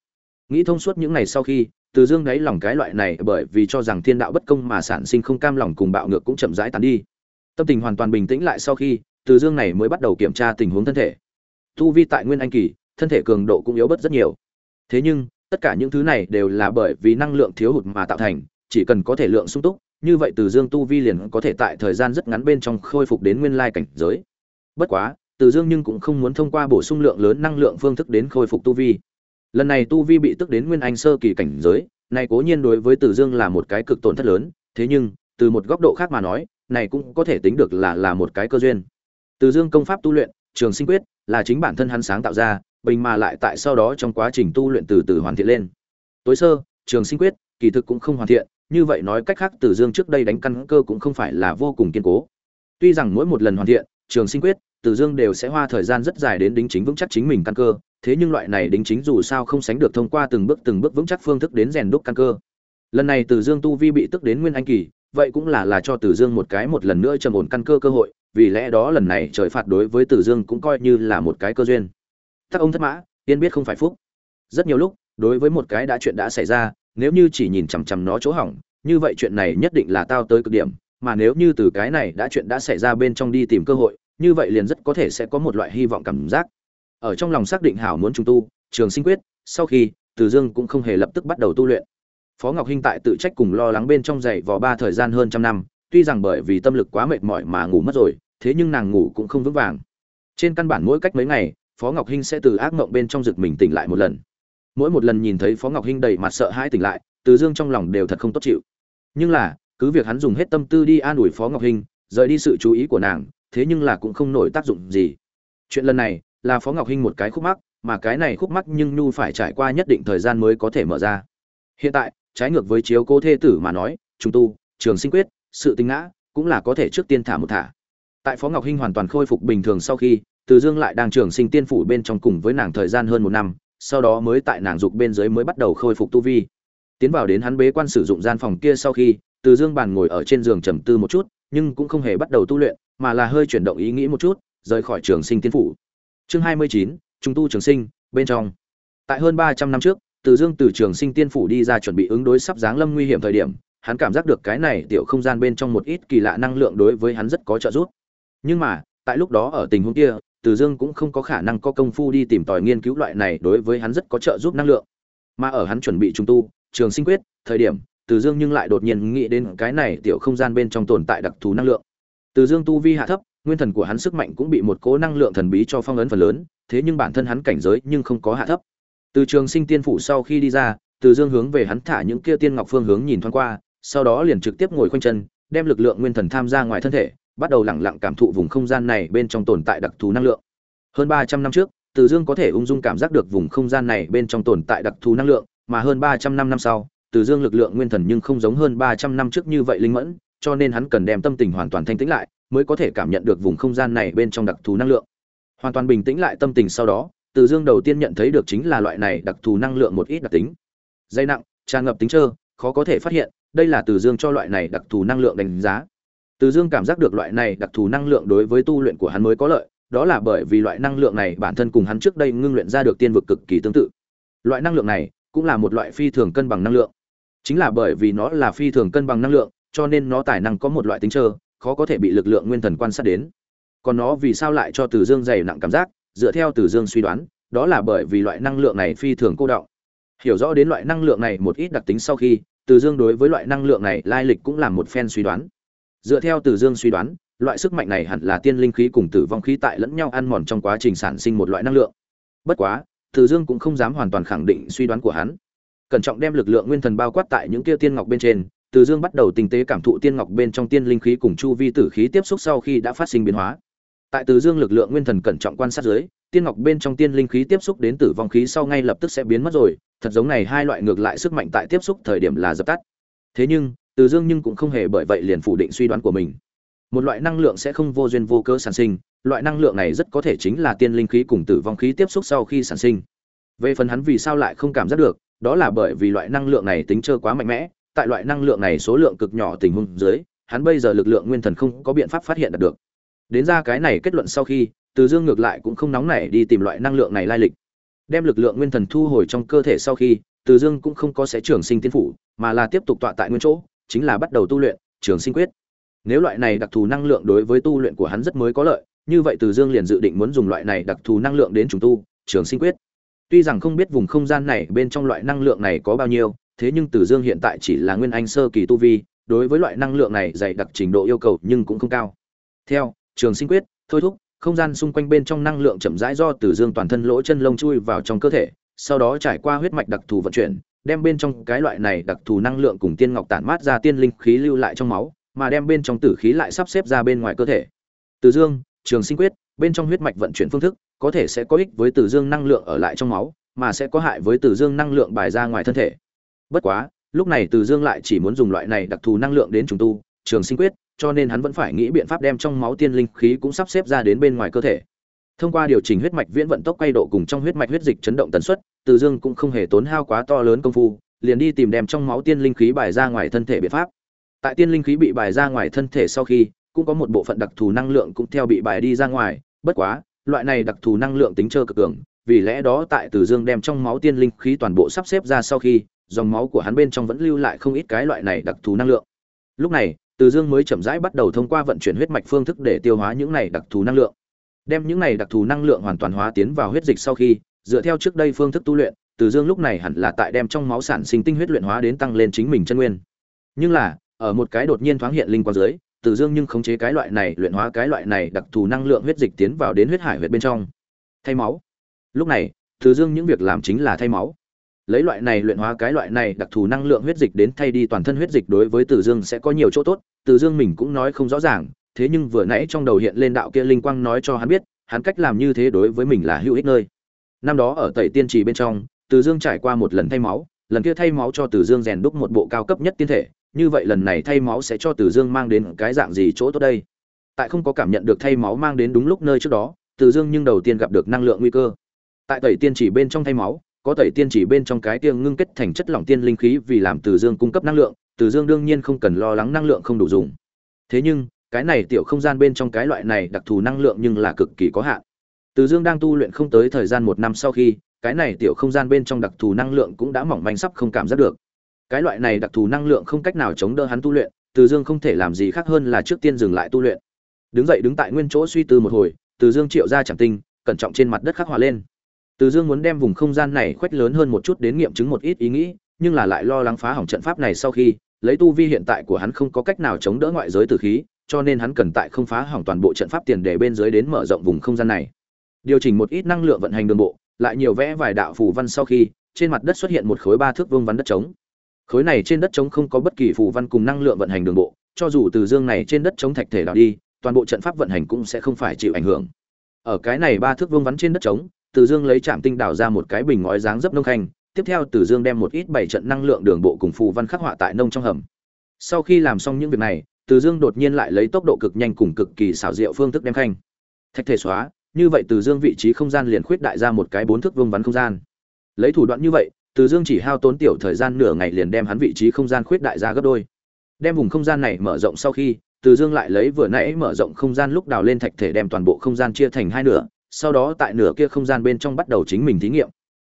Nghĩ thông suốt những ngày sau khi từ dương đáy lòng cái loại này bởi vì cho rằng thiên đạo bất công mà sản sinh không cam lòng cùng bạo ngược cũng chậm rãi tán đi. Tâm tình hoàn toàn bình tĩnh lại sau khi, từ dương này mới bắt đầu kiểm tra tình huống thân thể. Tu vi tại nguyên anh kỳ, thân thể cường độ cũng yếu bớt rất nhiều. Thế nhưng, tất cả những thứ này đều là bởi vì năng lượng thiếu hụt mà tạo thành, chỉ cần có thể lượng sung túc, như vậy từ dương tu vi liền có thể tại thời gian rất ngắn bên trong khôi phục đến nguyên lai cảnh giới. Bất quá, từ dương nhưng cũng không muốn thông qua bổ sung lượng lớn năng lượng phương thức đến khôi phục tu vi lần này tu vi bị tức đến nguyên anh sơ kỳ cảnh giới, này cố nhiên đối với Tử dương là một cái cực tổn thất lớn, thế nhưng, từ một góc độ khác mà nói, này cũng có thể tính được là là một cái cơ duyên. Tử dương công pháp tu luyện, trường sinh quyết, là chính bản thân hắn sáng tạo ra, bình mà lại tại sau đó trong quá trình tu luyện từ từ hoàn thiện lên. Tối sơ, trường sinh quyết, kỳ thực cũng không hoàn thiện, như vậy nói cách khác Tử dương trước đây đánh căn cơ cũng không phải là vô cùng kiên cố. Tuy rằng mỗi một lần hoàn thiện, trường sinh quyết từ dương đều sẽ hoa thời gian rất dài đến đính chính vững chắc chính mình căn cơ, thế nhưng loại này đính chính dù sao không sánh được thông qua từng bước từng bước vững chắc phương thức đến rèn đúc căn cơ. Lần này từ dương tu vi bị tức đến nguyên anh kỳ, vậy cũng là là cho từ dương một cái một lần nữa trầm ổn căn cơ cơ hội, vì lẽ đó lần này trời phạt đối với từ dương cũng coi như là một cái cơ duyên. Các ông thất mã tiên biết không phải phúc. Rất nhiều lúc, đối với một cái đã chuyện đã xảy ra, nếu như chỉ nhìn chằm chằm nó chỗ hỏng, như vậy chuyện này nhất định là tao tới cực điểm, mà nếu như từ cái này đã chuyện đã xảy ra bên trong đi tìm cơ hội như vậy liền rất có thể sẽ có một loại hy vọng cảm giác. Ở trong lòng xác định hảo muốn trùng tu, trường sinh quyết, sau khi, từ dương cũng không hề lập tức bắt đầu tu luyện. Phó ngọc hinh tại tự trách cùng lo lắng bên trong dậy vò ba thời gian hơn trăm năm, tuy rằng bởi vì tâm lực quá mệt mỏi mà ngủ mất rồi, thế nhưng nàng ngủ cũng không vững vàng. Trên căn bản mỗi cách mấy ngày, phó ngọc hinh sẽ từ ác mộng bên trong giật mình tỉnh lại một lần. Mỗi một lần nhìn thấy phó ngọc hinh đầy mặt sợ hãi tỉnh lại, từ dương trong lòng đều thật không tốt chịu. Nhưng là, cứ việc hắn dùng hết tâm tư đi an ủi phó ngọc hinh, rời đi sự chú ý của nàng thế nhưng là cũng không nổi tác dụng gì. Chuyện lần này là phó ngọc hinh một cái khúc mắc, mà cái này khúc mắc nhưng nhu phải trải qua nhất định thời gian mới có thể mở ra. Hiện tại, trái ngược với chiếu cố thê tử mà nói chúng tu, trường sinh quyết, sự tinh ngã cũng là có thể trước tiên thả một thả. Tại phó ngọc hinh hoàn toàn khôi phục bình thường sau khi, từ dương lại đang trường sinh tiên phủ bên trong cùng với nàng thời gian hơn một năm, sau đó mới tại nàng dục bên dưới mới bắt đầu khôi phục tu vi. Tiến vào đến hắn bế quan sử dụng gian phòng kia sau khi, từ dương bàn ngồi ở trên giường trầm tư một chút, nhưng cũng không hề bắt đầu tu luyện mà là hơi chuyển động ý nghĩ một chút, rời khỏi trường sinh tiên phủ. Chương hai mươi chín, trung tu trường sinh, bên trong. Tại hơn ba trăm năm trước, từ dương từ trường sinh tiên phủ đi ra chuẩn bị ứng đối sắp giáng lâm nguy hiểm thời điểm, hắn cảm giác được cái này tiểu không gian bên trong một ít kỳ lạ năng lượng đối với hắn rất có trợ giúp. Nhưng mà, tại lúc đó ở tình huống kia, từ dương cũng không có khả năng có công phu đi tìm tòi nghiên cứu loại này đối với hắn rất có trợ giúp năng lượng. Mà ở hắn chuẩn bị trung tu, trường sinh quyết thời điểm, từ dương nhưng lại đột nhiên nghĩ đến cái này tiểu không gian bên trong tồn tại đặc thù năng lượng từ dương tu vi hạ thấp, nguyên thần của hắn sức mạnh cũng bị một cố năng lượng thần bí cho phong ấn phần lớn, thế nhưng bản thân hắn cảnh giới nhưng không có hạ thấp. Từ trường sinh tiên phủ sau khi đi ra, từ dương hướng về hắn thả những kia tiên ngọc phương hướng nhìn thoáng qua, sau đó liền trực tiếp ngồi khoanh chân, đem lực lượng nguyên thần tham gia ngoài thân thể, bắt đầu lẳng lặng cảm thụ vùng không gian này bên trong tồn tại đặc thù năng lượng. Hơn ba trăm năm trước, từ dương có thể ung dung cảm giác được vùng không gian này bên trong tồn tại đặc thù năng lượng, mà hơn ba trăm năm năm sau, từ dương lực lượng nguyên thần nhưng không giống hơn ba trăm năm trước như vậy linh mẫn cho nên hắn cần đem tâm tình hoàn toàn thanh tĩnh lại, mới có thể cảm nhận được vùng không gian này bên trong đặc thù năng lượng. Hoàn toàn bình tĩnh lại tâm tình sau đó, từ dương đầu tiên nhận thấy được chính là loại này đặc thù năng lượng một ít đặc tính. Dây nặng, tràn ngập tính trơ, khó có thể phát hiện, đây là từ dương cho loại này đặc thù năng lượng đánh giá. Từ dương cảm giác được loại này đặc thù năng lượng đối với tu luyện của hắn mới có lợi, đó là bởi vì loại năng lượng này bản thân cùng hắn trước đây ngưng luyện ra được tiên vực cực kỳ tương tự. Loại năng lượng này cũng là một loại phi thường cân bằng năng lượng. Chính là bởi vì nó là phi thường cân bằng năng lượng cho nên nó tài năng có một loại tính trơ, khó có thể bị lực lượng nguyên thần quan sát đến. Còn nó vì sao lại cho từ dương dày nặng cảm giác? Dựa theo từ dương suy đoán, đó là bởi vì loại năng lượng này phi thường cô động hiểu rõ đến loại năng lượng này một ít đặc tính sau khi, từ dương đối với loại năng lượng này lai lịch cũng là một phen suy đoán. Dựa theo từ dương suy đoán, loại sức mạnh này hẳn là tiên linh khí cùng tử vong khí tại lẫn nhau ăn mòn trong quá trình sản sinh một loại năng lượng. Bất quá, từ dương cũng không dám hoàn toàn khẳng định suy đoán của hắn. Cẩn trọng đem lực lượng nguyên thần bao quát tại những kia tiên ngọc bên trên từ dương bắt đầu tinh tế cảm thụ tiên ngọc bên trong tiên linh khí cùng chu vi tử khí tiếp xúc sau khi đã phát sinh biến hóa. Tại từ dương lực lượng nguyên thần cẩn trọng quan sát dưới, tiên ngọc bên trong tiên linh khí tiếp xúc đến tử vong khí sau ngay lập tức sẽ biến mất rồi, thật giống này hai loại ngược lại sức mạnh tại tiếp xúc thời điểm là dập tắt. Thế nhưng, từ dương nhưng cũng không hề bởi vậy liền phủ định suy đoán của mình. Một loại năng lượng sẽ không vô duyên vô cớ sản sinh, loại năng lượng này rất có thể chính là tiên linh khí cùng tử vong khí tiếp xúc sau khi sản sinh. Về phần hắn vì sao lại không cảm giác được, đó là bởi vì loại năng lượng này tính chơi quá mạnh mẽ tại loại năng lượng này số lượng cực nhỏ tình huống dưới, hắn bây giờ lực lượng nguyên thần không có biện pháp phát hiện được. Đến ra cái này kết luận sau khi, từ dương ngược lại cũng không nóng nảy đi tìm loại năng lượng này lai lịch. Đem lực lượng nguyên thần thu hồi trong cơ thể sau khi, từ dương cũng không có sẽ trường sinh tiên phủ, mà là tiếp tục tọa tại nguyên chỗ, chính là bắt đầu tu luyện, trường sinh quyết. Nếu loại này đặc thù năng lượng đối với tu luyện của hắn rất mới có lợi, như vậy từ dương liền dự định muốn dùng loại này đặc thù năng lượng đến trùng tu, trường sinh quyết. Tuy rằng không biết vùng không gian này bên trong loại năng lượng này có bao nhiêu thế nhưng từ dương hiện tại chỉ là nguyên anh sơ kỳ tu vi, đối với loại năng lượng này dày đặc trình độ yêu cầu nhưng cũng không cao. Theo, trường sinh quyết, thôi thúc, không gian xung quanh bên trong năng lượng chậm rãi do từ dương toàn thân lỗ chân lông chui vào trong cơ thể, sau đó trải qua huyết mạch đặc thù vận chuyển, đem bên trong cái loại này đặc thù năng lượng cùng tiên ngọc tản mát ra tiên linh khí lưu lại trong máu, mà đem bên trong tử khí lại sắp xếp ra bên ngoài cơ thể. Từ dương, trường sinh quyết, bên trong huyết mạch vận chuyển phương thức, có thể sẽ có ích với từ dương năng lượng ở lại trong máu, mà sẽ có hại với từ dương năng lượng bài ra ngoài thân thể bất quá, lúc này từ dương lại chỉ muốn dùng loại này đặc thù năng lượng đến trùng tu, trường sinh quyết, cho nên hắn vẫn phải nghĩ biện pháp đem trong máu tiên linh khí cũng sắp xếp ra đến bên ngoài cơ thể. Thông qua điều chỉnh huyết mạch viễn vận tốc quay độ cùng trong huyết mạch huyết dịch chấn động tần suất, từ dương cũng không hề tốn hao quá to lớn công phu, liền đi tìm đem trong máu tiên linh khí bài ra ngoài thân thể biện pháp. Tại tiên linh khí bị bài ra ngoài thân thể sau khi, cũng có một bộ phận đặc thù năng lượng cũng theo bị bài đi ra ngoài, bất quá, loại này đặc thù năng lượng tính trơ cực cường, vì lẽ đó tại từ dương đem trong máu tiên linh khí toàn bộ sắp xếp ra sau khi dòng máu của hắn bên trong vẫn lưu lại không ít cái loại này đặc thù năng lượng. Lúc này, từ dương mới chậm rãi bắt đầu thông qua vận chuyển huyết mạch phương thức để tiêu hóa những này đặc thù năng lượng. Đem những này đặc thù năng lượng hoàn toàn hóa tiến vào huyết dịch sau khi, dựa theo trước đây phương thức tu luyện, từ dương lúc này hẳn là tại đem trong máu sản sinh tinh huyết luyện hóa đến tăng lên chính mình chân nguyên. Nhưng là, ở một cái đột nhiên thoáng hiện linh quang dưới, từ dương nhưng khống chế cái loại này, luyện hóa cái loại này đặc thù năng lượng huyết dịch tiến vào đến huyết hải huyết bên trong. Thay máu. Lúc này, từ dương những việc làm chính là thay máu lấy loại này luyện hóa cái loại này đặc thù năng lượng huyết dịch đến thay đi toàn thân huyết dịch đối với từ dương sẽ có nhiều chỗ tốt, từ dương mình cũng nói không rõ ràng, thế nhưng vừa nãy trong đầu hiện lên đạo kia linh quang nói cho hắn biết, hắn cách làm như thế đối với mình là hữu ích nơi. Năm đó ở tẩy tiên trì bên trong, từ dương trải qua một lần thay máu, lần kia thay máu cho từ dương rèn đúc một bộ cao cấp nhất tiên thể, như vậy lần này thay máu sẽ cho từ dương mang đến cái dạng gì chỗ tốt đây? Tại không có cảm nhận được thay máu mang đến đúng lúc nơi trước đó, từ dương nhưng đầu tiên gặp được năng lượng nguy cơ. Tại tẩy tiên chỉ bên trong thay máu có tẩy tiên chỉ bên trong cái tiêng ngưng kết thành chất lỏng tiên linh khí vì làm từ dương cung cấp năng lượng, từ dương đương nhiên không cần lo lắng năng lượng không đủ dùng. Thế nhưng, cái này tiểu không gian bên trong cái loại này đặc thù năng lượng nhưng là cực kỳ có hạn. Từ dương đang tu luyện không tới thời gian một năm sau khi, cái này tiểu không gian bên trong đặc thù năng lượng cũng đã mỏng manh sắp không cảm giác được. Cái loại này đặc thù năng lượng không cách nào chống đỡ hắn tu luyện, từ dương không thể làm gì khác hơn là trước tiên dừng lại tu luyện. Đứng dậy đứng tại nguyên chỗ suy tư một hồi, từ dương triệu ra chẳng tinh, cẩn trọng trên mặt đất khắc hòa lên từ dương muốn đem vùng không gian này khoét lớn hơn một chút đến nghiệm chứng một ít ý nghĩ, nhưng là lại lo lắng phá hỏng trận pháp này sau khi, lấy tu vi hiện tại của hắn không có cách nào chống đỡ ngoại giới từ khí, cho nên hắn cần tại không phá hỏng toàn bộ trận pháp tiền để bên dưới đến mở rộng vùng không gian này. Điều chỉnh một ít năng lượng vận hành đường bộ, lại nhiều vẽ vài đạo phù văn sau khi, trên mặt đất xuất hiện một khối ba thước vương vắn đất trống. Khối này trên đất trống không có bất kỳ phù văn cùng năng lượng vận hành đường bộ, cho dù từ dương này trên đất trống thạch thể đào đi, toàn bộ trận pháp vận hành cũng sẽ không phải chịu ảnh hưởng. Ở cái này ba thước vương vắn trên đất trống từ dương lấy chạm tinh đào ra một cái bình ngói dáng dấp nông khanh, tiếp theo từ dương đem một ít bảy trận năng lượng đường bộ cùng phù văn khắc họa tại nông trong hầm. Sau khi làm xong những việc này, từ dương đột nhiên lại lấy tốc độ cực nhanh cùng cực kỳ xảo diệu phương thức đem khanh. Thạch thể xóa, như vậy từ dương vị trí không gian liền khuyết đại ra một cái bốn thước vuông vắn không gian. Lấy thủ đoạn như vậy, từ dương chỉ hao tốn tiểu thời gian nửa ngày liền đem hắn vị trí không gian khuyết đại ra gấp đôi. Đem vùng không gian này mở rộng sau khi, từ dương lại lấy vừa nãy mở rộng không gian lúc đào lên thạch thể đem toàn bộ không gian chia thành hai nửa sau đó tại nửa kia không gian bên trong bắt đầu chính mình thí nghiệm.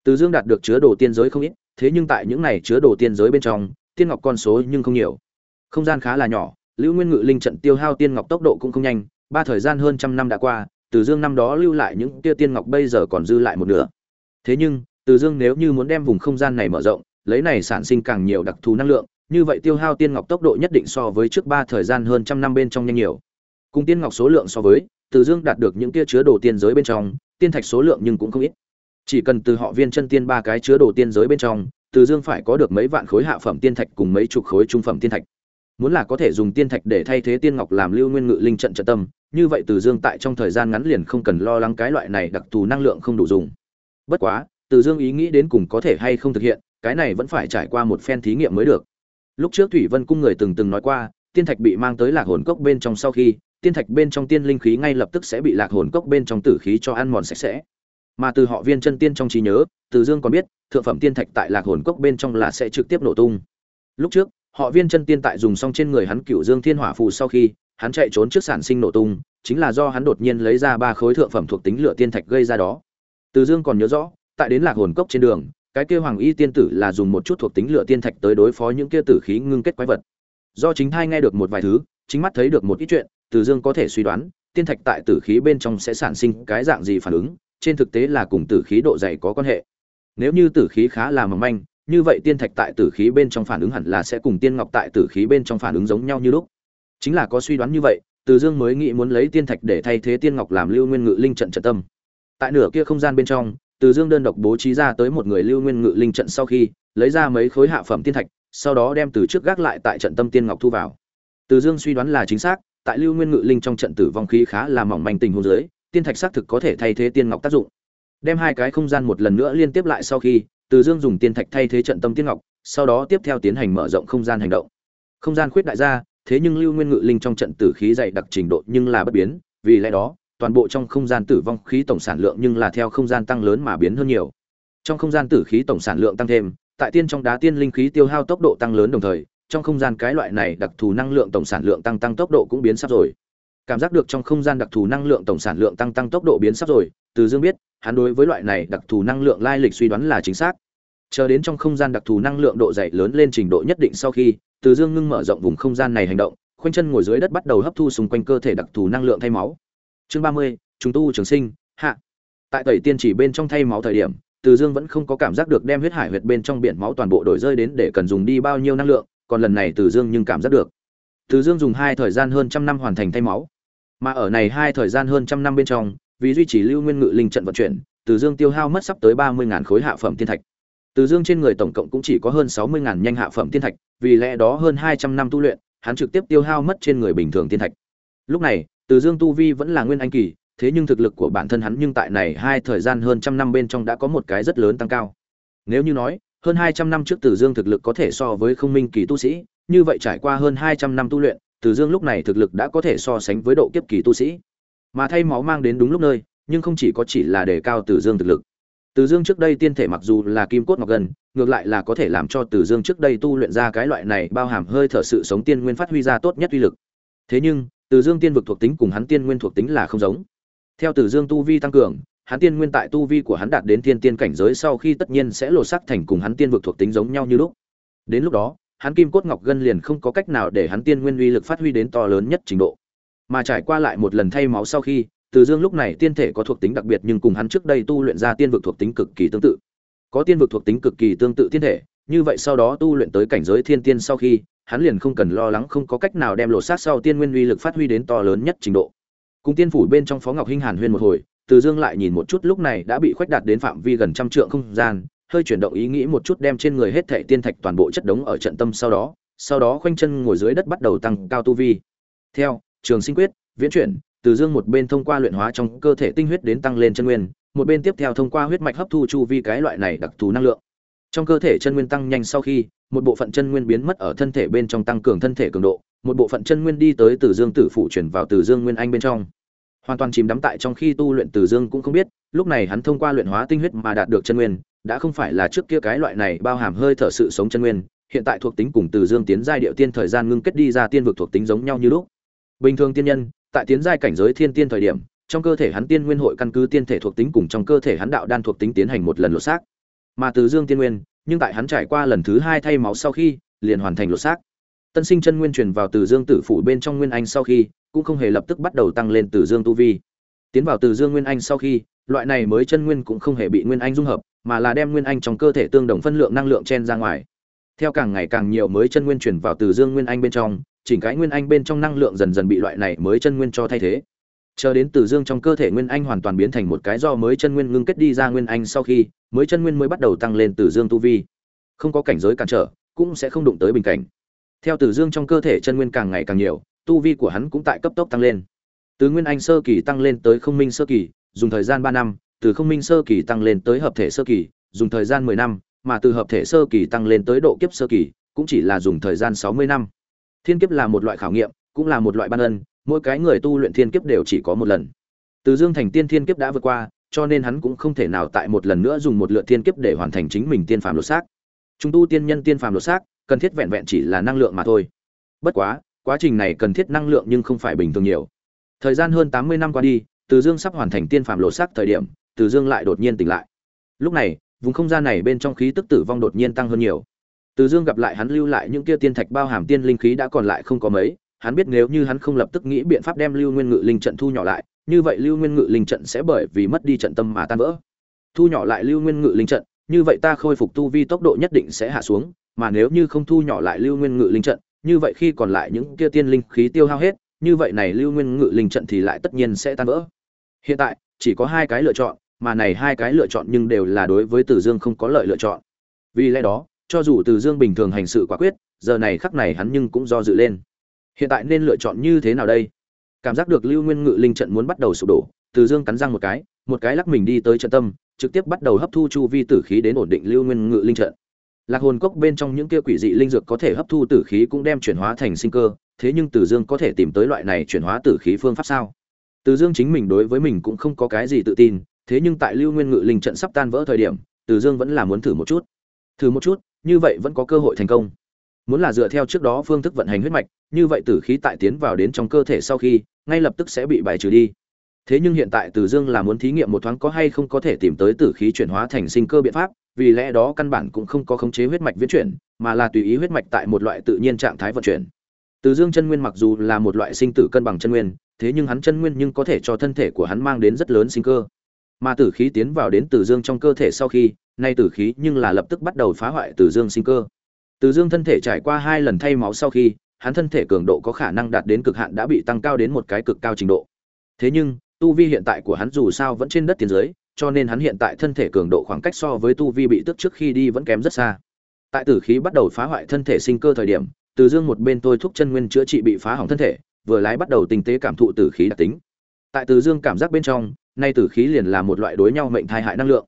Từ dương đạt được chứa đồ tiên giới không ít, thế nhưng tại những này chứa đồ tiên giới bên trong, tiên ngọc con số nhưng không nhiều. Không gian khá là nhỏ, lưu nguyên ngự linh trận tiêu hao tiên ngọc tốc độ cũng không nhanh, ba thời gian hơn trăm năm đã qua, từ dương năm đó lưu lại những tia tiên ngọc bây giờ còn dư lại một nửa. Thế nhưng, từ dương nếu như muốn đem vùng không gian này mở rộng, lấy này sản sinh càng nhiều đặc thù năng lượng, như vậy tiêu hao tiên ngọc tốc độ nhất định so với trước ba thời gian hơn trăm năm bên trong nhanh nhiều. Cùng tiên ngọc số lượng so với từ dương đạt được những kia chứa đồ tiên giới bên trong, tiên thạch số lượng nhưng cũng không ít. Chỉ cần từ họ viên chân tiên ba cái chứa đồ tiên giới bên trong, từ dương phải có được mấy vạn khối hạ phẩm tiên thạch cùng mấy chục khối trung phẩm tiên thạch. Muốn là có thể dùng tiên thạch để thay thế tiên ngọc làm lưu nguyên ngự linh trận trận tâm, như vậy từ dương tại trong thời gian ngắn liền không cần lo lắng cái loại này đặc thù năng lượng không đủ dùng. Bất quá, từ dương ý nghĩ đến cùng có thể hay không thực hiện, cái này vẫn phải trải qua một phen thí nghiệm mới được. Lúc trước thủy vân cung người từng từng nói qua, tiên thạch bị mang tới lạc hồn cốc bên trong sau khi tiên thạch bên trong tiên linh khí ngay lập tức sẽ bị lạc hồn cốc bên trong tử khí cho ăn mòn sạch sẽ. Mà từ họ viên chân tiên trong trí nhớ, từ dương còn biết, thượng phẩm tiên thạch tại lạc hồn cốc bên trong là sẽ trực tiếp nổ tung. Lúc trước, họ viên chân tiên tại dùng xong trên người hắn cựu dương thiên hỏa phù sau khi, hắn chạy trốn trước sản sinh nổ tung, chính là do hắn đột nhiên lấy ra ba khối thượng phẩm thuộc tính lửa tiên thạch gây ra đó. Từ dương còn nhớ rõ, tại đến lạc hồn cốc trên đường, cái kia hoàng y tiên tử là dùng một chút thuộc tính lửa tiên thạch tới đối phó những kia tử khí ngưng kết quái vật. Do chính thai nghe được một vài thứ, chính mắt thấy được một ít chuyện từ dương có thể suy đoán, tiên thạch tại tử khí bên trong sẽ sản sinh cái dạng gì phản ứng, trên thực tế là cùng tử khí độ dày có quan hệ. Nếu như tử khí khá là mỏng manh, như vậy tiên thạch tại tử khí bên trong phản ứng hẳn là sẽ cùng tiên ngọc tại tử khí bên trong phản ứng giống nhau như lúc. Chính là có suy đoán như vậy, từ dương mới nghĩ muốn lấy tiên thạch để thay thế tiên ngọc làm lưu nguyên ngự linh trận trận tâm. Tại nửa kia không gian bên trong, từ dương đơn độc bố trí ra tới một người lưu nguyên ngự linh trận sau khi, lấy ra mấy khối hạ phẩm tiên thạch, sau đó đem từ trước gác lại tại trận tâm tiên ngọc thu vào. Từ dương suy đoán là chính xác tại lưu nguyên ngự linh trong trận tử vong khí khá là mỏng manh tình huống dưới, tiên thạch xác thực có thể thay thế tiên ngọc tác dụng. Đem hai cái không gian một lần nữa liên tiếp lại sau khi, từ dương dùng tiên thạch thay thế trận tâm tiên ngọc, sau đó tiếp theo tiến hành mở rộng không gian hành động. Không gian khuyết đại ra, thế nhưng lưu nguyên ngự linh trong trận tử khí dày đặc trình độ nhưng là bất biến, vì lẽ đó, toàn bộ trong không gian tử vong khí tổng sản lượng nhưng là theo không gian tăng lớn mà biến hơn nhiều. Trong không gian tử khí tổng sản lượng tăng thêm, tại tiên trong đá tiên linh khí tiêu hao tốc độ tăng lớn đồng thời trong không gian cái loại này đặc thù năng lượng tổng sản lượng tăng tăng tốc độ cũng biến sắp rồi. Cảm giác được trong không gian đặc thù năng lượng tổng sản lượng tăng tăng tốc độ biến sắp rồi, từ dương biết, hắn đối với loại này đặc thù năng lượng lai lịch suy đoán là chính xác. Chờ đến trong không gian đặc thù năng lượng độ dày lớn lên trình độ nhất định sau khi, từ dương ngưng mở rộng vùng không gian này hành động, khoanh chân ngồi dưới đất bắt đầu hấp thu xung quanh cơ thể đặc thù năng lượng thay máu. Chương ba mươi chúng tu trường sinh, hạ. Tại tẩy tiên chỉ bên trong thay máu thời điểm, từ dương vẫn không có cảm giác được đem huyết hải huyệt bên trong biển máu toàn bộ đổi rơi đến để cần dùng đi bao nhiêu năng lượng còn lần này từ dương nhưng cảm giác được. Từ dương dùng hai thời gian hơn trăm năm hoàn thành thay máu. Mà ở này hai thời gian hơn trăm năm bên trong, vì duy trì lưu nguyên ngự linh trận vận chuyển, từ dương tiêu hao mất sắp tới ba mươi khối hạ phẩm thiên thạch. Từ dương trên người tổng cộng cũng chỉ có hơn sáu mươi nhanh hạ phẩm thiên thạch, vì lẽ đó hơn hai trăm năm tu luyện, hắn trực tiếp tiêu hao mất trên người bình thường thiên thạch. Lúc này, từ dương tu vi vẫn là nguyên anh kỳ, thế nhưng thực lực của bản thân hắn nhưng tại này hai thời gian hơn trăm năm bên trong đã có một cái rất lớn tăng cao. Nếu như nói hơn hai trăm năm trước từ dương thực lực có thể so với không minh kỳ tu sĩ, như vậy trải qua hơn hai trăm năm tu luyện, từ dương lúc này thực lực đã có thể so sánh với độ kiếp kỳ tu sĩ. Mà thay máu mang đến đúng lúc nơi, nhưng không chỉ có chỉ là đề cao từ dương thực lực. Từ dương trước đây tiên thể mặc dù là kim cốt ngọc gần, ngược lại là có thể làm cho từ dương trước đây tu luyện ra cái loại này bao hàm hơi thở sự sống tiên nguyên phát huy ra tốt nhất uy lực. Thế nhưng, từ dương tiên vực thuộc tính cùng hắn tiên nguyên thuộc tính là không giống. Theo từ dương tu vi tăng cường hắn tiên nguyên tại tu vi của hắn đạt đến thiên tiên cảnh giới sau khi tất nhiên sẽ lột sắc thành cùng hắn tiên vực thuộc tính giống nhau như lúc. Đến lúc đó, hắn kim cốt ngọc gân liền không có cách nào để hắn tiên nguyên uy lực phát huy đến to lớn nhất trình độ. Mà trải qua lại một lần thay máu sau khi, từ dương lúc này tiên thể có thuộc tính đặc biệt nhưng cùng hắn trước đây tu luyện ra tiên vực thuộc tính cực kỳ tương tự. Có tiên vực thuộc tính cực kỳ tương tự tiên thể, như vậy sau đó tu luyện tới cảnh giới thiên tiên sau khi, hắn liền không cần lo lắng không có cách nào đem lộ sát sau tiên nguyên uy lực phát huy đến to lớn nhất trình độ. Cùng tiên phủ bên trong phó ngọc hinh hàn huyên một hồi từ dương lại nhìn một chút, lúc này đã bị khuếch đạt đến phạm vi gần trăm trượng không gian, hơi chuyển động ý nghĩ một chút đem trên người hết thệ tiên thạch toàn bộ chất đống ở trận tâm sau đó sau đó khoanh chân ngồi dưới đất bắt đầu tăng cao tu vi. Theo, trường sinh quyết, viễn chuyển, từ dương một bên thông qua luyện hóa trong cơ thể tinh huyết đến tăng lên chân nguyên, một bên tiếp theo thông qua huyết mạch hấp thu chu vi cái loại này đặc thù năng lượng. Trong cơ thể chân nguyên tăng nhanh sau khi, một bộ phận chân nguyên biến mất ở thân thể bên trong tăng cường thân thể cường độ, một bộ phận chân nguyên đi tới từ dương tử phụ chuyển vào từ dương nguyên anh bên trong hoàn toàn chìm đắm tại trong khi tu luyện từ dương cũng không biết, lúc này hắn thông qua luyện hóa tinh huyết mà đạt được chân nguyên, đã không phải là trước kia cái loại này bao hàm hơi thở sự sống chân nguyên, hiện tại thuộc tính cùng từ dương tiến giai điệu tiên thời gian ngưng kết đi ra tiên vực thuộc tính giống nhau như lúc. Bình thường tiên nhân, tại tiến giai cảnh giới thiên tiên thời điểm, trong cơ thể hắn tiên nguyên hội căn cứ tiên thể thuộc tính cùng trong cơ thể hắn đạo đan thuộc tính tiến hành một lần lột xác. Mà từ dương tiên nguyên, nhưng tại hắn trải qua lần thứ hai thay máu sau khi, liền hoàn thành lột xác. Tân sinh chân nguyên truyền vào từ dương tử phủ bên trong nguyên anh sau khi cũng không hề lập tức bắt đầu tăng lên từ dương tu vi. Tiến vào từ dương nguyên anh sau khi, loại này mới chân nguyên cũng không hề bị nguyên anh dung hợp, mà là đem nguyên anh trong cơ thể tương đồng phân lượng năng lượng chen ra ngoài. Theo càng ngày càng nhiều mới chân nguyên chuyển vào từ dương nguyên anh bên trong, chỉnh cái nguyên anh bên trong năng lượng dần dần bị loại này mới chân nguyên cho thay thế. Chờ đến từ dương trong cơ thể nguyên anh hoàn toàn biến thành một cái do mới chân nguyên ngưng kết đi ra nguyên anh sau khi, mới chân nguyên mới bắt đầu tăng lên từ dương tu vi. Không có cảnh giới cản trở, cũng sẽ không đụng tới bình cảnh. Theo từ dương trong cơ thể chân nguyên càng ngày càng nhiều tu vi của hắn cũng tại cấp tốc tăng lên. Từ nguyên anh sơ kỳ tăng lên tới không minh sơ kỳ, dùng thời gian ba năm, từ không minh sơ kỳ tăng lên tới hợp thể sơ kỳ, dùng thời gian mười năm, mà từ hợp thể sơ kỳ tăng lên tới độ kiếp sơ kỳ, cũng chỉ là dùng thời gian sáu mươi năm. Thiên kiếp là một loại khảo nghiệm, cũng là một loại ban ân, mỗi cái người tu luyện thiên kiếp đều chỉ có một lần. Từ dương thành tiên thiên kiếp đã vượt qua, cho nên hắn cũng không thể nào tại một lần nữa dùng một lượt thiên kiếp để hoàn thành chính mình tiên phàm lột xác. Chúng tu tiên nhân tiên phàm lột xác, cần thiết vẹn vẹn chỉ là năng lượng mà thôi. Bất quá quá trình này cần thiết năng lượng nhưng không phải bình thường nhiều. Thời gian hơn tám mươi năm qua đi, từ dương sắp hoàn thành tiên phàm Lộ Sắc thời điểm, từ dương lại đột nhiên tỉnh lại. Lúc này, vùng không gian này bên trong khí tức tử vong đột nhiên tăng hơn nhiều. Từ dương gặp lại hắn lưu lại những kia tiên thạch bao hàm tiên linh khí đã còn lại không có mấy, hắn biết nếu như hắn không lập tức nghĩ biện pháp đem lưu nguyên ngự linh trận thu nhỏ lại, như vậy lưu nguyên ngự linh trận sẽ bởi vì mất đi trận tâm mà tan vỡ. Thu nhỏ lại lưu nguyên ngự linh trận, như vậy ta khôi phục tu vi tốc độ nhất định sẽ hạ xuống, mà nếu như không thu nhỏ lại lưu nguyên ngự linh trận như vậy khi còn lại những kia tiên linh khí tiêu hao hết như vậy này lưu nguyên ngự linh trận thì lại tất nhiên sẽ tan vỡ hiện tại chỉ có hai cái lựa chọn mà này hai cái lựa chọn nhưng đều là đối với Từ Dương không có lợi lựa chọn. Vì lẽ đó, cho dù Từ Dương bình thường hành sự quả quyết, giờ này khắc này hắn nhưng cũng do dự lên. Hiện tại nên lựa chọn như thế nào đây? Cảm giác được Lưu Nguyên Ngự linh trận muốn bắt đầu sụp đổ, Từ Dương cắn răng một cái, một cái lắc mình đi tới trận tâm, trực tiếp bắt đầu hấp thu chu vi tử khí đến ổn định Lưu Nguyên Ngự linh trận. Lạc hồn cốc bên trong những kia quỷ dị linh dược có thể hấp thu tử khí cũng đem chuyển hóa thành sinh cơ, thế nhưng Tử Dương có thể tìm tới loại này chuyển hóa tử khí phương pháp sao? Tử Dương chính mình đối với mình cũng không có cái gì tự tin, thế nhưng tại Lưu Nguyên Ngự Linh trận sắp tan vỡ thời điểm, Tử Dương vẫn là muốn thử một chút. Thử một chút, như vậy vẫn có cơ hội thành công. Muốn là dựa theo trước đó phương thức vận hành huyết mạch, như vậy tử khí tại tiến vào đến trong cơ thể sau khi, ngay lập tức sẽ bị bài trừ đi. Thế nhưng hiện tại Tử Dương là muốn thí nghiệm một thoáng có hay không có thể tìm tới tử khí chuyển hóa thành sinh cơ biện pháp, vì lẽ đó căn bản cũng không có khống chế huyết mạch viễn chuyển, mà là tùy ý huyết mạch tại một loại tự nhiên trạng thái vận chuyển. Từ Dương chân nguyên mặc dù là một loại sinh tử cân bằng chân nguyên, thế nhưng hắn chân nguyên nhưng có thể cho thân thể của hắn mang đến rất lớn sinh cơ. Mà tử khí tiến vào đến từ dương trong cơ thể sau khi nay tử khí nhưng là lập tức bắt đầu phá hoại từ dương sinh cơ. Từ dương thân thể trải qua hai lần thay máu sau khi hắn thân thể cường độ có khả năng đạt đến cực hạn đã bị tăng cao đến một cái cực cao trình độ. Thế nhưng tu vi hiện tại của hắn dù sao vẫn trên đất tiền giới cho nên hắn hiện tại thân thể cường độ khoảng cách so với tu vi bị tức trước khi đi vẫn kém rất xa. Tại tử khí bắt đầu phá hoại thân thể sinh cơ thời điểm, từ dương một bên tôi thúc chân nguyên chữa trị bị phá hỏng thân thể, vừa lái bắt đầu tinh tế cảm thụ tử khí đặc tính. Tại từ dương cảm giác bên trong, nay tử khí liền là một loại đối nhau mệnh thai hại năng lượng.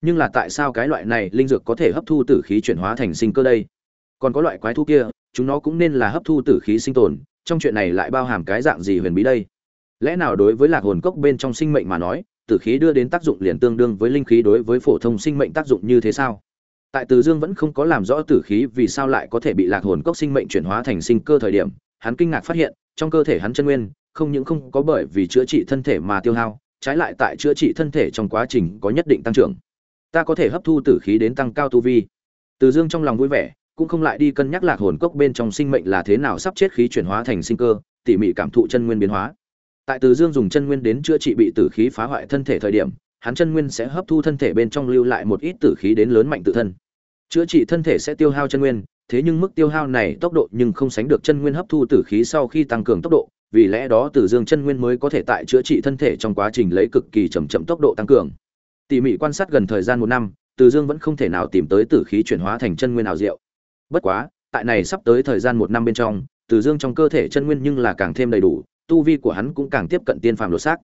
Nhưng là tại sao cái loại này linh dược có thể hấp thu tử khí chuyển hóa thành sinh cơ đây? Còn có loại quái thú kia, chúng nó cũng nên là hấp thu tử khí sinh tồn, trong chuyện này lại bao hàm cái dạng gì huyền bí đây? Lẽ nào đối với lạc hồn cốc bên trong sinh mệnh mà nói tử khí đưa đến tác dụng liền tương đương với linh khí đối với phổ thông sinh mệnh tác dụng như thế sao? Tại từ dương vẫn không có làm rõ tử khí vì sao lại có thể bị lạc hồn cốc sinh mệnh chuyển hóa thành sinh cơ thời điểm, hắn kinh ngạc phát hiện, trong cơ thể hắn chân nguyên, không những không có bởi vì chữa trị thân thể mà tiêu hao, trái lại tại chữa trị thân thể trong quá trình có nhất định tăng trưởng. Ta có thể hấp thu tử khí đến tăng cao tu vi. Từ dương trong lòng vui vẻ, cũng không lại đi cân nhắc lạc hồn cốc bên trong sinh mệnh là thế nào sắp chết khí chuyển hóa thành sinh cơ, tỉ mỉ cảm thụ chân nguyên biến hóa tại từ dương dùng chân nguyên đến chữa trị bị tử khí phá hoại thân thể thời điểm hắn chân nguyên sẽ hấp thu thân thể bên trong lưu lại một ít tử khí đến lớn mạnh tự thân chữa trị thân thể sẽ tiêu hao chân nguyên thế nhưng mức tiêu hao này tốc độ nhưng không sánh được chân nguyên hấp thu tử khí sau khi tăng cường tốc độ vì lẽ đó Từ Dương chân nguyên mới có thể tại chữa trị thân thể trong quá trình lấy cực kỳ chậm chậm tốc độ tăng cường. Tỉ mỉ quan sát gần thời gian một năm, Từ Dương vẫn không thể nào tìm tới tử khí chuyển hóa thành chân nguyên nào diệu. Bất quá, tại này sắp tới thời gian một năm bên trong, Từ Dương trong cơ thể chân nguyên nhưng là càng thêm đầy đủ, tu vi của hắn cũng càng tiếp cận tiên phàm lột xác.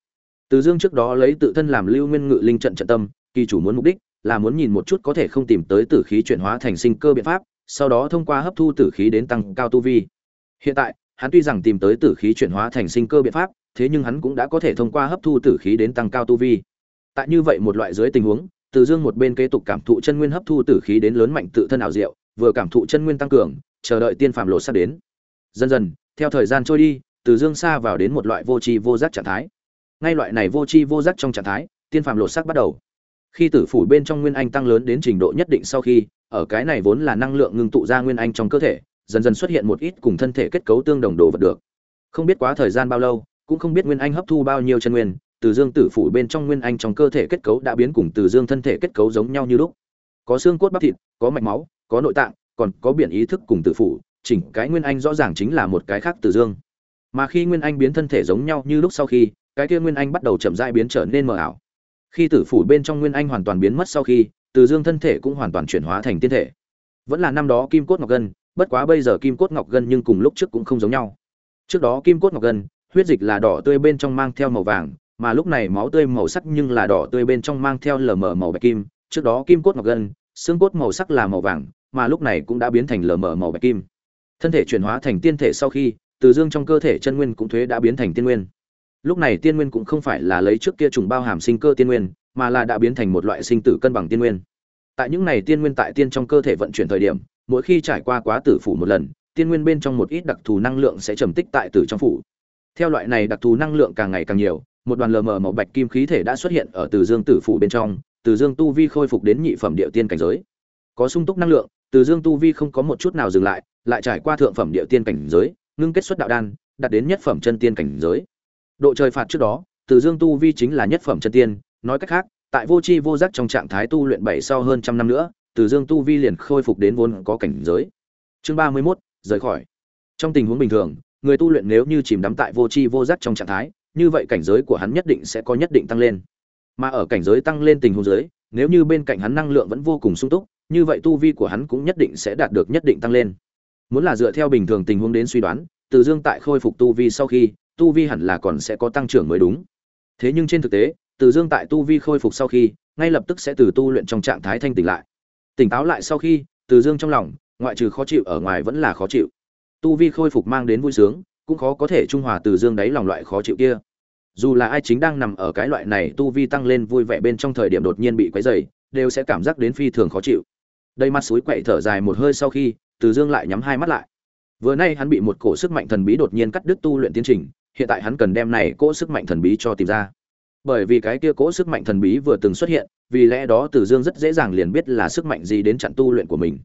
Từ Dương trước đó lấy tự thân làm Lưu Nguyên Ngự Linh trận trận tâm, kỳ chủ muốn mục đích là muốn nhìn một chút có thể không tìm tới tử khí chuyển hóa thành sinh cơ biện pháp, sau đó thông qua hấp thu tử khí đến tăng cao tu vi. Hiện tại, hắn tuy rằng tìm tới tử khí chuyển hóa thành sinh cơ biện pháp, thế nhưng hắn cũng đã có thể thông qua hấp thu tử khí đến tăng cao tu vi. Tại như vậy một loại dưới tình huống, Từ Dương một bên kế tục cảm thụ chân nguyên hấp thu tử khí đến lớn mạnh tự thân ảo diệu, vừa cảm thụ chân nguyên tăng cường, chờ đợi tiên phàm lộ sắp đến. Dần dần, theo thời gian trôi đi, từ Dương xa vào đến một loại vô tri vô giác trạng thái. Ngay loại này vô tri vô giác trong trạng thái, tiên phàm lột sắc bắt đầu. Khi tử phủ bên trong nguyên anh tăng lớn đến trình độ nhất định sau khi, ở cái này vốn là năng lượng ngưng tụ ra nguyên anh trong cơ thể, dần dần xuất hiện một ít cùng thân thể kết cấu tương đồng đồ vật được không biết quá thời gian bao lâu cũng không biết nguyên anh hấp thu bao nhiêu chân nguyên từ dương tử phủ bên trong nguyên anh trong cơ thể kết cấu đã biến cùng từ dương thân thể kết cấu giống nhau như lúc có xương cốt bắp thịt có mạch máu có nội tạng còn có biển ý thức cùng tử phủ chỉnh cái nguyên anh rõ ràng chính là một cái khác từ dương mà khi nguyên anh biến thân thể giống nhau như lúc sau khi cái kia nguyên anh bắt đầu chậm rãi biến trở nên mờ ảo khi tử phủ bên trong nguyên anh hoàn toàn biến mất sau khi từ dương thân thể cũng hoàn toàn chuyển hóa thành tiên thể vẫn là năm đó kim cốt ngọc gân bất quá bây giờ kim cốt ngọc gân nhưng cùng lúc trước cũng không giống nhau. Trước đó kim cốt ngọc gân, huyết dịch là đỏ tươi bên trong mang theo màu vàng, mà lúc này máu tươi màu sắc nhưng là đỏ tươi bên trong mang theo lờ mờ màu bạch kim, trước đó kim cốt ngọc gân, xương cốt màu sắc là màu vàng, mà lúc này cũng đã biến thành lờ mờ màu bạch kim. Thân thể chuyển hóa thành tiên thể sau khi, từ dương trong cơ thể chân nguyên cũng thuế đã biến thành tiên nguyên. Lúc này tiên nguyên cũng không phải là lấy trước kia trùng bao hàm sinh cơ tiên nguyên, mà là đã biến thành một loại sinh tử cân bằng tiên nguyên. Tại những này tiên nguyên tại tiên trong cơ thể vận chuyển thời điểm, mỗi khi trải qua quá tử phủ một lần, tiên nguyên bên trong một ít đặc thù năng lượng sẽ trầm tích tại tử trong phủ. Theo loại này đặc thù năng lượng càng ngày càng nhiều, một đoàn lờ mờ màu bạch kim khí thể đã xuất hiện ở từ dương tử phủ bên trong, từ dương tu vi khôi phục đến nhị phẩm địa tiên cảnh giới. Có sung túc năng lượng, từ dương tu vi không có một chút nào dừng lại lại trải qua thượng phẩm địa tiên cảnh giới ngưng kết xuất đạo đan đạt đến nhất phẩm chân tiên cảnh giới. Độ trời phạt trước đó từ dương tu vi chính là nhất phẩm chân tiên nói cách khác tại vô tri vô giác trong trạng thái tu luyện bảy sau hơn trăm năm nữa từ dương tu vi liền khôi phục đến vốn có cảnh giới. Chương ba mươi mốt rời khỏi. Trong tình huống bình thường người tu luyện nếu như chìm đắm tại vô tri vô giác trong trạng thái như vậy cảnh giới của hắn nhất định sẽ có nhất định tăng lên. Mà ở cảnh giới tăng lên tình huống dưới, nếu như bên cạnh hắn năng lượng vẫn vô cùng sung túc như vậy tu vi của hắn cũng nhất định sẽ đạt được nhất định tăng lên muốn là dựa theo bình thường tình huống đến suy đoán, từ dương tại khôi phục tu vi sau khi, tu vi hẳn là còn sẽ có tăng trưởng mới đúng. Thế nhưng trên thực tế, từ dương tại tu vi khôi phục sau khi, ngay lập tức sẽ từ tu luyện trong trạng thái thanh tỉnh lại. Tỉnh táo lại sau khi, từ dương trong lòng, ngoại trừ khó chịu ở ngoài vẫn là khó chịu. Tu vi khôi phục mang đến vui sướng, cũng khó có thể trung hòa từ dương đáy lòng loại khó chịu kia. Dù là ai chính đang nằm ở cái loại này tu vi tăng lên vui vẻ bên trong thời điểm đột nhiên bị quấy rầy, đều sẽ cảm giác đến phi thường khó chịu. Đây mắt suối quậy thở dài một hơi sau khi từ dương lại nhắm hai mắt lại. Vừa nay hắn bị một cổ sức mạnh thần bí đột nhiên cắt đứt tu luyện tiến trình, hiện tại hắn cần đem này cỗ sức mạnh thần bí cho tìm ra. Bởi vì cái kia cỗ sức mạnh thần bí vừa từng xuất hiện, vì lẽ đó từ dương rất dễ dàng liền biết là sức mạnh gì đến chặn tu luyện của mình.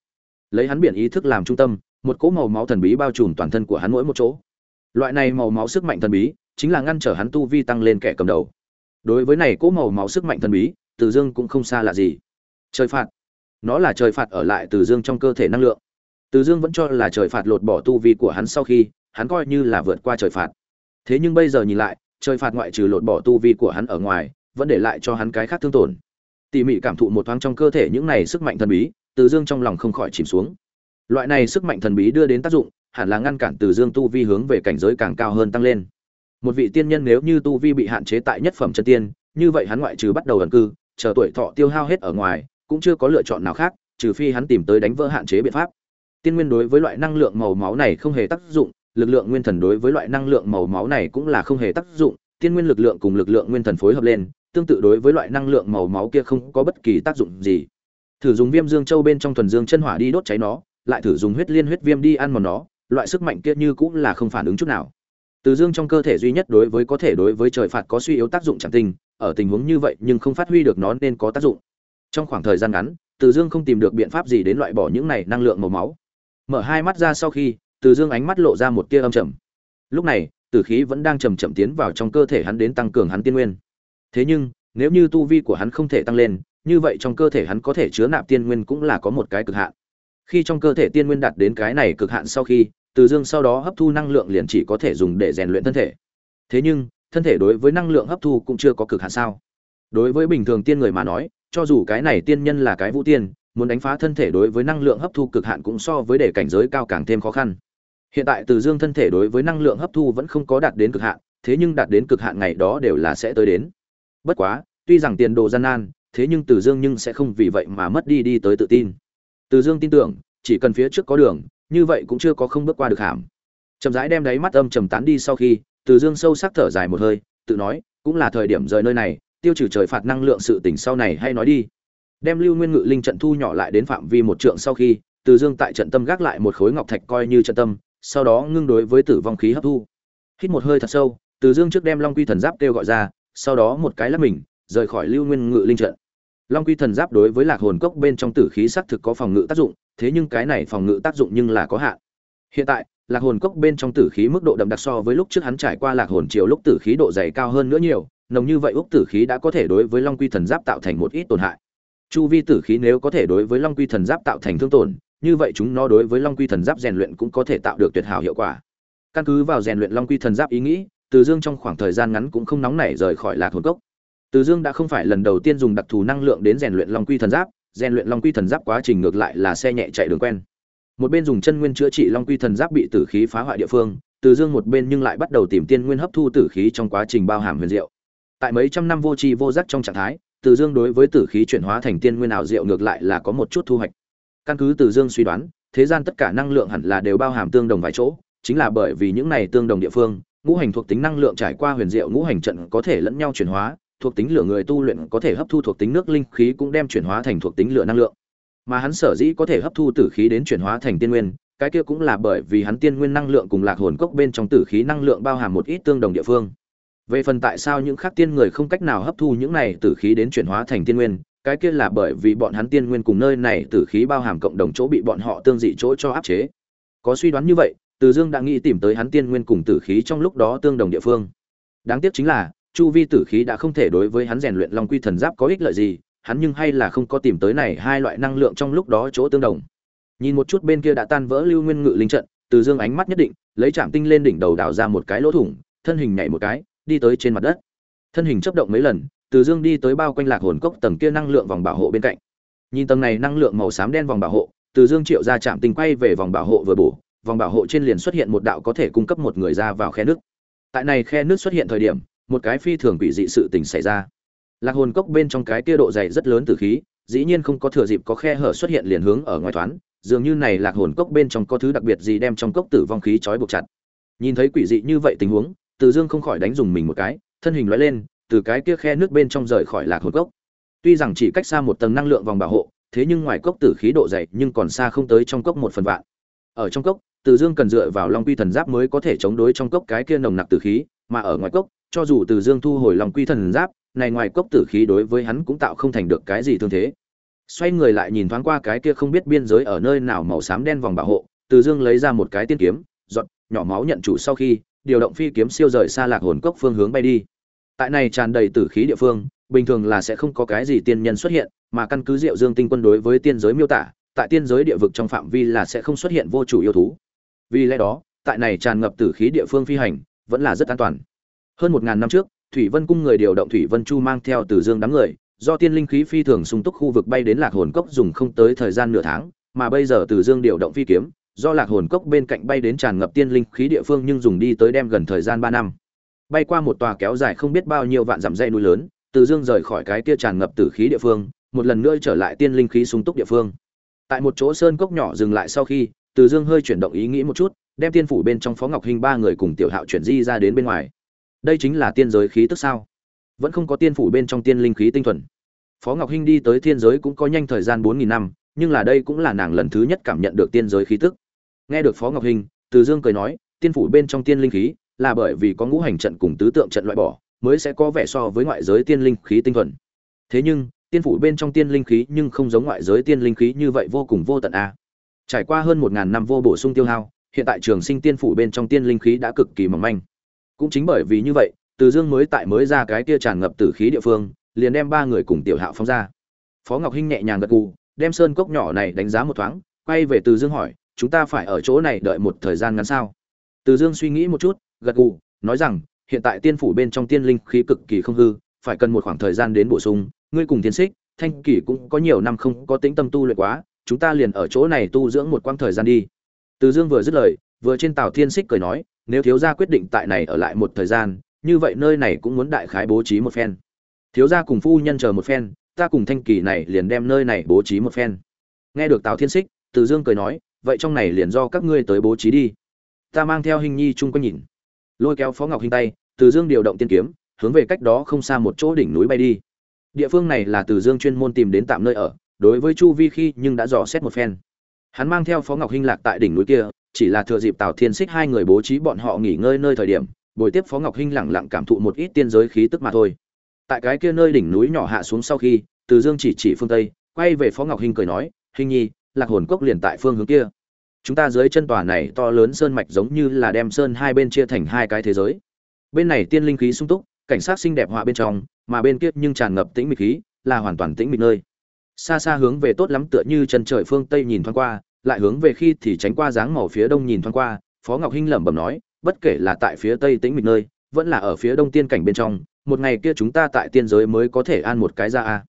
Lấy hắn biển ý thức làm trung tâm, một cỗ màu máu thần bí bao trùm toàn thân của hắn mỗi một chỗ. Loại này màu máu sức mạnh thần bí, chính là ngăn trở hắn tu vi tăng lên kẻ cầm đầu. Đối với này cỗ màu máu sức mạnh thần bí, từ dương cũng không xa lạ gì. Trời phạt. Nó là trời phạt ở lại từ dương trong cơ thể năng lượng từ dương vẫn cho là trời phạt lột bỏ tu vi của hắn sau khi hắn coi như là vượt qua trời phạt. Thế nhưng bây giờ nhìn lại, trời phạt ngoại trừ lột bỏ tu vi của hắn ở ngoài, vẫn để lại cho hắn cái khác thương tổn. Tỉ mỉ cảm thụ một thoáng trong cơ thể những này sức mạnh thần bí, từ dương trong lòng không khỏi chìm xuống. Loại này sức mạnh thần bí đưa đến tác dụng, hẳn là ngăn cản từ dương tu vi hướng về cảnh giới càng cao hơn tăng lên. Một vị tiên nhân nếu như tu vi bị hạn chế tại nhất phẩm chân tiên, như vậy hắn ngoại trừ bắt đầu ẩn cư, chờ tuổi thọ tiêu hao hết ở ngoài, cũng chưa có lựa chọn nào khác, trừ phi hắn tìm tới đánh vỡ hạn chế biện pháp tiên nguyên đối với loại năng lượng màu máu này không hề tác dụng, lực lượng nguyên thần đối với loại năng lượng màu máu này cũng là không hề tác dụng, tiên nguyên lực lượng cùng lực lượng nguyên thần phối hợp lên, tương tự đối với loại năng lượng màu máu kia không có bất kỳ tác dụng gì. Thử dùng viêm dương châu bên trong thuần dương chân hỏa đi đốt cháy nó, lại thử dùng huyết liên huyết viêm đi ăn mòn nó, loại sức mạnh kia như cũng là không phản ứng chút nào. Từ dương trong cơ thể duy nhất đối với có thể đối với trời phạt có suy yếu tác dụng chẳng tình, ở tình huống như vậy nhưng không phát huy được nó nên có tác dụng. Trong khoảng thời gian ngắn, từ dương không tìm được biện pháp gì đến loại bỏ những này năng lượng màu máu mở hai mắt ra sau khi, từ dương ánh mắt lộ ra một tia âm trầm. Lúc này, tử khí vẫn đang chầm chậm tiến vào trong cơ thể hắn đến tăng cường hắn tiên nguyên. Thế nhưng, nếu như tu vi của hắn không thể tăng lên, như vậy trong cơ thể hắn có thể chứa nạp tiên nguyên cũng là có một cái cực hạn. Khi trong cơ thể tiên nguyên đạt đến cái này cực hạn sau khi, từ dương sau đó hấp thu năng lượng liền chỉ có thể dùng để rèn luyện thân thể. Thế nhưng, thân thể đối với năng lượng hấp thu cũng chưa có cực hạn sao? Đối với bình thường tiên người mà nói, cho dù cái này tiên nhân là cái vũ tiên muốn đánh phá thân thể đối với năng lượng hấp thu cực hạn cũng so với để cảnh giới cao càng thêm khó khăn. Hiện tại từ dương thân thể đối với năng lượng hấp thu vẫn không có đạt đến cực hạn, thế nhưng đạt đến cực hạn ngày đó đều là sẽ tới đến. Bất quá, tuy rằng tiền đồ gian nan, thế nhưng từ dương nhưng sẽ không vì vậy mà mất đi đi tới tự tin. Từ dương tin tưởng, chỉ cần phía trước có đường, như vậy cũng chưa có không bước qua được hàm. Chậm rãi đem đáy mắt âm trầm tán đi sau khi, từ dương sâu sắc thở dài một hơi, tự nói, cũng là thời điểm rời nơi này, tiêu trừ trời phạt năng lượng sự tình sau này hay nói đi đem lưu nguyên ngự linh trận thu nhỏ lại đến phạm vi một trượng sau khi, từ dương tại trận tâm gác lại một khối ngọc thạch coi như trận tâm, sau đó ngưng đối với tử vong khí hấp thu. Hít một hơi thật sâu, từ dương trước đem long quy thần giáp kêu gọi ra, sau đó một cái lắp mình, rời khỏi lưu nguyên ngự linh trận. Long quy thần giáp đối với lạc hồn cốc bên trong tử khí xác thực có phòng ngự tác dụng, thế nhưng cái này phòng ngự tác dụng nhưng là có hạn. Hiện tại, lạc hồn cốc bên trong tử khí mức độ đậm đặc so với lúc trước hắn trải qua lạc hồn chiều lúc tử khí độ dày cao hơn nữa nhiều, nồng như vậy úc tử khí đã có thể đối với long quy thần giáp tạo thành một ít tổn hại chu vi tử khí nếu có thể đối với long quy thần giáp tạo thành thương tổn, như vậy chúng nó đối với long quy thần giáp rèn luyện cũng có thể tạo được tuyệt hảo hiệu quả. Căn cứ vào rèn luyện long quy thần giáp ý nghĩ, từ dương trong khoảng thời gian ngắn cũng không nóng nảy rời khỏi lạc hồn cốc. Từ dương đã không phải lần đầu tiên dùng đặc thù năng lượng đến rèn luyện long quy thần giáp, rèn luyện long quy thần giáp quá trình ngược lại là xe nhẹ chạy đường quen. Một bên dùng chân nguyên chữa trị long quy thần giáp bị tử khí phá hoại địa phương, từ dương một bên nhưng lại bắt đầu tìm tiên nguyên hấp thu tử khí trong quá trình bao hàm huyền diệu. Tại mấy trăm năm vô tri vô giác trong trạng thái từ dương đối với tử khí chuyển hóa thành tiên nguyên ảo diệu ngược lại là có một chút thu hoạch. Căn cứ từ dương suy đoán, thế gian tất cả năng lượng hẳn là đều bao hàm tương đồng vài chỗ, chính là bởi vì những này tương đồng địa phương, ngũ hành thuộc tính năng lượng trải qua huyền diệu ngũ hành trận có thể lẫn nhau chuyển hóa, thuộc tính lửa người tu luyện có thể hấp thu thuộc tính nước linh khí cũng đem chuyển hóa thành thuộc tính lửa năng lượng. Mà hắn sở dĩ có thể hấp thu tử khí đến chuyển hóa thành tiên nguyên, cái kia cũng là bởi vì hắn tiên nguyên năng lượng cùng lạc hồn cốc bên trong tử khí năng lượng bao hàm một ít tương đồng địa phương về phần tại sao những khác tiên người không cách nào hấp thu những này tử khí đến chuyển hóa thành tiên nguyên, cái kia là bởi vì bọn hắn tiên nguyên cùng nơi này tử khí bao hàm cộng đồng chỗ bị bọn họ tương dị chỗ cho áp chế. Có suy đoán như vậy, từ dương đã nghĩ tìm tới hắn tiên nguyên cùng tử khí trong lúc đó tương đồng địa phương. Đáng tiếc chính là, chu vi tử khí đã không thể đối với hắn rèn luyện long quy thần giáp có ích lợi gì, hắn nhưng hay là không có tìm tới này hai loại năng lượng trong lúc đó chỗ tương đồng. Nhìn một chút bên kia đã tan vỡ lưu nguyên ngự linh trận, từ dương ánh mắt nhất định, lấy trạm tinh lên đỉnh đầu đào ra một cái lỗ thủng, thân hình nhảy một cái đi tới trên mặt đất. Thân hình chấp động mấy lần, từ dương đi tới bao quanh lạc hồn cốc tầng kia năng lượng vòng bảo hộ bên cạnh. Nhìn tầng này năng lượng màu xám đen vòng bảo hộ, từ dương triệu ra chạm tình quay về vòng bảo hộ vừa bổ, vòng bảo hộ trên liền xuất hiện một đạo có thể cung cấp một người ra vào khe nước. Tại này khe nước xuất hiện thời điểm, một cái phi thường quỷ dị sự tình xảy ra. Lạc hồn cốc bên trong cái kia độ dày rất lớn từ khí, dĩ nhiên không có thừa dịp có khe hở xuất hiện liền hướng ở ngoài thoáng, dường như này lạc hồn cốc bên trong có thứ đặc biệt gì đem trong cốc tử vong khí trói buộc chặt. Nhìn thấy quỷ dị như vậy tình huống từ dương không khỏi đánh dùng mình một cái, thân hình lóe lên, từ cái kia khe nước bên trong rời khỏi lạc hồn cốc. Tuy rằng chỉ cách xa một tầng năng lượng vòng bảo hộ, thế nhưng ngoài cốc tử khí độ dày nhưng còn xa không tới trong cốc một phần vạn. Ở trong cốc, từ dương cần dựa vào long quy thần giáp mới có thể chống đối trong cốc cái kia nồng nặc tử khí, mà ở ngoài cốc, cho dù từ dương thu hồi long quy thần giáp, này ngoài cốc tử khí đối với hắn cũng tạo không thành được cái gì thương thế. Xoay người lại nhìn thoáng qua cái kia không biết biên giới ở nơi nào màu xám đen vòng bảo hộ, từ dương lấy ra một cái tiên kiếm, giọt, nhỏ máu nhận chủ sau khi điều động phi kiếm siêu rời xa lạc hồn cốc phương hướng bay đi. Tại này tràn đầy tử khí địa phương, bình thường là sẽ không có cái gì tiên nhân xuất hiện, mà căn cứ diệu dương tinh quân đối với tiên giới miêu tả, tại tiên giới địa vực trong phạm vi là sẽ không xuất hiện vô chủ yêu thú. Vì lẽ đó, tại này tràn ngập tử khí địa phương phi hành, vẫn là rất an toàn. Hơn một ngàn năm trước, thủy vân cung người điều động thủy vân chu mang theo từ dương đám người, do tiên linh khí phi thường sung túc khu vực bay đến lạc hồn cốc dùng không tới thời gian nửa tháng, mà bây giờ từ dương điều động phi kiếm do lạc hồn cốc bên cạnh bay đến tràn ngập tiên linh khí địa phương nhưng dùng đi tới đem gần thời gian ba năm. Bay qua một tòa kéo dài không biết bao nhiêu vạn dặm dây núi lớn, từ dương rời khỏi cái kia tràn ngập tử khí địa phương, một lần nữa trở lại tiên linh khí sung túc địa phương. Tại một chỗ sơn cốc nhỏ dừng lại sau khi, từ dương hơi chuyển động ý nghĩ một chút, đem tiên phủ bên trong phó ngọc hình ba người cùng tiểu hạo chuyển di ra đến bên ngoài. Đây chính là tiên giới khí tức sao? Vẫn không có tiên phủ bên trong tiên linh khí tinh thuần. Phó ngọc hinh đi tới thiên giới cũng có nhanh thời gian bốn nghìn năm, nhưng là đây cũng là nàng lần thứ nhất cảm nhận được tiên giới khí tức nghe được phó ngọc hinh từ dương cười nói, tiên phủ bên trong tiên linh khí là bởi vì có ngũ hành trận cùng tứ tượng trận loại bỏ, mới sẽ có vẻ so với ngoại giới tiên linh khí tinh thuần. Thế nhưng, tiên phủ bên trong tiên linh khí nhưng không giống ngoại giới tiên linh khí như vậy vô cùng vô tận a. Trải qua hơn một ngàn năm vô bổ sung tiêu hao, hiện tại trường sinh tiên phủ bên trong tiên linh khí đã cực kỳ mỏng manh. Cũng chính bởi vì như vậy, từ dương mới tại mới ra cái kia tràn ngập tử khí địa phương, liền đem ba người cùng tiểu hạo phóng ra. Phó ngọc hinh nhẹ nhàng gật gù, đem sơn cốc nhỏ này đánh giá một thoáng, quay về từ dương hỏi chúng ta phải ở chỗ này đợi một thời gian ngắn sao? Từ dương suy nghĩ một chút, gật gù, nói rằng, hiện tại tiên phủ bên trong tiên linh khí cực kỳ không hư, phải cần một khoảng thời gian đến bổ sung. Ngươi cùng tiến xích, thanh kỳ cũng có nhiều năm không có tính tâm tu luyện quá, chúng ta liền ở chỗ này tu dưỡng một quãng thời gian đi. Từ dương vừa dứt lời, vừa trên tàu thiên xích cười nói, nếu thiếu gia quyết định tại này ở lại một thời gian, như vậy nơi này cũng muốn đại khái bố trí một phen. Thiếu gia cùng phu nhân chờ một phen, ta cùng thanh kỳ này liền đem nơi này bố trí một phen. Nghe được tào thiên xích, từ dương cười nói vậy trong này liền do các ngươi tới bố trí đi. Ta mang theo hình nhi chung quanh nhìn. Lôi kéo phó ngọc hình tay, từ dương điều động tiên kiếm, hướng về cách đó không xa một chỗ đỉnh núi bay đi. Địa phương này là từ dương chuyên môn tìm đến tạm nơi ở, đối với chu vi khi nhưng đã dò xét một phen. Hắn mang theo phó ngọc hinh lạc tại đỉnh núi kia, chỉ là thừa dịp tào thiên xích hai người bố trí bọn họ nghỉ ngơi nơi thời điểm, buổi tiếp phó ngọc hinh lẳng lặng cảm thụ một ít tiên giới khí tức mà thôi. Tại cái kia nơi đỉnh núi nhỏ hạ xuống sau khi, từ dương chỉ chỉ phương tây, quay về phó ngọc hinh cười nói hình nhi lạc hồn cốc liền tại phương hướng kia. Chúng ta dưới chân tòa này to lớn sơn mạch giống như là đem sơn hai bên chia thành hai cái thế giới. Bên này tiên linh khí sung túc, cảnh sát xinh đẹp họa bên trong, mà bên kia nhưng tràn ngập tĩnh mịch khí, là hoàn toàn tĩnh mịch nơi. Xa xa hướng về tốt lắm tựa như chân trời phương tây nhìn thoáng qua, lại hướng về khi thì tránh qua dáng màu phía đông nhìn thoáng qua, phó ngọc hinh lẩm bẩm nói, bất kể là tại phía tây tĩnh mịch nơi, vẫn là ở phía đông tiên cảnh bên trong, một ngày kia chúng ta tại tiên giới mới có thể an một cái ra a.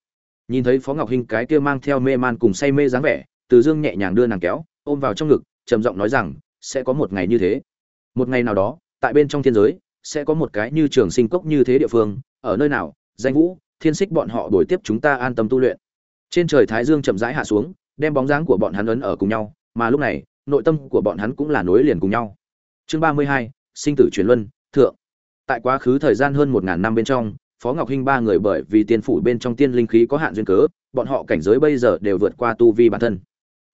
Nhìn thấy phó ngọc hinh cái kia mang theo mê man cùng say mê dáng vẻ từ dương nhẹ nhàng đưa nàng kéo, ôm vào trong ngực, trầm giọng nói rằng, sẽ có một ngày như thế. Một ngày nào đó, tại bên trong thiên giới, sẽ có một cái như trường sinh cốc như thế địa phương, ở nơi nào, danh vũ, thiên xích bọn họ đổi tiếp chúng ta an tâm tu luyện. Trên trời thái dương chậm rãi hạ xuống, đem bóng dáng của bọn hắn ấn ở cùng nhau, mà lúc này, nội tâm của bọn hắn cũng là nối liền cùng nhau. Chương ba mươi hai, sinh tử truyền luân, thượng. Tại quá khứ thời gian hơn một ngàn năm bên trong, phó ngọc hinh ba người bởi vì tiên phủ bên trong tiên linh khí có hạn duyên cớ, bọn họ cảnh giới bây giờ đều vượt qua tu vi bản thân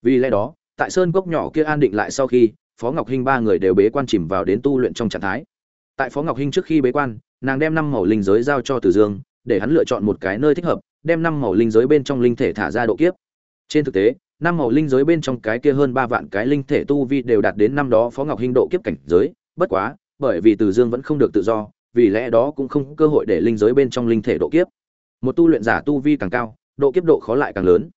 vì lẽ đó, tại sơn cốc nhỏ kia an định lại sau khi, phó ngọc hinh ba người đều bế quan chìm vào đến tu luyện trong trạng thái. Tại phó ngọc hinh trước khi bế quan, nàng đem năm màu linh giới giao cho từ dương, để hắn lựa chọn một cái nơi thích hợp, đem năm màu linh giới bên trong linh thể thả ra độ kiếp. Trên thực tế, năm màu linh giới bên trong cái kia hơn ba vạn cái linh thể tu vi đều đạt đến năm đó phó ngọc hinh độ kiếp cảnh giới, bất quá, bởi vì từ dương vẫn không được tự do, vì lẽ đó cũng không cơ hội để linh giới bên trong linh thể độ kiếp. Một tu luyện giả tu vi càng cao, độ kiếp độ khó lại càng lớn.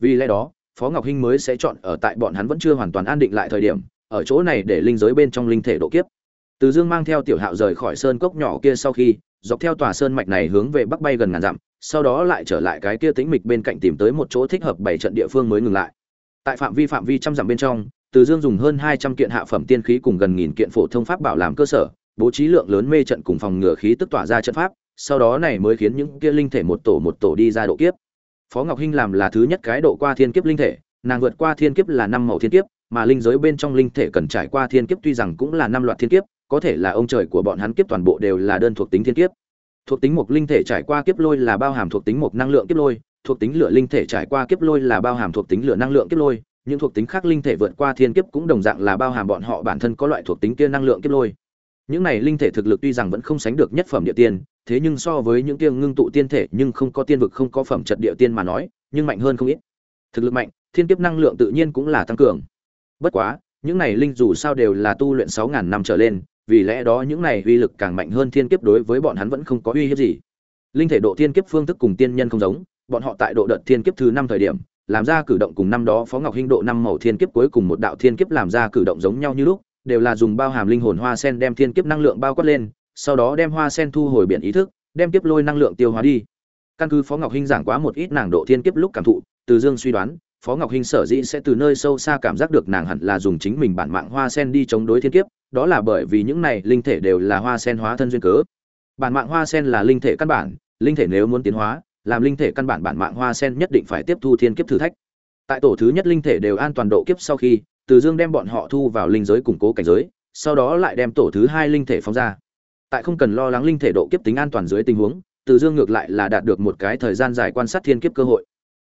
Vì lẽ đó phó ngọc hinh mới sẽ chọn ở tại bọn hắn vẫn chưa hoàn toàn an định lại thời điểm, ở chỗ này để linh giới bên trong linh thể độ kiếp. Từ dương mang theo tiểu hạo rời khỏi sơn cốc nhỏ kia sau khi, dọc theo tòa sơn mạch này hướng về bắc bay gần ngàn dặm, sau đó lại trở lại cái kia tĩnh mịch bên cạnh tìm tới một chỗ thích hợp bảy trận địa phương mới ngừng lại. Tại phạm vi phạm vi trăm dặm bên trong, từ dương dùng hơn hai trăm kiện hạ phẩm tiên khí cùng gần nghìn kiện phổ thông pháp bảo làm cơ sở, bố trí lượng lớn mê trận cùng phòng ngừa khí tức tỏa ra trận pháp, sau đó này mới khiến những kia linh thể một tổ một tổ đi ra độ kiếp phó ngọc hinh làm là thứ nhất cái độ qua thiên kiếp linh thể, nàng vượt qua thiên kiếp là năm màu thiên kiếp, mà linh giới bên trong linh thể cần trải qua thiên kiếp tuy rằng cũng là năm loạt thiên kiếp, có thể là ông trời của bọn hắn kiếp toàn bộ đều là đơn thuộc tính thiên kiếp. Thuộc tính một linh thể trải qua kiếp lôi là bao hàm thuộc tính một năng lượng kiếp lôi, thuộc tính lửa linh thể trải qua kiếp lôi là bao hàm thuộc tính lửa năng lượng kiếp lôi, những thuộc tính khác linh thể vượt qua thiên kiếp cũng đồng dạng là bao hàm bọn họ bản thân có loại thuộc tính kia năng lượng kiếp lôi. Những này linh thể thực lực tuy rằng vẫn không sánh được nhất phẩm địa tiên thế nhưng so với những tiên ngưng tụ tiên thể nhưng không có tiên vực, không có phẩm chất địa tiên mà nói, nhưng mạnh hơn không ít. Thực lực mạnh, thiên kiếp năng lượng tự nhiên cũng là tăng cường. Bất quá, những này linh dù sao đều là tu luyện sáu ngàn năm trở lên, vì lẽ đó những này uy lực càng mạnh hơn thiên kiếp đối với bọn hắn vẫn không có uy hiếp gì. Linh thể độ thiên kiếp phương thức cùng tiên nhân không giống, bọn họ tại độ đợt thiên kiếp thứ năm thời điểm, làm ra cử động cùng năm đó phó ngọc hinh độ năm màu thiên kiếp cuối cùng một đạo thiên kiếp làm ra cử động giống nhau như lúc, đều là dùng bao hàm linh hồn hoa sen đem thiên kiếp năng lượng bao quát lên sau đó đem hoa sen thu hồi biển ý thức, đem kiếp lôi năng lượng tiêu hóa đi. Căn cứ phó ngọc hinh giảng quá một ít nàng độ thiên kiếp lúc cảm thụ, từ dương suy đoán, phó ngọc hinh sở dĩ sẽ từ nơi sâu xa cảm giác được nàng hẳn là dùng chính mình bản mạng hoa sen đi chống đối thiên kiếp, đó là bởi vì những này linh thể đều là hoa sen hóa thân duyên cớ. Bản mạng hoa sen là linh thể căn bản, linh thể nếu muốn tiến hóa, làm linh thể căn bản bản mạng hoa sen nhất định phải tiếp thu thiên kiếp thử thách. Tại tổ thứ nhất linh thể đều an toàn độ kiếp sau khi, từ dương đem bọn họ thu vào linh giới củng cố cảnh giới, sau đó lại đem tổ thứ hai linh thể phóng ra tại không cần lo lắng linh thể độ kiếp tính an toàn dưới tình huống, từ dương ngược lại là đạt được một cái thời gian dài quan sát thiên kiếp cơ hội.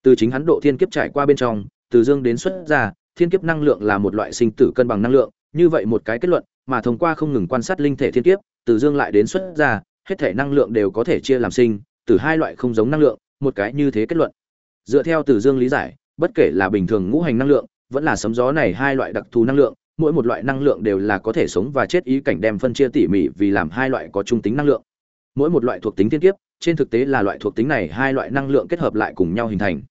Từ chính hắn độ thiên kiếp trải qua bên trong, từ dương đến xuất ra, thiên kiếp năng lượng là một loại sinh tử cân bằng năng lượng, như vậy một cái kết luận, mà thông qua không ngừng quan sát linh thể thiên kiếp, từ dương lại đến xuất ra, hết thể năng lượng đều có thể chia làm sinh, từ hai loại không giống năng lượng, một cái như thế kết luận. Dựa theo từ dương lý giải, bất kể là bình thường ngũ hành năng lượng, vẫn là sấm gió này hai loại đặc thù năng lượng mỗi một loại năng lượng đều là có thể sống và chết ý cảnh đem phân chia tỉ mỉ vì làm hai loại có trung tính năng lượng. Mỗi một loại thuộc tính thiên kiếp, trên thực tế là loại thuộc tính này hai loại năng lượng kết hợp lại cùng nhau hình thành.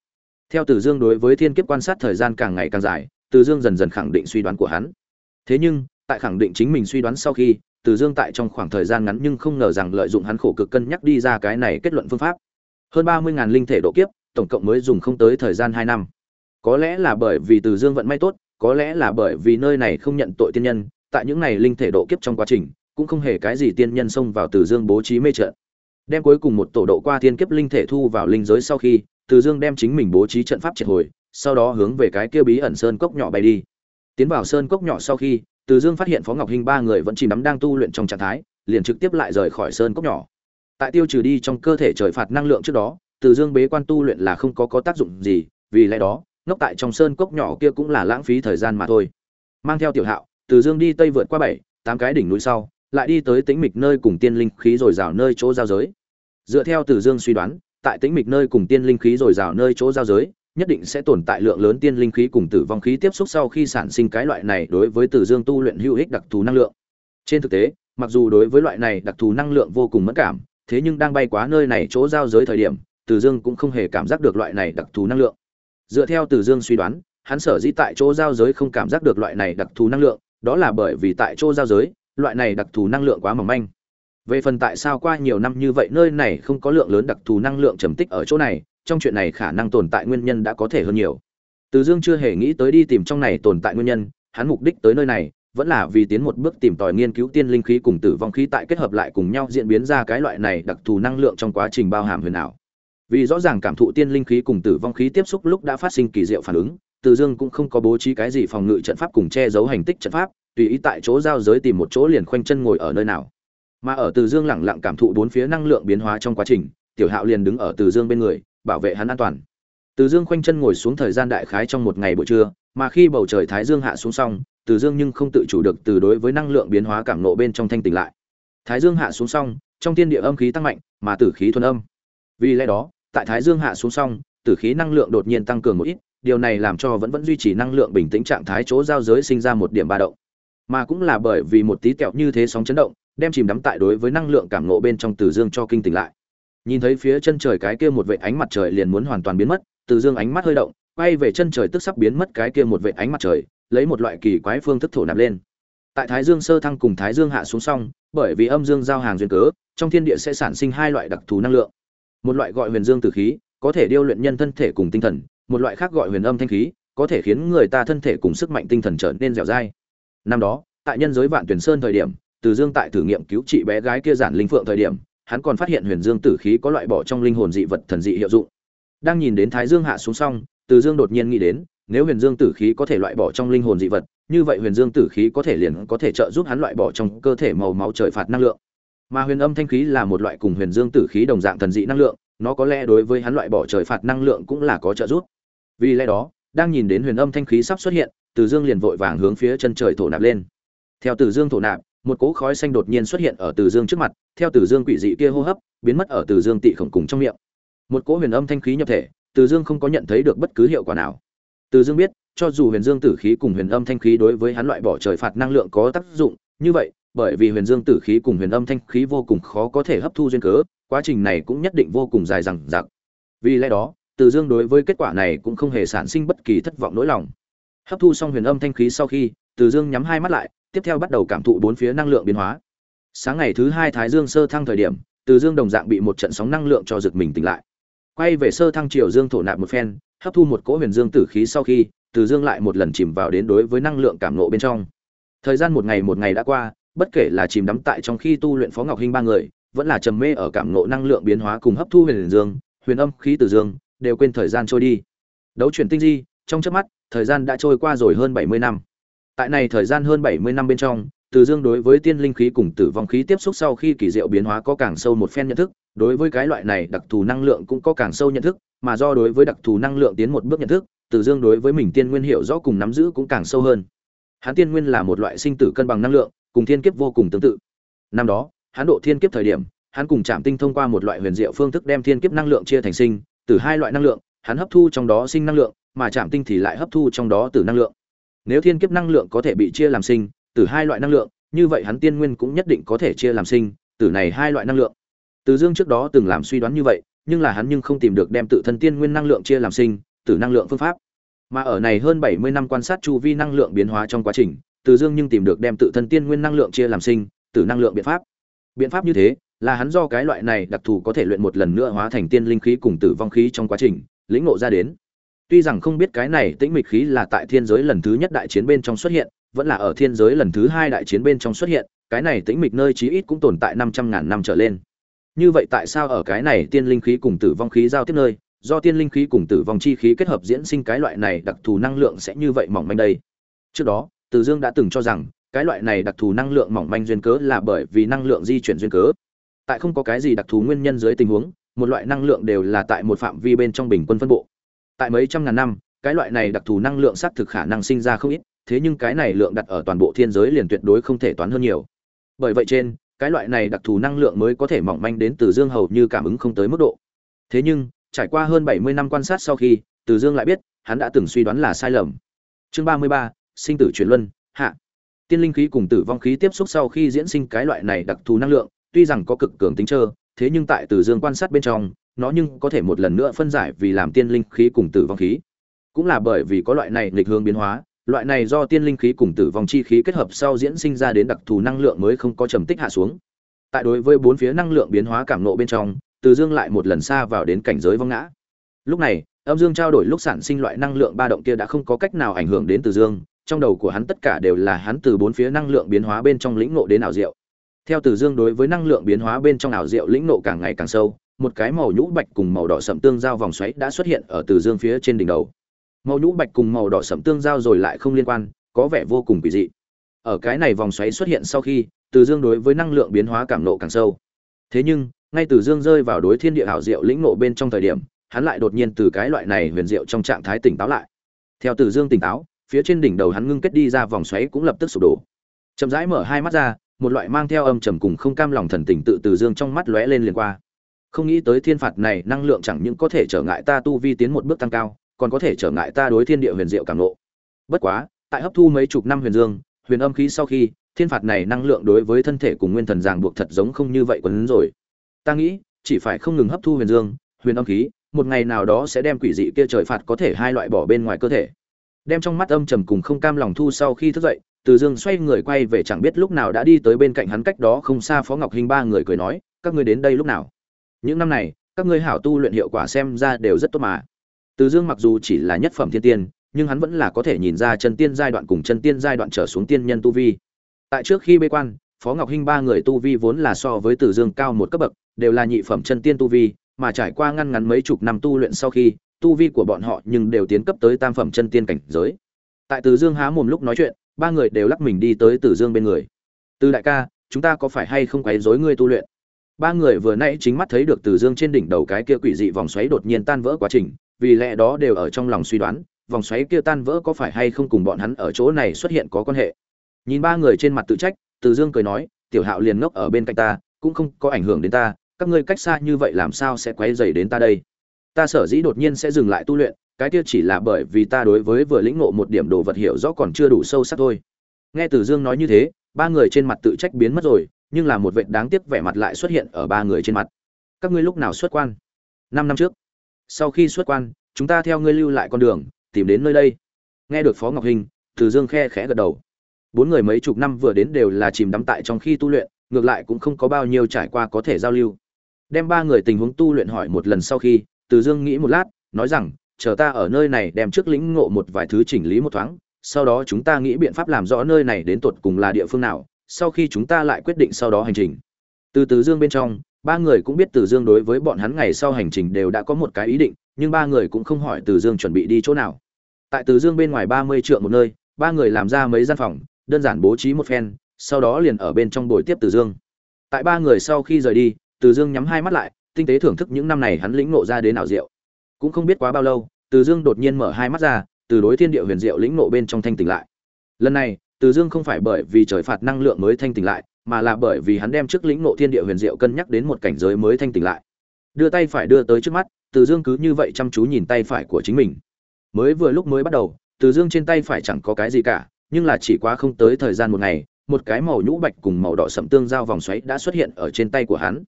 Theo từ dương đối với thiên kiếp quan sát thời gian càng ngày càng dài, từ dương dần dần khẳng định suy đoán của hắn. Thế nhưng, tại khẳng định chính mình suy đoán sau khi, từ dương tại trong khoảng thời gian ngắn nhưng không ngờ rằng lợi dụng hắn khổ cực cân nhắc đi ra cái này kết luận phương pháp. Hơn ba mươi linh thể độ kiếp, tổng cộng mới dùng không tới thời gian hai năm. Có lẽ là bởi vì từ dương vận may tốt có lẽ là bởi vì nơi này không nhận tội tiên nhân, tại những này linh thể độ kiếp trong quá trình, cũng không hề cái gì tiên nhân xông vào từ dương bố trí mê trận. Đem cuối cùng một tổ độ qua thiên kiếp linh thể thu vào linh giới sau khi, từ dương đem chính mình bố trí trận pháp triệt hồi, sau đó hướng về cái kia bí ẩn sơn cốc nhỏ bay đi. Tiến vào sơn cốc nhỏ sau khi, từ dương phát hiện phó ngọc hinh ba người vẫn chìm đắm đang tu luyện trong trạng thái, liền trực tiếp lại rời khỏi sơn cốc nhỏ. Tại tiêu trừ đi trong cơ thể trời phạt năng lượng trước đó, từ dương bế quan tu luyện là không có có tác dụng gì, vì lẽ đó ngốc tại trong sơn cốc nhỏ kia cũng là lãng phí thời gian mà thôi mang theo tiểu hạo từ dương đi tây vượt qua bảy tám cái đỉnh núi sau lại đi tới tĩnh mịch nơi cùng tiên linh khí dồi dào nơi chỗ giao giới dựa theo từ dương suy đoán tại tĩnh mịch nơi cùng tiên linh khí dồi dào nơi chỗ giao giới nhất định sẽ tồn tại lượng lớn tiên linh khí cùng tử vong khí tiếp xúc sau khi sản sinh cái loại này đối với Từ Dương tu luyện hữu ích đặc thù năng lượng. Trên thực tế, mặc dù đối với loại này đặc thù năng lượng vô cùng mẫn cảm, thế nhưng đang bay quá nơi này chỗ giao giới thời điểm, Từ Dương cũng không hề cảm giác được loại này đặc thù năng lượng. Dựa theo Từ Dương suy đoán, hắn sở dĩ tại chỗ giao giới không cảm giác được loại này đặc thù năng lượng, đó là bởi vì tại chỗ giao giới, loại này đặc thù năng lượng quá mỏng manh. Về phần tại sao qua nhiều năm như vậy nơi này không có lượng lớn đặc thù năng lượng trầm tích ở chỗ này, trong chuyện này khả năng tồn tại nguyên nhân đã có thể hơn nhiều từ dương chưa hề nghĩ tới đi tìm trong này tồn tại nguyên nhân hắn mục đích tới nơi này vẫn là vì tiến một bước tìm tòi nghiên cứu tiên linh khí cùng tử vong khí tại kết hợp lại cùng nhau diễn biến ra cái loại này đặc thù năng lượng trong quá trình bao hàm huyền ảo vì rõ ràng cảm thụ tiên linh khí cùng tử vong khí tiếp xúc lúc đã phát sinh kỳ diệu phản ứng, từ dương cũng không có bố trí cái gì phòng ngự trận pháp cùng che giấu hành tích trận pháp, tùy ý tại chỗ giao giới tìm một chỗ liền khoanh chân ngồi ở nơi nào. Mà ở từ dương lẳng lặng cảm thụ bốn phía năng lượng biến hóa trong quá trình, tiểu hạo liền đứng ở từ dương bên người, bảo vệ hắn an toàn. Từ dương khoanh chân ngồi xuống thời gian đại khái trong một ngày buổi trưa, mà khi bầu trời thái dương hạ xuống xong, từ dương nhưng không tự chủ được từ đối với năng lượng biến hóa cảm nộ bên trong thanh tỉnh lại. Thái dương hạ xuống xong, trong thiên địa âm khí tăng mạnh, mà tử khí thuần âm. Vì lẽ đó tại thái dương hạ xuống xong, tử khí năng lượng đột nhiên tăng cường một ít, điều này làm cho vẫn vẫn duy trì năng lượng bình tĩnh trạng thái chỗ giao giới sinh ra một điểm ba động. Mà cũng là bởi vì một tí kẹo như thế sóng chấn động, đem chìm đắm tại đối với năng lượng cảm nộ bên trong Tử dương cho kinh tỉnh lại. Nhìn thấy phía chân trời cái kia một vệ ánh mặt trời liền muốn hoàn toàn biến mất Tử dương ánh mắt hơi động, quay về chân trời tức sắp biến mất cái kia một vệ ánh mặt trời, lấy một loại kỳ quái phương thức thổ nạp lên. Tại thái dương sơ thăng cùng thái dương hạ xuống xong, bởi vì âm dương giao hàng duyên cớ, trong thiên địa sẽ sản sinh hai loại đặc thù năng lượng một loại gọi huyền dương tử khí, có thể điêu luyện nhân thân thể cùng tinh thần, một loại khác gọi huyền âm thanh khí, có thể khiến người ta thân thể cùng sức mạnh tinh thần trở nên dẻo dai. Năm đó, tại nhân giới vạn tuyển sơn thời điểm, từ dương tại thử nghiệm cứu trị bé gái kia giản linh phượng thời điểm, hắn còn phát hiện huyền dương tử khí có loại bỏ trong linh hồn dị vật thần dị hiệu dụng. Đang nhìn đến thái dương hạ xuống xong, từ dương đột nhiên nghĩ đến, nếu huyền dương tử khí có thể loại bỏ trong linh hồn dị vật, như vậy huyền dương tử khí có thể liền có thể trợ giúp hắn loại bỏ trong cơ thể màu máu trời phạt năng lượng mà huyền âm thanh khí là một loại cùng huyền dương tử khí đồng dạng thần dị năng lượng, nó có lẽ đối với hắn loại bỏ trời phạt năng lượng cũng là có trợ giúp. Vì lẽ đó, đang nhìn đến huyền âm thanh khí sắp xuất hiện, từ dương liền vội vàng hướng phía chân trời thổ nạp lên. Theo từ dương thổ nạp, một cỗ khói xanh đột nhiên xuất hiện ở từ dương trước mặt, theo từ dương quỷ dị kia hô hấp, biến mất ở từ dương tị khổng cùng trong miệng. Một cỗ huyền âm thanh khí nhập thể, từ dương không có nhận thấy được bất cứ hiệu quả nào. Từ dương biết, cho dù huyền dương tử khí cùng huyền âm thanh khí đối với hắn loại bỏ trời phạt năng lượng có tác dụng, như vậy bởi vì huyền dương tử khí cùng huyền âm thanh khí vô cùng khó có thể hấp thu duyên cớ, quá trình này cũng nhất định vô cùng dài dằng dặc. Vì lẽ đó, từ dương đối với kết quả này cũng không hề sản sinh bất kỳ thất vọng nỗi lòng. Hấp thu xong huyền âm thanh khí sau khi, từ dương nhắm hai mắt lại, tiếp theo bắt đầu cảm thụ bốn phía năng lượng biến hóa. Sáng ngày thứ hai thái dương sơ thăng thời điểm, từ dương đồng dạng bị một trận sóng năng lượng cho rực mình tỉnh lại. Quay về sơ thăng triều dương thổ nạp một phen, hấp thu một cỗ huyền dương tử khí sau khi, từ dương lại một lần chìm vào đến đối với năng lượng cảm nộ bên trong. Thời gian một ngày một ngày đã qua bất kể là chìm đắm tại trong khi tu luyện phó ngọc hinh ba người, vẫn là trầm mê ở cảm ngộ năng lượng biến hóa cùng hấp thu huyền dương, huyền âm, khí từ dương, đều quên thời gian trôi đi. Đấu chuyển tinh di, trong chớp mắt, thời gian đã trôi qua rồi hơn bảy mươi năm. Tại này thời gian hơn bảy mươi năm bên trong, từ dương đối với tiên linh khí cùng tử vong khí tiếp xúc sau khi kỳ diệu biến hóa có càng sâu một phen nhận thức, đối với cái loại này đặc thù năng lượng cũng có càng sâu nhận thức, mà do đối với đặc thù năng lượng tiến một bước nhận thức, từ dương đối với mình tiên nguyên hiệu rõ cùng nắm giữ cũng càng sâu hơn. Hắn tiên nguyên là một loại sinh tử cân bằng năng lượng cùng thiên kiếp vô cùng tương tự. Năm đó, hắn độ thiên kiếp thời điểm, hắn cùng chạm tinh thông qua một loại huyền diệu phương thức đem thiên kiếp năng lượng chia thành sinh, từ hai loại năng lượng, hắn hấp thu trong đó sinh năng lượng, mà chạm tinh thì lại hấp thu trong đó từ năng lượng. Nếu thiên kiếp năng lượng có thể bị chia làm sinh, từ hai loại năng lượng, như vậy hắn tiên nguyên cũng nhất định có thể chia làm sinh, từ này hai loại năng lượng. Từ dương trước đó từng làm suy đoán như vậy, nhưng là hắn nhưng không tìm được đem tự thân tiên nguyên năng lượng chia làm sinh từ năng lượng phương pháp. Mà ở này hơn bảy mươi năm quan sát chu vi năng lượng biến hóa trong quá trình từ dương nhưng tìm được đem tự thân tiên nguyên năng lượng chia làm sinh từ năng lượng biện pháp. Biện pháp như thế, là hắn do cái loại này đặc thù có thể luyện một lần nữa hóa thành tiên linh khí cùng tử vong khí trong quá trình, lĩnh ngộ ra đến. Tuy rằng không biết cái này tĩnh mịch khí là tại thiên giới lần thứ nhất đại chiến bên trong xuất hiện, vẫn là ở thiên giới lần thứ hai đại chiến bên trong xuất hiện, cái này tĩnh mịch nơi chí ít cũng tồn tại năm trăm ngàn năm trở lên. Như vậy tại sao ở cái này tiên linh khí cùng tử vong khí giao tiếp nơi, do tiên linh khí cùng tử vong chi khí kết hợp diễn sinh cái loại này đặc thù năng lượng sẽ như vậy mỏng manh đây? Trước đó từ dương đã từng cho rằng, cái loại này đặc thù năng lượng mỏng manh duyên cớ là bởi vì năng lượng di chuyển duyên cớ. Tại không có cái gì đặc thù nguyên nhân dưới tình huống, một loại năng lượng đều là tại một phạm vi bên trong bình quân phân bộ. Tại mấy trăm ngàn năm, cái loại này đặc thù năng lượng xác thực khả năng sinh ra không ít, thế nhưng cái này lượng đặt ở toàn bộ thiên giới liền tuyệt đối không thể toán hơn nhiều. Bởi vậy trên, cái loại này đặc thù năng lượng mới có thể mỏng manh đến từ dương hầu như cảm ứng không tới mức độ. Thế nhưng, trải qua hơn bảy mươi năm quan sát sau khi, từ dương lại biết, hắn đã từng suy đoán là sai lầm. Chương ba mươi ba sinh tử chuyển luân, hạ. Tiên linh khí cùng tử vong khí tiếp xúc sau khi diễn sinh cái loại này đặc thù năng lượng, tuy rằng có cực cường tính trơ, thế nhưng tại từ dương quan sát bên trong, nó nhưng có thể một lần nữa phân giải vì làm tiên linh khí cùng tử vong khí. Cũng là bởi vì có loại này nghịch hướng biến hóa, loại này do tiên linh khí cùng tử vong chi khí kết hợp sau diễn sinh ra đến đặc thù năng lượng mới không có trầm tích hạ xuống. Tại đối với bốn phía năng lượng biến hóa cảm nộ bên trong, từ dương lại một lần xa vào đến cảnh giới vong ngã. Lúc này, âm dương trao đổi lúc sản sinh loại năng lượng ba động kia đã không có cách nào ảnh hưởng đến từ dương trong đầu của hắn tất cả đều là hắn từ bốn phía năng lượng biến hóa bên trong lĩnh ngộ đến ảo diệu. Theo từ dương đối với năng lượng biến hóa bên trong ảo diệu lĩnh ngộ càng ngày càng sâu, một cái màu nhũ bạch cùng màu đỏ sậm tương giao vòng xoáy đã xuất hiện ở từ dương phía trên đỉnh đầu. Màu nhũ bạch cùng màu đỏ sẫm tương giao rồi lại không liên quan, có vẻ vô cùng kỳ dị. Ở cái này vòng xoáy xuất hiện sau khi, từ dương đối với năng lượng biến hóa cảm nộ càng sâu. Thế nhưng, ngay từ dương rơi vào đối thiên địa ảo diệu lĩnh ngộ bên trong thời điểm, hắn lại đột nhiên từ cái loại này huyền diệu trong trạng thái tỉnh táo lại. Theo từ dương tỉnh táo phía trên đỉnh đầu hắn ngưng kết đi ra vòng xoáy cũng lập tức sụp đổ. Chậm rãi mở hai mắt ra, một loại mang theo âm trầm cùng không cam lòng thần tình tự từ dương trong mắt lóe lên liền qua. Không nghĩ tới thiên phạt này năng lượng chẳng những có thể trở ngại ta tu vi tiến một bước tăng cao, còn có thể trở ngại ta đối thiên địa huyền diệu cảm nộ bất quá, tại hấp thu mấy chục năm huyền dương, huyền âm khí sau khi, thiên phạt này năng lượng đối với thân thể cùng nguyên thần ràng buộc thật giống không như vậy quấn rồi. Ta nghĩ, chỉ phải không ngừng hấp thu huyền dương, huyền âm khí, một ngày nào đó sẽ đem quỷ dị kia trời phạt có thể hai loại bỏ bên ngoài cơ thể đem trong mắt âm trầm cùng không cam lòng thu sau khi thức dậy, từ dương xoay người quay về chẳng biết lúc nào đã đi tới bên cạnh hắn cách đó không xa phó ngọc hinh ba người cười nói, các ngươi đến đây lúc nào? Những năm này, các ngươi hảo tu luyện hiệu quả xem ra đều rất tốt mà. Từ dương mặc dù chỉ là nhất phẩm thiên tiên, nhưng hắn vẫn là có thể nhìn ra chân tiên giai đoạn cùng chân tiên giai đoạn trở xuống tiên nhân tu vi. Tại trước khi bê quan, phó ngọc hinh ba người tu vi vốn là so với từ dương cao một cấp bậc, đều là nhị phẩm chân tiên tu vi, mà trải qua ngăn ngắn mấy chục năm tu luyện sau khi tu vi của bọn họ nhưng đều tiến cấp tới tam phẩm chân tiên cảnh giới. Tại từ dương há mồm lúc nói chuyện, ba người đều lắc mình đi tới từ dương bên người. Từ đại ca, chúng ta có phải hay không quấy rối ngươi tu luyện? Ba người vừa nãy chính mắt thấy được từ dương trên đỉnh đầu cái kia quỷ dị vòng xoáy đột nhiên tan vỡ quá trình, vì lẽ đó đều ở trong lòng suy đoán, vòng xoáy kia tan vỡ có phải hay không cùng bọn hắn ở chỗ này xuất hiện có quan hệ. Nhìn ba người trên mặt tự trách, từ dương cười nói, tiểu hạo liền ngốc ở bên cạnh ta, cũng không có ảnh hưởng đến ta, các ngươi cách xa như vậy làm sao sẽ quấy dày đến ta đây? Ta sở dĩ đột nhiên sẽ dừng lại tu luyện, cái kia chỉ là bởi vì ta đối với vừa lĩnh ngộ một điểm đồ vật hiểu rõ còn chưa đủ sâu sắc thôi. Nghe từ dương nói như thế, ba người trên mặt tự trách biến mất rồi, nhưng là một vệt đáng tiếc vẻ mặt lại xuất hiện ở ba người trên mặt. Các ngươi lúc nào xuất quan? Năm năm trước. Sau khi xuất quan, chúng ta theo ngươi lưu lại con đường, tìm đến nơi đây. Nghe được phó ngọc hình, từ dương khe khẽ gật đầu. Bốn người mấy chục năm vừa đến đều là chìm đắm tại trong khi tu luyện, ngược lại cũng không có bao nhiêu trải qua có thể giao lưu. Đem ba người tình huống tu luyện hỏi một lần sau khi từ dương nghĩ một lát, nói rằng, chờ ta ở nơi này đem trước lĩnh ngộ một vài thứ chỉnh lý một thoáng, sau đó chúng ta nghĩ biện pháp làm rõ nơi này đến tột cùng là địa phương nào, sau khi chúng ta lại quyết định sau đó hành trình. Từ từ dương bên trong, ba người cũng biết từ dương đối với bọn hắn ngày sau hành trình đều đã có một cái ý định, nhưng ba người cũng không hỏi từ dương chuẩn bị đi chỗ nào. Tại từ dương bên ngoài ba mươi trượng một nơi, ba người làm ra mấy gian phòng, đơn giản bố trí một phen, sau đó liền ở bên trong buổi tiếp từ dương. Tại ba người sau khi rời đi, từ dương nhắm hai mắt lại tinh tế thưởng thức những năm này hắn lĩnh ngộ ra đến ảo diệu. Cũng không biết quá bao lâu, từ dương đột nhiên mở hai mắt ra, từ đối thiên địa huyền diệu lĩnh ngộ bên trong thanh tỉnh lại. Lần này, từ dương không phải bởi vì trời phạt năng lượng mới thanh tỉnh lại, mà là bởi vì hắn đem trước lĩnh ngộ thiên địa huyền diệu cân nhắc đến một cảnh giới mới thanh tỉnh lại. Đưa tay phải đưa tới trước mắt, từ dương cứ như vậy chăm chú nhìn tay phải của chính mình. Mới vừa lúc mới bắt đầu, từ dương trên tay phải chẳng có cái gì cả, nhưng là chỉ quá không tới thời gian một ngày, một cái màu nhũ bạch cùng màu đỏ sẫm tương giao vòng xoáy đã xuất hiện ở trên tay của hắn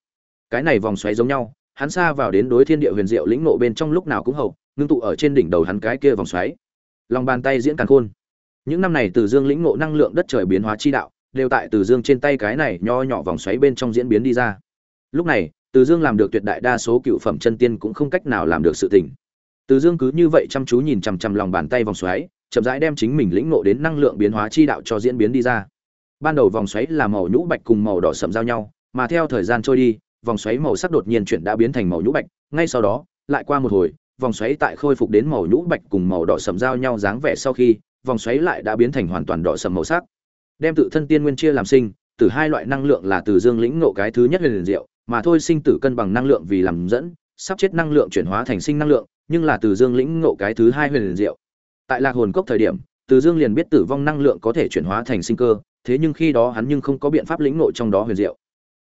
cái này vòng xoáy giống nhau, hắn xa vào đến đối thiên địa huyền diệu lĩnh nộ bên trong lúc nào cũng hậu, ngưng tụ ở trên đỉnh đầu hắn cái kia vòng xoáy. Lòng bàn tay diễn càn khôn. Những năm này từ dương lĩnh nộ năng lượng đất trời biến hóa chi đạo, đều tại từ dương trên tay cái này nho nhỏ vòng xoáy bên trong diễn biến đi ra. Lúc này, từ dương làm được tuyệt đại đa số cựu phẩm chân tiên cũng không cách nào làm được sự tình. Từ dương cứ như vậy chăm chú nhìn chằm chằm lòng bàn tay vòng xoáy, chậm rãi đem chính mình lĩnh nộ đến năng lượng biến hóa chi đạo cho diễn biến đi ra. Ban đầu vòng xoáy là màu nhũ bạch cùng màu đỏ sậm giao nhau, mà theo thời gian trôi đi vòng xoáy màu sắc đột nhiên chuyển đã biến thành màu nhũ bạch, ngay sau đó, lại qua một hồi, vòng xoáy tại khôi phục đến màu nhũ bạch cùng màu đỏ sậm giao nhau dáng vẻ sau khi, vòng xoáy lại đã biến thành hoàn toàn đỏ sậm màu sắc. Đem tự thân tiên nguyên chia làm sinh, từ hai loại năng lượng là từ dương lĩnh nộ cái thứ nhất huyền diệu, mà thôi sinh tử cân bằng năng lượng vì làm dẫn, sắp chết năng lượng chuyển hóa thành sinh năng lượng, nhưng là từ dương lĩnh ngộ cái thứ hai huyền liền diệu. Tại lạc hồn cốc thời điểm, từ dương liền biết tử vong năng lượng có thể chuyển hóa thành sinh cơ, thế nhưng khi đó hắn nhưng không có biện pháp lĩnh ngộ trong đó huyền diệu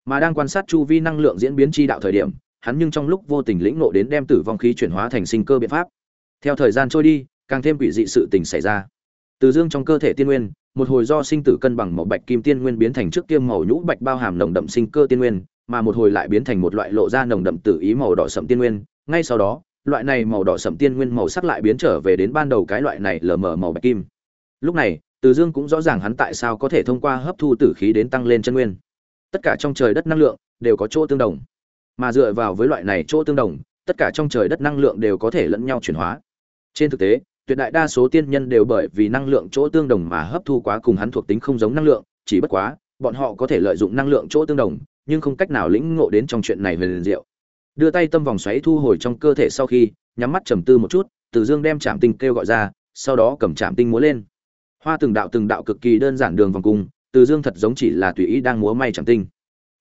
mà đang quan sát chu vi năng lượng diễn biến chi đạo thời điểm, hắn nhưng trong lúc vô tình lĩnh nộ đến đem tử vong khí chuyển hóa thành sinh cơ biện pháp. Theo thời gian trôi đi, càng thêm quỷ dị sự tình xảy ra. Từ dương trong cơ thể tiên nguyên, một hồi do sinh tử cân bằng màu bạch kim tiên nguyên biến thành trước kia màu nhũ bạch bao hàm nồng đậm sinh cơ tiên nguyên, mà một hồi lại biến thành một loại lộ ra nồng đậm tử ý màu đỏ sậm tiên nguyên. Ngay sau đó, loại này màu đỏ sậm tiên nguyên màu sắc lại biến trở về đến ban đầu cái loại này lờ mờ màu bạch kim. Lúc này, từ dương cũng rõ ràng hắn tại sao có thể thông qua hấp thu tử khí đến tăng lên chân nguyên tất cả trong trời đất năng lượng đều có chỗ tương đồng. Mà dựa vào với loại này chỗ tương đồng, tất cả trong trời đất năng lượng đều có thể lẫn nhau chuyển hóa. Trên thực tế, tuyệt đại đa số tiên nhân đều bởi vì năng lượng chỗ tương đồng mà hấp thu quá cùng hắn thuộc tính không giống năng lượng, chỉ bất quá, bọn họ có thể lợi dụng năng lượng chỗ tương đồng, nhưng không cách nào lĩnh ngộ đến trong chuyện này về liền diệu. Đưa tay tâm vòng xoáy thu hồi trong cơ thể sau khi, nhắm mắt trầm tư một chút, từ dương đem chạm tinh kêu gọi ra, sau đó cầm chạm tinh múa lên. Hoa từng đạo từng đạo cực kỳ đơn giản đường vòng cung từ dương thật giống chỉ là tùy ý đang múa may chạm tinh.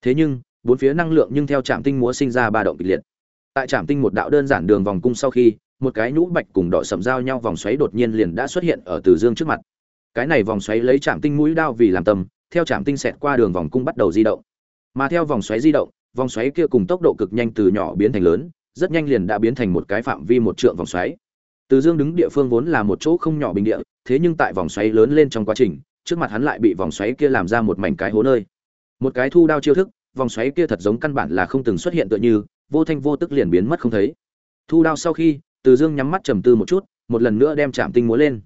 Thế nhưng, bốn phía năng lượng nhưng theo chạm tinh múa sinh ra ba động kịch liệt. Tại chạm tinh một đạo đơn giản đường vòng cung sau khi, một cái nhũ bạch cùng đỏ sầm giao nhau vòng xoáy đột nhiên liền đã xuất hiện ở từ dương trước mặt. Cái này vòng xoáy lấy chạm tinh mũi đao vì làm tâm, theo chạm tinh xẹt qua đường vòng cung bắt đầu di động. Mà theo vòng xoáy di động, vòng xoáy kia cùng tốc độ cực nhanh từ nhỏ biến thành lớn, rất nhanh liền đã biến thành một cái phạm vi một trượng vòng xoáy. Từ dương đứng địa phương vốn là một chỗ không nhỏ bình địa, thế nhưng tại vòng xoáy lớn lên trong quá trình trước mặt hắn lại bị vòng xoáy kia làm ra một mảnh cái hố nơi. Một cái thu đao chiêu thức, vòng xoáy kia thật giống căn bản là không từng xuất hiện tựa như, vô thanh vô tức liền biến mất không thấy. Thu đao sau khi, từ dương nhắm mắt trầm tư một chút, một lần nữa đem chạm tinh múa lên.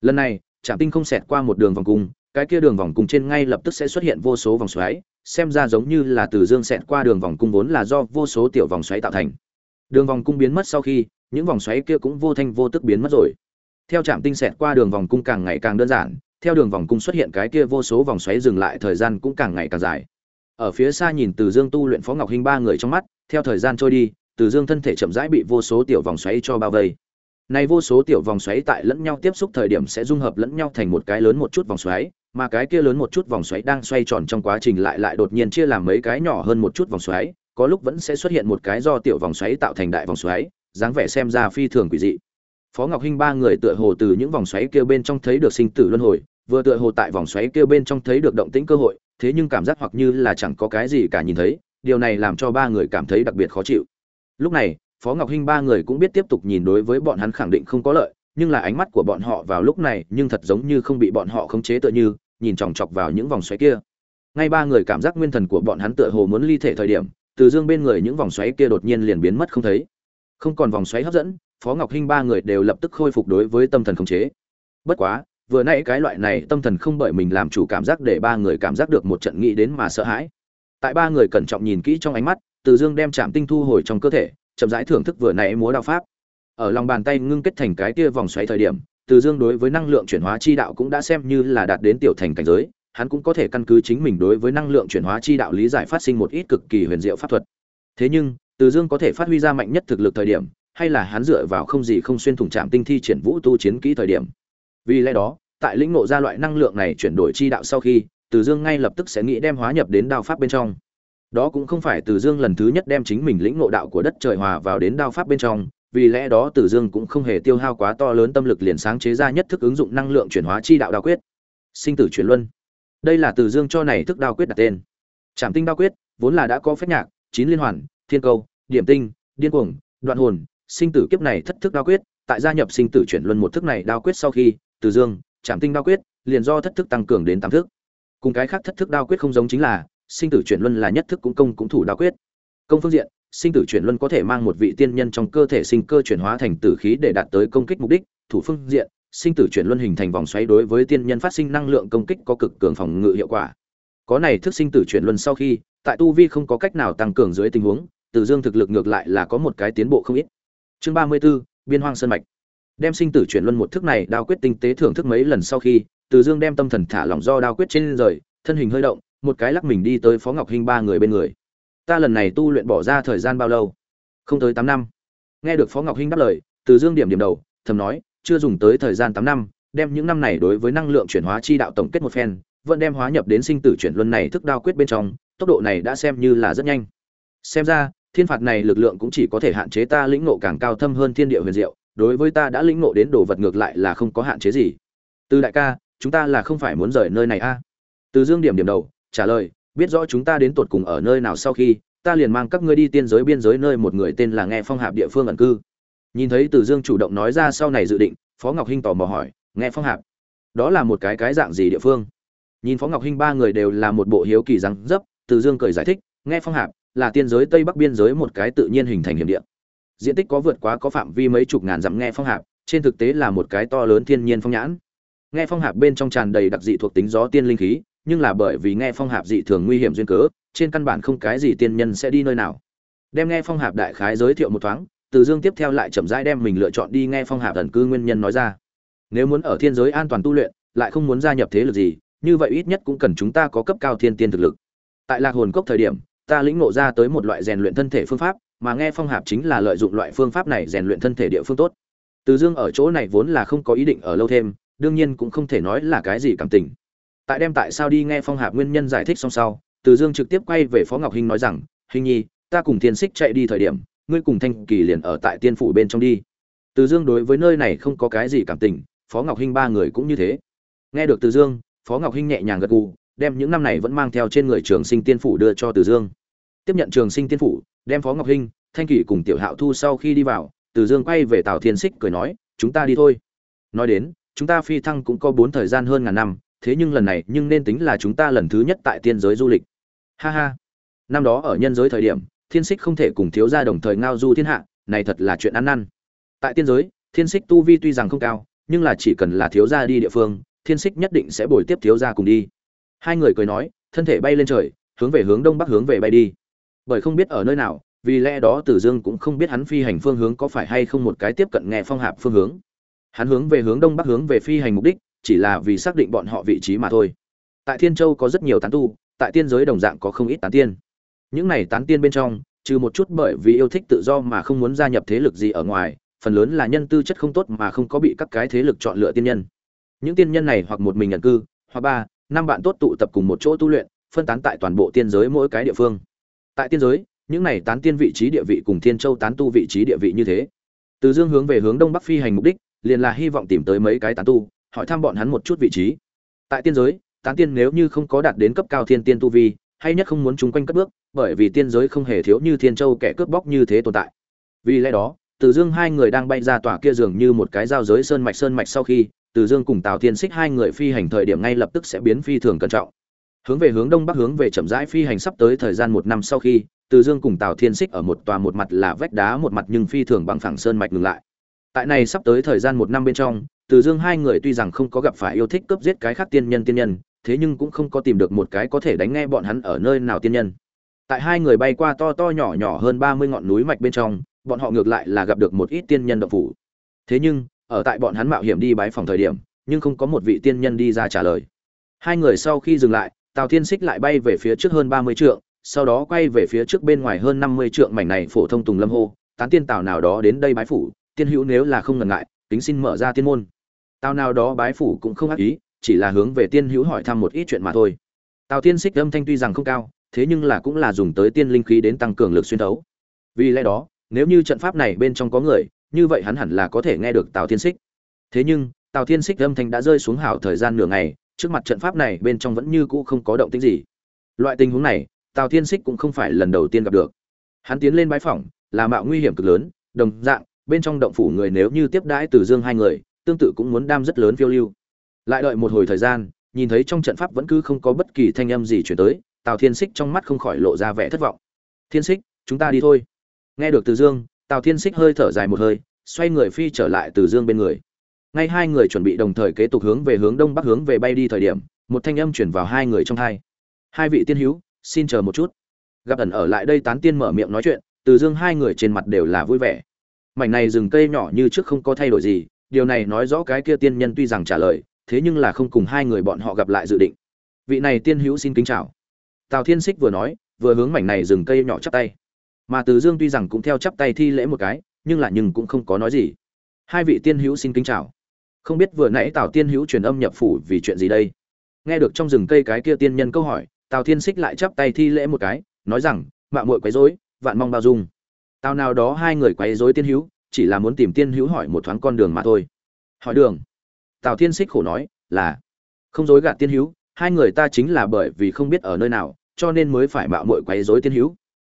Lần này chạm tinh không xẹt qua một đường vòng cung, cái kia đường vòng cung trên ngay lập tức sẽ xuất hiện vô số vòng xoáy, xem ra giống như là từ dương xẹt qua đường vòng cung vốn là do vô số tiểu vòng xoáy tạo thành. Đường vòng cung biến mất sau khi, những vòng xoáy kia cũng vô thanh vô tức biến mất rồi. Theo trạm tinh xẹt qua đường vòng cung càng ngày càng đơn giản theo đường vòng cung xuất hiện cái kia vô số vòng xoáy dừng lại, thời gian cũng càng ngày càng dài. Ở phía xa nhìn từ dương tu luyện phó ngọc hinh ba người trong mắt, theo thời gian trôi đi, từ dương thân thể chậm rãi bị vô số tiểu vòng xoáy cho bao vây. Này vô số tiểu vòng xoáy tại lẫn nhau tiếp xúc thời điểm sẽ dung hợp lẫn nhau thành một cái lớn một chút vòng xoáy, mà cái kia lớn một chút vòng xoáy đang xoay tròn trong quá trình lại lại đột nhiên chia làm mấy cái nhỏ hơn một chút vòng xoáy, có lúc vẫn sẽ xuất hiện một cái do tiểu vòng xoáy tạo thành đại vòng xoáy, dáng vẻ xem ra phi thường quỷ dị. Phó ngọc hinh ba người tựa hồ từ những vòng xoáy kia bên trong thấy được sinh tử luân hồi vừa tựa hồ tại vòng xoáy kia bên trong thấy được động tĩnh cơ hội, thế nhưng cảm giác hoặc như là chẳng có cái gì cả nhìn thấy, điều này làm cho ba người cảm thấy đặc biệt khó chịu. Lúc này, phó ngọc hinh ba người cũng biết tiếp tục nhìn đối với bọn hắn khẳng định không có lợi, nhưng là ánh mắt của bọn họ vào lúc này nhưng thật giống như không bị bọn họ khống chế tựa như, nhìn chòng chọc vào những vòng xoáy kia. Ngay ba người cảm giác nguyên thần của bọn hắn tựa hồ muốn ly thể thời điểm, từ dương bên người những vòng xoáy kia đột nhiên liền biến mất không thấy. Không còn vòng xoáy hấp dẫn, phó ngọc hinh ba người đều lập tức khôi phục đối với tâm thần khống chế. Bất quá vừa nãy cái loại này tâm thần không bởi mình làm chủ cảm giác để ba người cảm giác được một trận nghĩ đến mà sợ hãi. Tại ba người cẩn trọng nhìn kỹ trong ánh mắt, từ dương đem chạm tinh thu hồi trong cơ thể, chậm rãi thưởng thức vừa nãy múa đạo pháp. Ở lòng bàn tay ngưng kết thành cái kia vòng xoáy thời điểm, từ dương đối với năng lượng chuyển hóa chi đạo cũng đã xem như là đạt đến tiểu thành cảnh giới, hắn cũng có thể căn cứ chính mình đối với năng lượng chuyển hóa chi đạo lý giải phát sinh một ít cực kỳ huyền diệu pháp thuật. Thế nhưng, từ dương có thể phát huy ra mạnh nhất thực lực thời điểm, hay là hắn dựa vào không gì không xuyên thủng Trảm tinh thi triển vũ tu chiến kỹ thời điểm vì lẽ đó, tại lĩnh ngộ ra loại năng lượng này chuyển đổi chi đạo sau khi, từ dương ngay lập tức sẽ nghĩ đem hóa nhập đến đao pháp bên trong. Đó cũng không phải từ dương lần thứ nhất đem chính mình lĩnh ngộ đạo của đất trời hòa vào đến đao pháp bên trong, vì lẽ đó từ dương cũng không hề tiêu hao quá to lớn tâm lực liền sáng chế ra nhất thức ứng dụng năng lượng chuyển hóa chi đạo đao quyết. Sinh tử chuyển luân. Đây là từ dương cho này thức đao quyết đặt tên. Trảm tinh đao quyết, vốn là đã có phép nhạc, chín liên hoàn, thiên câu, điểm tinh, điên cuồng, đoạn hồn, sinh tử kiếp này thất thức đao quyết, tại gia nhập sinh tử chuyển luân một thức này đao quyết sau khi từ dương trảm tinh đao quyết liền do thất thức tăng cường đến tám thức. Cùng cái khác thất thức đao quyết không giống chính là sinh tử chuyển luân là nhất thức cũng công cũng thủ đao quyết. Công phương diện sinh tử chuyển luân có thể mang một vị tiên nhân trong cơ thể sinh cơ chuyển hóa thành tử khí để đạt tới công kích mục đích. Thủ phương diện sinh tử chuyển luân hình thành vòng xoáy đối với tiên nhân phát sinh năng lượng công kích có cực cường phòng ngự hiệu quả. Có này thức sinh tử chuyển luân sau khi tại tu vi không có cách nào tăng cường dưới tình huống từ dương thực lực ngược lại là có một cái tiến bộ không ít. Chương ba mươi 34, biên hoang sơn mạch đem sinh tử chuyển luân một thức này, đao quyết tinh tế thưởng thức mấy lần sau khi, từ dương đem tâm thần thả lỏng do đao quyết trên rời, thân hình hơi động, một cái lắc mình đi tới phó ngọc hinh ba người bên người. Ta lần này tu luyện bỏ ra thời gian bao lâu? Không tới tám năm. Nghe được phó ngọc hinh đáp lời, từ dương điểm điểm đầu, thầm nói, chưa dùng tới thời gian tám năm, đem những năm này đối với năng lượng chuyển hóa chi đạo tổng kết một phen, vẫn đem hóa nhập đến sinh tử chuyển luân này thức đao quyết bên trong, tốc độ này đã xem như là rất nhanh. Xem ra, thiên phạt này lực lượng cũng chỉ có thể hạn chế ta lĩnh ngộ càng cao thâm hơn thiên địa huyền diệu đối với ta đã lĩnh ngộ đến đồ vật ngược lại là không có hạn chế gì. Từ đại ca, chúng ta là không phải muốn rời nơi này a. Từ dương điểm điểm đầu, trả lời, biết rõ chúng ta đến tột cùng ở nơi nào sau khi, ta liền mang các ngươi đi tiên giới biên giới nơi một người tên là nghe phong hạp địa phương ẩn cư. Nhìn thấy từ dương chủ động nói ra sau này dự định, phó ngọc hinh tò mò hỏi, nghe phong hạp, đó là một cái cái dạng gì địa phương? Nhìn phó ngọc hinh ba người đều là một bộ hiếu kỳ răng dấp, từ dương cười giải thích, nghe phong hạp là tiên giới tây bắc biên giới một cái tự nhiên hình thành hiểm địa diện tích có vượt quá có phạm vi mấy chục ngàn dặm nghe phong hạp, trên thực tế là một cái to lớn thiên nhiên phong nhãn. Nghe phong hạp bên trong tràn đầy đặc dị thuộc tính gió tiên linh khí, nhưng là bởi vì nghe phong hạp dị thường nguy hiểm duyên cớ, trên căn bản không cái gì tiên nhân sẽ đi nơi nào. Đem nghe phong hạp đại khái giới thiệu một thoáng, từ dương tiếp theo lại chậm rãi đem mình lựa chọn đi nghe phong hạp thần cư nguyên nhân nói ra. Nếu muốn ở thiên giới an toàn tu luyện, lại không muốn gia nhập thế lực gì, như vậy ít nhất cũng cần chúng ta có cấp cao thiên tiên thực lực. Tại lạc hồn cốc thời điểm, ta lĩnh ngộ ra tới một loại rèn luyện thân thể phương pháp mà nghe phong hạp chính là lợi dụng loại phương pháp này rèn luyện thân thể địa phương tốt. Từ dương ở chỗ này vốn là không có ý định ở lâu thêm, đương nhiên cũng không thể nói là cái gì cảm tình. Tại đem tại sao đi nghe phong hạp nguyên nhân giải thích xong sau, từ dương trực tiếp quay về phó ngọc hinh nói rằng, hình nhi, ta cùng thiên xích chạy đi thời điểm, ngươi cùng thanh kỳ liền ở tại tiên phủ bên trong đi. Từ dương đối với nơi này không có cái gì cảm tình, phó ngọc hinh ba người cũng như thế. Nghe được từ dương, phó ngọc hinh nhẹ nhàng gật gù, đem những năm này vẫn mang theo trên người trường sinh tiên phủ đưa cho từ dương. Tiếp nhận trường sinh tiên phủ đem phó ngọc hinh, thanh kỳ cùng tiểu hạo thu sau khi đi vào, từ dương quay về tào thiên xích cười nói, chúng ta đi thôi. Nói đến, chúng ta phi thăng cũng có bốn thời gian hơn ngàn năm, thế nhưng lần này nhưng nên tính là chúng ta lần thứ nhất tại tiên giới du lịch. Ha ha. Năm đó ở nhân giới thời điểm, thiên xích không thể cùng thiếu gia đồng thời ngao du thiên hạ, này thật là chuyện ăn năn. Tại tiên giới, thiên xích tu vi tuy rằng không cao, nhưng là chỉ cần là thiếu gia đi địa phương, thiên xích nhất định sẽ bồi tiếp thiếu gia cùng đi. Hai người cười nói, thân thể bay lên trời, hướng về hướng đông bắc hướng về bay đi bởi không biết ở nơi nào, vì lẽ đó tử dương cũng không biết hắn phi hành phương hướng có phải hay không một cái tiếp cận nghe phong hạp phương hướng. Hắn hướng về hướng đông bắc hướng về phi hành mục đích, chỉ là vì xác định bọn họ vị trí mà thôi. Tại thiên châu có rất nhiều tán tu, tại tiên giới đồng dạng có không ít tán tiên. Những này tán tiên bên trong, trừ một chút bởi vì yêu thích tự do mà không muốn gia nhập thế lực gì ở ngoài, phần lớn là nhân tư chất không tốt mà không có bị các cái thế lực chọn lựa tiên nhân. Những tiên nhân này hoặc một mình nhận cư, hoặc ba, năm bạn tốt tụ tập cùng một chỗ tu luyện, phân tán tại toàn bộ tiên giới mỗi cái địa phương tại tiên giới, những này tán tiên vị trí địa vị cùng thiên châu tán tu vị trí địa vị như thế. Từ dương hướng về hướng đông bắc phi hành mục đích, liền là hy vọng tìm tới mấy cái tán tu, hỏi thăm bọn hắn một chút vị trí. Tại tiên giới, tán tiên nếu như không có đạt đến cấp cao thiên tiên tu vi, hay nhất không muốn chúng quanh cất bước, bởi vì tiên giới không hề thiếu như thiên châu kẻ cướp bóc như thế tồn tại. Vì lẽ đó, từ dương hai người đang bay ra tòa kia dường như một cái giao giới sơn mạch sơn mạch sau khi, từ dương cùng tào thiên xích hai người phi hành thời điểm ngay lập tức sẽ biến phi thường cẩn trọng hướng về hướng đông bắc hướng về chậm rãi phi hành sắp tới thời gian một năm sau khi, từ dương cùng tào thiên xích ở một tòa một mặt là vách đá một mặt nhưng phi thường bằng phẳng sơn mạch ngừng lại. Tại này sắp tới thời gian một năm bên trong, từ dương hai người tuy rằng không có gặp phải yêu thích cướp giết cái khác tiên nhân tiên nhân, thế nhưng cũng không có tìm được một cái có thể đánh nghe bọn hắn ở nơi nào tiên nhân. Tại hai người bay qua to to nhỏ nhỏ hơn ba mươi ngọn núi mạch bên trong, bọn họ ngược lại là gặp được một ít tiên nhân động phủ. Thế nhưng, ở tại bọn hắn mạo hiểm đi bái phòng thời điểm, nhưng không có một vị tiên nhân đi ra trả lời. Hai người sau khi dừng lại tào thiên xích lại bay về phía trước hơn ba mươi trượng, sau đó quay về phía trước bên ngoài hơn năm mươi trượng mảnh này phổ thông tùng lâm hô, tán tiên tào nào đó đến đây bái phủ, tiên hữu nếu là không ngần ngại tính xin mở ra tiên môn. Tào nào đó bái phủ cũng không ác ý, chỉ là hướng về tiên hữu hỏi thăm một ít chuyện mà thôi. Tào Thiên xích âm thanh tuy rằng không cao, thế nhưng là cũng là dùng tới tiên linh khí đến tăng cường lực xuyên thấu. Vì lẽ đó, nếu như trận pháp này bên trong có người, như vậy hắn hẳn là có thể nghe được tào thiên xích thế nhưng, tào thiên xích âm thanh đã rơi xuống hảo thời gian nửa ngày trước mặt trận pháp này bên trong vẫn như cũ không có động tĩnh gì. Loại tình huống này, tào thiên xích cũng không phải lần đầu tiên gặp được. Hắn tiến lên bái phỏng, là mạo nguy hiểm cực lớn, đồng dạng, bên trong động phủ người nếu như tiếp đãi từ dương hai người, tương tự cũng muốn đam rất lớn phiêu lưu. Lại đợi một hồi thời gian, nhìn thấy trong trận pháp vẫn cứ không có bất kỳ thanh âm gì truyền tới, tào thiên xích trong mắt không khỏi lộ ra vẻ thất vọng. Thiên xích chúng ta đi thôi. Nghe được từ dương, tào thiên xích hơi thở dài một hơi, xoay người phi trở lại từ dương bên người ngay hai người chuẩn bị đồng thời kế tục hướng về hướng đông bắc hướng về bay đi thời điểm, một thanh âm chuyển vào hai người trong hai. Hai vị tiên hữu, xin chờ một chút. Gặp ẩn ở lại đây tán tiên mở miệng nói chuyện, từ dương hai người trên mặt đều là vui vẻ. Mảnh này rừng cây nhỏ như trước không có thay đổi gì, điều này nói rõ cái kia tiên nhân tuy rằng trả lời, thế nhưng là không cùng hai người bọn họ gặp lại dự định. Vị này tiên hữu xin kính chào. Tào thiên xích vừa nói, vừa hướng mảnh này rừng cây nhỏ chắp tay. Mà từ dương tuy rằng cũng theo chắp tay thi lễ một cái, nhưng là nhưng cũng không có nói gì. Hai vị tiên hữu xin kính chào không biết vừa nãy tào tiên hữu truyền âm nhập phủ vì chuyện gì đây? Nghe được trong rừng cây cái kia tiên nhân câu hỏi, tào thiên xích lại chắp tay thi lễ một cái, nói rằng mạng muội quấy rối, vạn mong bao dung. Tào nào đó hai người quấy rối tiên hữu, chỉ là muốn tìm tiên hữu hỏi một thoáng con đường mà thôi. Hỏi đường? Tào thiên xích khổ nói, là, không dối gạt tiên hữu, hai người ta chính là bởi vì không biết ở nơi nào, cho nên mới phải mạo muội quấy rối tiên hữu.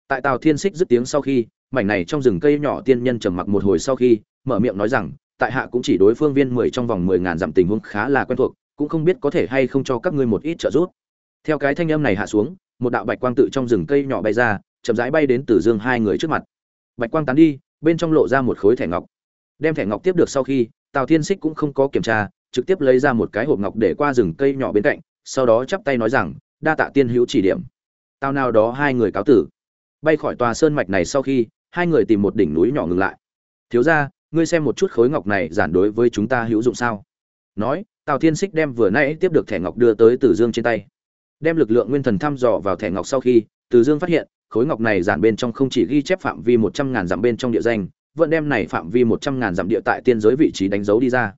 Tại tào thiên xích dứt tiếng sau khi, mảnh này trong rừng cây nhỏ tiên nhân trầm mặc một hồi sau khi, mở miệng nói rằng tại hạ cũng chỉ đối phương viên mười trong vòng mười ngàn dặm tình huống khá là quen thuộc, cũng không biết có thể hay không cho các ngươi một ít trợ giúp. Theo cái thanh âm này hạ xuống, một đạo bạch quang tự trong rừng cây nhỏ bay ra, chậm rãi bay đến từ dương hai người trước mặt. Bạch quang tán đi, bên trong lộ ra một khối thẻ ngọc. Đem thẻ ngọc tiếp được sau khi, tào thiên xích cũng không có kiểm tra, trực tiếp lấy ra một cái hộp ngọc để qua rừng cây nhỏ bên cạnh, sau đó chắp tay nói rằng, đa tạ tiên hữu chỉ điểm. Tao nào đó hai người cáo tử. Bay khỏi tòa sơn mạch này sau khi, hai người tìm một đỉnh núi nhỏ ngừng lại. Thiếu ra ngươi xem một chút khối ngọc này giản đối với chúng ta hữu dụng sao? Nói, tào thiên xích đem vừa nãy tiếp được thẻ ngọc đưa tới từ dương trên tay. Đem lực lượng nguyên thần thăm dò vào thẻ ngọc sau khi, từ dương phát hiện, khối ngọc này giản bên trong không chỉ ghi chép phạm vi một trăm ngàn dặm bên trong địa danh, vẫn đem này phạm vi một trăm ngàn dặm địa tại tiên giới vị trí đánh dấu đi ra.